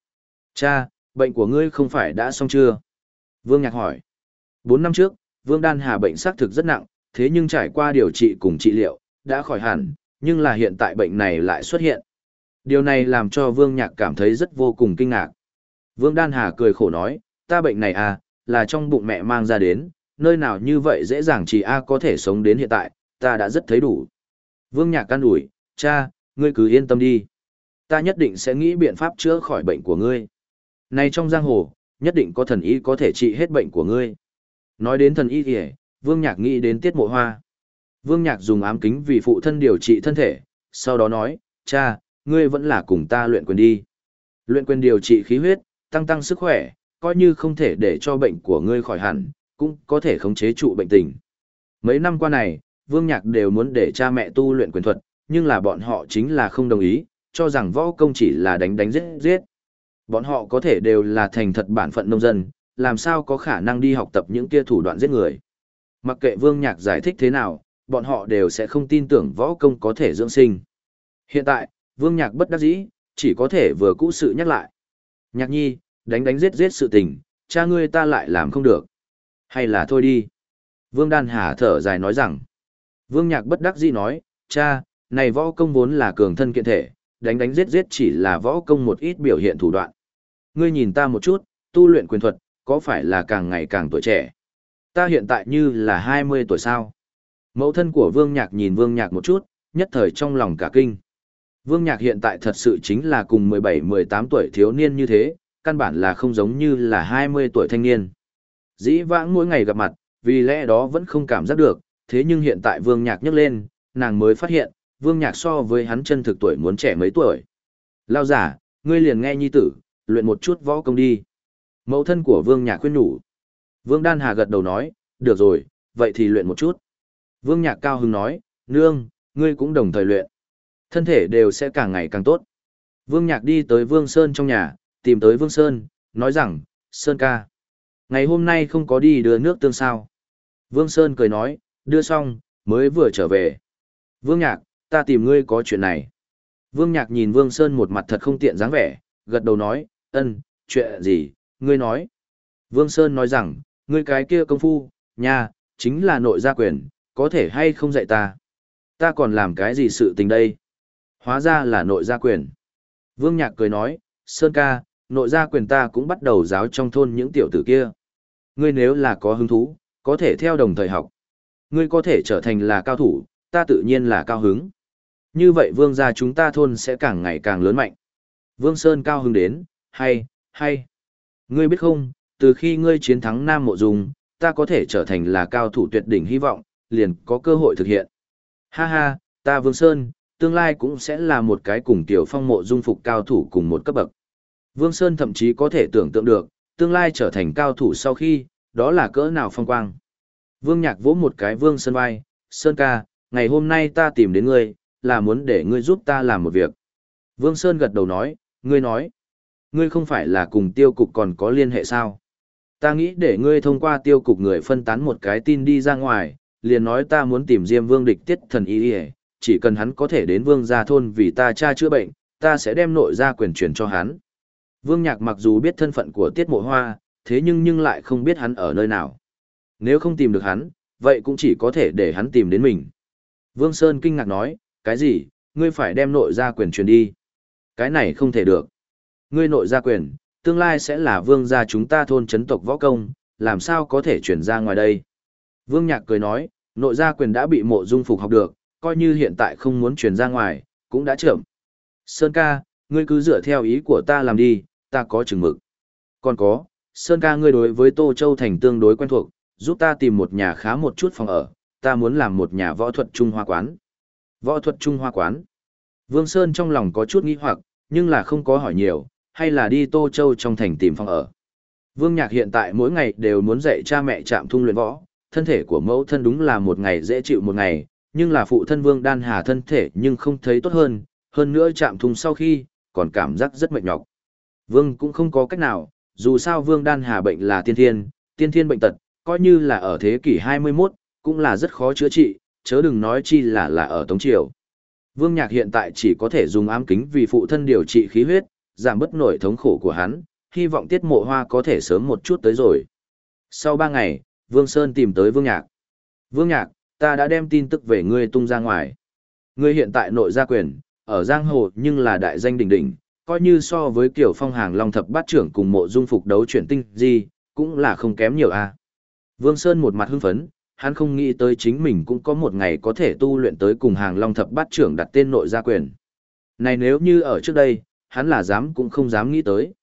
S1: Cha, bệnh của ngươi không phải đã xong chưa? Vương Nhạc hỏi. Bốn năm trước, Vương Đan Hà bệnh xác thực rất nặng, thế nhưng trải qua điều trị cùng trị liệu, đã khỏi hẳn, nhưng là hiện tại bệnh này lại xuất hiện. Điều này làm cho Vương Nhạc cảm thấy rất vô cùng kinh ngạc. Vương Đan Hà cười khổ nói, ta bệnh này à, là trong bụng mẹ mang ra đến, nơi nào như vậy dễ dàng chỉ A có thể sống đến hiện tại, ta đã rất thấy đủ. Vương Nhạc can ủi, cha, ngươi cứ yên tâm đi. Ta nhất định sẽ nghĩ biện pháp chữa khỏi bệnh của ngươi. Này trong giang hồ, nhất định có thần y có thể trị hết bệnh của ngươi. Nói đến thần y thì Vương Nhạc nghĩ đến tiết mộ hoa. Vương Nhạc dùng ám kính vì phụ thân điều trị thân thể, sau đó nói, cha, ngươi vẫn là cùng ta luyện quyền đi. Luyện quyền điều trị khí huyết, tăng tăng sức khỏe, coi như không thể để cho bệnh của ngươi khỏi hẳn, cũng có thể khống chế trụ bệnh tình. Mấy năm qua này, Vương Nhạc đều muốn để cha mẹ tu luyện quyền thuật, nhưng là bọn họ chính là không đồng ý, cho rằng võ công chỉ là đánh đánh giết giết. Bọn họ có thể đều là thành thật bản phận nông dân, làm sao có khả năng đi học tập những kia thủ đoạn giết người. Mặc kệ Vương Nhạc giải thích thế nào, bọn họ đều sẽ không tin tưởng võ công có thể dưỡng sinh. Hiện tại, Vương Nhạc bất đắc dĩ, chỉ có thể vừa cũ sự nhắc lại. Nhạc nhi, đánh đánh giết giết sự tình, cha ngươi ta lại làm không được. Hay là thôi đi. Vương Đan Hà thở dài nói rằng. Vương Nhạc bất đắc dĩ nói, cha, này võ công vốn là cường thân kiện thể, đánh đánh giết giết chỉ là võ công một ít biểu hiện thủ đoạn. Ngươi nhìn ta một chút, tu luyện quyền thuật, có phải là càng ngày càng tuổi trẻ? Ta hiện tại như là 20 tuổi sao? Mẫu thân của Vương Nhạc nhìn Vương Nhạc một chút, nhất thời trong lòng cả kinh. Vương Nhạc hiện tại thật sự chính là cùng 17-18 tuổi thiếu niên như thế, căn bản là không giống như là 20 tuổi thanh niên. Dĩ vãng mỗi ngày gặp mặt, vì lẽ đó vẫn không cảm giác được, thế nhưng hiện tại Vương Nhạc nhấc lên, nàng mới phát hiện, Vương Nhạc so với hắn chân thực tuổi muốn trẻ mấy tuổi. Lao giả, ngươi liền nghe nhi tử, luyện một chút võ công đi. Mẫu thân của Vương Nhạc khuyên nhủ. Vương Đan Hà gật đầu nói, được rồi, vậy thì luyện một chút. Vương Nhạc cao hứng nói, nương, ngươi cũng đồng thời luyện. Thân thể đều sẽ càng ngày càng tốt. Vương Nhạc đi tới Vương Sơn trong nhà, tìm tới Vương Sơn, nói rằng, Sơn ca. Ngày hôm nay không có đi đưa nước tương sao. Vương Sơn cười nói, đưa xong, mới vừa trở về. Vương Nhạc, ta tìm ngươi có chuyện này. Vương Nhạc nhìn Vương Sơn một mặt thật không tiện dáng vẻ, gật đầu nói, ân, chuyện gì, ngươi nói. Vương Sơn nói rằng, ngươi cái kia công phu, nha, chính là nội gia quyền, có thể hay không dạy ta. Ta còn làm cái gì sự tình đây? Hóa ra là nội gia quyền. Vương Nhạc cười nói, Sơn ca, nội gia quyền ta cũng bắt đầu giáo trong thôn những tiểu tử kia. Ngươi nếu là có hứng thú, có thể theo đồng thời học. Ngươi có thể trở thành là cao thủ, ta tự nhiên là cao hứng. Như vậy vương gia chúng ta thôn sẽ càng ngày càng lớn mạnh. Vương Sơn cao hứng đến, hay, hay. Ngươi biết không, từ khi ngươi chiến thắng Nam Mộ Dung, ta có thể trở thành là cao thủ tuyệt đỉnh hy vọng, liền có cơ hội thực hiện. Ha ha, ta Vương Sơn, tương lai cũng sẽ là một cái cùng tiểu phong mộ dung phục cao thủ cùng một cấp bậc. Vương Sơn thậm chí có thể tưởng tượng được, tương lai trở thành cao thủ sau khi, đó là cỡ nào phong quang. Vương Nhạc vỗ một cái Vương Sơn vai, Sơn ca, ngày hôm nay ta tìm đến ngươi, là muốn để ngươi giúp ta làm một việc. Vương Sơn gật đầu nói, ngươi nói, ngươi không phải là cùng tiêu cục còn có liên hệ sao? Ta nghĩ để ngươi thông qua tiêu cục người phân tán một cái tin đi ra ngoài, liền nói ta muốn tìm Diêm Vương địch tiết thần y y, chỉ cần hắn có thể đến Vương gia thôn vì ta cha chữa bệnh, ta sẽ đem nội gia quyền truyền cho hắn. Vương Nhạc mặc dù biết thân phận của Tiết Mộ Hoa, thế nhưng nhưng lại không biết hắn ở nơi nào. Nếu không tìm được hắn, vậy cũng chỉ có thể để hắn tìm đến mình. Vương Sơn kinh ngạc nói, cái gì, ngươi phải đem nội gia quyền truyền đi. Cái này không thể được. Ngươi nội gia quyền, tương lai sẽ là vương gia chúng ta thôn chấn tộc võ công, làm sao có thể chuyển ra ngoài đây. Vương Nhạc cười nói, nội gia quyền đã bị mộ dung phục học được, coi như hiện tại không muốn chuyển ra ngoài, cũng đã chậm. Sơn ca, ngươi cứ dựa theo ý của ta làm đi, ta có chừng mực. Còn có, Sơn ca ngươi đối với Tô Châu Thành tương đối quen thuộc, giúp ta tìm một nhà khá một chút phòng ở, ta muốn làm một nhà võ thuật Trung Hoa quán. Võ thuật Trung Hoa quán. Vương Sơn trong lòng có chút nghi hoặc, nhưng là không có hỏi nhiều, hay là đi Tô Châu trong thành tìm phòng ở. Vương Nhạc hiện tại mỗi ngày đều muốn dạy cha mẹ chạm thung luyện võ, thân thể của mẫu thân đúng là một ngày dễ chịu một ngày, nhưng là phụ thân Vương Đan Hà thân thể nhưng không thấy tốt hơn, hơn nữa chạm thung sau khi, còn cảm giác rất mệt nhọc. Vương cũng không có cách nào, dù sao Vương Đan Hà bệnh là tiên thiên, tiên thiên bệnh tật, coi như là ở thế kỷ 21, cũng là rất khó chữa trị, chớ đừng nói chi là là ở Tống Triều. Vương Nhạc hiện tại chỉ có thể dùng ám kính vì phụ thân điều trị khí huyết, giảm bớt nổi thống khổ của hắn, hy vọng tiết mộ hoa có thể sớm một chút tới rồi. Sau ba ngày, Vương Sơn tìm tới Vương Nhạc. Vương Nhạc, ta đã đem tin tức về ngươi tung ra ngoài. Ngươi hiện tại nội gia quyền, ở Giang Hồ nhưng là đại danh đỉnh đỉnh, coi như so với kiểu phong hàng long thập bát trưởng cùng mộ dung phục đấu chuyển tinh gì, cũng là không kém nhiều a. Vương Sơn một mặt hưng phấn, hắn không nghĩ tới chính mình cũng có một ngày có thể tu luyện tới cùng hàng long thập bát trưởng đặt tên nội gia quyền. Này nếu như ở trước đây, hắn là dám cũng không dám nghĩ tới.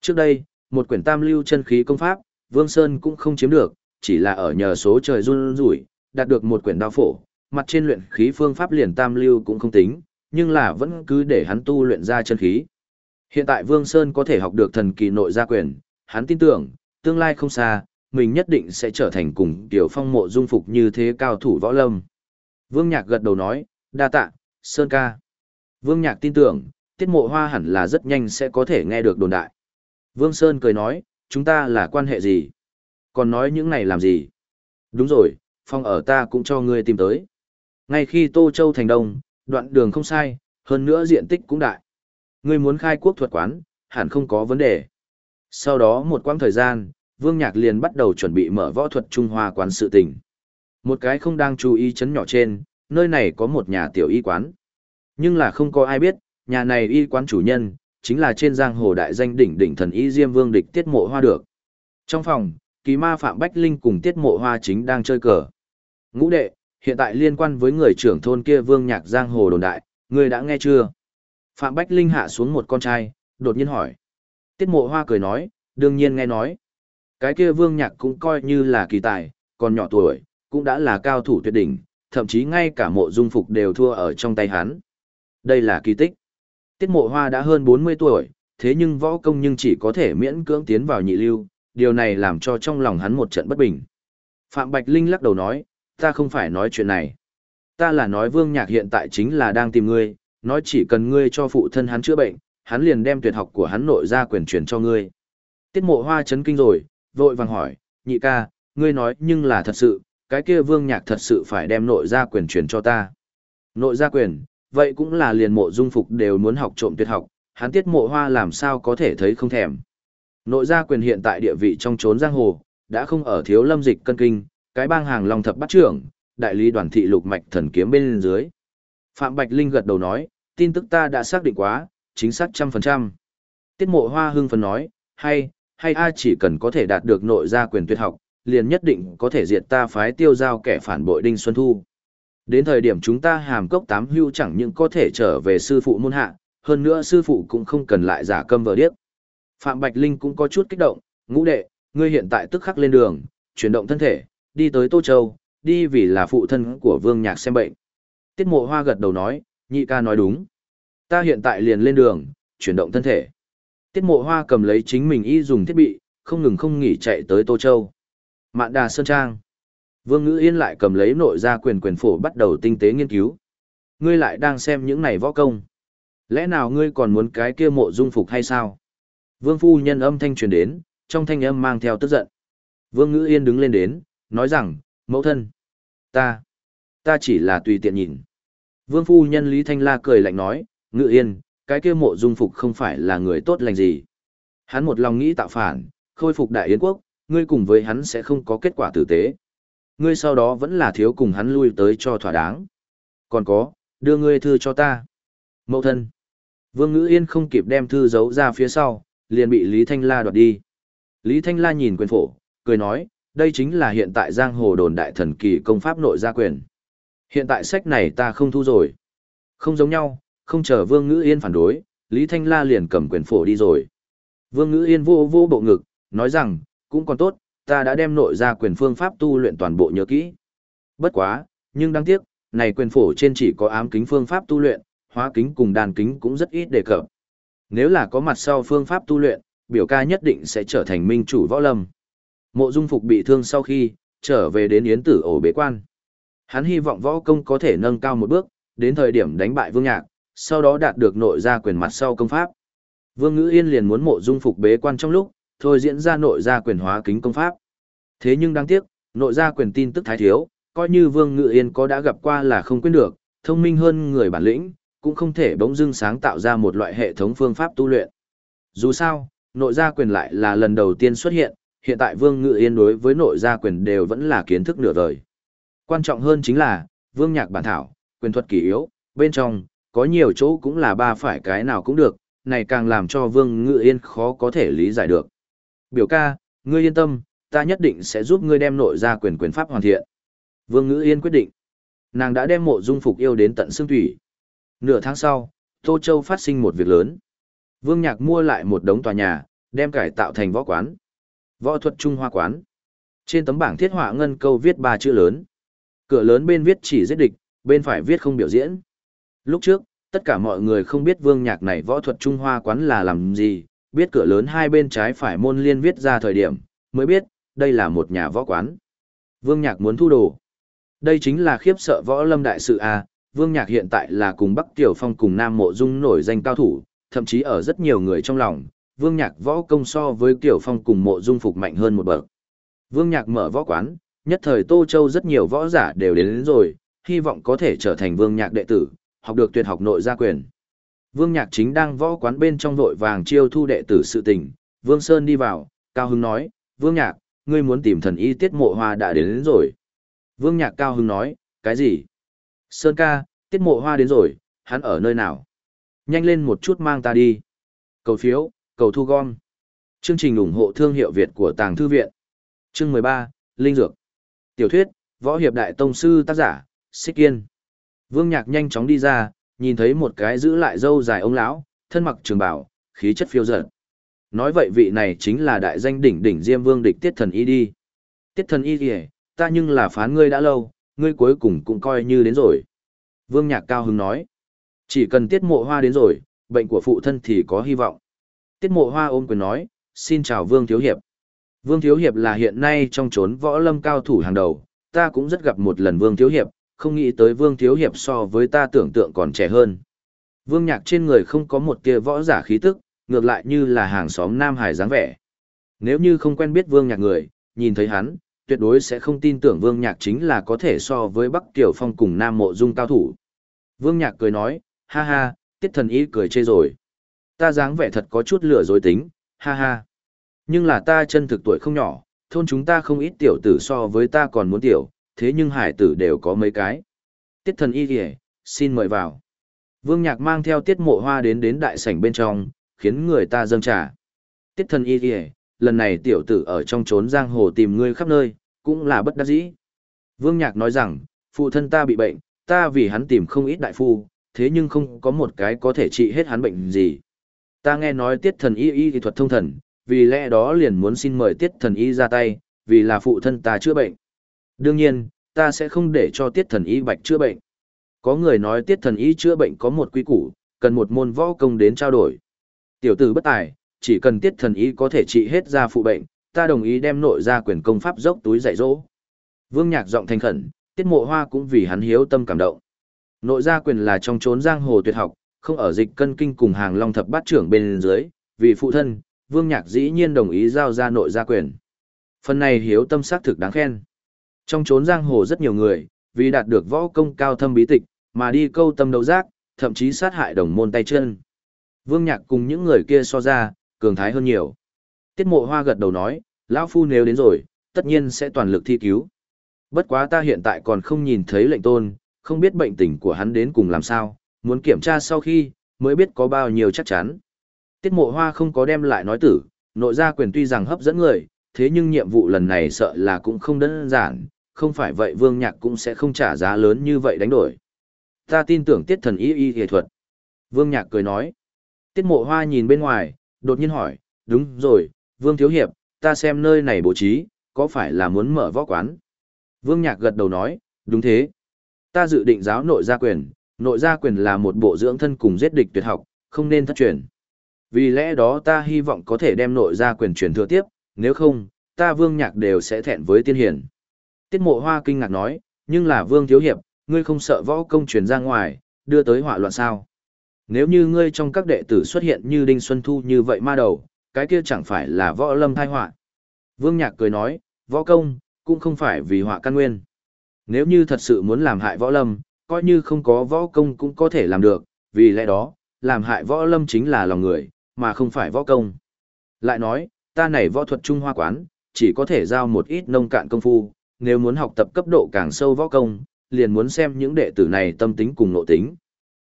S1: Trước đây, một quyển tam lưu chân khí công pháp, Vương Sơn cũng không chiếm được, chỉ là ở nhờ số trời run rủi, đạt được một quyển đao phổ, mặt trên luyện khí phương pháp liền tam lưu cũng không tính, nhưng là vẫn cứ để hắn tu luyện ra chân khí. Hiện tại Vương Sơn có thể học được thần kỳ nội gia quyền, hắn tin tưởng, tương lai không xa, mình nhất định sẽ trở thành cùng tiểu phong mộ dung phục như thế cao thủ võ lâm. Vương Nhạc gật đầu nói, đa tạ, Sơn ca. Vương Nhạc tin tưởng, tiết mộ hoa hẳn là rất nhanh sẽ có thể nghe được đồn đại. Vương Sơn cười nói, chúng ta là quan hệ gì? Còn nói những này làm gì? Đúng rồi, phong ở ta cũng cho ngươi tìm tới. Ngay khi Tô Châu thành đông, đoạn đường không sai, hơn nữa diện tích cũng đại. Ngươi muốn khai quốc thuật quán, hẳn không có vấn đề. Sau đó một quãng thời gian, Vương Nhạc liền bắt đầu chuẩn bị mở võ thuật Trung Hoa quán sự tình. Một cái không đang chú ý chấn nhỏ trên, nơi này có một nhà tiểu y quán. Nhưng là không có ai biết, nhà này y quán chủ nhân, chính là trên giang hồ đại danh đỉnh đỉnh thần y Diêm Vương địch Tiết Mộ Hoa được. Trong phòng, kỳ ma Phạm Bách Linh cùng Tiết Mộ Hoa chính đang chơi cờ. Ngũ đệ, hiện tại liên quan với người trưởng thôn kia Vương Nhạc giang hồ đồn đại, ngươi đã nghe chưa? Phạm Bách Linh hạ xuống một con trai, đột nhiên hỏi. Tiết Mộ Hoa cười nói, đương nhiên nghe nói. Cái kia Vương Nhạc cũng coi như là kỳ tài, còn nhỏ tuổi, cũng đã là cao thủ tuyệt đỉnh, thậm chí ngay cả mộ dung phục đều thua ở trong tay hắn. Đây là kỳ tích. Tiết mộ hoa đã hơn 40 tuổi, thế nhưng võ công nhưng chỉ có thể miễn cưỡng tiến vào nhị lưu, điều này làm cho trong lòng hắn một trận bất bình. Phạm Bạch Linh lắc đầu nói, ta không phải nói chuyện này. Ta là nói vương nhạc hiện tại chính là đang tìm ngươi, nói chỉ cần ngươi cho phụ thân hắn chữa bệnh, hắn liền đem tuyệt học của hắn nội ra quyền truyền cho ngươi. Tiết mộ hoa chấn kinh rồi, vội vàng hỏi, nhị ca, ngươi nói nhưng là thật sự, cái kia vương nhạc thật sự phải đem nội ra quyền truyền cho ta. Nội ra quyền, vậy cũng là liền mộ dung phục đều muốn học trộm tuyệt học, hắn tiết mộ hoa làm sao có thể thấy không thèm. Nội gia quyền hiện tại địa vị trong trốn giang hồ, đã không ở thiếu lâm dịch cân kinh, cái bang hàng long thập bắt trưởng, đại lý đoàn thị lục mạch thần kiếm bên dưới. Phạm Bạch Linh gật đầu nói, tin tức ta đã xác định quá, chính xác trăm phần trăm. Tiết mộ hoa hưng phấn nói, hay, hay ai chỉ cần có thể đạt được nội gia quyền tuyệt học, liền nhất định có thể diệt ta phái tiêu giao kẻ phản bội Đinh Xuân Thu. Đến thời điểm chúng ta hàm cốc tám hưu chẳng những có thể trở về sư phụ môn hạ, hơn nữa sư phụ cũng không cần lại giả câm vờ điếc. Phạm Bạch Linh cũng có chút kích động, ngũ đệ, ngươi hiện tại tức khắc lên đường, chuyển động thân thể, đi tới Tô Châu, đi vì là phụ thân của Vương Nhạc xem bệnh. Tiết mộ hoa gật đầu nói, Nhị ca nói đúng. Ta hiện tại liền lên đường, chuyển động thân thể. Tiết mộ hoa cầm lấy chính mình y dùng thiết bị, không ngừng không nghỉ chạy tới Tô Châu. Mạn đà Sơn Trang. Vương Ngữ Yên lại cầm lấy nội gia quyền quyền phổ bắt đầu tinh tế nghiên cứu. Ngươi lại đang xem những này võ công. Lẽ nào ngươi còn muốn cái kia mộ dung phục hay sao? Vương phu nhân âm thanh truyền đến, trong thanh âm mang theo tức giận. Vương Ngữ Yên đứng lên đến, nói rằng, mẫu thân, ta, ta chỉ là tùy tiện nhìn. Vương phu nhân Lý Thanh La cười lạnh nói, Ngữ Yên, cái kia mộ dung phục không phải là người tốt lành gì. Hắn một lòng nghĩ tạo phản, khôi phục đại yến quốc, ngươi cùng với hắn sẽ không có kết quả tử tế. Ngươi sau đó vẫn là thiếu cùng hắn lui tới cho thỏa đáng. Còn có, đưa ngươi thư cho ta. Mẫu thân. Vương Ngữ Yên không kịp đem thư giấu ra phía sau, liền bị Lý Thanh La đoạt đi. Lý Thanh La nhìn quyền phổ, cười nói, đây chính là hiện tại giang hồ đồn đại thần kỳ công pháp nội gia quyền. Hiện tại sách này ta không thu rồi. Không giống nhau, không chờ Vương Ngữ Yên phản đối, Lý Thanh La liền cầm quyền phổ đi rồi. Vương Ngữ Yên vô vô bộ ngực, nói rằng, cũng còn tốt, ta đã đem nội ra quyền phương pháp tu luyện toàn bộ nhớ kỹ. Bất quá, nhưng đáng tiếc, này quyền phổ trên chỉ có ám kính phương pháp tu luyện, hóa kính cùng đàn kính cũng rất ít đề cập. Nếu là có mặt sau phương pháp tu luyện, biểu ca nhất định sẽ trở thành minh chủ võ lâm. Mộ Dung Phục bị thương sau khi trở về đến Yến Tử ổ bế quan. Hắn hy vọng võ công có thể nâng cao một bước, đến thời điểm đánh bại Vương Nhạc, sau đó đạt được nội gia quyền mặt sau công pháp. Vương Ngữ Yên liền muốn Mộ Dung Phục bế quan trong lúc, thôi diễn ra nội gia quyền hóa kính công pháp. Thế nhưng đáng tiếc, nội gia quyền tin tức thái thiếu, coi như Vương Ngự Yên có đã gặp qua là không quên được, thông minh hơn người bản lĩnh, cũng không thể bỗng dưng sáng tạo ra một loại hệ thống phương pháp tu luyện. Dù sao, nội gia quyền lại là lần đầu tiên xuất hiện, hiện tại Vương Ngự Yên đối với nội gia quyền đều vẫn là kiến thức nửa đời. Quan trọng hơn chính là, Vương Nhạc bản thảo, quyền thuật kỳ yếu, bên trong, có nhiều chỗ cũng là ba phải cái nào cũng được, này càng làm cho Vương Ngự Yên khó có thể lý giải được. Biểu ca, ngươi yên tâm, ta nhất định sẽ giúp ngươi đem nội gia quyền quyền pháp hoàn thiện. Vương Ngữ Yên quyết định. Nàng đã đem mộ dung phục yêu đến tận xương thủy. Nửa tháng sau, Tô Châu phát sinh một việc lớn. Vương Nhạc mua lại một đống tòa nhà, đem cải tạo thành võ quán. Võ thuật Trung Hoa quán. Trên tấm bảng thiết họa ngân câu viết ba chữ lớn. Cửa lớn bên viết chỉ giết địch, bên phải viết không biểu diễn. Lúc trước, tất cả mọi người không biết Vương Nhạc này võ thuật Trung Hoa quán là làm gì, biết cửa lớn hai bên trái phải môn liên viết ra thời điểm, mới biết, đây là một nhà võ quán. Vương Nhạc muốn thu đồ. Đây chính là khiếp sợ võ lâm đại sự A, Vương Nhạc hiện tại là cùng Bắc Tiểu Phong cùng Nam Mộ Dung nổi danh cao thủ, thậm chí ở rất nhiều người trong lòng, Vương Nhạc võ công so với Tiểu Phong cùng Mộ Dung phục mạnh hơn một bậc. Vương Nhạc mở võ quán, nhất thời Tô Châu rất nhiều võ giả đều đến, đến rồi, hy vọng có thể trở thành Vương Nhạc đệ tử, học được tuyệt học nội gia quyền. Vương Nhạc chính đang võ quán bên trong vội vàng chiêu thu đệ tử sự tình, Vương Sơn đi vào, cao Hưng nói, Vương Nhạc, ngươi muốn tìm thần y tiết mộ hoa đã đến, đến rồi. Vương Nhạc cao Hưng nói, cái gì? Sơn ca, tiết mộ hoa đến rồi, hắn ở nơi nào? Nhanh lên một chút mang ta đi. Cầu phiếu, cầu thu gom. Chương trình ủng hộ thương hiệu Việt của Tàng Thư Viện. Chương 13, Linh Dược. Tiểu thuyết, Võ Hiệp Đại Tông Sư tác giả, Xích Kiên. Vương Nhạc nhanh chóng đi ra, nhìn thấy một cái giữ lại dâu dài ông lão, thân mặc trường bào, khí chất phiêu dật. Nói vậy vị này chính là đại danh đỉnh đỉnh Diêm Vương địch Tiết Thần Y đi. Tiết Thần Y kìa, ta nhưng là phán ngươi đã lâu, ngươi cuối cùng cũng coi như đến rồi. Vương Nhạc Cao Hứng nói, chỉ cần Tiết Mộ Hoa đến rồi, bệnh của phụ thân thì có hy vọng. Tiết Mộ Hoa ôm quyền nói, xin chào Vương Thiếu Hiệp. Vương Thiếu Hiệp là hiện nay trong chốn võ lâm cao thủ hàng đầu, ta cũng rất gặp một lần Vương Thiếu Hiệp, không nghĩ tới Vương Thiếu Hiệp so với ta tưởng tượng còn trẻ hơn. Vương Nhạc trên người không có một tia võ giả khí tức, ngược lại như là hàng xóm Nam Hải dáng vẻ. Nếu như không quen biết Vương Nhạc người, nhìn thấy hắn, tuyệt đối sẽ không tin tưởng Vương Nhạc chính là có thể so với Bắc Tiểu Phong cùng Nam Mộ Dung cao thủ. Vương Nhạc cười nói, ha ha, tiết thần ý cười chê rồi. Ta dáng vẻ thật có chút lửa dối tính, ha ha. Nhưng là ta chân thực tuổi không nhỏ, thôn chúng ta không ít tiểu tử so với ta còn muốn tiểu, thế nhưng hải tử đều có mấy cái. Tiết thần y kìa, xin mời vào. Vương Nhạc mang theo tiết mộ hoa đến đến đại sảnh bên trong, khiến người ta dâng trà. Tiết thần y kìa, lần này tiểu tử ở trong trốn giang hồ tìm ngươi khắp nơi, cũng là bất đắc dĩ. Vương Nhạc nói rằng, phụ thân ta bị bệnh, ta vì hắn tìm không ít đại phu, thế nhưng không có một cái có thể trị hết hắn bệnh gì. Ta nghe nói tiết thần y y thì thuật thông thần, vì lẽ đó liền muốn xin mời tiết thần y ra tay, vì là phụ thân ta chữa bệnh. Đương nhiên, ta sẽ không để cho tiết thần y bạch chữa bệnh. Có người nói tiết thần y chữa bệnh có một quy củ, cần một môn võ công đến trao đổi. Tiểu tử bất tài, chỉ cần tiết thần y có thể trị hết ra phụ bệnh, ta đồng ý đem nội ra quyền công pháp dốc túi dạy dỗ. Vương Nhạc giọng thành khẩn, tiết mộ hoa cũng vì hắn hiếu tâm cảm động. Nội gia quyền là trong trốn giang hồ tuyệt học, không ở dịch cân kinh cùng hàng long thập bát trưởng bên dưới, vì phụ thân, Vương Nhạc dĩ nhiên đồng ý giao ra nội gia quyền. Phần này hiếu tâm xác thực đáng khen. Trong trốn giang hồ rất nhiều người, vì đạt được võ công cao thâm bí tịch, mà đi câu tâm đấu giác, thậm chí sát hại đồng môn tay chân. Vương Nhạc cùng những người kia so ra, cường thái hơn nhiều. Tiết mộ hoa gật đầu nói, lão Phu nếu đến rồi, tất nhiên sẽ toàn lực thi cứu. Bất quá ta hiện tại còn không nhìn thấy lệnh tôn, không biết bệnh tình của hắn đến cùng làm sao, muốn kiểm tra sau khi, mới biết có bao nhiêu chắc chắn. Tiết mộ hoa không có đem lại nói tử, nội gia quyền tuy rằng hấp dẫn người, thế nhưng nhiệm vụ lần này sợ là cũng không đơn giản, không phải vậy vương nhạc cũng sẽ không trả giá lớn như vậy đánh đổi. Ta tin tưởng tiết thần y y nghệ thuật. Vương nhạc cười nói. Tiết mộ hoa nhìn bên ngoài, đột nhiên hỏi, đúng rồi, vương thiếu hiệp, ta xem nơi này bố trí, có phải là muốn mở võ quán? Vương nhạc gật đầu nói, đúng thế. Ta dự định giáo nội gia quyền, nội gia quyền là một bộ dưỡng thân cùng giết địch tuyệt học, không nên thất truyền. Vì lẽ đó ta hy vọng có thể đem nội gia quyền truyền thừa tiếp, nếu không, ta vương nhạc đều sẽ thẹn với tiên hiển. Tiết mộ hoa kinh ngạc nói, nhưng là vương thiếu hiệp, ngươi không sợ võ công truyền ra ngoài, đưa tới họa loạn sao. Nếu như ngươi trong các đệ tử xuất hiện như Đinh Xuân Thu như vậy ma đầu, cái kia chẳng phải là võ lâm thai họa. Vương nhạc cười nói, võ công, cũng không phải vì họa căn nguyên. Nếu như thật sự muốn làm hại võ lâm, coi như không có võ công cũng có thể làm được, vì lẽ đó, làm hại võ lâm chính là lòng người, mà không phải võ công. Lại nói, ta này võ thuật Trung Hoa quán, chỉ có thể giao một ít nông cạn công phu, nếu muốn học tập cấp độ càng sâu võ công, liền muốn xem những đệ tử này tâm tính cùng nội tính.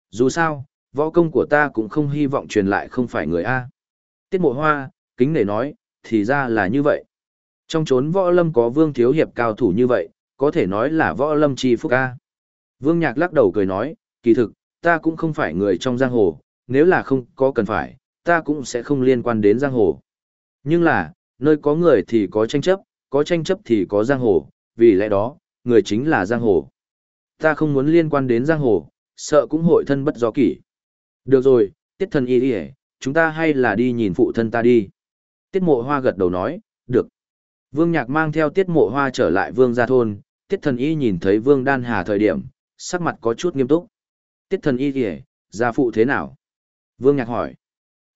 S1: Dù sao, võ công của ta cũng không hy vọng truyền lại không phải người A. Tiết mộ hoa, kính để nói, thì ra là như vậy. Trong chốn võ lâm có vương thiếu hiệp cao thủ như vậy, có thể nói là võ lâm chi phúc A. Vương nhạc lắc đầu cười nói, kỳ thực, ta cũng không phải người trong giang hồ, nếu là không có cần phải, ta cũng sẽ không liên quan đến giang hồ. Nhưng là, nơi có người thì có tranh chấp, có tranh chấp thì có giang hồ, vì lẽ đó, người chính là giang hồ. Ta không muốn liên quan đến giang hồ, sợ cũng hội thân bất do kỷ. Được rồi, tiết thần y đi chúng ta hay là đi nhìn phụ thân ta đi. Tiết mộ hoa gật đầu nói, được. Vương Nhạc mang theo tiết mộ hoa trở lại vương gia thôn, tiết thần y nhìn thấy vương đan hà thời điểm, sắc mặt có chút nghiêm túc. Tiết thần y kìa, gia phụ thế nào? Vương Nhạc hỏi.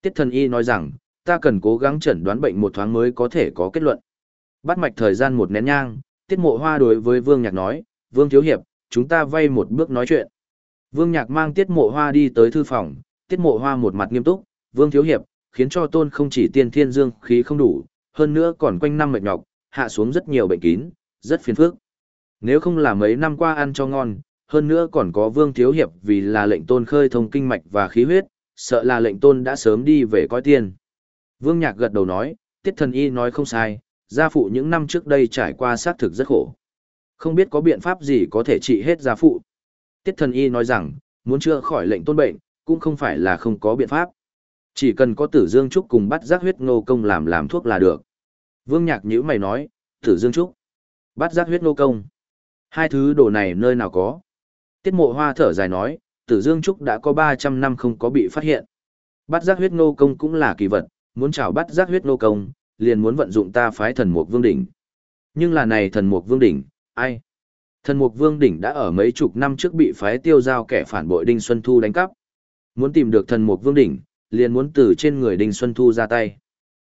S1: Tiết thần y nói rằng, ta cần cố gắng chẩn đoán bệnh một thoáng mới có thể có kết luận. Bắt mạch thời gian một nén nhang, tiết mộ hoa đối với Vương Nhạc nói, Vương Thiếu Hiệp, chúng ta vay một bước nói chuyện. Vương Nhạc mang tiết mộ hoa đi tới thư phòng, tiết mộ hoa một mặt nghiêm túc, Vương Thiếu Hiệp, khiến cho tôn không chỉ tiên thiên dương khí không đủ, hơn nữa còn quanh năm mệt nhọc, hạ xuống rất nhiều bệnh kín, rất phiền phức. Nếu không là mấy năm qua ăn cho ngon, hơn nữa còn có Vương Thiếu Hiệp vì là lệnh tôn khơi thông kinh mạch và khí huyết, sợ là lệnh tôn đã sớm đi về coi tiên. Vương Nhạc gật đầu nói, Tiết Thần Y nói không sai, gia phụ những năm trước đây trải qua xác thực rất khổ. Không biết có biện pháp gì có thể trị hết gia phụ. Tiết Thần Y nói rằng, muốn chữa khỏi lệnh tôn bệnh, cũng không phải là không có biện pháp. Chỉ cần có tử dương trúc cùng bắt giác huyết ngô công làm làm thuốc là được. Vương Nhạc nhữ mày nói, tử dương trúc, bắt giác huyết ngô công. Hai thứ đồ này nơi nào có. Tiết mộ hoa thở dài nói, tử dương trúc đã có 300 năm không có bị phát hiện. Bắt giác huyết ngô công cũng là kỳ vật, muốn chào bắt giác huyết ngô công, liền muốn vận dụng ta phái thần mục vương đỉnh. Nhưng là này thần mục vương đỉnh, ai? Thần mục vương đỉnh đã ở mấy chục năm trước bị phái tiêu giao kẻ phản bội Đinh Xuân Thu đánh cắp. Muốn tìm được thần mục vương đỉnh, liền muốn từ trên người Đinh Xuân Thu ra tay.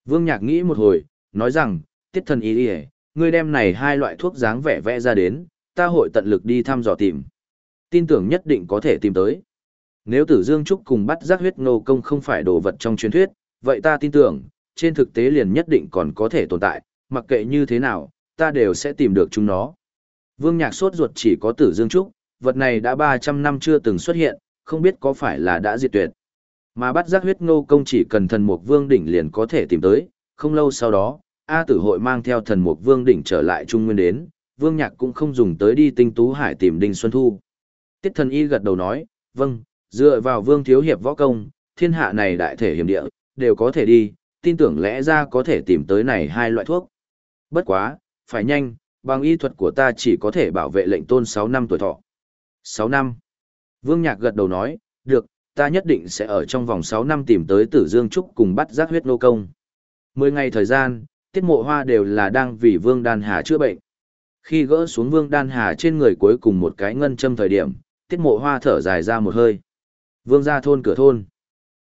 S1: Vương Nhạc nghĩ một hồi, nói rằng, tiết thần ý đi ngươi đem này hai loại thuốc dáng vẻ vẽ ra đến, ta hội tận lực đi thăm dò tìm. Tin tưởng nhất định có thể tìm tới. Nếu tử dương trúc cùng bắt giác huyết nô công không phải đồ vật trong truyền thuyết, vậy ta tin tưởng, trên thực tế liền nhất định còn có thể tồn tại, mặc kệ như thế nào, ta đều sẽ tìm được chúng nó. Vương Nhạc sốt ruột chỉ có tử dương trúc, vật này đã 300 năm chưa từng xuất hiện, không biết có phải là đã diệt tuyệt. Mà bắt giác huyết ngô công chỉ cần thần mục vương đỉnh liền có thể tìm tới, không lâu sau đó, A tử hội mang theo thần mục vương đỉnh trở lại Trung Nguyên đến, vương nhạc cũng không dùng tới đi tinh tú hải tìm Đinh Xuân Thu. Tiết thần y gật đầu nói, vâng, dựa vào vương thiếu hiệp võ công, thiên hạ này đại thể hiểm địa, đều có thể đi, tin tưởng lẽ ra có thể tìm tới này hai loại thuốc. Bất quá, phải nhanh, bằng y thuật của ta chỉ có thể bảo vệ lệnh tôn 6 năm tuổi thọ. 6 năm. Vương Nhạc gật đầu nói, được, ta nhất định sẽ ở trong vòng 6 năm tìm tới Tử Dương Trúc cùng bắt giác huyết nô công. 10 ngày thời gian, Tiết Mộ Hoa đều là đang vì Vương Đan Hà chữa bệnh. Khi gỡ xuống Vương Đan Hà trên người cuối cùng một cái ngân châm thời điểm, Tiết Mộ Hoa thở dài ra một hơi. Vương ra thôn cửa thôn.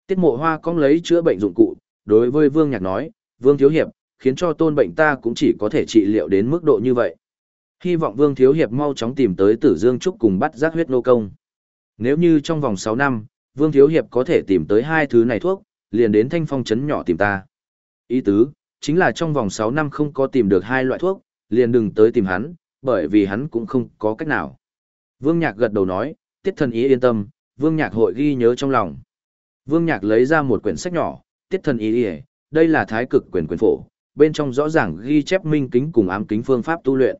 S1: Tiết Mộ Hoa cong lấy chữa bệnh dụng cụ, đối với Vương Nhạc nói, Vương Thiếu Hiệp, khiến cho tôn bệnh ta cũng chỉ có thể trị liệu đến mức độ như vậy. Hy vọng Vương Thiếu Hiệp mau chóng tìm tới Tử Dương Trúc cùng bắt giác huyết nô công. Nếu như trong vòng 6 năm, Vương Thiếu Hiệp có thể tìm tới hai thứ này thuốc, liền đến thanh phong trấn nhỏ tìm ta. Ý tứ, chính là trong vòng 6 năm không có tìm được hai loại thuốc, liền đừng tới tìm hắn, bởi vì hắn cũng không có cách nào. Vương Nhạc gật đầu nói, tiết thần ý yên tâm, Vương Nhạc hội ghi nhớ trong lòng. Vương Nhạc lấy ra một quyển sách nhỏ, tiết thần ý ý, đây là thái cực quyền quyền phổ, bên trong rõ ràng ghi chép minh kính cùng ám kính phương pháp tu luyện.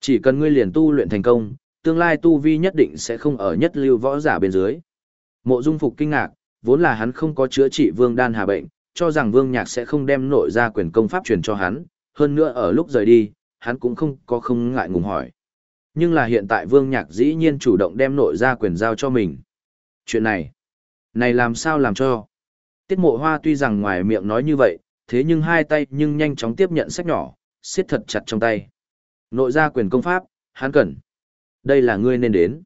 S1: Chỉ cần ngươi liền tu luyện thành công, tương lai tu vi nhất định sẽ không ở nhất lưu võ giả bên dưới. Mộ Dung Phục kinh ngạc, vốn là hắn không có chữa trị Vương Đan Hà bệnh, cho rằng Vương Nhạc sẽ không đem nội ra quyền công pháp truyền cho hắn, hơn nữa ở lúc rời đi, hắn cũng không có không ngại ngùng hỏi. Nhưng là hiện tại Vương Nhạc dĩ nhiên chủ động đem nội ra quyền giao cho mình. Chuyện này, này làm sao làm cho? Tiết mộ hoa tuy rằng ngoài miệng nói như vậy, thế nhưng hai tay nhưng nhanh chóng tiếp nhận sách nhỏ, siết thật chặt trong tay. Nội ra quyền công pháp, hắn cần. Đây là ngươi nên đến.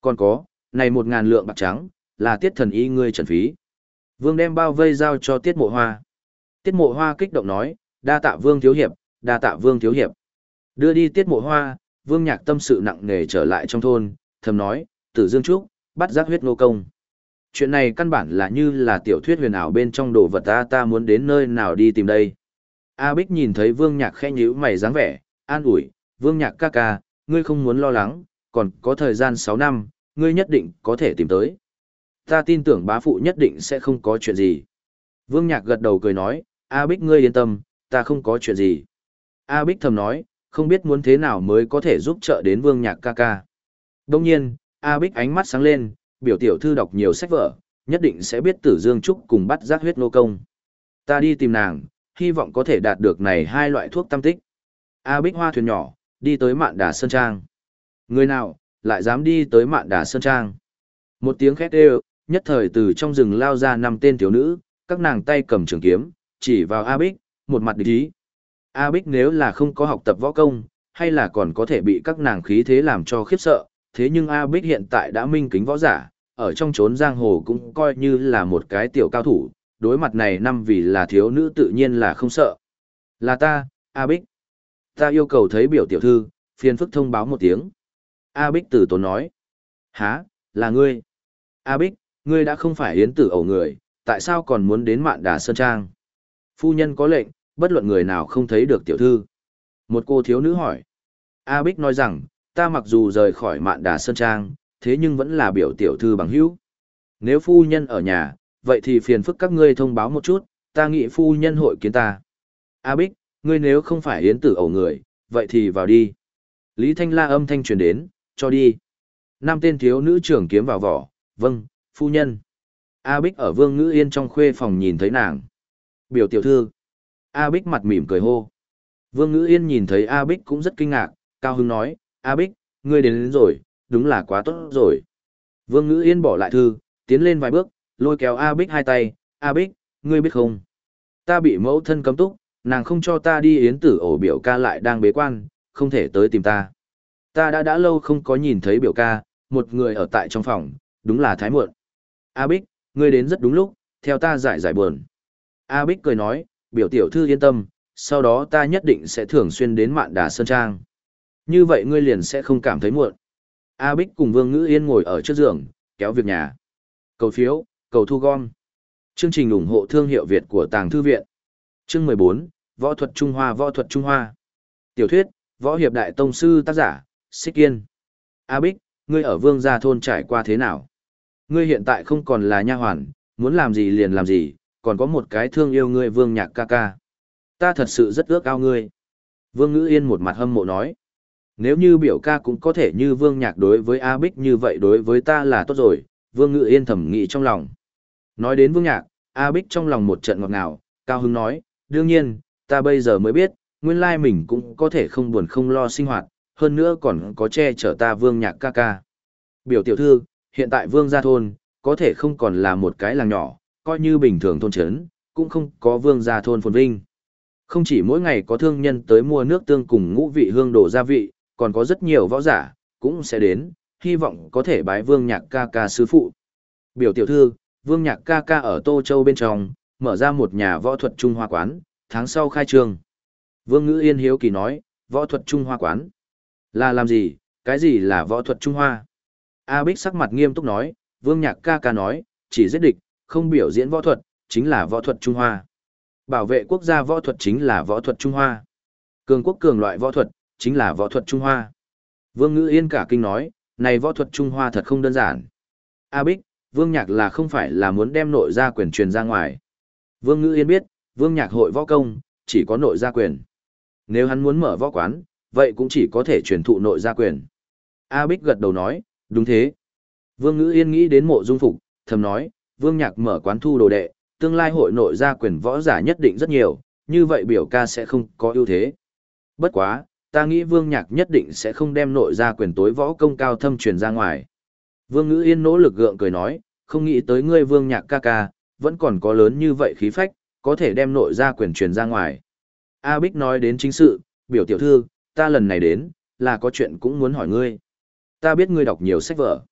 S1: Còn có, này một ngàn lượng bạc trắng, là tiết thần y ngươi trần phí. Vương đem bao vây giao cho tiết mộ hoa. Tiết mộ hoa kích động nói, đa tạ vương thiếu hiệp, đa tạ vương thiếu hiệp. Đưa đi tiết mộ hoa, vương nhạc tâm sự nặng nề trở lại trong thôn, thầm nói, tử dương trúc, bắt giác huyết nô công. Chuyện này căn bản là như là tiểu thuyết huyền ảo bên trong đồ vật ta ta muốn đến nơi nào đi tìm đây. A Bích nhìn thấy vương nhạc khẽ nhíu mày dáng vẻ, an ủi, vương nhạc ca ca, ngươi không muốn lo lắng, còn có thời gian 6 năm, ngươi nhất định có thể tìm tới. Ta tin tưởng bá phụ nhất định sẽ không có chuyện gì. Vương Nhạc gật đầu cười nói, A Bích ngươi yên tâm, ta không có chuyện gì. A Bích thầm nói, không biết muốn thế nào mới có thể giúp trợ đến Vương Nhạc ca ca. Đông nhiên, A Bích ánh mắt sáng lên, biểu tiểu thư đọc nhiều sách vở, nhất định sẽ biết tử dương trúc cùng bắt giác huyết nô công. Ta đi tìm nàng, hy vọng có thể đạt được này hai loại thuốc tam tích. A Bích hoa thuyền nhỏ, đi tới mạn đà Sơn Trang. Người nào, lại dám đi tới mạn đà Sơn Trang. Một tiếng khét đều, nhất thời từ trong rừng lao ra năm tên thiếu nữ, các nàng tay cầm trường kiếm, chỉ vào A Bích, một mặt địch ý. A Bích nếu là không có học tập võ công, hay là còn có thể bị các nàng khí thế làm cho khiếp sợ, thế nhưng A Bích hiện tại đã minh kính võ giả, ở trong chốn giang hồ cũng coi như là một cái tiểu cao thủ, đối mặt này năm vì là thiếu nữ tự nhiên là không sợ. Là ta, A Bích. Ta yêu cầu thấy biểu tiểu thư, phiền phức thông báo một tiếng. A Bích tử tốn nói. Hả, là ngươi. A Bích, ngươi đã không phải yến tử ẩu người, tại sao còn muốn đến mạn đà sơn trang? Phu nhân có lệnh, bất luận người nào không thấy được tiểu thư. Một cô thiếu nữ hỏi. A Bích nói rằng, ta mặc dù rời khỏi mạn đà sơn trang, thế nhưng vẫn là biểu tiểu thư bằng hữu. Nếu phu nhân ở nhà, vậy thì phiền phức các ngươi thông báo một chút, ta nghĩ phu nhân hội kiến ta. A Bích, ngươi nếu không phải yến tử ẩu người, vậy thì vào đi. Lý Thanh La âm thanh truyền đến, cho đi. Năm tên thiếu nữ trưởng kiếm vào vỏ, vâng, phu nhân. A Bích ở Vương Ngữ Yên trong khuê phòng nhìn thấy nàng. Biểu tiểu thư. A Bích mặt mỉm cười hô. Vương Ngữ Yên nhìn thấy A Bích cũng rất kinh ngạc, cao Hưng nói, A Bích, ngươi đến, đến rồi, đúng là quá tốt rồi. Vương Ngữ Yên bỏ lại thư, tiến lên vài bước, lôi kéo A Bích hai tay, A Bích, ngươi biết không? Ta bị mẫu thân cấm túc, nàng không cho ta đi yến tử ổ biểu ca lại đang bế quan, không thể tới tìm ta. Ta đã đã lâu không có nhìn thấy biểu ca, một người ở tại trong phòng, đúng là thái muộn. A Bích, ngươi đến rất đúng lúc, theo ta giải giải buồn. A Bích cười nói, biểu tiểu thư yên tâm, sau đó ta nhất định sẽ thường xuyên đến mạn đà sơn trang. Như vậy ngươi liền sẽ không cảm thấy muộn. A Bích cùng Vương Ngữ Yên ngồi ở trước giường, kéo việc nhà. Cầu phiếu, cầu thu gom. Chương trình ủng hộ thương hiệu Việt của Tàng Thư Viện. Chương 14, Võ thuật Trung Hoa Võ thuật Trung Hoa. Tiểu thuyết, Võ hiệp đại tông sư tác giả, Xích Kiên. A Bích, ngươi ở Vương Gia Thôn trải qua thế nào? Ngươi hiện tại không còn là nha hoàn, muốn làm gì liền làm gì, còn có một cái thương yêu ngươi Vương Nhạc ca ca. Ta thật sự rất ước ao ngươi. Vương Ngữ Yên một mặt hâm mộ nói. Nếu như biểu ca cũng có thể như Vương Nhạc đối với A Bích như vậy đối với ta là tốt rồi, Vương Ngữ Yên thầm nghĩ trong lòng. Nói đến Vương Nhạc, A Bích trong lòng một trận ngọt ngào, cao hưng nói, đương nhiên, ta bây giờ mới biết, nguyên lai mình cũng có thể không buồn không lo sinh hoạt, hơn nữa còn có che chở ta Vương Nhạc ca ca. Biểu tiểu thư, hiện tại vương gia thôn, có thể không còn là một cái làng nhỏ, coi như bình thường thôn trấn, cũng không có vương gia thôn phồn vinh. Không chỉ mỗi ngày có thương nhân tới mua nước tương cùng ngũ vị hương đồ gia vị, còn có rất nhiều võ giả, cũng sẽ đến, hy vọng có thể bái vương nhạc ca ca sư phụ. Biểu tiểu thư, vương nhạc ca ca ở Tô Châu bên trong, mở ra một nhà võ thuật Trung Hoa quán, tháng sau khai trương. Vương Ngữ Yên hiếu kỳ nói, võ thuật Trung Hoa quán. Là làm gì, cái gì là võ thuật Trung Hoa? A Bích sắc mặt nghiêm túc nói, Vương Nhạc ca ca nói, chỉ giết địch, không biểu diễn võ thuật, chính là võ thuật Trung Hoa. Bảo vệ quốc gia võ thuật chính là võ thuật Trung Hoa. Cường quốc cường loại võ thuật, chính là võ thuật Trung Hoa. Vương Ngữ Yên cả kinh nói, này võ thuật Trung Hoa thật không đơn giản. A Bích, Vương Nhạc là không phải là muốn đem nội gia quyền truyền ra ngoài. Vương Ngữ Yên biết, Vương Nhạc hội võ công, chỉ có nội gia quyền. Nếu hắn muốn mở võ quán, vậy cũng chỉ có thể truyền thụ nội gia quyền. A Bích gật đầu nói, đúng thế. Vương Ngữ Yên nghĩ đến mộ dung phục, thầm nói, Vương Nhạc mở quán thu đồ đệ, tương lai hội nội gia quyền võ giả nhất định rất nhiều, như vậy biểu ca sẽ không có ưu thế. Bất quá, ta nghĩ Vương Nhạc nhất định sẽ không đem nội gia quyền tối võ công cao thâm truyền ra ngoài. Vương Ngữ Yên nỗ lực gượng cười nói, không nghĩ tới ngươi Vương Nhạc ca ca, vẫn còn có lớn như vậy khí phách, có thể đem nội gia quyền truyền ra ngoài. A Bích nói đến chính sự, biểu tiểu thư, ta lần này đến, là có chuyện cũng muốn hỏi ngươi. Ta biết ngươi đọc nhiều sách vở.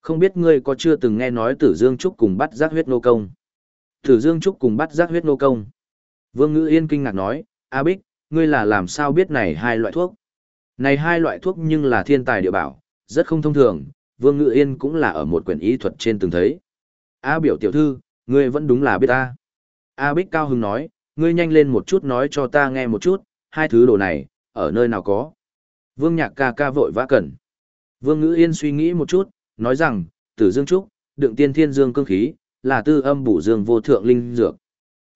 S1: Không biết ngươi có chưa từng nghe nói Tử Dương Trúc cùng bắt giác huyết nô công. Tử Dương Trúc cùng bắt giác huyết nô công. Vương Ngữ Yên kinh ngạc nói, A Bích, ngươi là làm sao biết này hai loại thuốc? Này hai loại thuốc nhưng là thiên tài địa bảo, rất không thông thường, Vương Ngữ Yên cũng là ở một quyển y thuật trên từng thấy. A biểu tiểu thư, ngươi vẫn đúng là biết ta. A Bích cao Hưng nói, ngươi nhanh lên một chút nói cho ta nghe một chút, hai thứ đồ này, ở nơi nào có. Vương Nhạc ca ca vội vã cần. Vương Ngữ Yên suy nghĩ một chút, nói rằng, tử dương trúc, đựng tiên thiên dương cương khí, là tư âm bổ dương vô thượng linh dược.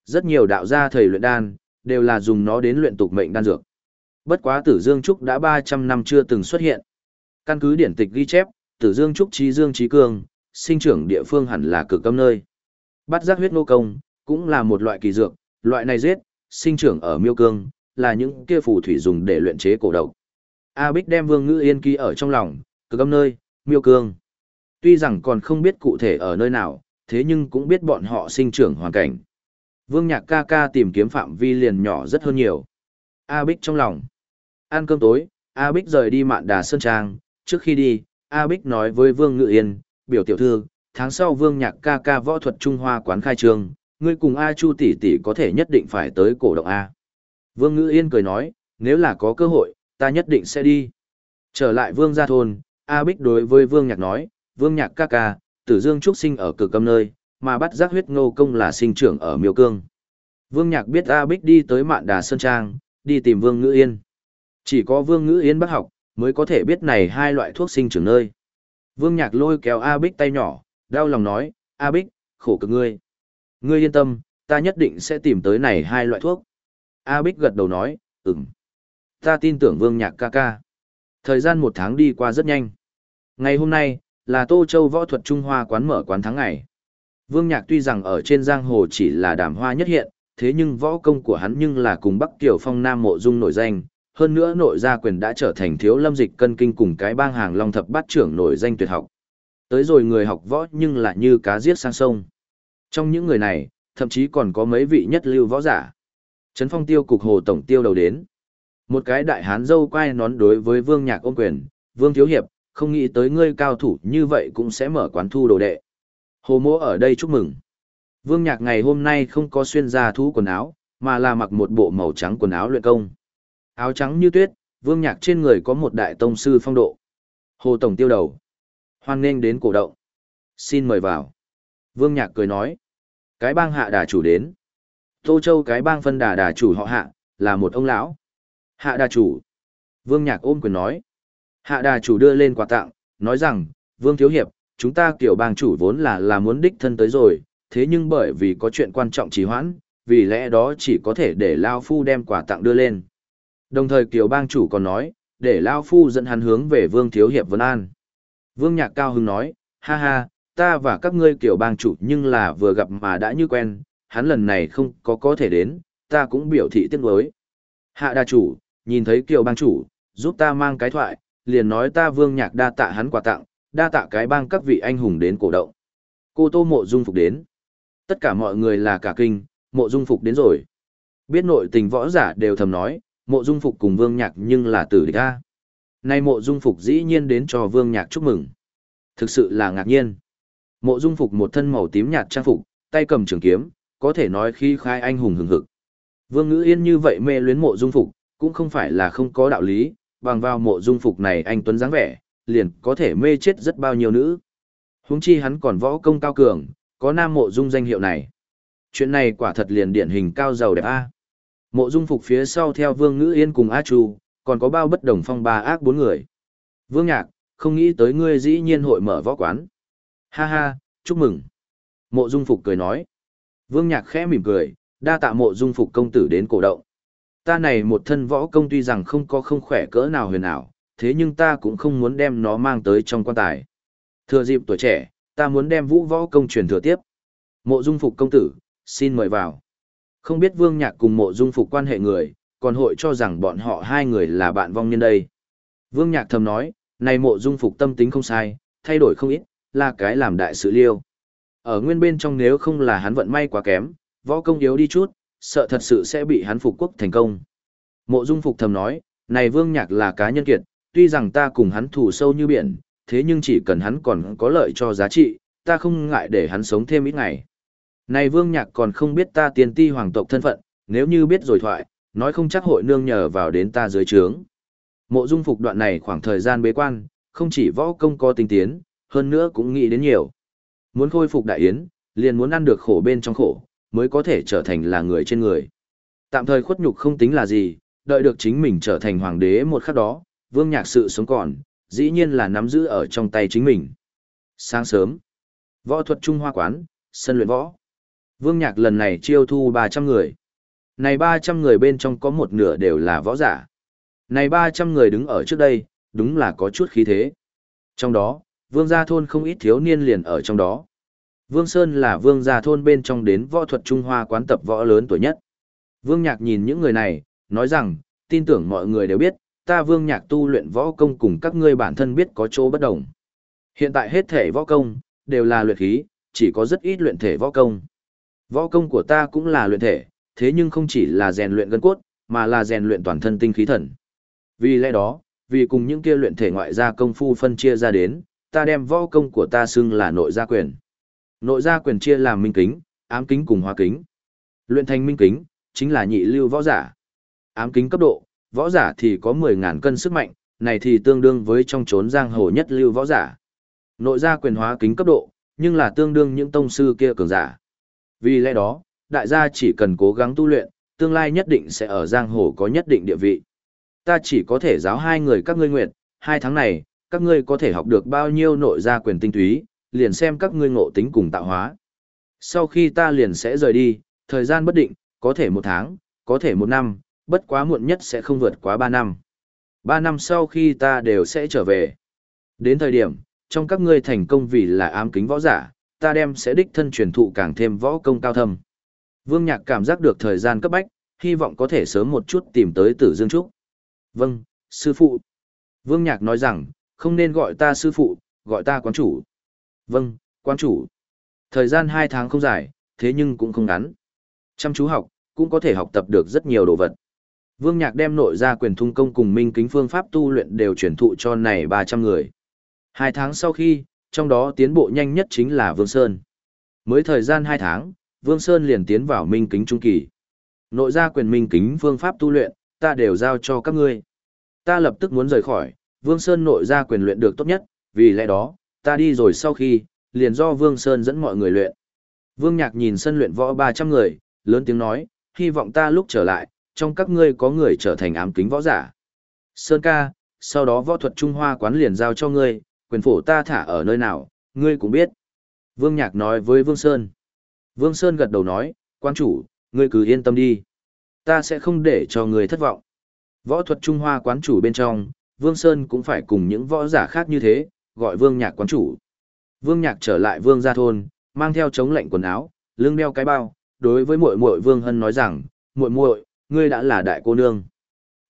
S1: Rất nhiều đạo gia thầy luyện đan, đều là dùng nó đến luyện tục mệnh đan dược. Bất quá tử dương trúc đã 300 năm chưa từng xuất hiện. Căn cứ điển tịch ghi chép, tử dương trúc trí dương trí cương, sinh trưởng địa phương hẳn là cực âm nơi. Bắt giác huyết nô công, cũng là một loại kỳ dược, loại này giết, sinh trưởng ở miêu cương, là những kia phù thủy dùng để luyện chế cổ độc. A Bích đem Vương Ngữ Yên ký ở trong lòng, cực âm nơi, miêu cương. Tuy rằng còn không biết cụ thể ở nơi nào, thế nhưng cũng biết bọn họ sinh trưởng hoàn cảnh. Vương Nhạc ca ca tìm kiếm phạm vi liền nhỏ rất hơn nhiều. A Bích trong lòng. Ăn cơm tối, A Bích rời đi mạn đà Sơn Trang, trước khi đi, A Bích nói với Vương Ngự Yên, biểu tiểu thư, tháng sau Vương Nhạc ca ca võ thuật Trung Hoa quán khai trương, ngươi cùng A Chu tỷ tỷ có thể nhất định phải tới cổ động A. Vương Ngự Yên cười nói, nếu là có cơ hội, ta nhất định sẽ đi. Trở lại Vương gia thôn, A Bích đối với Vương Nhạc nói, Vương Nhạc ca ca, Tử Dương Trúc sinh ở cực cầm nơi, mà bắt giác huyết ngô công là sinh trưởng ở miêu cương. Vương Nhạc biết A Bích đi tới mạn đà Sơn Trang, đi tìm Vương Ngữ Yên. Chỉ có Vương Ngữ Yên bác học, mới có thể biết này hai loại thuốc sinh trưởng nơi. Vương Nhạc lôi kéo A Bích tay nhỏ, đau lòng nói, A Bích, khổ cực ngươi. Ngươi yên tâm, ta nhất định sẽ tìm tới này hai loại thuốc. A Bích gật đầu nói, ừm. Ta tin tưởng Vương Nhạc ca ca. Thời gian một tháng đi qua rất nhanh. Ngày hôm nay, là Tô Châu Võ thuật Trung Hoa quán mở quán tháng ngày. Vương Nhạc tuy rằng ở trên giang hồ chỉ là đàm hoa nhất hiện, thế nhưng võ công của hắn nhưng là cùng Bắc Kiều Phong Nam Mộ Dung nổi danh, hơn nữa nội gia quyền đã trở thành thiếu lâm dịch cân kinh cùng cái bang hàng long thập bát trưởng nổi danh tuyệt học. Tới rồi người học võ nhưng lại như cá giết sang sông. Trong những người này, thậm chí còn có mấy vị nhất lưu võ giả. Trấn phong tiêu cục hồ tổng tiêu đầu đến. Một cái đại hán dâu quay nón đối với vương nhạc ôm quyền, vương thiếu hiệp, không nghĩ tới ngươi cao thủ như vậy cũng sẽ mở quán thu đồ đệ. Hồ mỗ ở đây chúc mừng. Vương nhạc ngày hôm nay không có xuyên ra thú quần áo, mà là mặc một bộ màu trắng quần áo luyện công. Áo trắng như tuyết, vương nhạc trên người có một đại tông sư phong độ. Hồ Tổng tiêu đầu. Hoan nghênh đến cổ động. Xin mời vào. Vương nhạc cười nói. Cái bang hạ đà chủ đến. Tô Châu cái bang phân đà đà chủ họ hạ, là một ông lão. Hạ đà chủ. Vương nhạc ôm quyền nói. Hạ đà chủ đưa lên quà tặng, nói rằng, Vương Thiếu Hiệp, chúng ta kiểu bang chủ vốn là là muốn đích thân tới rồi, thế nhưng bởi vì có chuyện quan trọng trì hoãn, vì lẽ đó chỉ có thể để Lao Phu đem quà tặng đưa lên. Đồng thời Kiều bang chủ còn nói, để Lao Phu dẫn hắn hướng về Vương Thiếu Hiệp Vân An. Vương Nhạc Cao Hưng nói, ha ha, ta và các ngươi Kiều bang chủ nhưng là vừa gặp mà đã như quen, hắn lần này không có có thể đến, ta cũng biểu thị tiếc nuối. Hạ đa chủ, nhìn thấy Kiều bang chủ, giúp ta mang cái thoại, liền nói ta Vương Nhạc đa tạ hắn quà tặng, đa tạ cái bang các vị anh hùng đến cổ động. Cô Tô Mộ Dung Phục đến. Tất cả mọi người là cả kinh, Mộ Dung Phục đến rồi. Biết nội tình võ giả đều thầm nói, Mộ Dung Phục cùng Vương Nhạc nhưng là tử địch a. Nay Mộ Dung Phục dĩ nhiên đến cho Vương Nhạc chúc mừng. Thực sự là ngạc nhiên. Mộ Dung Phục một thân màu tím nhạt trang phục, tay cầm trường kiếm, có thể nói khi khai anh hùng hừng hực. Vương Ngữ Yên như vậy mê luyến Mộ Dung Phục, cũng không phải là không có đạo lý, bằng vào Mộ Dung Phục này anh tuấn dáng vẻ, liền có thể mê chết rất bao nhiêu nữ. Huống chi hắn còn võ công cao cường, có nam Mộ Dung danh hiệu này. Chuyện này quả thật liền điển hình cao giàu đẹp a. Mộ Dung Phục phía sau theo Vương Ngữ Yên cùng A Chu, còn có bao bất đồng phong ba ác bốn người. Vương Nhạc, không nghĩ tới ngươi dĩ nhiên hội mở võ quán. Ha ha, chúc mừng. Mộ Dung Phục cười nói. Vương Nhạc khẽ mỉm cười, đa tạ Mộ Dung Phục công tử đến cổ động. Ta này một thân võ công tuy rằng không có không khỏe cỡ nào huyền ảo, thế nhưng ta cũng không muốn đem nó mang tới trong quan tài. Thừa dịp tuổi trẻ, ta muốn đem vũ võ công truyền thừa tiếp. Mộ Dung Phục công tử, xin mời vào. Không biết Vương Nhạc cùng Mộ Dung Phục quan hệ người, còn hội cho rằng bọn họ hai người là bạn vong nhân đây. Vương Nhạc thầm nói, này Mộ Dung Phục tâm tính không sai, thay đổi không ít, là cái làm đại sự liêu. Ở nguyên bên trong nếu không là hắn vận may quá kém, võ công yếu đi chút, sợ thật sự sẽ bị hắn phục quốc thành công. Mộ Dung Phục thầm nói, này Vương Nhạc là cá nhân kiệt, tuy rằng ta cùng hắn thù sâu như biển, thế nhưng chỉ cần hắn còn có lợi cho giá trị, ta không ngại để hắn sống thêm ít ngày. Này Vương Nhạc còn không biết ta tiền ti hoàng tộc thân phận, nếu như biết rồi thoại, nói không chắc hội nương nhờ vào đến ta dưới trướng. Mộ Dung Phục đoạn này khoảng thời gian bế quan, không chỉ võ công có tinh tiến, hơn nữa cũng nghĩ đến nhiều. Muốn khôi phục đại yến, liền muốn ăn được khổ bên trong khổ, mới có thể trở thành là người trên người. Tạm thời khuất nhục không tính là gì, đợi được chính mình trở thành hoàng đế một khắc đó, vương nhạc sự sống còn, dĩ nhiên là nắm giữ ở trong tay chính mình. Sáng sớm, võ thuật Trung Hoa quán, sân luyện võ. Vương nhạc lần này chiêu thu 300 người. Này 300 người bên trong có một nửa đều là võ giả. Này 300 người đứng ở trước đây, đúng là có chút khí thế. Trong đó, vương gia thôn không ít thiếu niên liền ở trong đó. Vương Sơn là vương gia thôn bên trong đến võ thuật Trung Hoa quán tập võ lớn tuổi nhất. Vương Nhạc nhìn những người này, nói rằng, tin tưởng mọi người đều biết, ta Vương Nhạc tu luyện võ công cùng các ngươi bản thân biết có chỗ bất đồng. Hiện tại hết thể võ công, đều là luyện khí, chỉ có rất ít luyện thể võ công. Võ công của ta cũng là luyện thể, thế nhưng không chỉ là rèn luyện gân cốt, mà là rèn luyện toàn thân tinh khí thần. Vì lẽ đó, vì cùng những kia luyện thể ngoại gia công phu phân chia ra đến, ta đem võ công của ta xưng là nội gia quyền. Nội gia quyền chia làm minh kính, ám kính cùng hóa kính. Luyện thành minh kính, chính là nhị lưu võ giả. Ám kính cấp độ, võ giả thì có 10.000 cân sức mạnh, này thì tương đương với trong chốn giang hồ nhất lưu võ giả. Nội gia quyền hóa kính cấp độ, nhưng là tương đương những tông sư kia cường giả. Vì lẽ đó, đại gia chỉ cần cố gắng tu luyện, tương lai nhất định sẽ ở giang hồ có nhất định địa vị. Ta chỉ có thể giáo hai người các ngươi nguyện, hai tháng này, các ngươi có thể học được bao nhiêu nội gia quyền tinh túy, liền xem các ngươi ngộ tính cùng tạo hóa. Sau khi ta liền sẽ rời đi, thời gian bất định, có thể một tháng, có thể một năm, bất quá muộn nhất sẽ không vượt quá ba năm. Ba năm sau khi ta đều sẽ trở về. Đến thời điểm, trong các ngươi thành công vì là ám kính võ giả, ta đem sẽ đích thân truyền thụ càng thêm võ công cao thâm. Vương Nhạc cảm giác được thời gian cấp bách, hy vọng có thể sớm một chút tìm tới Tử Dương Trúc. Vâng, sư phụ. Vương Nhạc nói rằng, không nên gọi ta sư phụ, gọi ta quán chủ. Vâng, quán chủ. Thời gian 2 tháng không dài, thế nhưng cũng không ngắn. Chăm chú học, cũng có thể học tập được rất nhiều đồ vật. Vương Nhạc đem nội ra quyền thung công cùng minh kính phương pháp tu luyện đều chuyển thụ cho này 300 người. Hai tháng sau khi, trong đó tiến bộ nhanh nhất chính là Vương Sơn. Mới thời gian 2 tháng, Vương Sơn liền tiến vào minh kính trung kỳ. Nội ra quyền minh kính phương pháp tu luyện, ta đều giao cho các ngươi. Ta lập tức muốn rời khỏi, Vương Sơn nội ra quyền luyện được tốt nhất, vì lẽ đó, ta đi rồi sau khi, liền do Vương Sơn dẫn mọi người luyện. Vương Nhạc nhìn sân luyện võ 300 người, lớn tiếng nói, hy vọng ta lúc trở lại, trong các ngươi có người trở thành ám kính võ giả. Sơn ca, sau đó võ thuật Trung Hoa quán liền giao cho ngươi, quyền phổ ta thả ở nơi nào, ngươi cũng biết. Vương Nhạc nói với Vương Sơn. Vương Sơn gật đầu nói, quan chủ, ngươi cứ yên tâm đi. Ta sẽ không để cho ngươi thất vọng. Võ thuật Trung Hoa quán chủ bên trong, Vương Sơn cũng phải cùng những võ giả khác như thế, gọi Vương Nhạc quán chủ. Vương Nhạc trở lại Vương gia thôn, mang theo chống lệnh quần áo, lưng đeo cái bao, đối với muội muội Vương Hân nói rằng, muội muội, ngươi đã là đại cô nương.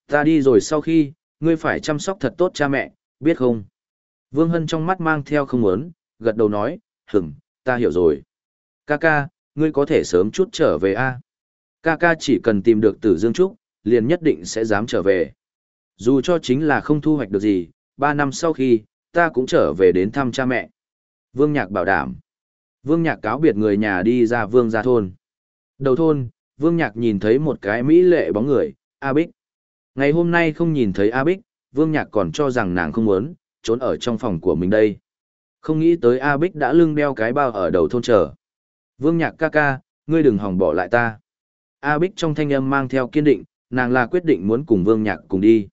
S1: Ta đi rồi sau khi, ngươi phải chăm sóc thật tốt cha mẹ, biết không? Vương Hân trong mắt mang theo không muốn, gật đầu nói, hửng, ta hiểu rồi. Ca ca, ngươi có thể sớm chút trở về a Ca ca chỉ cần tìm được tử Dương Trúc, liền nhất định sẽ dám trở về. Dù cho chính là không thu hoạch được gì, ba năm sau khi, ta cũng trở về đến thăm cha mẹ. Vương Nhạc bảo đảm. Vương Nhạc cáo biệt người nhà đi ra Vương gia thôn. Đầu thôn, Vương Nhạc nhìn thấy một cái mỹ lệ bóng người, A Bích. Ngày hôm nay không nhìn thấy A Bích, Vương Nhạc còn cho rằng nàng không muốn, trốn ở trong phòng của mình đây. Không nghĩ tới A Bích đã lưng đeo cái bao ở đầu thôn chờ. Vương Nhạc ca ca, ngươi đừng hòng bỏ lại ta. A Bích trong thanh âm mang theo kiên định, nàng là quyết định muốn cùng Vương Nhạc cùng đi.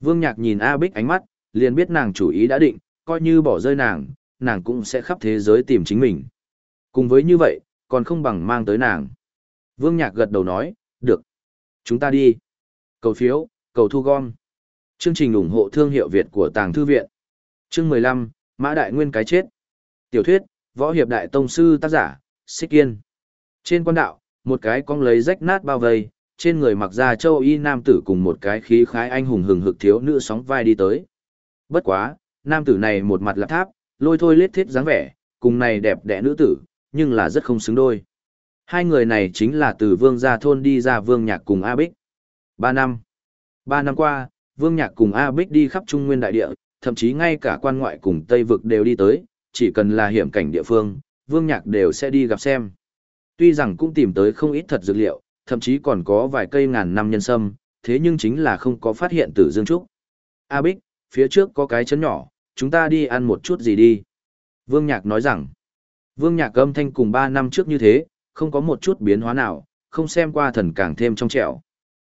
S1: Vương Nhạc nhìn A Bích ánh mắt, liền biết nàng chủ ý đã định, coi như bỏ rơi nàng, nàng cũng sẽ khắp thế giới tìm chính mình. Cùng với như vậy, còn không bằng mang tới nàng. Vương Nhạc gật đầu nói, được. Chúng ta đi. Cầu phiếu, cầu thu gom. Chương trình ủng hộ thương hiệu Việt của Tàng Thư Viện. Chương 15, Mã Đại Nguyên cái chết. Tiểu thuyết, Võ Hiệp Đại Tông Sư tác giả, Xích Kiên. Trên quan đạo, một cái cong lấy rách nát bao vây, trên người mặc ra châu y nam tử cùng một cái khí khái anh hùng hừng hực thiếu nữ sóng vai đi tới. Bất quá, nam tử này một mặt lạp tháp, lôi thôi lết thiết dáng vẻ, cùng này đẹp đẽ nữ tử, nhưng là rất không xứng đôi. Hai người này chính là từ vương gia thôn đi ra vương nhạc cùng A Bích. Ba năm. Ba năm qua, vương nhạc cùng A Bích đi khắp Trung Nguyên Đại Địa, thậm chí ngay cả quan ngoại cùng Tây Vực đều đi tới, chỉ cần là hiểm cảnh địa phương, vương nhạc đều sẽ đi gặp xem. Tuy rằng cũng tìm tới không ít thật dược liệu, thậm chí còn có vài cây ngàn năm nhân sâm, thế nhưng chính là không có phát hiện tử dương trúc. A Bích, phía trước có cái chấn nhỏ, chúng ta đi ăn một chút gì đi. Vương Nhạc nói rằng, Vương Nhạc âm thanh cùng 3 năm trước như thế, không có một chút biến hóa nào, không xem qua thần càng thêm trong trẻo.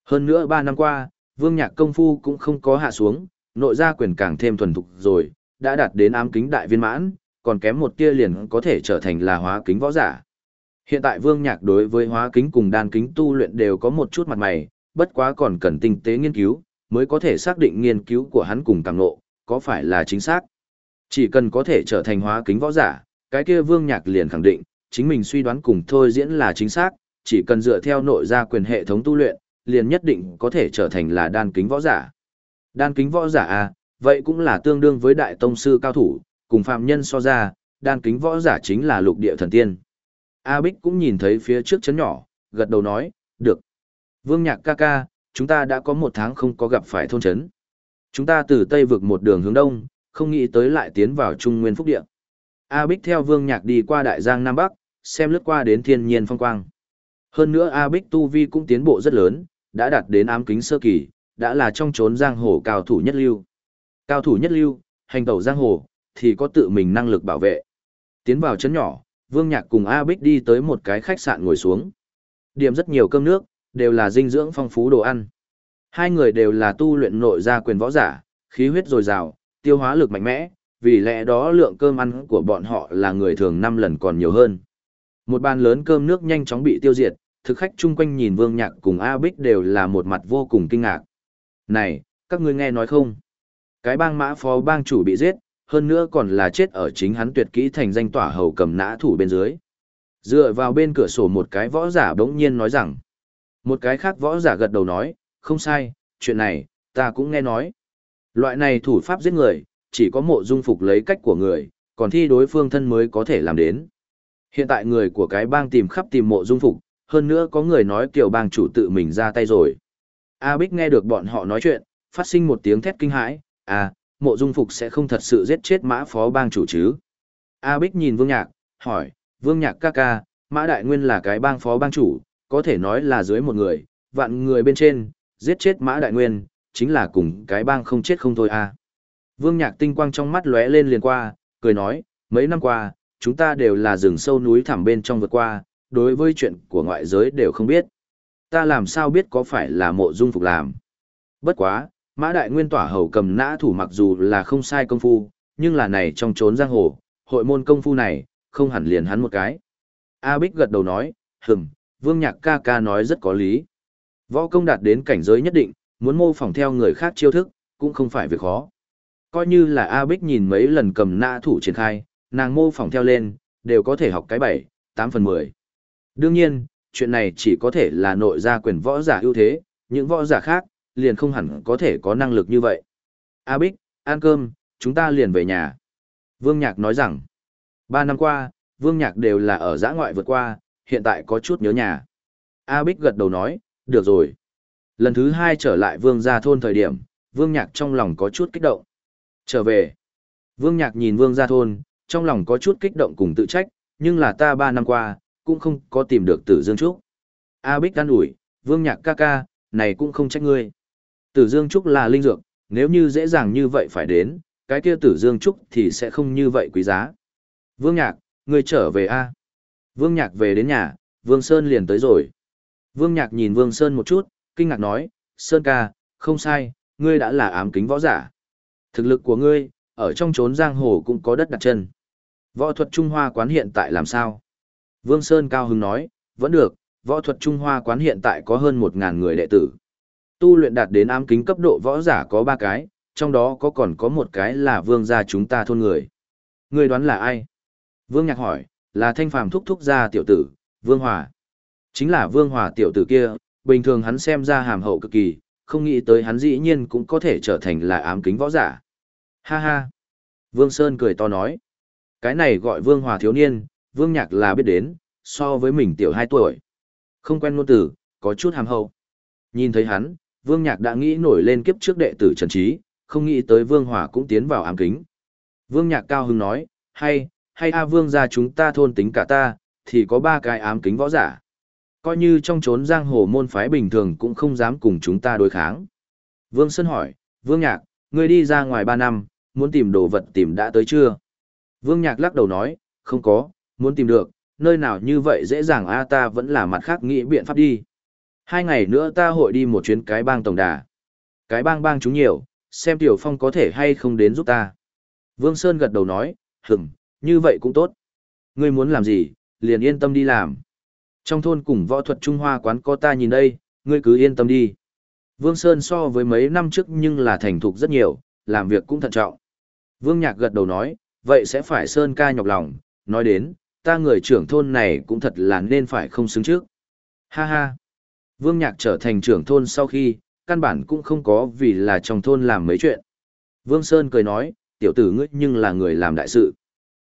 S1: Hơn nữa 3 năm qua, Vương Nhạc công phu cũng không có hạ xuống, nội gia quyền càng thêm thuần thục rồi, đã đạt đến ám kính đại viên mãn, còn kém một tia liền có thể trở thành là hóa kính võ giả. Hiện tại Vương Nhạc đối với hóa kính cùng đan kính tu luyện đều có một chút mặt mày, bất quá còn cần tinh tế nghiên cứu, mới có thể xác định nghiên cứu của hắn cùng càng ngộ, có phải là chính xác. Chỉ cần có thể trở thành hóa kính võ giả, cái kia Vương Nhạc liền khẳng định, chính mình suy đoán cùng thôi diễn là chính xác, chỉ cần dựa theo nội gia quyền hệ thống tu luyện, liền nhất định có thể trở thành là đan kính võ giả. Đan kính võ giả à, vậy cũng là tương đương với đại tông sư cao thủ, cùng phạm nhân so ra, đan kính võ giả chính là lục địa thần tiên. A Bích cũng nhìn thấy phía trước chấn nhỏ, gật đầu nói, được. Vương Nhạc ca ca, chúng ta đã có một tháng không có gặp phải thôn chấn. Chúng ta từ Tây vực một đường hướng đông, không nghĩ tới lại tiến vào Trung Nguyên Phúc Địa. A Bích theo Vương Nhạc đi qua Đại Giang Nam Bắc, xem lướt qua đến thiên nhiên phong quang. Hơn nữa A Bích Tu Vi cũng tiến bộ rất lớn, đã đạt đến ám kính sơ kỳ, đã là trong chốn giang hồ cao thủ nhất lưu. Cao thủ nhất lưu, hành tẩu giang hồ, thì có tự mình năng lực bảo vệ. Tiến vào chấn nhỏ, Vương Nhạc cùng A Bích đi tới một cái khách sạn ngồi xuống. Điểm rất nhiều cơm nước, đều là dinh dưỡng phong phú đồ ăn. Hai người đều là tu luyện nội gia quyền võ giả, khí huyết dồi dào, tiêu hóa lực mạnh mẽ, vì lẽ đó lượng cơm ăn của bọn họ là người thường 5 lần còn nhiều hơn. Một bàn lớn cơm nước nhanh chóng bị tiêu diệt, thực khách chung quanh nhìn Vương Nhạc cùng A Bích đều là một mặt vô cùng kinh ngạc. Này, các ngươi nghe nói không? Cái bang mã phó bang chủ bị giết, hơn nữa còn là chết ở chính hắn tuyệt kỹ thành danh tỏa hầu cầm nã thủ bên dưới. Dựa vào bên cửa sổ một cái võ giả bỗng nhiên nói rằng, một cái khác võ giả gật đầu nói, không sai, chuyện này, ta cũng nghe nói. Loại này thủ pháp giết người, chỉ có mộ dung phục lấy cách của người, còn thi đối phương thân mới có thể làm đến. Hiện tại người của cái bang tìm khắp tìm mộ dung phục, hơn nữa có người nói kiểu bang chủ tự mình ra tay rồi. A Bích nghe được bọn họ nói chuyện, phát sinh một tiếng thét kinh hãi, à, mộ dung phục sẽ không thật sự giết chết mã phó bang chủ chứ. A Bích nhìn Vương Nhạc, hỏi, Vương Nhạc ca ca, mã đại nguyên là cái bang phó bang chủ, có thể nói là dưới một người, vạn người bên trên, giết chết mã đại nguyên, chính là cùng cái bang không chết không thôi à. Vương Nhạc tinh quang trong mắt lóe lên liền qua, cười nói, mấy năm qua, chúng ta đều là rừng sâu núi thẳm bên trong vượt qua, đối với chuyện của ngoại giới đều không biết. Ta làm sao biết có phải là mộ dung phục làm. Bất quá, Mã Đại Nguyên tỏa hầu cầm nã thủ mặc dù là không sai công phu, nhưng là này trong trốn giang hồ, hội môn công phu này, không hẳn liền hắn một cái. A Bích gật đầu nói, hừm, Vương Nhạc ca ca nói rất có lý. Võ công đạt đến cảnh giới nhất định, muốn mô phỏng theo người khác chiêu thức, cũng không phải việc khó. Coi như là A Bích nhìn mấy lần cầm nã thủ triển khai, nàng mô phỏng theo lên, đều có thể học cái 7, 8 phần 10. Đương nhiên, chuyện này chỉ có thể là nội gia quyền võ giả ưu thế, những võ giả khác, liền không hẳn có thể có năng lực như vậy. A Bích, ăn cơm, chúng ta liền về nhà. Vương Nhạc nói rằng, ba năm qua, Vương Nhạc đều là ở giã ngoại vượt qua, hiện tại có chút nhớ nhà. A Bích gật đầu nói, được rồi. Lần thứ hai trở lại Vương gia thôn thời điểm, Vương Nhạc trong lòng có chút kích động. Trở về. Vương Nhạc nhìn Vương gia thôn, trong lòng có chút kích động cùng tự trách, nhưng là ta ba năm qua, cũng không có tìm được Tử Dương Trúc. A Bích can ủi, Vương Nhạc ca ca, này cũng không trách ngươi. Tử Dương Trúc là linh dược, nếu như dễ dàng như vậy phải đến, cái kia Tử Dương Trúc thì sẽ không như vậy quý giá. Vương Nhạc, ngươi trở về a Vương Nhạc về đến nhà, Vương Sơn liền tới rồi. Vương Nhạc nhìn Vương Sơn một chút, kinh ngạc nói, Sơn ca, không sai, ngươi đã là ám kính võ giả. Thực lực của ngươi, ở trong chốn giang hồ cũng có đất đặt chân. Võ thuật Trung Hoa quán hiện tại làm sao? Vương Sơn cao hứng nói, vẫn được, võ thuật Trung Hoa quán hiện tại có hơn 1.000 người đệ tử. Tu luyện đạt đến ám kính cấp độ võ giả có 3 cái, trong đó có còn có một cái là vương gia chúng ta thôn người. Ngươi đoán là ai? Vương Nhạc hỏi, là thanh phàm thúc thúc gia tiểu tử, Vương Hòa. Chính là Vương Hòa tiểu tử kia, bình thường hắn xem ra hàm hậu cực kỳ, không nghĩ tới hắn dĩ nhiên cũng có thể trở thành là ám kính võ giả. Ha ha. Vương Sơn cười to nói. Cái này gọi Vương Hòa thiếu niên, Vương Nhạc là biết đến, so với mình tiểu 2 tuổi. Không quen ngôn tử, có chút hàm hậu. Nhìn thấy hắn, Vương Nhạc đã nghĩ nổi lên kiếp trước đệ tử Trần Trí, không nghĩ tới Vương Hòa cũng tiến vào ám kính. Vương Nhạc cao hứng nói, hay, hay A Vương gia chúng ta thôn tính cả ta, thì có ba cái ám kính võ giả. Coi như trong chốn giang hồ môn phái bình thường cũng không dám cùng chúng ta đối kháng. Vương Sơn hỏi, Vương Nhạc, ngươi đi ra ngoài ba năm, muốn tìm đồ vật tìm đã tới chưa? Vương Nhạc lắc đầu nói, không có, muốn tìm được, nơi nào như vậy dễ dàng a ta vẫn là mặt khác nghĩ biện pháp đi. Hai ngày nữa ta hội đi một chuyến cái bang tổng đà. Cái bang bang chúng nhiều, xem Tiểu Phong có thể hay không đến giúp ta. Vương Sơn gật đầu nói, hừm, như vậy cũng tốt. Ngươi muốn làm gì, liền yên tâm đi làm. Trong thôn cùng võ thuật Trung Hoa quán có ta nhìn đây, ngươi cứ yên tâm đi. Vương Sơn so với mấy năm trước nhưng là thành thục rất nhiều, làm việc cũng thận trọng. Vương Nhạc gật đầu nói, vậy sẽ phải Sơn ca nhọc lòng, nói đến, ta người trưởng thôn này cũng thật là nên phải không xứng trước. Ha ha. Vương Nhạc trở thành trưởng thôn sau khi, căn bản cũng không có vì là trong thôn làm mấy chuyện. Vương Sơn cười nói, tiểu tử ngươi nhưng là người làm đại sự.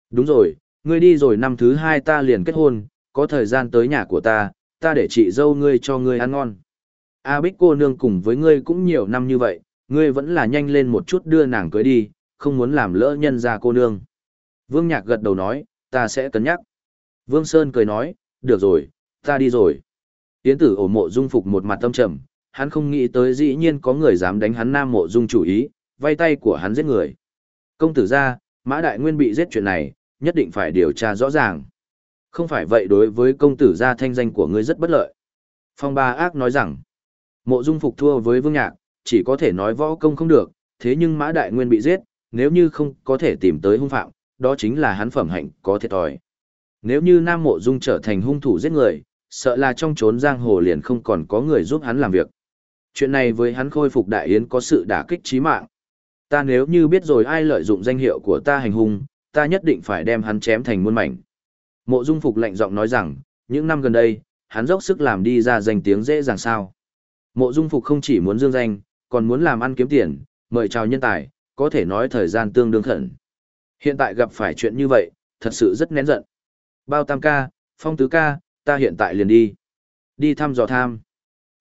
S1: Đúng rồi, ngươi đi rồi năm thứ hai ta liền kết hôn, có thời gian tới nhà của ta, ta để chị dâu ngươi cho ngươi ăn ngon. A Bích cô nương cùng với ngươi cũng nhiều năm như vậy, ngươi vẫn là nhanh lên một chút đưa nàng cưới đi, không muốn làm lỡ nhân gia cô nương. Vương Nhạc gật đầu nói, ta sẽ cân nhắc. Vương Sơn cười nói, được rồi, ta đi rồi. Yến tử ổ mộ dung phục một mặt tâm trầm, hắn không nghĩ tới dĩ nhiên có người dám đánh hắn nam mộ dung chủ ý, vay tay của hắn giết người. Công tử ra, Mã Đại Nguyên bị giết chuyện này, nhất định phải điều tra rõ ràng. Không phải vậy đối với công tử gia thanh danh của ngươi rất bất lợi. Phong ba ác nói rằng, mộ dung phục thua với vương nhạc, chỉ có thể nói võ công không được, thế nhưng Mã Đại Nguyên bị giết, nếu như không có thể tìm tới hung phạm, đó chính là hắn phẩm hạnh có thiệt thòi. Nếu như Nam Mộ Dung trở thành hung thủ giết người, sợ là trong chốn giang hồ liền không còn có người giúp hắn làm việc. Chuyện này với hắn khôi phục đại yến có sự đả kích chí mạng. Ta nếu như biết rồi ai lợi dụng danh hiệu của ta hành hung, ta nhất định phải đem hắn chém thành muôn mảnh. Mộ Dung Phục lạnh giọng nói rằng, những năm gần đây, hắn dốc sức làm đi ra danh tiếng dễ dàng sao. Mộ Dung Phục không chỉ muốn dương danh, còn muốn làm ăn kiếm tiền, mời chào nhân tài, có thể nói thời gian tương đương khẩn. Hiện tại gặp phải chuyện như vậy, thật sự rất nén giận. Bao tam ca, phong tứ ca, ta hiện tại liền đi. Đi thăm dò tham.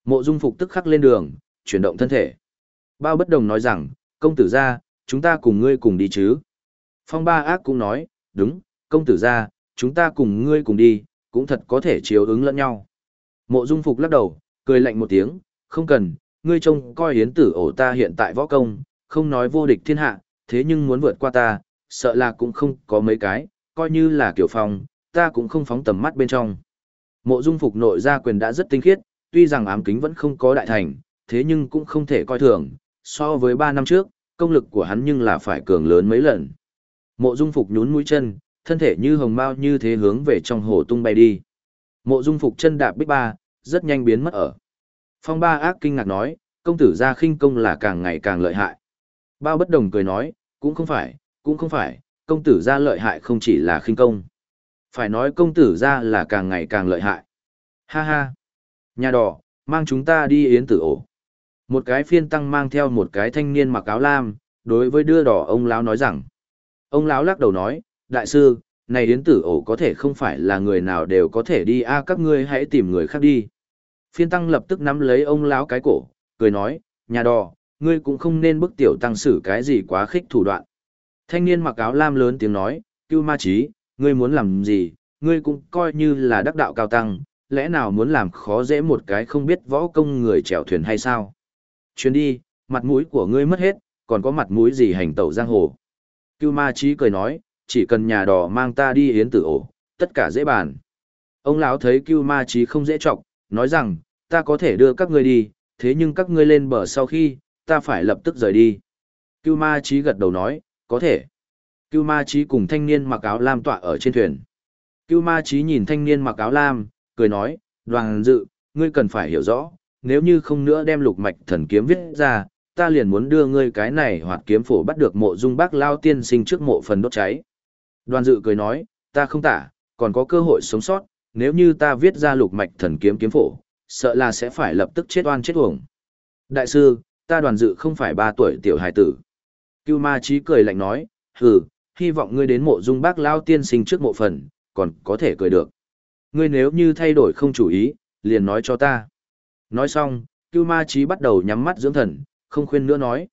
S1: Mộ dung phục tức khắc lên đường, chuyển động thân thể. Bao bất đồng nói rằng, công tử ra, chúng ta cùng ngươi cùng đi chứ. Phong ba ác cũng nói, đúng, công tử ra, chúng ta cùng ngươi cùng đi, cũng thật có thể chiếu ứng lẫn nhau. Mộ dung phục lắc đầu, cười lạnh một tiếng, không cần, ngươi trông coi hiến tử ổ ta hiện tại võ công, không nói vô địch thiên hạ, thế nhưng muốn vượt qua ta, sợ là cũng không có mấy cái, coi như là kiểu phong, ta cũng không phóng tầm mắt bên trong. Mộ dung phục nội gia quyền đã rất tinh khiết, tuy rằng ám kính vẫn không có đại thành, thế nhưng cũng không thể coi thường, so với 3 năm trước, công lực của hắn nhưng là phải cường lớn mấy lần. Mộ dung phục nhún mũi chân, thân thể như hồng mao như thế hướng về trong hồ tung bay đi. Mộ dung phục chân đạp bích ba, rất nhanh biến mất ở. Phong ba ác kinh ngạc nói, công tử gia khinh công là càng ngày càng lợi hại. Bao bất đồng cười nói, cũng không phải, cũng không phải, công tử gia lợi hại không chỉ là khinh công. Phải nói công tử gia là càng ngày càng lợi hại. Ha ha. Nhà đỏ, mang chúng ta đi yến tử ổ. Một cái phiên tăng mang theo một cái thanh niên mặc áo lam, đối với đưa đỏ ông lão nói rằng. Ông lão lắc đầu nói, đại sư, này yến tử ổ có thể không phải là người nào đều có thể đi a các ngươi hãy tìm người khác đi. Phiên tăng lập tức nắm lấy ông lão cái cổ, cười nói, nhà đỏ, ngươi cũng không nên bức tiểu tăng xử cái gì quá khích thủ đoạn. Thanh niên mặc áo lam lớn tiếng nói, cưu ma trí, ngươi muốn làm gì, ngươi cũng coi như là đắc đạo cao tăng, lẽ nào muốn làm khó dễ một cái không biết võ công người chèo thuyền hay sao? Chuyến đi, mặt mũi của ngươi mất hết, còn có mặt mũi gì hành tẩu giang hồ. Cưu ma trí cười nói, chỉ cần nhà đỏ mang ta đi yến tử ổ, tất cả dễ bàn. Ông lão thấy Cưu ma trí không dễ trọng, nói rằng, ta có thể đưa các ngươi đi, thế nhưng các ngươi lên bờ sau khi, ta phải lập tức rời đi. Cưu ma trí gật đầu nói, có thể. Cưu ma trí cùng thanh niên mặc áo lam tọa ở trên thuyền. Cưu ma trí nhìn thanh niên mặc áo lam, cười nói, đoàn dự, ngươi cần phải hiểu rõ, nếu như không nữa đem lục mạch thần kiếm viết ra, ta liền muốn đưa ngươi cái này hoạt kiếm phổ bắt được mộ dung bác lao tiên sinh trước mộ phần đốt cháy. Đoàn dự cười nói, ta không tả, còn có cơ hội sống sót, nếu như ta viết ra lục mạch thần kiếm kiếm phổ, sợ là sẽ phải lập tức chết oan chết uổng. Đại sư, ta đoàn dự không phải ba tuổi tiểu hài tử. Cưu ma trí cười lạnh nói, hừ, hy vọng ngươi đến mộ dung bác lao tiên sinh trước mộ phần, còn có thể cười được. Ngươi nếu như thay đổi không chủ ý, liền nói cho ta. Nói xong, Cưu Ma Chí bắt đầu nhắm mắt dưỡng thần, không khuyên nữa nói.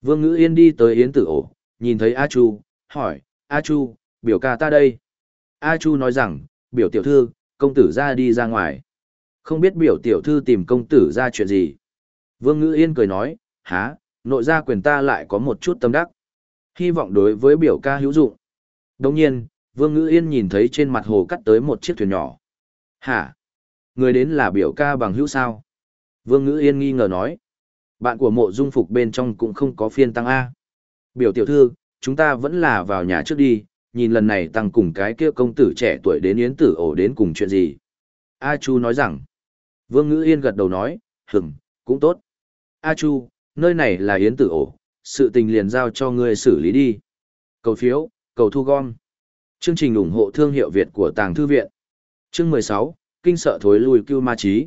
S1: Vương Ngữ Yên đi tới Yến Tử ổ, nhìn thấy A Chu, hỏi, A Chu, biểu ca ta đây. A Chu nói rằng, biểu tiểu thư, công tử ra đi ra ngoài. Không biết biểu tiểu thư tìm công tử ra chuyện gì. Vương Ngữ Yên cười nói, há, nội gia quyền ta lại có một chút tâm đắc. Hy vọng đối với biểu ca hữu dụng. Đồng nhiên, Vương Ngữ Yên nhìn thấy trên mặt hồ cắt tới một chiếc thuyền nhỏ. Hả? Người đến là biểu ca bằng hữu sao? Vương Ngữ Yên nghi ngờ nói. Bạn của mộ dung phục bên trong cũng không có phiên tăng A. Biểu tiểu thư, chúng ta vẫn là vào nhà trước đi, nhìn lần này tăng cùng cái kia công tử trẻ tuổi đến yến tử ổ đến cùng chuyện gì. A Chu nói rằng. Vương Ngữ Yên gật đầu nói, hửm, cũng tốt. A Chu, nơi này là yến tử ổ, sự tình liền giao cho ngươi xử lý đi. Cầu phiếu, cầu thu gom. Chương trình ủng hộ thương hiệu Việt của Tàng Thư Viện. Chương 16, Kinh sợ thối lui Cưu Ma Chí.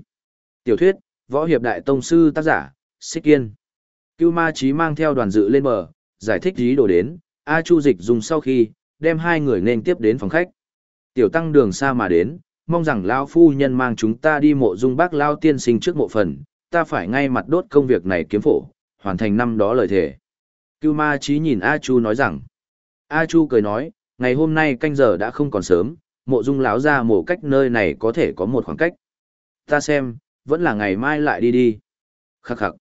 S1: Tiểu thuyết, Võ Hiệp Đại Tông Sư tác giả, Xích Kiên. Cưu Ma Chí mang theo đoàn dự lên bờ, giải thích ý đồ đến, A Chu Dịch dùng sau khi, đem hai người nên tiếp đến phòng khách. Tiểu tăng đường xa mà đến, mong rằng Lao Phu Nhân mang chúng ta đi mộ dung bác Lao Tiên sinh trước mộ phần, ta phải ngay mặt đốt công việc này kiếm phổ, hoàn thành năm đó lời thề. Cưu Ma Chí nhìn A Chu nói rằng, A Chu cười nói, ngày hôm nay canh giờ đã không còn sớm, mộ dung lão ra mộ cách nơi này có thể có một khoảng cách. Ta xem, vẫn là ngày mai lại đi đi. Khắc khắc.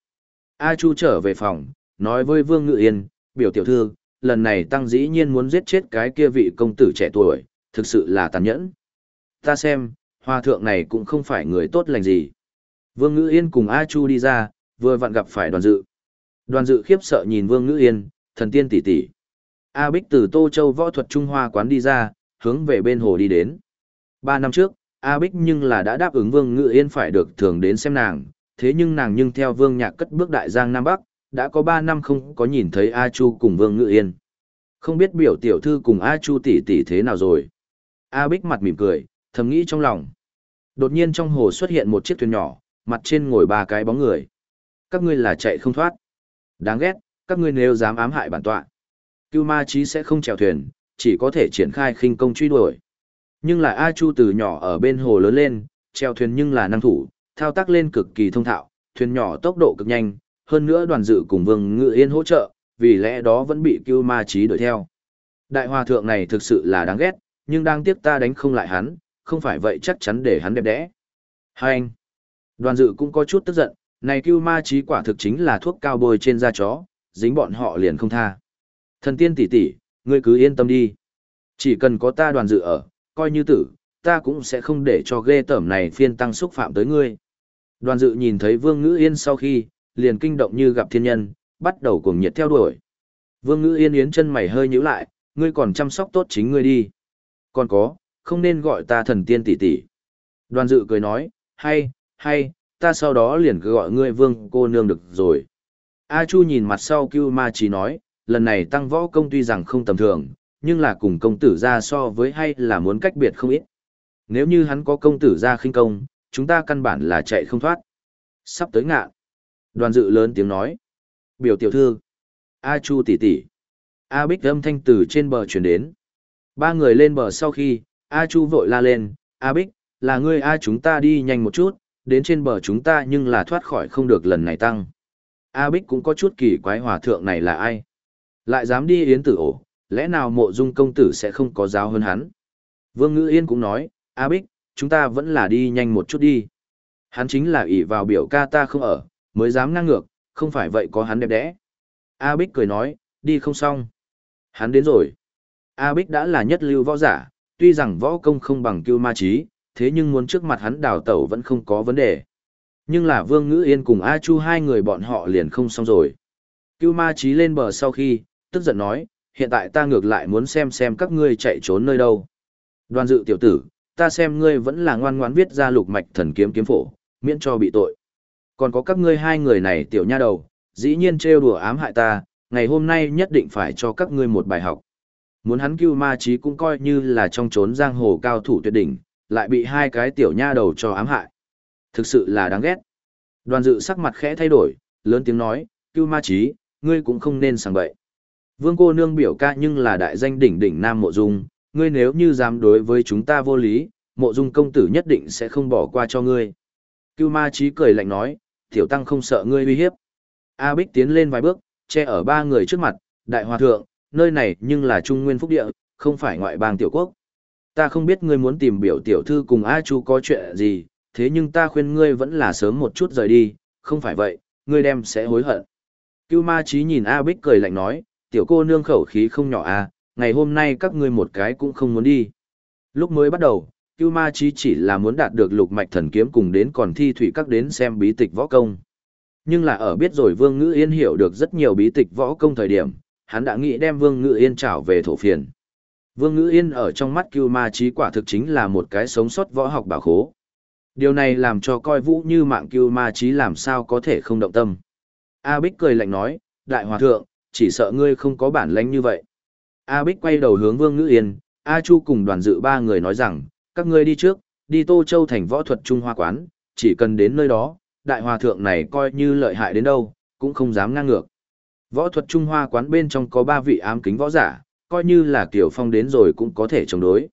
S1: A Chu trở về phòng, nói với Vương Ngự Yên, biểu tiểu thư, lần này tăng dĩ nhiên muốn giết chết cái kia vị công tử trẻ tuổi, thực sự là tàn nhẫn. Ta xem, hoa thượng này cũng không phải người tốt lành gì. Vương Ngự Yên cùng A Chu đi ra, vừa vặn gặp phải đoàn dự. Đoàn dự khiếp sợ nhìn Vương Ngữ Yên, thần tiên tỷ tỷ. A Bích từ Tô Châu võ thuật Trung Hoa quán đi ra, hướng về bên hồ đi đến. Ba năm trước, A Bích nhưng là đã đáp ứng Vương Ngữ Yên phải được thường đến xem nàng, thế nhưng nàng nhưng theo Vương Nhạc cất bước đại giang Nam Bắc, đã có ba năm không có nhìn thấy A Chu cùng Vương Ngữ Yên. Không biết biểu tiểu thư cùng A Chu tỷ tỷ thế nào rồi. A Bích mặt mỉm cười, thầm nghĩ trong lòng. Đột nhiên trong hồ xuất hiện một chiếc thuyền nhỏ, mặt trên ngồi ba cái bóng người. Các ngươi là chạy không thoát. Đáng ghét, các ngươi nếu dám ám hại bản tọa. Cưu ma chí sẽ không chèo thuyền, chỉ có thể triển khai khinh công truy đuổi. Nhưng lại A Chu từ nhỏ ở bên hồ lớn lên, chèo thuyền nhưng là năng thủ, thao tác lên cực kỳ thông thạo, thuyền nhỏ tốc độ cực nhanh, hơn nữa đoàn dự cùng Vương Ngự Yên hỗ trợ, vì lẽ đó vẫn bị Cưu Ma Chí đuổi theo. Đại hòa thượng này thực sự là đáng ghét, nhưng đang tiếc ta đánh không lại hắn, không phải vậy chắc chắn để hắn đẹp đẽ. Hai anh. Đoàn dự cũng có chút tức giận, này Cưu Ma Chí quả thực chính là thuốc cao bôi trên da chó, dính bọn họ liền không tha. Thần tiên tỷ tỷ, ngươi cứ yên tâm đi. Chỉ cần có ta đoàn dự ở, coi như tử, ta cũng sẽ không để cho ghê tởm này phiên tăng xúc phạm tới ngươi. Đoàn dự nhìn thấy Vương Ngữ Yên sau khi, liền kinh động như gặp thiên nhân, bắt đầu cuồng nhiệt theo đuổi. Vương Ngữ Yên yến chân mày hơi nhíu lại, ngươi còn chăm sóc tốt chính ngươi đi. Còn có, không nên gọi ta thần tiên tỷ tỷ. Đoàn dự cười nói, hay, hay, ta sau đó liền gọi ngươi Vương cô nương được rồi. A Chu nhìn mặt sau Cưu Ma Chí nói, lần này tăng võ công tuy rằng không tầm thường, nhưng là cùng công tử ra so với hay là muốn cách biệt không ít. Nếu như hắn có công tử ra khinh công, chúng ta căn bản là chạy không thoát. Sắp tới ngạ. Đoàn dự lớn tiếng nói. Biểu tiểu thư. A Chu tỷ tỷ. A Bích âm thanh từ trên bờ chuyển đến. Ba người lên bờ sau khi, A Chu vội la lên, A Bích, là ngươi A chúng ta đi nhanh một chút, đến trên bờ chúng ta nhưng là thoát khỏi không được lần này tăng. A Bích cũng có chút kỳ quái hòa thượng này là ai? Lại dám đi yến tử ổ, lẽ nào mộ dung công tử sẽ không có giáo hơn hắn? Vương Ngữ Yên cũng nói, A Bích, chúng ta vẫn là đi nhanh một chút đi. Hắn chính là ỷ vào biểu ca ta không ở, mới dám ngang ngược, không phải vậy có hắn đẹp đẽ. A Bích cười nói, đi không xong. Hắn đến rồi. A Bích đã là nhất lưu võ giả, tuy rằng võ công không bằng cưu ma trí, thế nhưng muốn trước mặt hắn đào tẩu vẫn không có vấn đề. Nhưng là Vương Ngữ Yên cùng A Chu hai người bọn họ liền không xong rồi. Cưu ma trí lên bờ sau khi, tức giận nói, hiện tại ta ngược lại muốn xem xem các ngươi chạy trốn nơi đâu. Đoàn dự tiểu tử, ta xem ngươi vẫn là ngoan ngoãn viết ra lục mạch thần kiếm kiếm phổ, miễn cho bị tội. Còn có các ngươi hai người này tiểu nha đầu, dĩ nhiên trêu đùa ám hại ta, ngày hôm nay nhất định phải cho các ngươi một bài học. Muốn hắn cưu ma trí cũng coi như là trong trốn giang hồ cao thủ tuyệt đỉnh, lại bị hai cái tiểu nha đầu cho ám hại. Thực sự là đáng ghét. Đoàn dự sắc mặt khẽ thay đổi, lớn tiếng nói, cưu ma trí, ngươi cũng không nên sang bậy. Vương cô nương biểu ca nhưng là đại danh đỉnh đỉnh Nam Mộ Dung, ngươi nếu như dám đối với chúng ta vô lý, Mộ Dung công tử nhất định sẽ không bỏ qua cho ngươi. Cưu ma trí cười lạnh nói, tiểu tăng không sợ ngươi uy hiếp. A Bích tiến lên vài bước, che ở ba người trước mặt, đại hòa thượng, nơi này nhưng là trung nguyên phúc địa, không phải ngoại bang tiểu quốc. Ta không biết ngươi muốn tìm biểu tiểu thư cùng A Chu có chuyện gì, thế nhưng ta khuyên ngươi vẫn là sớm một chút rời đi, không phải vậy, ngươi đem sẽ hối hận. Cưu ma Chí nhìn A Bích cười lạnh nói, tiểu cô nương khẩu khí không nhỏ a, à, ngày hôm nay các ngươi một cái cũng không muốn đi. Lúc mới bắt đầu, Cưu Ma Chí chỉ là muốn đạt được lục mạch thần kiếm cùng đến còn thi thủy các đến xem bí tịch võ công. Nhưng là ở biết rồi Vương Ngữ Yên hiểu được rất nhiều bí tịch võ công thời điểm, hắn đã nghĩ đem Vương Ngữ Yên trảo về thổ phiền. Vương Ngữ Yên ở trong mắt Cưu Ma Chí quả thực chính là một cái sống sót võ học bảo khố. Điều này làm cho coi vũ như mạng Cưu Ma Chí làm sao có thể không động tâm. A Bích cười lạnh nói, Đại Hòa Thượng, chỉ sợ ngươi không có bản lãnh như vậy. A Bích quay đầu hướng Vương Ngữ Yên, A Chu cùng đoàn dự ba người nói rằng, các ngươi đi trước, đi Tô Châu thành võ thuật Trung Hoa quán, chỉ cần đến nơi đó, đại hòa thượng này coi như lợi hại đến đâu, cũng không dám ngang ngược. Võ thuật Trung Hoa quán bên trong có ba vị ám kính võ giả, coi như là Kiều Phong đến rồi cũng có thể chống đối.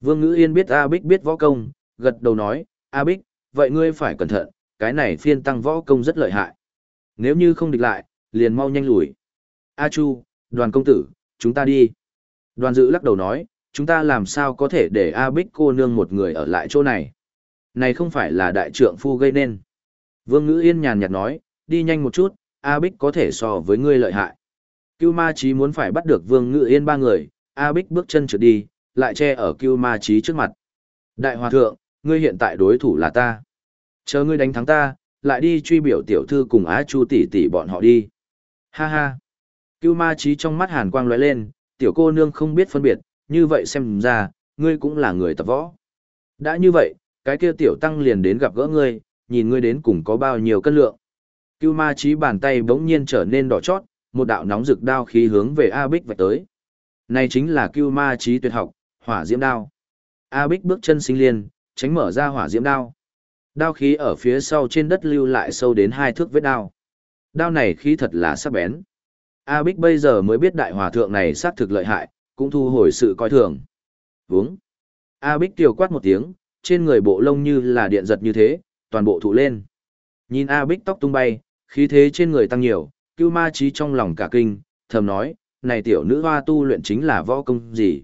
S1: Vương Ngữ Yên biết A Bích biết võ công, gật đầu nói, A Bích, vậy ngươi phải cẩn thận, cái này phiên tăng võ công rất lợi hại. Nếu như không địch lại, liền mau nhanh lùi. A Chu, đoàn công tử, chúng ta đi. Đoàn dự lắc đầu nói, chúng ta làm sao có thể để A Bích cô nương một người ở lại chỗ này. Này không phải là đại trượng phu gây nên. Vương Ngữ Yên nhàn nhạt nói, đi nhanh một chút, A Bích có thể so với ngươi lợi hại. Cưu ma chí muốn phải bắt được Vương Ngự Yên ba người, A Bích bước chân trượt đi, lại che ở Cưu ma chí trước mặt. Đại Hòa Thượng, ngươi hiện tại đối thủ là ta. Chờ ngươi đánh thắng ta, lại đi truy biểu tiểu thư cùng Á Chu tỷ tỷ bọn họ đi. Ha ha. Cưu ma Chí trong mắt hàn quang lóe lên, tiểu cô nương không biết phân biệt, như vậy xem ra, ngươi cũng là người tập võ. Đã như vậy, cái kia tiểu tăng liền đến gặp gỡ ngươi, nhìn ngươi đến cùng có bao nhiêu cân lượng. Cưu ma trí bàn tay bỗng nhiên trở nên đỏ chót, một đạo nóng rực đao khí hướng về A Bích vạch tới. Này chính là cưu ma trí tuyệt học, hỏa diễm đao. A Bích bước chân sinh liên, tránh mở ra hỏa diễm đao. Đao khí ở phía sau trên đất lưu lại sâu đến hai thước vết đao. Đao này khí thật là sắc bén. A Bích bây giờ mới biết đại hòa thượng này xác thực lợi hại, cũng thu hồi sự coi thường. Vúng. A Bích tiểu quát một tiếng, trên người bộ lông như là điện giật như thế, toàn bộ thụ lên. Nhìn A Bích tóc tung bay, khí thế trên người tăng nhiều, cưu ma trí trong lòng cả kinh, thầm nói, này tiểu nữ hoa tu luyện chính là võ công gì?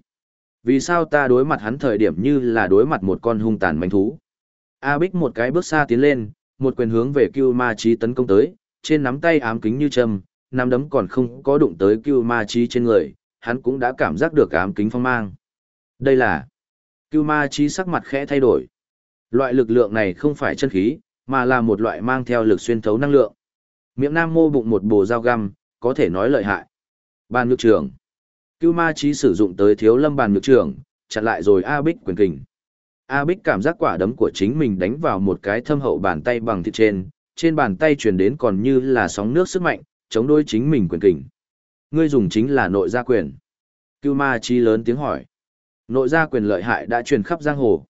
S1: Vì sao ta đối mặt hắn thời điểm như là đối mặt một con hung tàn manh thú? A Bích một cái bước xa tiến lên, một quyền hướng về cưu ma trí tấn công tới, trên nắm tay ám kính như châm, nắm đấm còn không có đụng tới cưu ma trí trên người, hắn cũng đã cảm giác được ám kính phong mang. Đây là cưu ma trí sắc mặt khẽ thay đổi. Loại lực lượng này không phải chân khí, mà là một loại mang theo lực xuyên thấu năng lượng. Miệng nam mô bụng một bồ dao găm, có thể nói lợi hại. Bàn nhược trưởng. Cưu ma trí sử dụng tới thiếu lâm bàn nhược trưởng, chặn lại rồi A Bích quyền kình. A Bích cảm giác quả đấm của chính mình đánh vào một cái thâm hậu bàn tay bằng thịt trên, trên bàn tay truyền đến còn như là sóng nước sức mạnh, chống đối chính mình quyền kình. Ngươi dùng chính là nội gia quyền. Cưu ma trí lớn tiếng hỏi. Nội gia quyền lợi hại đã truyền khắp giang hồ.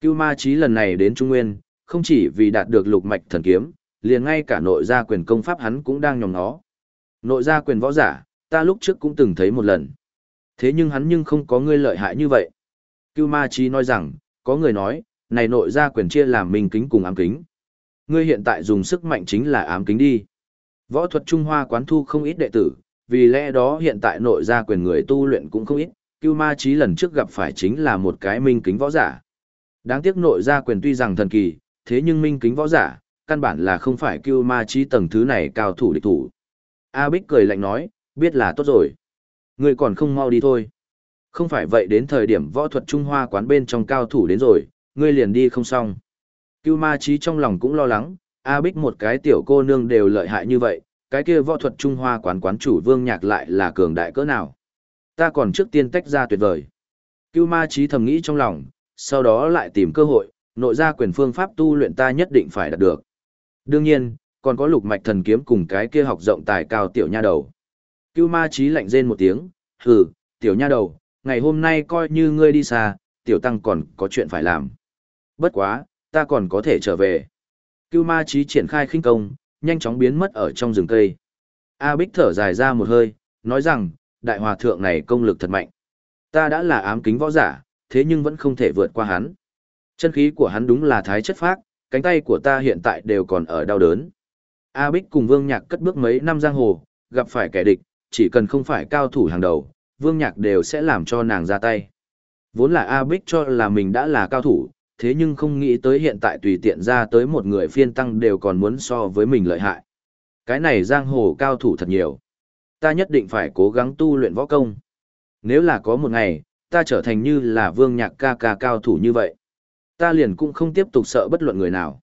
S1: Cưu ma trí lần này đến Trung Nguyên, không chỉ vì đạt được lục mạch thần kiếm, liền ngay cả nội gia quyền công pháp hắn cũng đang nhòm nó. Nội gia quyền võ giả, ta lúc trước cũng từng thấy một lần. Thế nhưng hắn nhưng không có ngươi lợi hại như vậy. Cưu Ma Chi nói rằng, có người nói, này nội gia quyền chia làm minh kính cùng ám kính. Ngươi hiện tại dùng sức mạnh chính là ám kính đi. Võ thuật Trung Hoa quán thu không ít đệ tử, vì lẽ đó hiện tại nội gia quyền người tu luyện cũng không ít. Cưu Ma Chí lần trước gặp phải chính là một cái minh kính võ giả. Đáng tiếc nội gia quyền tuy rằng thần kỳ, thế nhưng minh kính võ giả, căn bản là không phải Cưu Ma trí tầng thứ này cao thủ địch thủ. A Bích cười lạnh nói, biết là tốt rồi. Ngươi còn không mau đi thôi. Không phải vậy đến thời điểm võ thuật Trung Hoa quán bên trong cao thủ đến rồi, ngươi liền đi không xong. Cưu ma trí trong lòng cũng lo lắng, A Bích một cái tiểu cô nương đều lợi hại như vậy, cái kia võ thuật Trung Hoa quán quán chủ vương nhạc lại là cường đại cỡ nào. Ta còn trước tiên tách ra tuyệt vời. Cưu ma trí thầm nghĩ trong lòng, sau đó lại tìm cơ hội, nội ra quyền phương pháp tu luyện ta nhất định phải đạt được. Đương nhiên, còn có lục mạch thần kiếm cùng cái kia học rộng tài cao tiểu nha đầu. Cưu ma trí lạnh rên một tiếng, hừ, tiểu nha đầu, ngày hôm nay coi như ngươi đi xa, tiểu tăng còn có chuyện phải làm. Bất quá, ta còn có thể trở về. Cưu ma trí triển khai khinh công, nhanh chóng biến mất ở trong rừng cây. A Bích thở dài ra một hơi, nói rằng, đại hòa thượng này công lực thật mạnh. Ta đã là ám kính võ giả, thế nhưng vẫn không thể vượt qua hắn. Chân khí của hắn đúng là thái chất phác, cánh tay của ta hiện tại đều còn ở đau đớn. A Bích cùng Vương Nhạc cất bước mấy năm giang hồ, gặp phải kẻ địch, chỉ cần không phải cao thủ hàng đầu, Vương Nhạc đều sẽ làm cho nàng ra tay. Vốn là A Bích cho là mình đã là cao thủ, thế nhưng không nghĩ tới hiện tại tùy tiện ra tới một người phiên tăng đều còn muốn so với mình lợi hại. Cái này giang hồ cao thủ thật nhiều. Ta nhất định phải cố gắng tu luyện võ công. Nếu là có một ngày, ta trở thành như là vương nhạc ca ca cao thủ như vậy. Ta liền cũng không tiếp tục sợ bất luận người nào.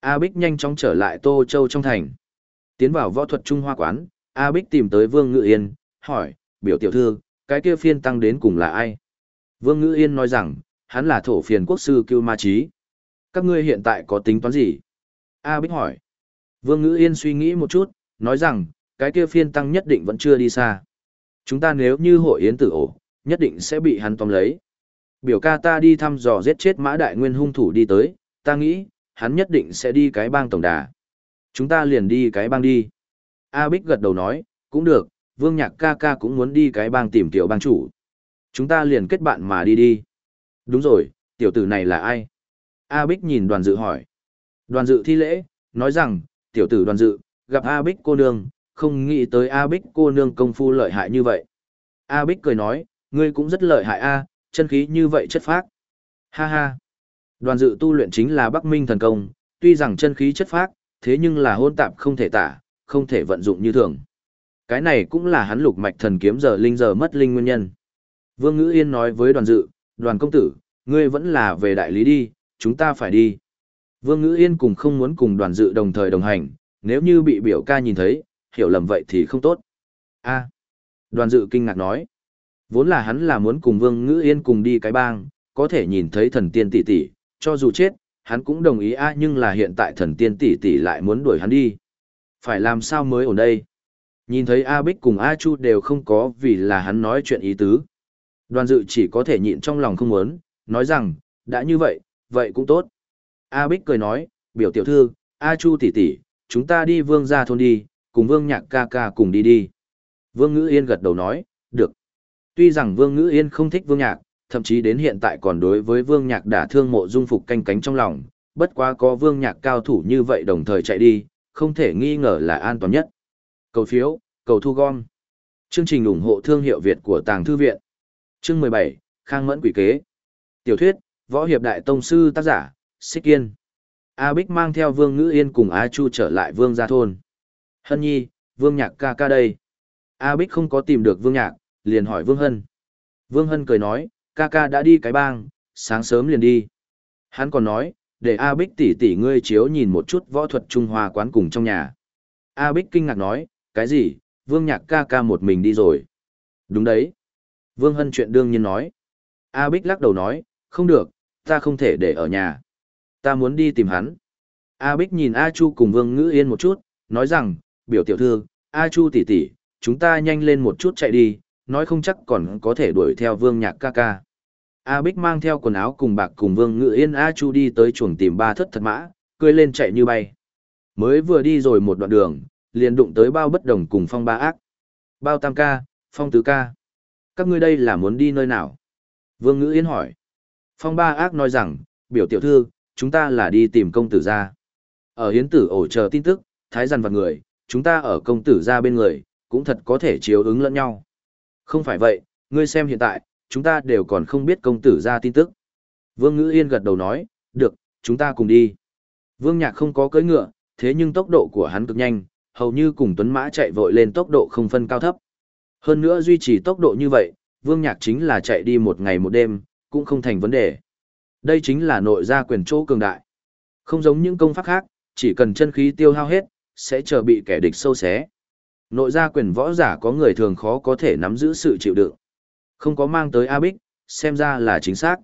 S1: A Bích nhanh chóng trở lại Tô Châu trong thành. Tiến vào võ thuật Trung Hoa quán, A Bích tìm tới Vương Ngự Yên, hỏi, biểu tiểu thư, cái kia phiên tăng đến cùng là ai? Vương Ngữ Yên nói rằng, hắn là thổ phiền quốc sư Cưu Ma Chí. Các ngươi hiện tại có tính toán gì? A Bích hỏi. Vương Ngữ Yên suy nghĩ một chút, nói rằng, cái kia phiên tăng nhất định vẫn chưa đi xa. Chúng ta nếu như hội yến tử ổ, nhất định sẽ bị hắn tóm lấy. Biểu ca ta đi thăm dò giết chết mã đại nguyên hung thủ đi tới, ta nghĩ, hắn nhất định sẽ đi cái bang tổng đà. Chúng ta liền đi cái bang đi. A Bích gật đầu nói, cũng được, Vương Nhạc ca ca cũng muốn đi cái bang tìm tiểu bang chủ. Chúng ta liền kết bạn mà đi đi. Đúng rồi, tiểu tử này là ai? A Bích nhìn đoàn dự hỏi. Đoàn dự thi lễ, nói rằng, tiểu tử đoàn dự, gặp A Bích cô nương, không nghĩ tới A Bích cô nương công phu lợi hại như vậy. A Bích cười nói, ngươi cũng rất lợi hại A, chân khí như vậy chất phác. Ha ha. Đoàn dự tu luyện chính là Bắc Minh thần công, tuy rằng chân khí chất phác, thế nhưng là hôn tạp không thể tả, không thể vận dụng như thường. Cái này cũng là hắn lục mạch thần kiếm giờ linh giờ mất linh nguyên nhân. Vương Ngữ Yên nói với đoàn dự, đoàn công tử, ngươi vẫn là về đại lý đi, chúng ta phải đi. Vương Ngữ Yên cùng không muốn cùng đoàn dự đồng thời đồng hành, nếu như bị biểu ca nhìn thấy, hiểu lầm vậy thì không tốt. a đoàn dự kinh ngạc nói, vốn là hắn là muốn cùng Vương Ngữ Yên cùng đi cái bang, có thể nhìn thấy thần tiên tỷ tỷ, cho dù chết, hắn cũng đồng ý a nhưng là hiện tại thần tiên tỷ tỷ lại muốn đuổi hắn đi. Phải làm sao mới ổn đây? Nhìn thấy A Bích cùng A Chu đều không có vì là hắn nói chuyện ý tứ. Đoàn dự chỉ có thể nhịn trong lòng không muốn, nói rằng, đã như vậy, vậy cũng tốt. A Bích cười nói, biểu tiểu thư, A Chu tỷ tỷ, chúng ta đi vương ra thôn đi, cùng vương nhạc ca ca cùng đi đi. Vương Ngữ Yên gật đầu nói, được. Tuy rằng vương Ngữ Yên không thích vương nhạc, thậm chí đến hiện tại còn đối với vương nhạc đã thương mộ dung phục canh cánh trong lòng, bất quá có vương nhạc cao thủ như vậy đồng thời chạy đi, không thể nghi ngờ là an toàn nhất. Cầu phiếu, cầu thu gom. Chương trình ủng hộ thương hiệu Việt của Tàng Thư Viện. Chương 17, Khang Mẫn Quỷ Kế. Tiểu thuyết, Võ Hiệp Đại Tông Sư tác giả, Xích Yên A Bích mang theo Vương Ngữ Yên cùng A Chu trở lại Vương Gia Thôn. Hân Nhi, Vương Nhạc ca ca đây. A Bích không có tìm được Vương Nhạc, liền hỏi Vương Hân. Vương Hân cười nói, ca ca đã đi cái bang, sáng sớm liền đi. Hắn còn nói, để A Bích tỷ tỷ ngươi chiếu nhìn một chút võ thuật Trung Hoa quán cùng trong nhà. A Bích kinh ngạc nói, cái gì, Vương Nhạc ca ca một mình đi rồi. Đúng đấy. Vương Hân chuyện đương nhiên nói. A Bích lắc đầu nói, không được, ta không thể để ở nhà. Ta muốn đi tìm hắn. A Bích nhìn A Chu cùng Vương Ngữ Yên một chút, nói rằng, biểu tiểu thư, A Chu tỷ tỷ, chúng ta nhanh lên một chút chạy đi, nói không chắc còn có thể đuổi theo Vương Nhạc ca ca. A Bích mang theo quần áo cùng bạc cùng Vương Ngữ Yên A Chu đi tới chuồng tìm ba thất thật mã, cười lên chạy như bay. Mới vừa đi rồi một đoạn đường, liền đụng tới bao bất đồng cùng phong ba ác. Bao tam ca, phong tứ ca. Các ngươi đây là muốn đi nơi nào? Vương Ngữ Yên hỏi. Phong ba ác nói rằng, biểu tiểu thư, chúng ta là đi tìm công tử ra. Ở hiến tử ổ chờ tin tức, thái dằn và người, chúng ta ở công tử ra bên người, cũng thật có thể chiếu ứng lẫn nhau. Không phải vậy, ngươi xem hiện tại, chúng ta đều còn không biết công tử ra tin tức. Vương Ngữ Yên gật đầu nói, được, chúng ta cùng đi. Vương Nhạc không có cưỡi ngựa, thế nhưng tốc độ của hắn cực nhanh, hầu như cùng Tuấn Mã chạy vội lên tốc độ không phân cao thấp. Hơn nữa duy trì tốc độ như vậy, Vương Nhạc chính là chạy đi một ngày một đêm, cũng không thành vấn đề. Đây chính là nội gia quyền chỗ cường đại. Không giống những công pháp khác, chỉ cần chân khí tiêu hao hết, sẽ chờ bị kẻ địch sâu xé. Nội gia quyền võ giả có người thường khó có thể nắm giữ sự chịu đựng. Không có mang tới A Bích, xem ra là chính xác.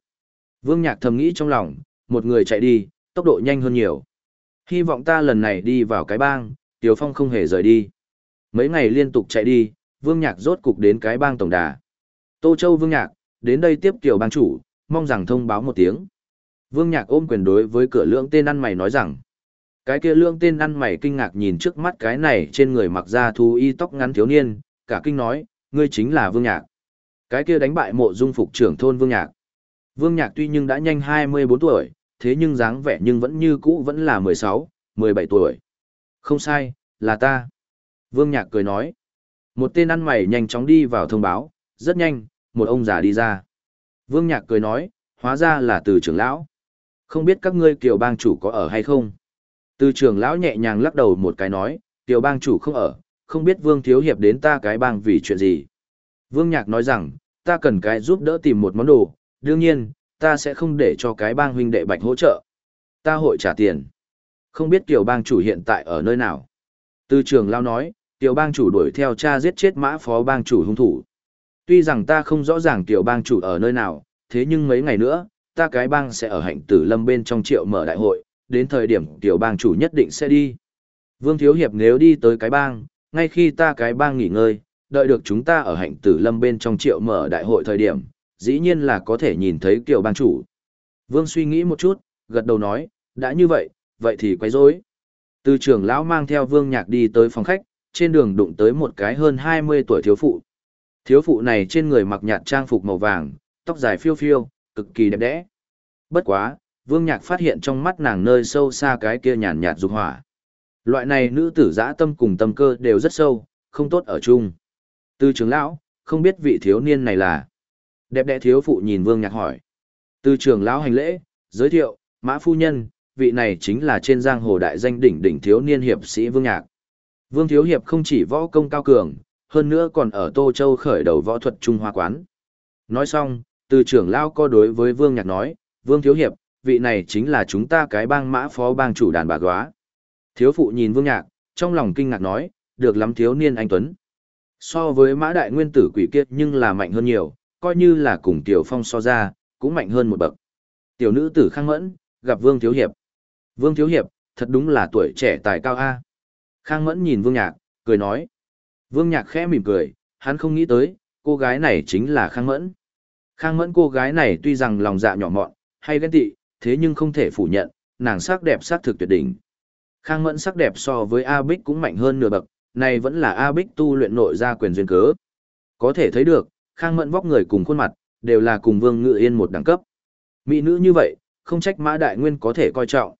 S1: Vương Nhạc thầm nghĩ trong lòng, một người chạy đi, tốc độ nhanh hơn nhiều. Hy vọng ta lần này đi vào cái bang, Tiểu Phong không hề rời đi. Mấy ngày liên tục chạy đi, Vương Nhạc rốt cục đến cái bang tổng đà. Tô Châu Vương Nhạc, đến đây tiếp Tiểu bang chủ, mong rằng thông báo một tiếng. Vương Nhạc ôm quyền đối với cửa lượng tên ăn mày nói rằng, cái kia lương tên ăn mày kinh ngạc nhìn trước mắt cái này trên người mặc da thú y tóc ngắn thiếu niên, cả kinh nói, ngươi chính là Vương Nhạc. Cái kia đánh bại mộ dung phục trưởng thôn Vương Nhạc. Vương Nhạc tuy nhưng đã nhanh 24 tuổi, thế nhưng dáng vẻ nhưng vẫn như cũ vẫn là 16, 17 tuổi. Không sai, là ta. Vương Nhạc cười nói. Một tên ăn mày nhanh chóng đi vào thông báo, rất nhanh, một ông già đi ra. Vương Nhạc cười nói, hóa ra là từ trưởng lão. Không biết các ngươi kiều bang chủ có ở hay không? Từ trưởng lão nhẹ nhàng lắc đầu một cái nói, tiểu bang chủ không ở, không biết Vương Thiếu Hiệp đến ta cái bang vì chuyện gì. Vương Nhạc nói rằng, ta cần cái giúp đỡ tìm một món đồ, đương nhiên, ta sẽ không để cho cái bang huynh đệ bạch hỗ trợ. Ta hội trả tiền. Không biết tiểu bang chủ hiện tại ở nơi nào. Từ trường Lão nói, tiểu bang chủ đuổi theo cha giết chết mã phó bang chủ hung thủ. Tuy rằng ta không rõ ràng tiểu bang chủ ở nơi nào, thế nhưng mấy ngày nữa, ta cái bang sẽ ở hạnh tử lâm bên trong triệu mở đại hội, đến thời điểm tiểu bang chủ nhất định sẽ đi. Vương Thiếu Hiệp nếu đi tới cái bang, ngay khi ta cái bang nghỉ ngơi, đợi được chúng ta ở hạnh tử lâm bên trong triệu mở đại hội thời điểm, dĩ nhiên là có thể nhìn thấy kiểu bang chủ. Vương suy nghĩ một chút, gật đầu nói, đã như vậy, vậy thì quấy rối. Từ trưởng lão mang theo vương nhạc đi tới phòng khách, trên đường đụng tới một cái hơn 20 tuổi thiếu phụ. Thiếu phụ này trên người mặc nhạt trang phục màu vàng, tóc dài phiêu phiêu, cực kỳ đẹp đẽ. Bất quá, vương nhạc phát hiện trong mắt nàng nơi sâu xa cái kia nhàn nhạt dục hỏa. Loại này nữ tử dã tâm cùng tâm cơ đều rất sâu, không tốt ở chung. Tư trưởng lão, không biết vị thiếu niên này là. Đẹp đẽ thiếu phụ nhìn Vương Nhạc hỏi. Tư trưởng lão hành lễ, giới thiệu, Mã Phu Nhân, vị này chính là trên giang hồ đại danh đỉnh đỉnh thiếu niên hiệp sĩ Vương Nhạc. Vương Thiếu Hiệp không chỉ võ công cao cường, hơn nữa còn ở Tô Châu khởi đầu võ thuật Trung Hoa quán. Nói xong, từ trưởng lão co đối với Vương Nhạc nói, Vương Thiếu Hiệp, vị này chính là chúng ta cái bang mã phó bang chủ đàn bà góa. Thiếu phụ nhìn Vương Nhạc, trong lòng kinh ngạc nói, được lắm thiếu niên anh Tuấn. So với mã đại nguyên tử quỷ kiệt nhưng là mạnh hơn nhiều, coi như là cùng Tiểu Phong so ra, cũng mạnh hơn một bậc. Tiểu nữ tử Khang Mẫn, gặp Vương Thiếu Hiệp. Vương Thiếu Hiệp, thật đúng là tuổi trẻ tài cao A. Khang Mẫn nhìn Vương Nhạc, cười nói. Vương Nhạc khẽ mỉm cười, hắn không nghĩ tới, cô gái này chính là Khang Mẫn. Khang Mẫn cô gái này tuy rằng lòng dạ nhỏ mọn, hay ghen tị, thế nhưng không thể phủ nhận, nàng sắc đẹp sắc thực tuyệt đỉnh. Khang Mẫn sắc đẹp so với A Bích cũng mạnh hơn nửa bậc, này vẫn là A Bích tu luyện nội ra quyền duyên cớ. Có thể thấy được, Khang Mẫn vóc người cùng khuôn mặt, đều là cùng Vương Ngự Yên một đẳng cấp. Mỹ nữ như vậy, không trách Mã Đại Nguyên có thể coi trọng.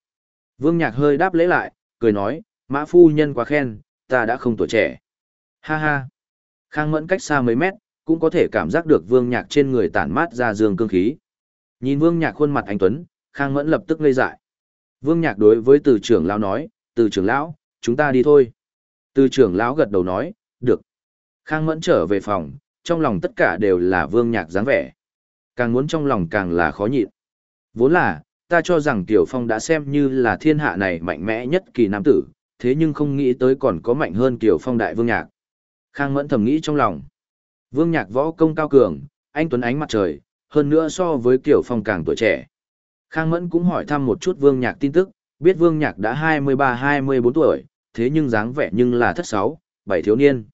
S1: Vương Nhạc hơi đáp lễ lại, cười nói, Mã Phu Nhân quá khen, ta đã không tuổi trẻ. Ha ha. Khang Mẫn cách xa mấy mét, cũng có thể cảm giác được Vương Nhạc trên người tản mát ra dương cương khí. Nhìn Vương Nhạc khuôn mặt anh Tuấn, Khang Mẫn lập tức ngây dại. Vương Nhạc đối với từ trưởng lão nói, từ trưởng lão, chúng ta đi thôi. Từ trưởng lão gật đầu nói, được. Khang Mẫn trở về phòng, trong lòng tất cả đều là vương nhạc dáng vẻ. Càng muốn trong lòng càng là khó nhịn. Vốn là, ta cho rằng Tiểu Phong đã xem như là thiên hạ này mạnh mẽ nhất kỳ nam tử, thế nhưng không nghĩ tới còn có mạnh hơn Tiểu Phong đại vương nhạc. Khang Mẫn thầm nghĩ trong lòng. Vương nhạc võ công cao cường, anh Tuấn ánh mặt trời, hơn nữa so với Tiểu Phong càng tuổi trẻ. Khang Mẫn cũng hỏi thăm một chút vương nhạc tin tức, biết vương nhạc đã 23-24 tuổi, thế nhưng dáng vẻ nhưng là thất sáu, bảy thiếu niên.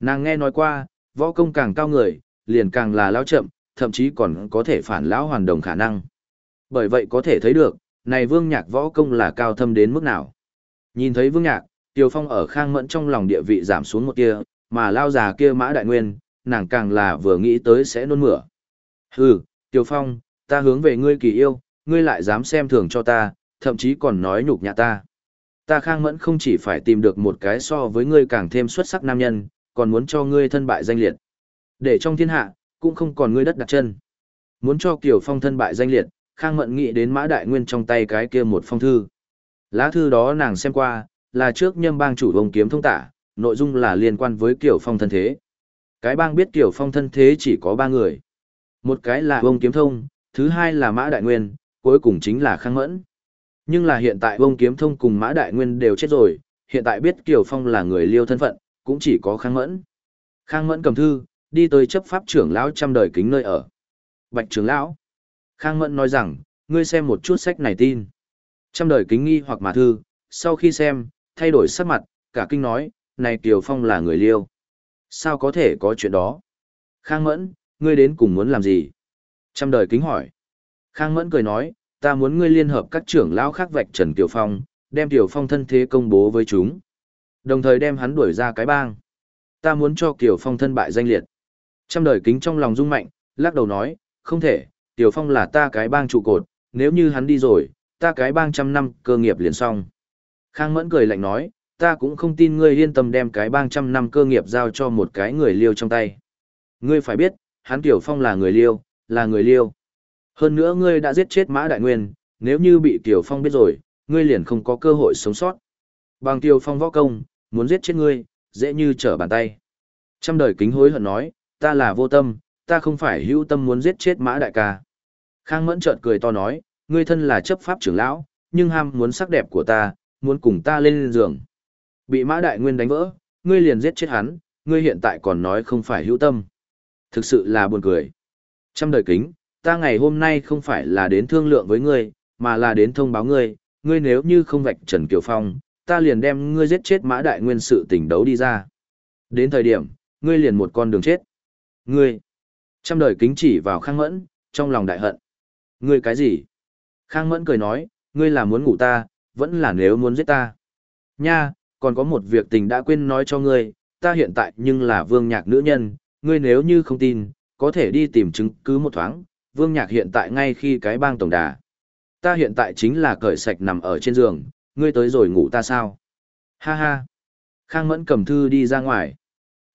S1: Nàng nghe nói qua, võ công càng cao người, liền càng là lão chậm, thậm chí còn có thể phản lão hoàn đồng khả năng. Bởi vậy có thể thấy được, này vương nhạc võ công là cao thâm đến mức nào. Nhìn thấy vương nhạc, Tiêu Phong ở Khang Mẫn trong lòng địa vị giảm xuống một tia, mà lao già kia Mã Đại Nguyên, nàng càng là vừa nghĩ tới sẽ nôn mửa. Hừ, Tiêu Phong, ta hướng về ngươi kỳ yêu, ngươi lại dám xem thường cho ta, thậm chí còn nói nhục nhã ta. Ta Khang Mẫn không chỉ phải tìm được một cái so với ngươi càng thêm xuất sắc nam nhân, còn muốn cho ngươi thân bại danh liệt. Để trong thiên hạ, cũng không còn ngươi đất đặt chân. Muốn cho Kiều Phong thân bại danh liệt, Khang Mẫn nghĩ đến Mã Đại Nguyên trong tay cái kia một phong thư. Lá thư đó nàng xem qua, là trước nhâm bang chủ ông kiếm thông tả, nội dung là liên quan với Kiều Phong thân thế. Cái bang biết Kiều Phong thân thế chỉ có ba người. Một cái là ông kiếm thông, thứ hai là Mã Đại Nguyên, cuối cùng chính là Khang Mẫn. Nhưng là hiện tại Vông kiếm thông cùng Mã Đại Nguyên đều chết rồi, hiện tại biết Kiều Phong là người liêu thân phận, cũng chỉ có Khang Mẫn. Khang Mẫn cầm thư, đi tới chấp pháp trưởng lão trăm đời kính nơi ở. Bạch trưởng lão. Khang Mẫn nói rằng, ngươi xem một chút sách này tin. Trăm đời kính nghi hoặc mà thư, sau khi xem, thay đổi sắc mặt, cả kinh nói, này Kiều Phong là người liêu. Sao có thể có chuyện đó? Khang Mẫn, ngươi đến cùng muốn làm gì? Trăm đời kính hỏi. Khang Mẫn cười nói, ta muốn ngươi liên hợp các trưởng lão khác vạch Trần Kiều Phong, đem Kiều Phong thân thế công bố với chúng. Đồng thời đem hắn đuổi ra cái bang. Ta muốn cho Kiều Phong thân bại danh liệt. Trăm đời kính trong lòng rung mạnh, lắc đầu nói, không thể, Kiều Phong là ta cái bang trụ cột, nếu như hắn đi rồi, ta cái bang trăm năm cơ nghiệp liền xong. Khang Mẫn cười lạnh nói, ta cũng không tin ngươi yên tâm đem cái bang trăm năm cơ nghiệp giao cho một cái người liêu trong tay. Ngươi phải biết, hắn Kiều Phong là người liêu, là người liêu. Hơn nữa ngươi đã giết chết Mã Đại Nguyên, nếu như bị tiểu Phong biết rồi, ngươi liền không có cơ hội sống sót. Bằng tiểu Phong võ công, muốn giết chết ngươi, dễ như trở bàn tay. Trăm đời kính hối hận nói, ta là vô tâm, ta không phải hữu tâm muốn giết chết Mã Đại ca. Khang Mẫn trợn cười to nói, ngươi thân là chấp pháp trưởng lão, nhưng ham muốn sắc đẹp của ta, muốn cùng ta lên giường. Bị Mã Đại Nguyên đánh vỡ, ngươi liền giết chết hắn, ngươi hiện tại còn nói không phải hữu tâm. Thực sự là buồn cười. Trăm đời kính, ta ngày hôm nay không phải là đến thương lượng với ngươi, mà là đến thông báo ngươi, ngươi nếu như không vạch Trần Kiều Phong, ta liền đem ngươi giết chết Mã Đại Nguyên sự tình đấu đi ra. Đến thời điểm, ngươi liền một con đường chết. Ngươi, trăm đời kính chỉ vào Khang Mẫn, trong lòng đại hận. Ngươi cái gì? Khang Mẫn cười nói, ngươi là muốn ngủ ta, vẫn là nếu muốn giết ta. Nha, còn có một việc tình đã quên nói cho ngươi, ta hiện tại nhưng là vương nhạc nữ nhân, ngươi nếu như không tin, có thể đi tìm chứng cứ một thoáng, vương nhạc hiện tại ngay khi cái bang tổng đà. Ta hiện tại chính là cởi sạch nằm ở trên giường, ngươi tới rồi ngủ ta sao? Ha ha! Khang Mẫn cầm thư đi ra ngoài.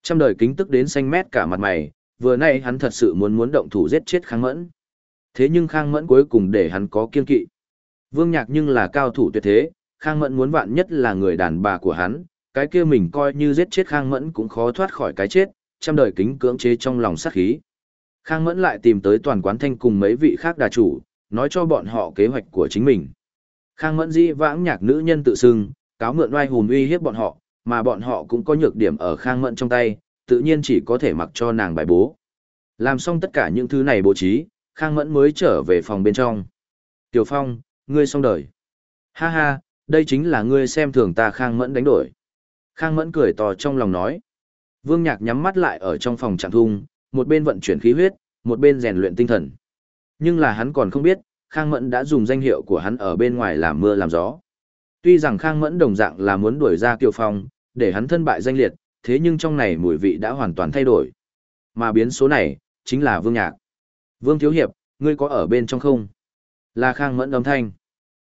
S1: Trăm đời kính tức đến xanh mét cả mặt mày, vừa nay hắn thật sự muốn muốn động thủ giết chết Khang Mẫn. Thế nhưng Khang Mẫn cuối cùng để hắn có kiên kỵ. Vương Nhạc nhưng là cao thủ tuyệt thế, Khang Mẫn muốn vạn nhất là người đàn bà của hắn, cái kia mình coi như giết chết Khang Mẫn cũng khó thoát khỏi cái chết, trăm đời kính cưỡng chế trong lòng sát khí. Khang Mẫn lại tìm tới toàn quán thanh cùng mấy vị khác đà chủ, nói cho bọn họ kế hoạch của chính mình. Khang Mẫn dĩ vãng nhạc nữ nhân tự xưng, cáo mượn oai hùn uy hiếp bọn họ, mà bọn họ cũng có nhược điểm ở Khang Mẫn trong tay, tự nhiên chỉ có thể mặc cho nàng bài bố. Làm xong tất cả những thứ này bố trí, Khang Mẫn mới trở về phòng bên trong. Tiểu Phong, ngươi xong đời. Ha ha, đây chính là ngươi xem thường ta Khang Mẫn đánh đổi. Khang Mẫn cười to trong lòng nói. Vương Nhạc nhắm mắt lại ở trong phòng trạng thung, một bên vận chuyển khí huyết, một bên rèn luyện tinh thần. Nhưng là hắn còn không biết, Khang Mẫn đã dùng danh hiệu của hắn ở bên ngoài làm mưa làm gió. Tuy rằng Khang Mẫn đồng dạng là muốn đuổi ra Kiều Phong, để hắn thân bại danh liệt, thế nhưng trong này mùi vị đã hoàn toàn thay đổi. Mà biến số này, chính là Vương Nhạc. Vương Thiếu Hiệp, ngươi có ở bên trong không? Là Khang Mẫn âm thanh.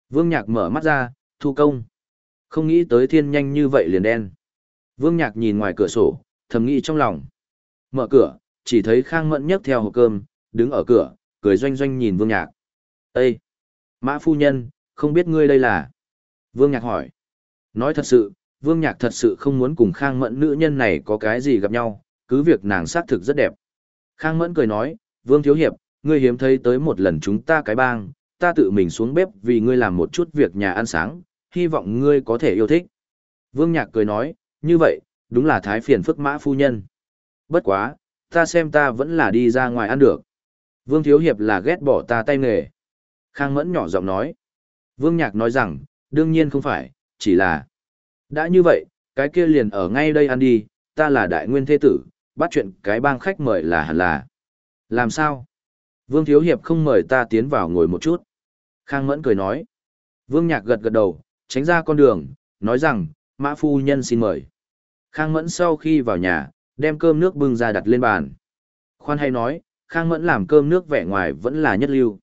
S1: Vương Nhạc mở mắt ra, thu công. Không nghĩ tới thiên nhanh như vậy liền đen. Vương Nhạc nhìn ngoài cửa sổ, thầm nghĩ trong lòng. Mở cửa, chỉ thấy Khang Mẫn nhấc theo hộp cơm, đứng ở cửa, cười doanh doanh nhìn Vương Nhạc. Ê! Mã phu nhân, không biết ngươi đây là... Vương Nhạc hỏi. Nói thật sự, Vương Nhạc thật sự không muốn cùng Khang Mẫn nữ nhân này có cái gì gặp nhau, cứ việc nàng xác thực rất đẹp. Khang Mẫn cười nói, Vương Thiếu Hiệp, ngươi hiếm thấy tới một lần chúng ta cái bang, ta tự mình xuống bếp vì ngươi làm một chút việc nhà ăn sáng, hy vọng ngươi có thể yêu thích. Vương Nhạc cười nói, như vậy, đúng là thái phiền phức mã phu nhân. Bất quá, ta xem ta vẫn là đi ra ngoài ăn được. Vương Thiếu Hiệp là ghét bỏ ta tay nghề. Khang Mẫn nhỏ giọng nói. Vương Nhạc nói rằng, đương nhiên không phải, chỉ là... Đã như vậy, cái kia liền ở ngay đây ăn đi, ta là đại nguyên thế tử, bắt chuyện cái bang khách mời là hẳn là. Làm sao? Vương Thiếu Hiệp không mời ta tiến vào ngồi một chút. Khang Mẫn cười nói. Vương Nhạc gật gật đầu, tránh ra con đường, nói rằng, mã phu nhân xin mời. Khang Mẫn sau khi vào nhà, đem cơm nước bưng ra đặt lên bàn. Khoan hay nói, Khang Mẫn làm cơm nước vẻ ngoài vẫn là nhất lưu.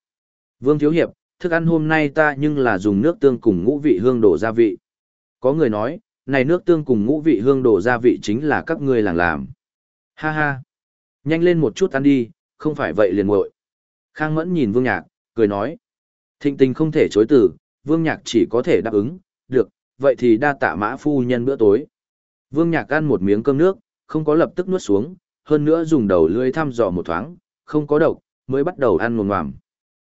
S1: Vương Thiếu Hiệp, thức ăn hôm nay ta nhưng là dùng nước tương cùng ngũ vị hương đổ gia vị. Có người nói, này nước tương cùng ngũ vị hương đổ gia vị chính là các ngươi làng làm. Ha ha. Nhanh lên một chút ăn đi, không phải vậy liền ngội. Khang Mẫn nhìn Vương Nhạc, cười nói. Thịnh tình không thể chối từ, Vương Nhạc chỉ có thể đáp ứng, được, vậy thì đa tạ mã phu nhân bữa tối. Vương Nhạc ăn một miếng cơm nước, không có lập tức nuốt xuống, hơn nữa dùng đầu lưỡi thăm dò một thoáng, không có độc, mới bắt đầu ăn ngồm ngoàm.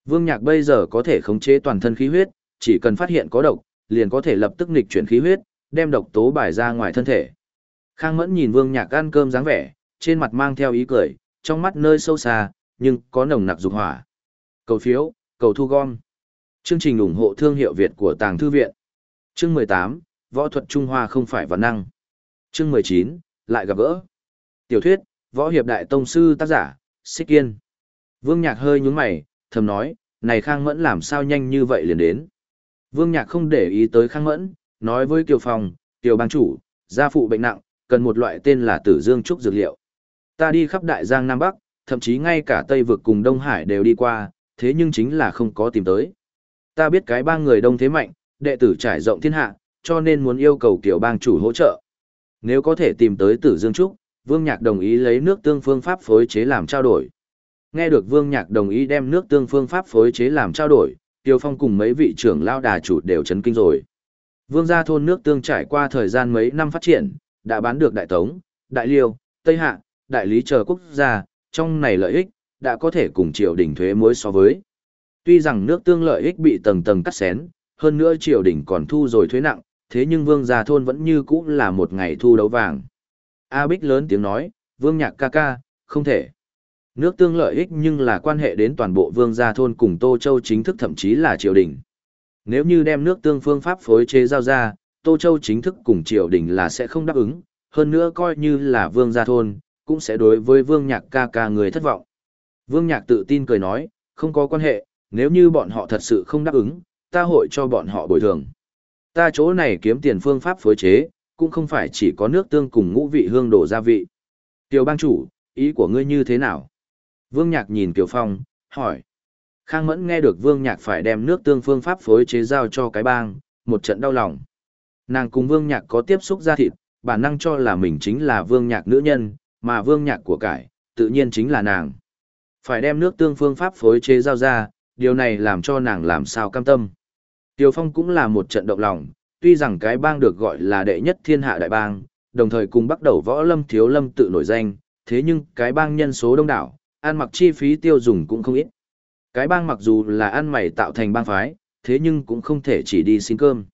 S1: Vương Nhạc bây giờ có thể khống chế toàn thân khí huyết, chỉ cần phát hiện có độc, liền có thể lập tức nghịch chuyển khí huyết, đem độc tố bài ra ngoài thân thể. Khang Mẫn nhìn Vương Nhạc ăn cơm dáng vẻ, trên mặt mang theo ý cười, trong mắt nơi sâu xa, nhưng có nồng nặc dục hỏa. Cầu phiếu, cầu thu gom. Chương trình ủng hộ thương hiệu Việt của Tàng Thư Viện. Chương 18, Võ thuật Trung Hoa không phải văn năng. Chương 19, lại gặp gỡ. Tiểu thuyết, Võ hiệp đại tông sư tác giả, Xích Kiên. Vương Nhạc hơi nhún mày, thầm nói, này Khang Mẫn làm sao nhanh như vậy liền đến. Vương Nhạc không để ý tới Khang Mẫn, nói với Kiều Phong, Kiều bang chủ, gia phụ bệnh nặng, cần một loại tên là tử dương trúc dược liệu. Ta đi khắp đại giang Nam Bắc, thậm chí ngay cả Tây vực cùng Đông Hải đều đi qua, thế nhưng chính là không có tìm tới. Ta biết cái ba người đông thế mạnh, đệ tử trải rộng thiên hạ, cho nên muốn yêu cầu Kiều bang chủ hỗ trợ. Nếu có thể tìm tới tử dương trúc, Vương Nhạc đồng ý lấy nước tương phương pháp phối chế làm trao đổi. Nghe được Vương Nhạc đồng ý đem nước tương phương pháp phối chế làm trao đổi, Tiêu Phong cùng mấy vị trưởng lao đà chủ đều chấn kinh rồi. Vương gia thôn nước tương trải qua thời gian mấy năm phát triển, đã bán được Đại Tống, Đại Liêu, Tây Hạ, Đại Lý chờ quốc gia, trong này lợi ích, đã có thể cùng triều đình thuế muối so với. Tuy rằng nước tương lợi ích bị tầng tầng cắt xén, hơn nữa triều đình còn thu rồi thuế nặng, thế nhưng vương gia thôn vẫn như cũ là một ngày thu đấu vàng. A Bích lớn tiếng nói, vương nhạc ca ca, không thể. Nước tương lợi ích nhưng là quan hệ đến toàn bộ vương gia thôn cùng Tô Châu chính thức thậm chí là triều đình. Nếu như đem nước tương phương pháp phối chế giao ra, Tô Châu chính thức cùng triều đình là sẽ không đáp ứng, hơn nữa coi như là vương gia thôn, cũng sẽ đối với vương nhạc ca ca người thất vọng. Vương nhạc tự tin cười nói, không có quan hệ, nếu như bọn họ thật sự không đáp ứng, ta hội cho bọn họ bồi thường. Ta chỗ này kiếm tiền phương pháp phối chế, cũng không phải chỉ có nước tương cùng ngũ vị hương đổ gia vị. Tiểu bang chủ, ý của ngươi như thế nào? Vương Nhạc nhìn Tiểu Phong, hỏi. Khang Mẫn nghe được Vương Nhạc phải đem nước tương phương pháp phối chế giao cho cái bang, một trận đau lòng. Nàng cùng Vương Nhạc có tiếp xúc ra thịt, bản năng cho là mình chính là Vương Nhạc nữ nhân, mà Vương Nhạc của cải, tự nhiên chính là nàng. Phải đem nước tương phương pháp phối chế giao ra, điều này làm cho nàng làm sao cam tâm. Tiêu Phong cũng là một trận động lòng, tuy rằng cái bang được gọi là đệ nhất thiên hạ đại bang, đồng thời cùng bắt đầu võ lâm thiếu lâm tự nổi danh, thế nhưng cái bang nhân số đông đảo, ăn mặc chi phí tiêu dùng cũng không ít. Cái bang mặc dù là ăn mày tạo thành bang phái, thế nhưng cũng không thể chỉ đi xin cơm.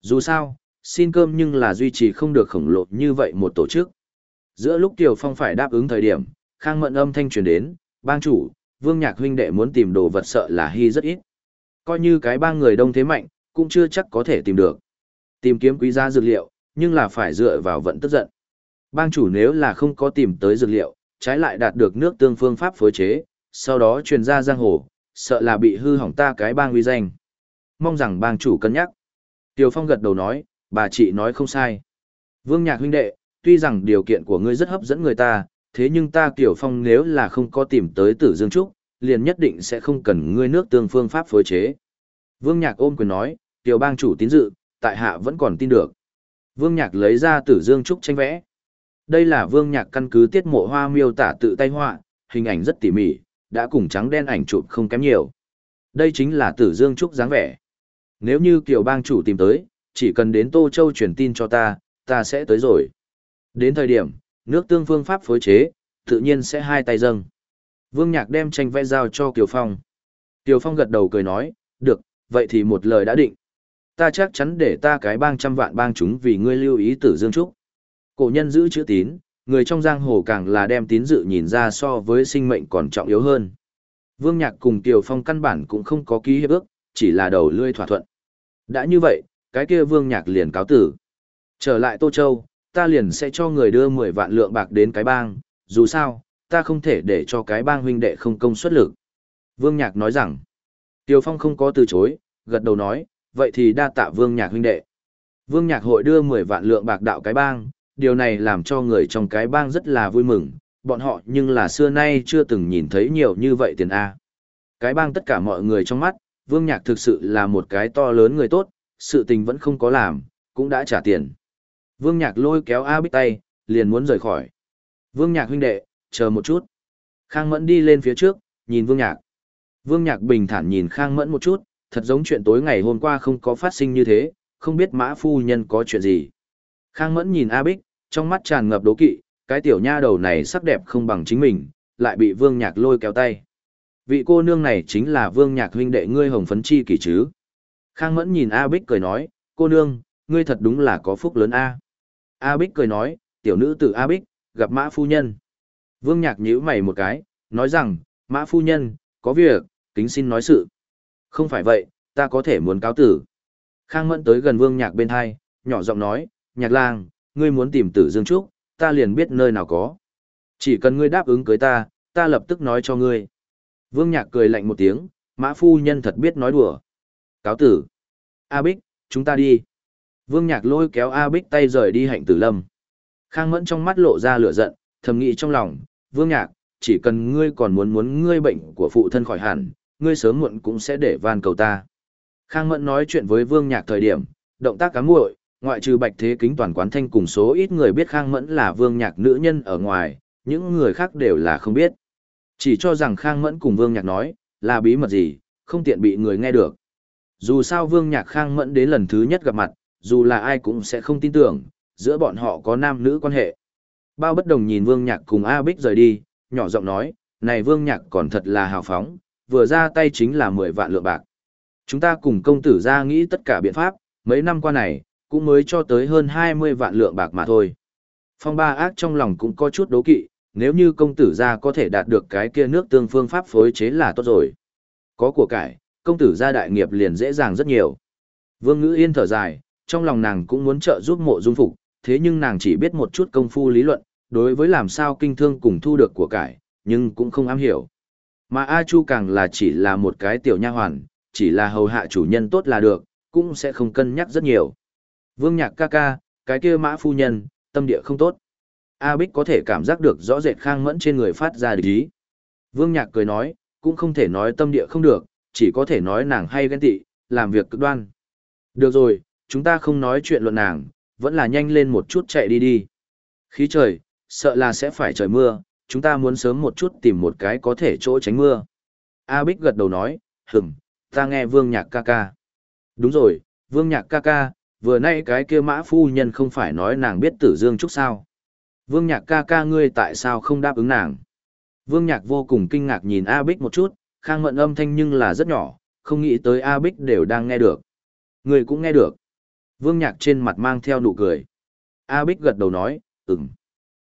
S1: Dù sao, xin cơm nhưng là duy trì không được khổng lồ như vậy một tổ chức. Giữa lúc Tiểu Phong phải đáp ứng thời điểm, Khang Mận âm thanh truyền đến, bang chủ, Vương Nhạc huynh đệ muốn tìm đồ vật sợ là hy rất ít. Coi như cái bang người đông thế mạnh, cũng chưa chắc có thể tìm được. Tìm kiếm quý giá dược liệu, nhưng là phải dựa vào vận tức giận. Bang chủ nếu là không có tìm tới dược liệu, trái lại đạt được nước tương phương pháp phối chế, sau đó truyền ra giang hồ, sợ là bị hư hỏng ta cái bang uy danh. Mong rằng bang chủ cân nhắc. Tiêu Phong gật đầu nói, bà chị nói không sai. Vương Nhạc huynh đệ, tuy rằng điều kiện của ngươi rất hấp dẫn người ta, thế nhưng ta Tiểu Phong nếu là không có tìm tới Tử Dương Trúc, liền nhất định sẽ không cần ngươi nước tương phương pháp phối chế. Vương Nhạc ôm quyền nói, Tiểu bang chủ tín dự, tại hạ vẫn còn tin được. Vương Nhạc lấy ra Tử Dương Trúc tranh vẽ. Đây là Vương Nhạc căn cứ tiết mộ hoa miêu tả tự tay họa, hình ảnh rất tỉ mỉ, đã cùng trắng đen ảnh chụp không kém nhiều. Đây chính là Tử Dương Trúc dáng vẻ. Nếu như Kiều bang chủ tìm tới, chỉ cần đến Tô Châu truyền tin cho ta, ta sẽ tới rồi. Đến thời điểm, nước tương phương pháp phối chế, tự nhiên sẽ hai tay dâng. Vương Nhạc đem tranh vẽ giao cho Kiều Phong. Kiều Phong gật đầu cười nói, được, vậy thì một lời đã định. Ta chắc chắn để ta cái bang trăm vạn bang chúng vì ngươi lưu ý tử dương trúc. Cổ nhân giữ chữ tín, người trong giang hồ càng là đem tín dự nhìn ra so với sinh mệnh còn trọng yếu hơn. Vương Nhạc cùng Kiều Phong căn bản cũng không có ký hiệp ước, chỉ là đầu lươi thỏa thuận. Đã như vậy, cái kia Vương Nhạc liền cáo tử. Trở lại Tô Châu, ta liền sẽ cho người đưa 10 vạn lượng bạc đến cái bang, dù sao, ta không thể để cho cái bang huynh đệ không công suất lực. Vương Nhạc nói rằng, Tiêu Phong không có từ chối, gật đầu nói, vậy thì đa tạ Vương Nhạc huynh đệ. Vương Nhạc hội đưa 10 vạn lượng bạc đạo cái bang, điều này làm cho người trong cái bang rất là vui mừng, bọn họ nhưng là xưa nay chưa từng nhìn thấy nhiều như vậy tiền A. Cái bang tất cả mọi người trong mắt, Vương Nhạc thực sự là một cái to lớn người tốt, sự tình vẫn không có làm, cũng đã trả tiền. Vương Nhạc lôi kéo A Bích tay, liền muốn rời khỏi. Vương Nhạc huynh đệ, chờ một chút. Khang Mẫn đi lên phía trước, nhìn Vương Nhạc. Vương Nhạc bình thản nhìn Khang Mẫn một chút, thật giống chuyện tối ngày hôm qua không có phát sinh như thế, không biết mã phu nhân có chuyện gì. Khang Mẫn nhìn A Bích, trong mắt tràn ngập đố kỵ, cái tiểu nha đầu này sắc đẹp không bằng chính mình, lại bị Vương Nhạc lôi kéo tay. Vị cô nương này chính là Vương Nhạc huynh đệ ngươi hồng phấn chi kỷ chứ. Khang Mẫn nhìn A Bích cười nói, cô nương, ngươi thật đúng là có phúc lớn A. A Bích cười nói, tiểu nữ tử A Bích, gặp mã phu nhân. Vương Nhạc nhíu mày một cái, nói rằng, mã phu nhân, có việc, kính xin nói sự. Không phải vậy, ta có thể muốn cáo tử. Khang Mẫn tới gần Vương Nhạc bên hai, nhỏ giọng nói, Nhạc lang, ngươi muốn tìm tử Dương Trúc, ta liền biết nơi nào có. Chỉ cần ngươi đáp ứng cưới ta, ta lập tức nói cho ngươi. Vương Nhạc cười lạnh một tiếng, mã phu nhân thật biết nói đùa. Cáo tử. A Bích, chúng ta đi. Vương Nhạc lôi kéo A Bích tay rời đi hạnh tử lâm. Khang Mẫn trong mắt lộ ra lửa giận, thầm nghĩ trong lòng, Vương Nhạc, chỉ cần ngươi còn muốn muốn ngươi bệnh của phụ thân khỏi hẳn, ngươi sớm muộn cũng sẽ để van cầu ta. Khang Mẫn nói chuyện với Vương Nhạc thời điểm, động tác cám muội, ngoại trừ Bạch Thế Kính toàn quán thanh cùng số ít người biết Khang Mẫn là Vương Nhạc nữ nhân ở ngoài, những người khác đều là không biết. Chỉ cho rằng Khang Mẫn cùng Vương Nhạc nói, là bí mật gì, không tiện bị người nghe được. Dù sao Vương Nhạc Khang Mẫn đến lần thứ nhất gặp mặt, dù là ai cũng sẽ không tin tưởng, giữa bọn họ có nam nữ quan hệ. Bao bất đồng nhìn Vương Nhạc cùng A Bích rời đi, nhỏ giọng nói, này Vương Nhạc còn thật là hào phóng, vừa ra tay chính là 10 vạn lượng bạc. Chúng ta cùng công tử ra nghĩ tất cả biện pháp, mấy năm qua này, cũng mới cho tới hơn 20 vạn lượng bạc mà thôi. Phong ba ác trong lòng cũng có chút đố kỵ, nếu như công tử gia có thể đạt được cái kia nước tương phương pháp phối chế là tốt rồi. Có của cải, công tử gia đại nghiệp liền dễ dàng rất nhiều. Vương Ngữ Yên thở dài, trong lòng nàng cũng muốn trợ giúp mộ dung phục, thế nhưng nàng chỉ biết một chút công phu lý luận, đối với làm sao kinh thương cùng thu được của cải, nhưng cũng không am hiểu. Mà A Chu càng là chỉ là một cái tiểu nha hoàn, chỉ là hầu hạ chủ nhân tốt là được, cũng sẽ không cân nhắc rất nhiều. Vương Nhạc ca ca, cái kia mã phu nhân, tâm địa không tốt. A Bích có thể cảm giác được rõ rệt khang mẫn trên người phát ra địch ý. Vương Nhạc cười nói, cũng không thể nói tâm địa không được, chỉ có thể nói nàng hay ghen tị, làm việc cực đoan. Được rồi, chúng ta không nói chuyện luận nàng, vẫn là nhanh lên một chút chạy đi đi. Khí trời, sợ là sẽ phải trời mưa, chúng ta muốn sớm một chút tìm một cái có thể chỗ tránh mưa. A Bích gật đầu nói, hừng, ta nghe Vương Nhạc ca ca. Đúng rồi, Vương Nhạc ca ca, vừa nay cái kia mã phu nhân không phải nói nàng biết tử dương trúc sao. Vương Nhạc ca ca ngươi tại sao không đáp ứng nàng? Vương Nhạc vô cùng kinh ngạc nhìn A Bích một chút, khang mận âm thanh nhưng là rất nhỏ, không nghĩ tới A Bích đều đang nghe được. người cũng nghe được. Vương Nhạc trên mặt mang theo nụ cười. A Bích gật đầu nói, ừm.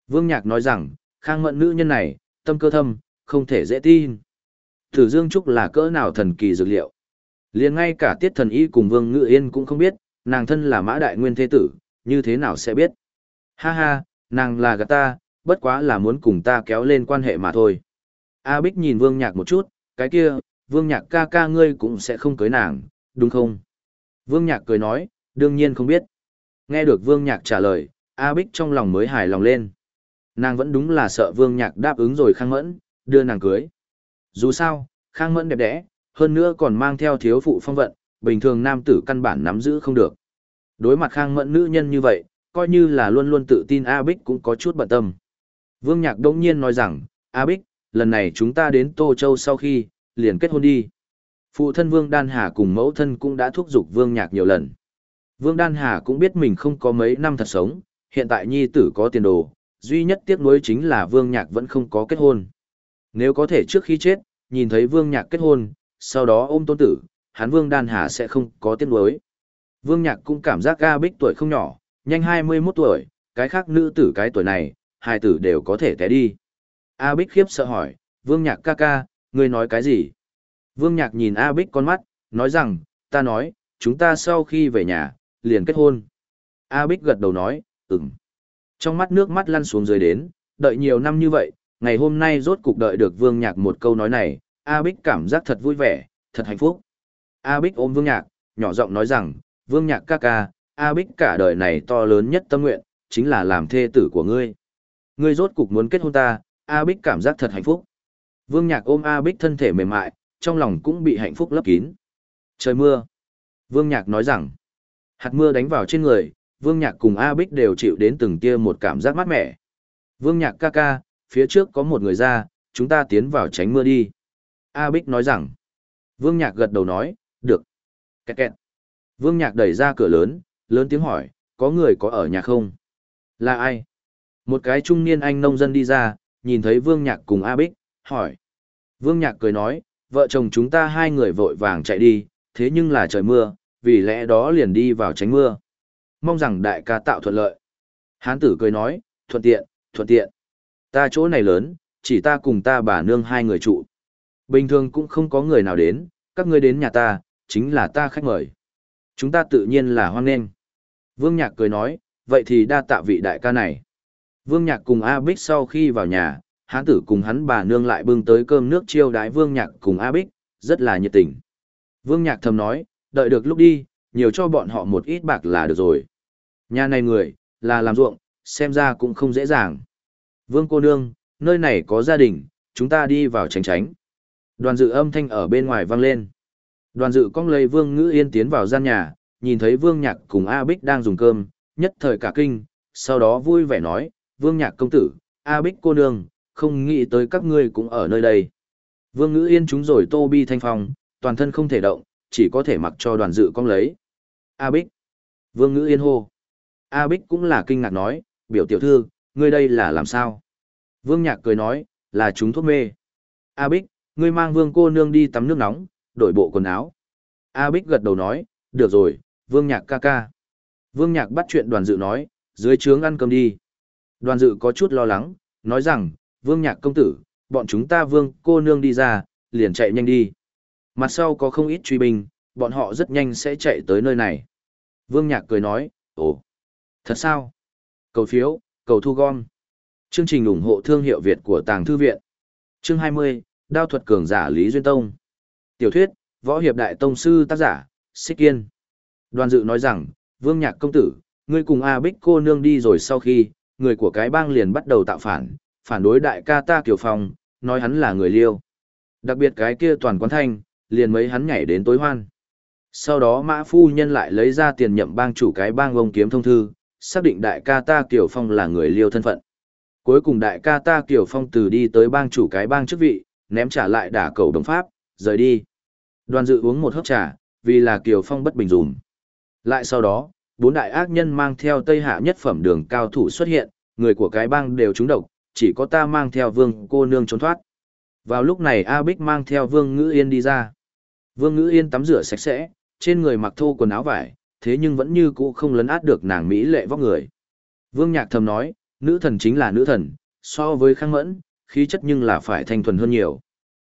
S1: Vương Nhạc nói rằng, khang mận nữ nhân này, tâm cơ thâm, không thể dễ tin. Tử Dương Trúc là cỡ nào thần kỳ dược liệu. liền ngay cả tiết thần y cùng Vương Ngự Yên cũng không biết, nàng thân là mã đại nguyên thế tử, như thế nào sẽ biết. Ha ha, nàng là gạt ta, bất quá là muốn cùng ta kéo lên quan hệ mà thôi. A Bích nhìn Vương Nhạc một chút, cái kia, Vương Nhạc ca ca ngươi cũng sẽ không cưới nàng, đúng không? Vương Nhạc cười nói, đương nhiên không biết. Nghe được Vương Nhạc trả lời, A Bích trong lòng mới hài lòng lên. Nàng vẫn đúng là sợ Vương Nhạc đáp ứng rồi khang mẫn, đưa nàng cưới. Dù sao, khang mẫn đẹp đẽ, hơn nữa còn mang theo thiếu phụ phong vận, bình thường nam tử căn bản nắm giữ không được. Đối mặt khang mẫn nữ nhân như vậy, coi như là luôn luôn tự tin A Bích cũng có chút bận tâm. Vương Nhạc đông nhiên nói rằng, A Bích, lần này chúng ta đến Tô Châu sau khi, liền kết hôn đi. Phụ thân Vương Đan Hà cùng mẫu thân cũng đã thúc giục Vương Nhạc nhiều lần. Vương Đan Hà cũng biết mình không có mấy năm thật sống, hiện tại nhi tử có tiền đồ, duy nhất tiếc nuối chính là Vương Nhạc vẫn không có kết hôn. Nếu có thể trước khi chết, nhìn thấy Vương Nhạc kết hôn, sau đó ôm tôn tử, hắn Vương Đan Hà sẽ không có tiếc nuối. Vương Nhạc cũng cảm giác A Bích tuổi không nhỏ, nhanh 21 tuổi, cái khác nữ tử cái tuổi này, hai tử đều có thể té đi. A Bích khiếp sợ hỏi, Vương Nhạc ca ca, ngươi nói cái gì? Vương Nhạc nhìn A Bích con mắt, nói rằng, ta nói, chúng ta sau khi về nhà, liền kết hôn. A Bích gật đầu nói, ừm. Trong mắt nước mắt lăn xuống dưới đến, đợi nhiều năm như vậy, ngày hôm nay rốt cục đợi được Vương Nhạc một câu nói này, A Bích cảm giác thật vui vẻ, thật hạnh phúc. A Bích ôm Vương Nhạc, nhỏ giọng nói rằng, Vương Nhạc ca ca, A Bích cả đời này to lớn nhất tâm nguyện, chính là làm thê tử của ngươi. Ngươi rốt cục muốn kết hôn ta, A Bích cảm giác thật hạnh phúc. Vương Nhạc ôm A Bích thân thể mềm mại, trong lòng cũng bị hạnh phúc lấp kín. Trời mưa. Vương Nhạc nói rằng, hạt mưa đánh vào trên người, Vương Nhạc cùng A Bích đều chịu đến từng tia một cảm giác mát mẻ. Vương Nhạc ca ca, phía trước có một người ra, chúng ta tiến vào tránh mưa đi. A Bích nói rằng, Vương Nhạc gật đầu nói, được. Kẹt kẹt. Vương Nhạc đẩy ra cửa lớn, lớn tiếng hỏi, có người có ở nhà không? Là ai? Một cái trung niên anh nông dân đi ra, nhìn thấy Vương Nhạc cùng A Bích, hỏi. Vương Nhạc cười nói, vợ chồng chúng ta hai người vội vàng chạy đi, thế nhưng là trời mưa, vì lẽ đó liền đi vào tránh mưa. Mong rằng đại ca tạo thuận lợi. Hán tử cười nói, thuận tiện, thuận tiện. Ta chỗ này lớn, chỉ ta cùng ta bà nương hai người trụ. Bình thường cũng không có người nào đến, các ngươi đến nhà ta, chính là ta khách mời. Chúng ta tự nhiên là hoan nghênh. Vương Nhạc cười nói, vậy thì đa tạ vị đại ca này. Vương Nhạc cùng A Bích sau khi vào nhà, hán tử cùng hắn bà nương lại bưng tới cơm nước chiêu đái Vương Nhạc cùng A Bích, rất là nhiệt tình. Vương Nhạc thầm nói, đợi được lúc đi, nhiều cho bọn họ một ít bạc là được rồi. Nhà này người, là làm ruộng, xem ra cũng không dễ dàng. Vương cô nương, nơi này có gia đình, chúng ta đi vào tránh tránh. Đoàn dự âm thanh ở bên ngoài vang lên. Đoàn dự cong lấy Vương Ngữ Yên tiến vào gian nhà, nhìn thấy Vương Nhạc cùng A Bích đang dùng cơm, nhất thời cả kinh, sau đó vui vẻ nói, Vương Nhạc công tử, A Bích cô nương, không nghĩ tới các ngươi cũng ở nơi đây. Vương Ngữ Yên chúng rồi tô bi thanh phong, toàn thân không thể động, chỉ có thể mặc cho đoàn dự cong lấy. A Bích. Vương Ngữ Yên hô. A Bích cũng là kinh ngạc nói, biểu tiểu thư, ngươi đây là làm sao? Vương Nhạc cười nói, là chúng thuốc mê. A Bích, ngươi mang Vương cô nương đi tắm nước nóng, đổi bộ quần áo. A Bích gật đầu nói, được rồi, Vương Nhạc ca ca. Vương Nhạc bắt chuyện đoàn dự nói, dưới trướng ăn cơm đi. Đoàn dự có chút lo lắng, nói rằng, Vương Nhạc công tử, bọn chúng ta Vương cô nương đi ra, liền chạy nhanh đi. Mặt sau có không ít truy binh, bọn họ rất nhanh sẽ chạy tới nơi này. Vương Nhạc cười nói, ồ, thật sao? Cầu phiếu, cầu thu gom. Chương trình ủng hộ thương hiệu Việt của Tàng Thư Viện. Chương 20, Đao thuật cường giả Lý Duyên Tông. Tiểu thuyết, Võ Hiệp Đại Tông Sư tác giả, Xích Kiên. Đoàn dự nói rằng, Vương Nhạc công tử, ngươi cùng A Bích cô nương đi rồi sau khi, người của cái bang liền bắt đầu tạo phản, phản đối đại ca ta Kiều Phong, nói hắn là người liêu. Đặc biệt cái kia toàn quán thanh, liền mấy hắn nhảy đến tối hoan. Sau đó mã phu nhân lại lấy ra tiền nhậm bang chủ cái bang ông kiếm thông thư, xác định đại ca ta Kiều Phong là người liêu thân phận. Cuối cùng đại ca ta Kiều Phong từ đi tới bang chủ cái bang chức vị, ném trả lại đả cầu đồng pháp, rời đi. Đoàn dự uống một hớp trà, vì là Kiều Phong bất bình dùm. Lại sau đó, bốn đại ác nhân mang theo Tây Hạ nhất phẩm đường cao thủ xuất hiện, người của cái bang đều trúng độc, chỉ có ta mang theo vương cô nương trốn thoát. Vào lúc này A Bích mang theo vương ngữ yên đi ra. Vương ngữ yên tắm rửa sạch sẽ, trên người mặc thô quần áo vải, thế nhưng vẫn như cũ không lấn át được nàng Mỹ lệ vóc người. Vương nhạc thầm nói, nữ thần chính là nữ thần, so với khang mẫn, khí chất nhưng là phải thanh thuần hơn nhiều.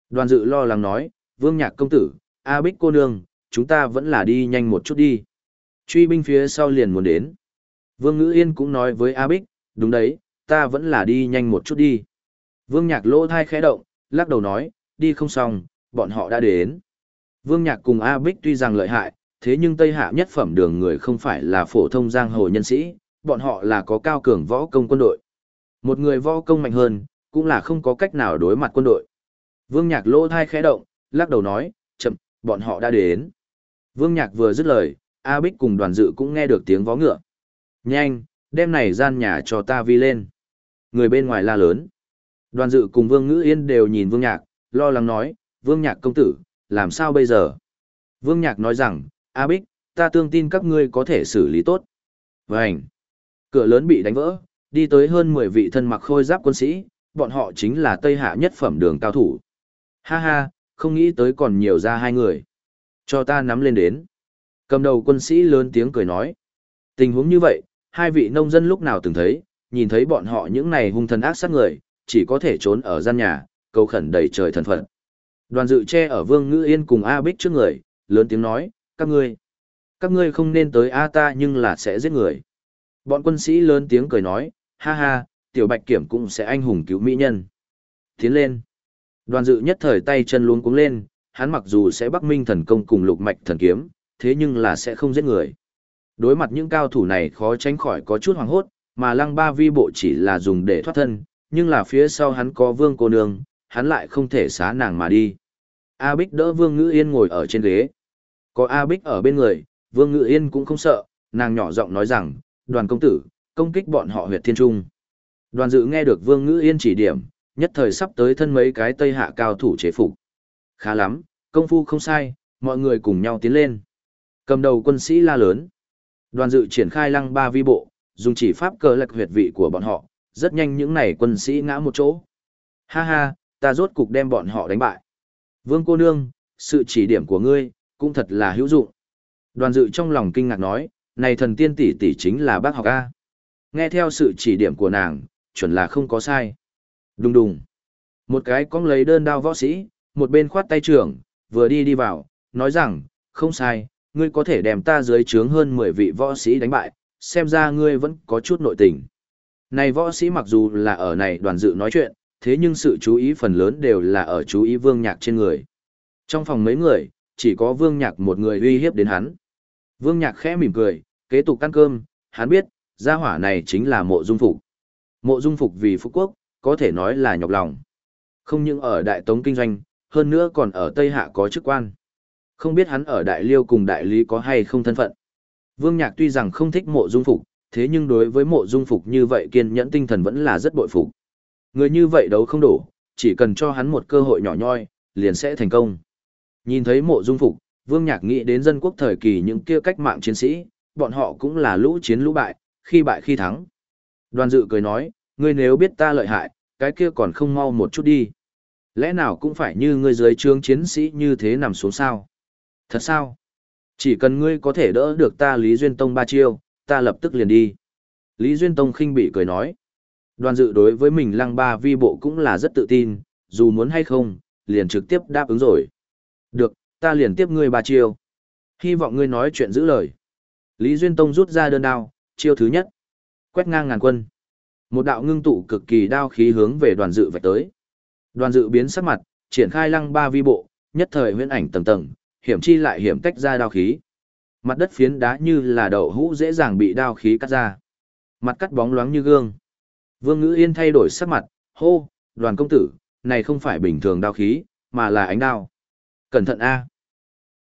S1: Đoàn dự lo lắng nói, vương nhạc công tử, A Bích cô nương, chúng ta vẫn là đi nhanh một chút đi. Truy binh phía sau liền muốn đến. Vương Ngữ Yên cũng nói với A Bích, đúng đấy, ta vẫn là đi nhanh một chút đi. Vương Nhạc lỗ thai khẽ động, lắc đầu nói, đi không xong, bọn họ đã đến. Vương Nhạc cùng A Bích tuy rằng lợi hại, thế nhưng Tây Hạ nhất phẩm đường người không phải là phổ thông giang hồ nhân sĩ, bọn họ là có cao cường võ công quân đội. Một người võ công mạnh hơn, cũng là không có cách nào đối mặt quân đội. Vương Nhạc lỗ thai khẽ động, lắc đầu nói, chậm, bọn họ đã đến. Vương Nhạc vừa dứt lời, A Bích cùng đoàn dự cũng nghe được tiếng vó ngựa. Nhanh, đem này gian nhà cho ta vi lên. Người bên ngoài la lớn. Đoàn dự cùng Vương Ngữ Yên đều nhìn Vương Nhạc, lo lắng nói, Vương Nhạc công tử, làm sao bây giờ? Vương Nhạc nói rằng, A Bích, ta tương tin các ngươi có thể xử lý tốt. Vânh! Cửa lớn bị đánh vỡ, đi tới hơn 10 vị thân mặc khôi giáp quân sĩ, bọn họ chính là Tây Hạ nhất phẩm đường cao thủ. Ha ha, không nghĩ tới còn nhiều ra hai người. Cho ta nắm lên đến. Cầm đầu quân sĩ lớn tiếng cười nói. Tình huống như vậy, hai vị nông dân lúc nào từng thấy, nhìn thấy bọn họ những này hung thần ác sát người, chỉ có thể trốn ở gian nhà, cầu khẩn đầy trời thần phận. Đoàn dự che ở Vương Ngữ Yên cùng A Bích trước người, lớn tiếng nói, các ngươi, các ngươi không nên tới A ta nhưng là sẽ giết người. Bọn quân sĩ lớn tiếng cười nói, ha ha, tiểu bạch kiểm cũng sẽ anh hùng cứu mỹ nhân. Tiến lên. Đoàn dự nhất thời tay chân luống cuống lên, hắn mặc dù sẽ bắc minh thần công cùng lục mạch thần kiếm, thế nhưng là sẽ không giết người. Đối mặt những cao thủ này khó tránh khỏi có chút hoàng hốt, mà lăng ba vi bộ chỉ là dùng để thoát thân, nhưng là phía sau hắn có vương cô nương, hắn lại không thể xá nàng mà đi. A Bích đỡ vương ngữ yên ngồi ở trên ghế. Có A Bích ở bên người, vương ngữ yên cũng không sợ, nàng nhỏ giọng nói rằng, đoàn công tử, công kích bọn họ huyệt thiên trung. Đoàn dự nghe được vương ngữ yên chỉ điểm, nhất thời sắp tới thân mấy cái tây hạ cao thủ chế phục. Khá lắm, công phu không sai, mọi người cùng nhau tiến lên. Cầm đầu quân sĩ la lớn. Đoàn dự triển khai lăng ba vi bộ, dùng chỉ pháp cơ lệch huyệt vị của bọn họ, rất nhanh những này quân sĩ ngã một chỗ. Ha ha, ta rốt cục đem bọn họ đánh bại. Vương cô nương, sự chỉ điểm của ngươi, cũng thật là hữu dụng. Đoàn dự trong lòng kinh ngạc nói, này thần tiên tỷ tỷ chính là bác học A. Nghe theo sự chỉ điểm của nàng, chuẩn là không có sai. Đùng đùng. Một cái cong lấy đơn đao võ sĩ, một bên khoát tay trưởng, vừa đi đi vào, nói rằng, không sai, ngươi có thể đem ta dưới trướng hơn 10 vị võ sĩ đánh bại, xem ra ngươi vẫn có chút nội tình. Này võ sĩ mặc dù là ở này đoàn dự nói chuyện, thế nhưng sự chú ý phần lớn đều là ở chú ý vương nhạc trên người. Trong phòng mấy người, chỉ có vương nhạc một người uy hiếp đến hắn. Vương nhạc khẽ mỉm cười, kế tục ăn cơm, hắn biết, gia hỏa này chính là mộ dung phục. Mộ dung phục vì phú quốc, có thể nói là nhọc lòng. Không những ở đại tống kinh doanh, hơn nữa còn ở Tây Hạ có chức quan. Không biết hắn ở đại liêu cùng đại lý có hay không thân phận. Vương Nhạc tuy rằng không thích mộ dung phục, thế nhưng đối với mộ dung phục như vậy kiên nhẫn tinh thần vẫn là rất bội phục. Người như vậy đấu không đủ, chỉ cần cho hắn một cơ hội nhỏ nhoi, liền sẽ thành công. Nhìn thấy mộ dung phục, Vương Nhạc nghĩ đến dân quốc thời kỳ những kia cách mạng chiến sĩ, bọn họ cũng là lũ chiến lũ bại, khi bại khi thắng. Đoàn dự cười nói, ngươi nếu biết ta lợi hại, cái kia còn không mau một chút đi. Lẽ nào cũng phải như ngươi dưới trướng chiến sĩ như thế nằm xuống sao? Thật sao? Chỉ cần ngươi có thể đỡ được ta Lý Duyên Tông ba chiêu, ta lập tức liền đi. Lý Duyên Tông khinh bị cười nói. Đoàn dự đối với mình lăng ba vi bộ cũng là rất tự tin, dù muốn hay không, liền trực tiếp đáp ứng rồi. Được, ta liền tiếp ngươi ba chiêu. Hy vọng ngươi nói chuyện giữ lời. Lý Duyên Tông rút ra đơn đao, chiêu thứ nhất. Quét ngang ngàn quân. Một đạo ngưng tụ cực kỳ đao khí hướng về đoàn dự vạch tới. Đoàn dự biến sắc mặt, triển khai lăng ba vi bộ, nhất thời huyễn ảnh tầng tầng, hiểm chi lại hiểm tách ra đao khí. Mặt đất phiến đá như là đậu hũ dễ dàng bị đao khí cắt ra. Mặt cắt bóng loáng như gương. Vương Ngữ Yên thay đổi sắc mặt, hô, đoàn công tử, này không phải bình thường đao khí, mà là ánh đao. Cẩn thận A.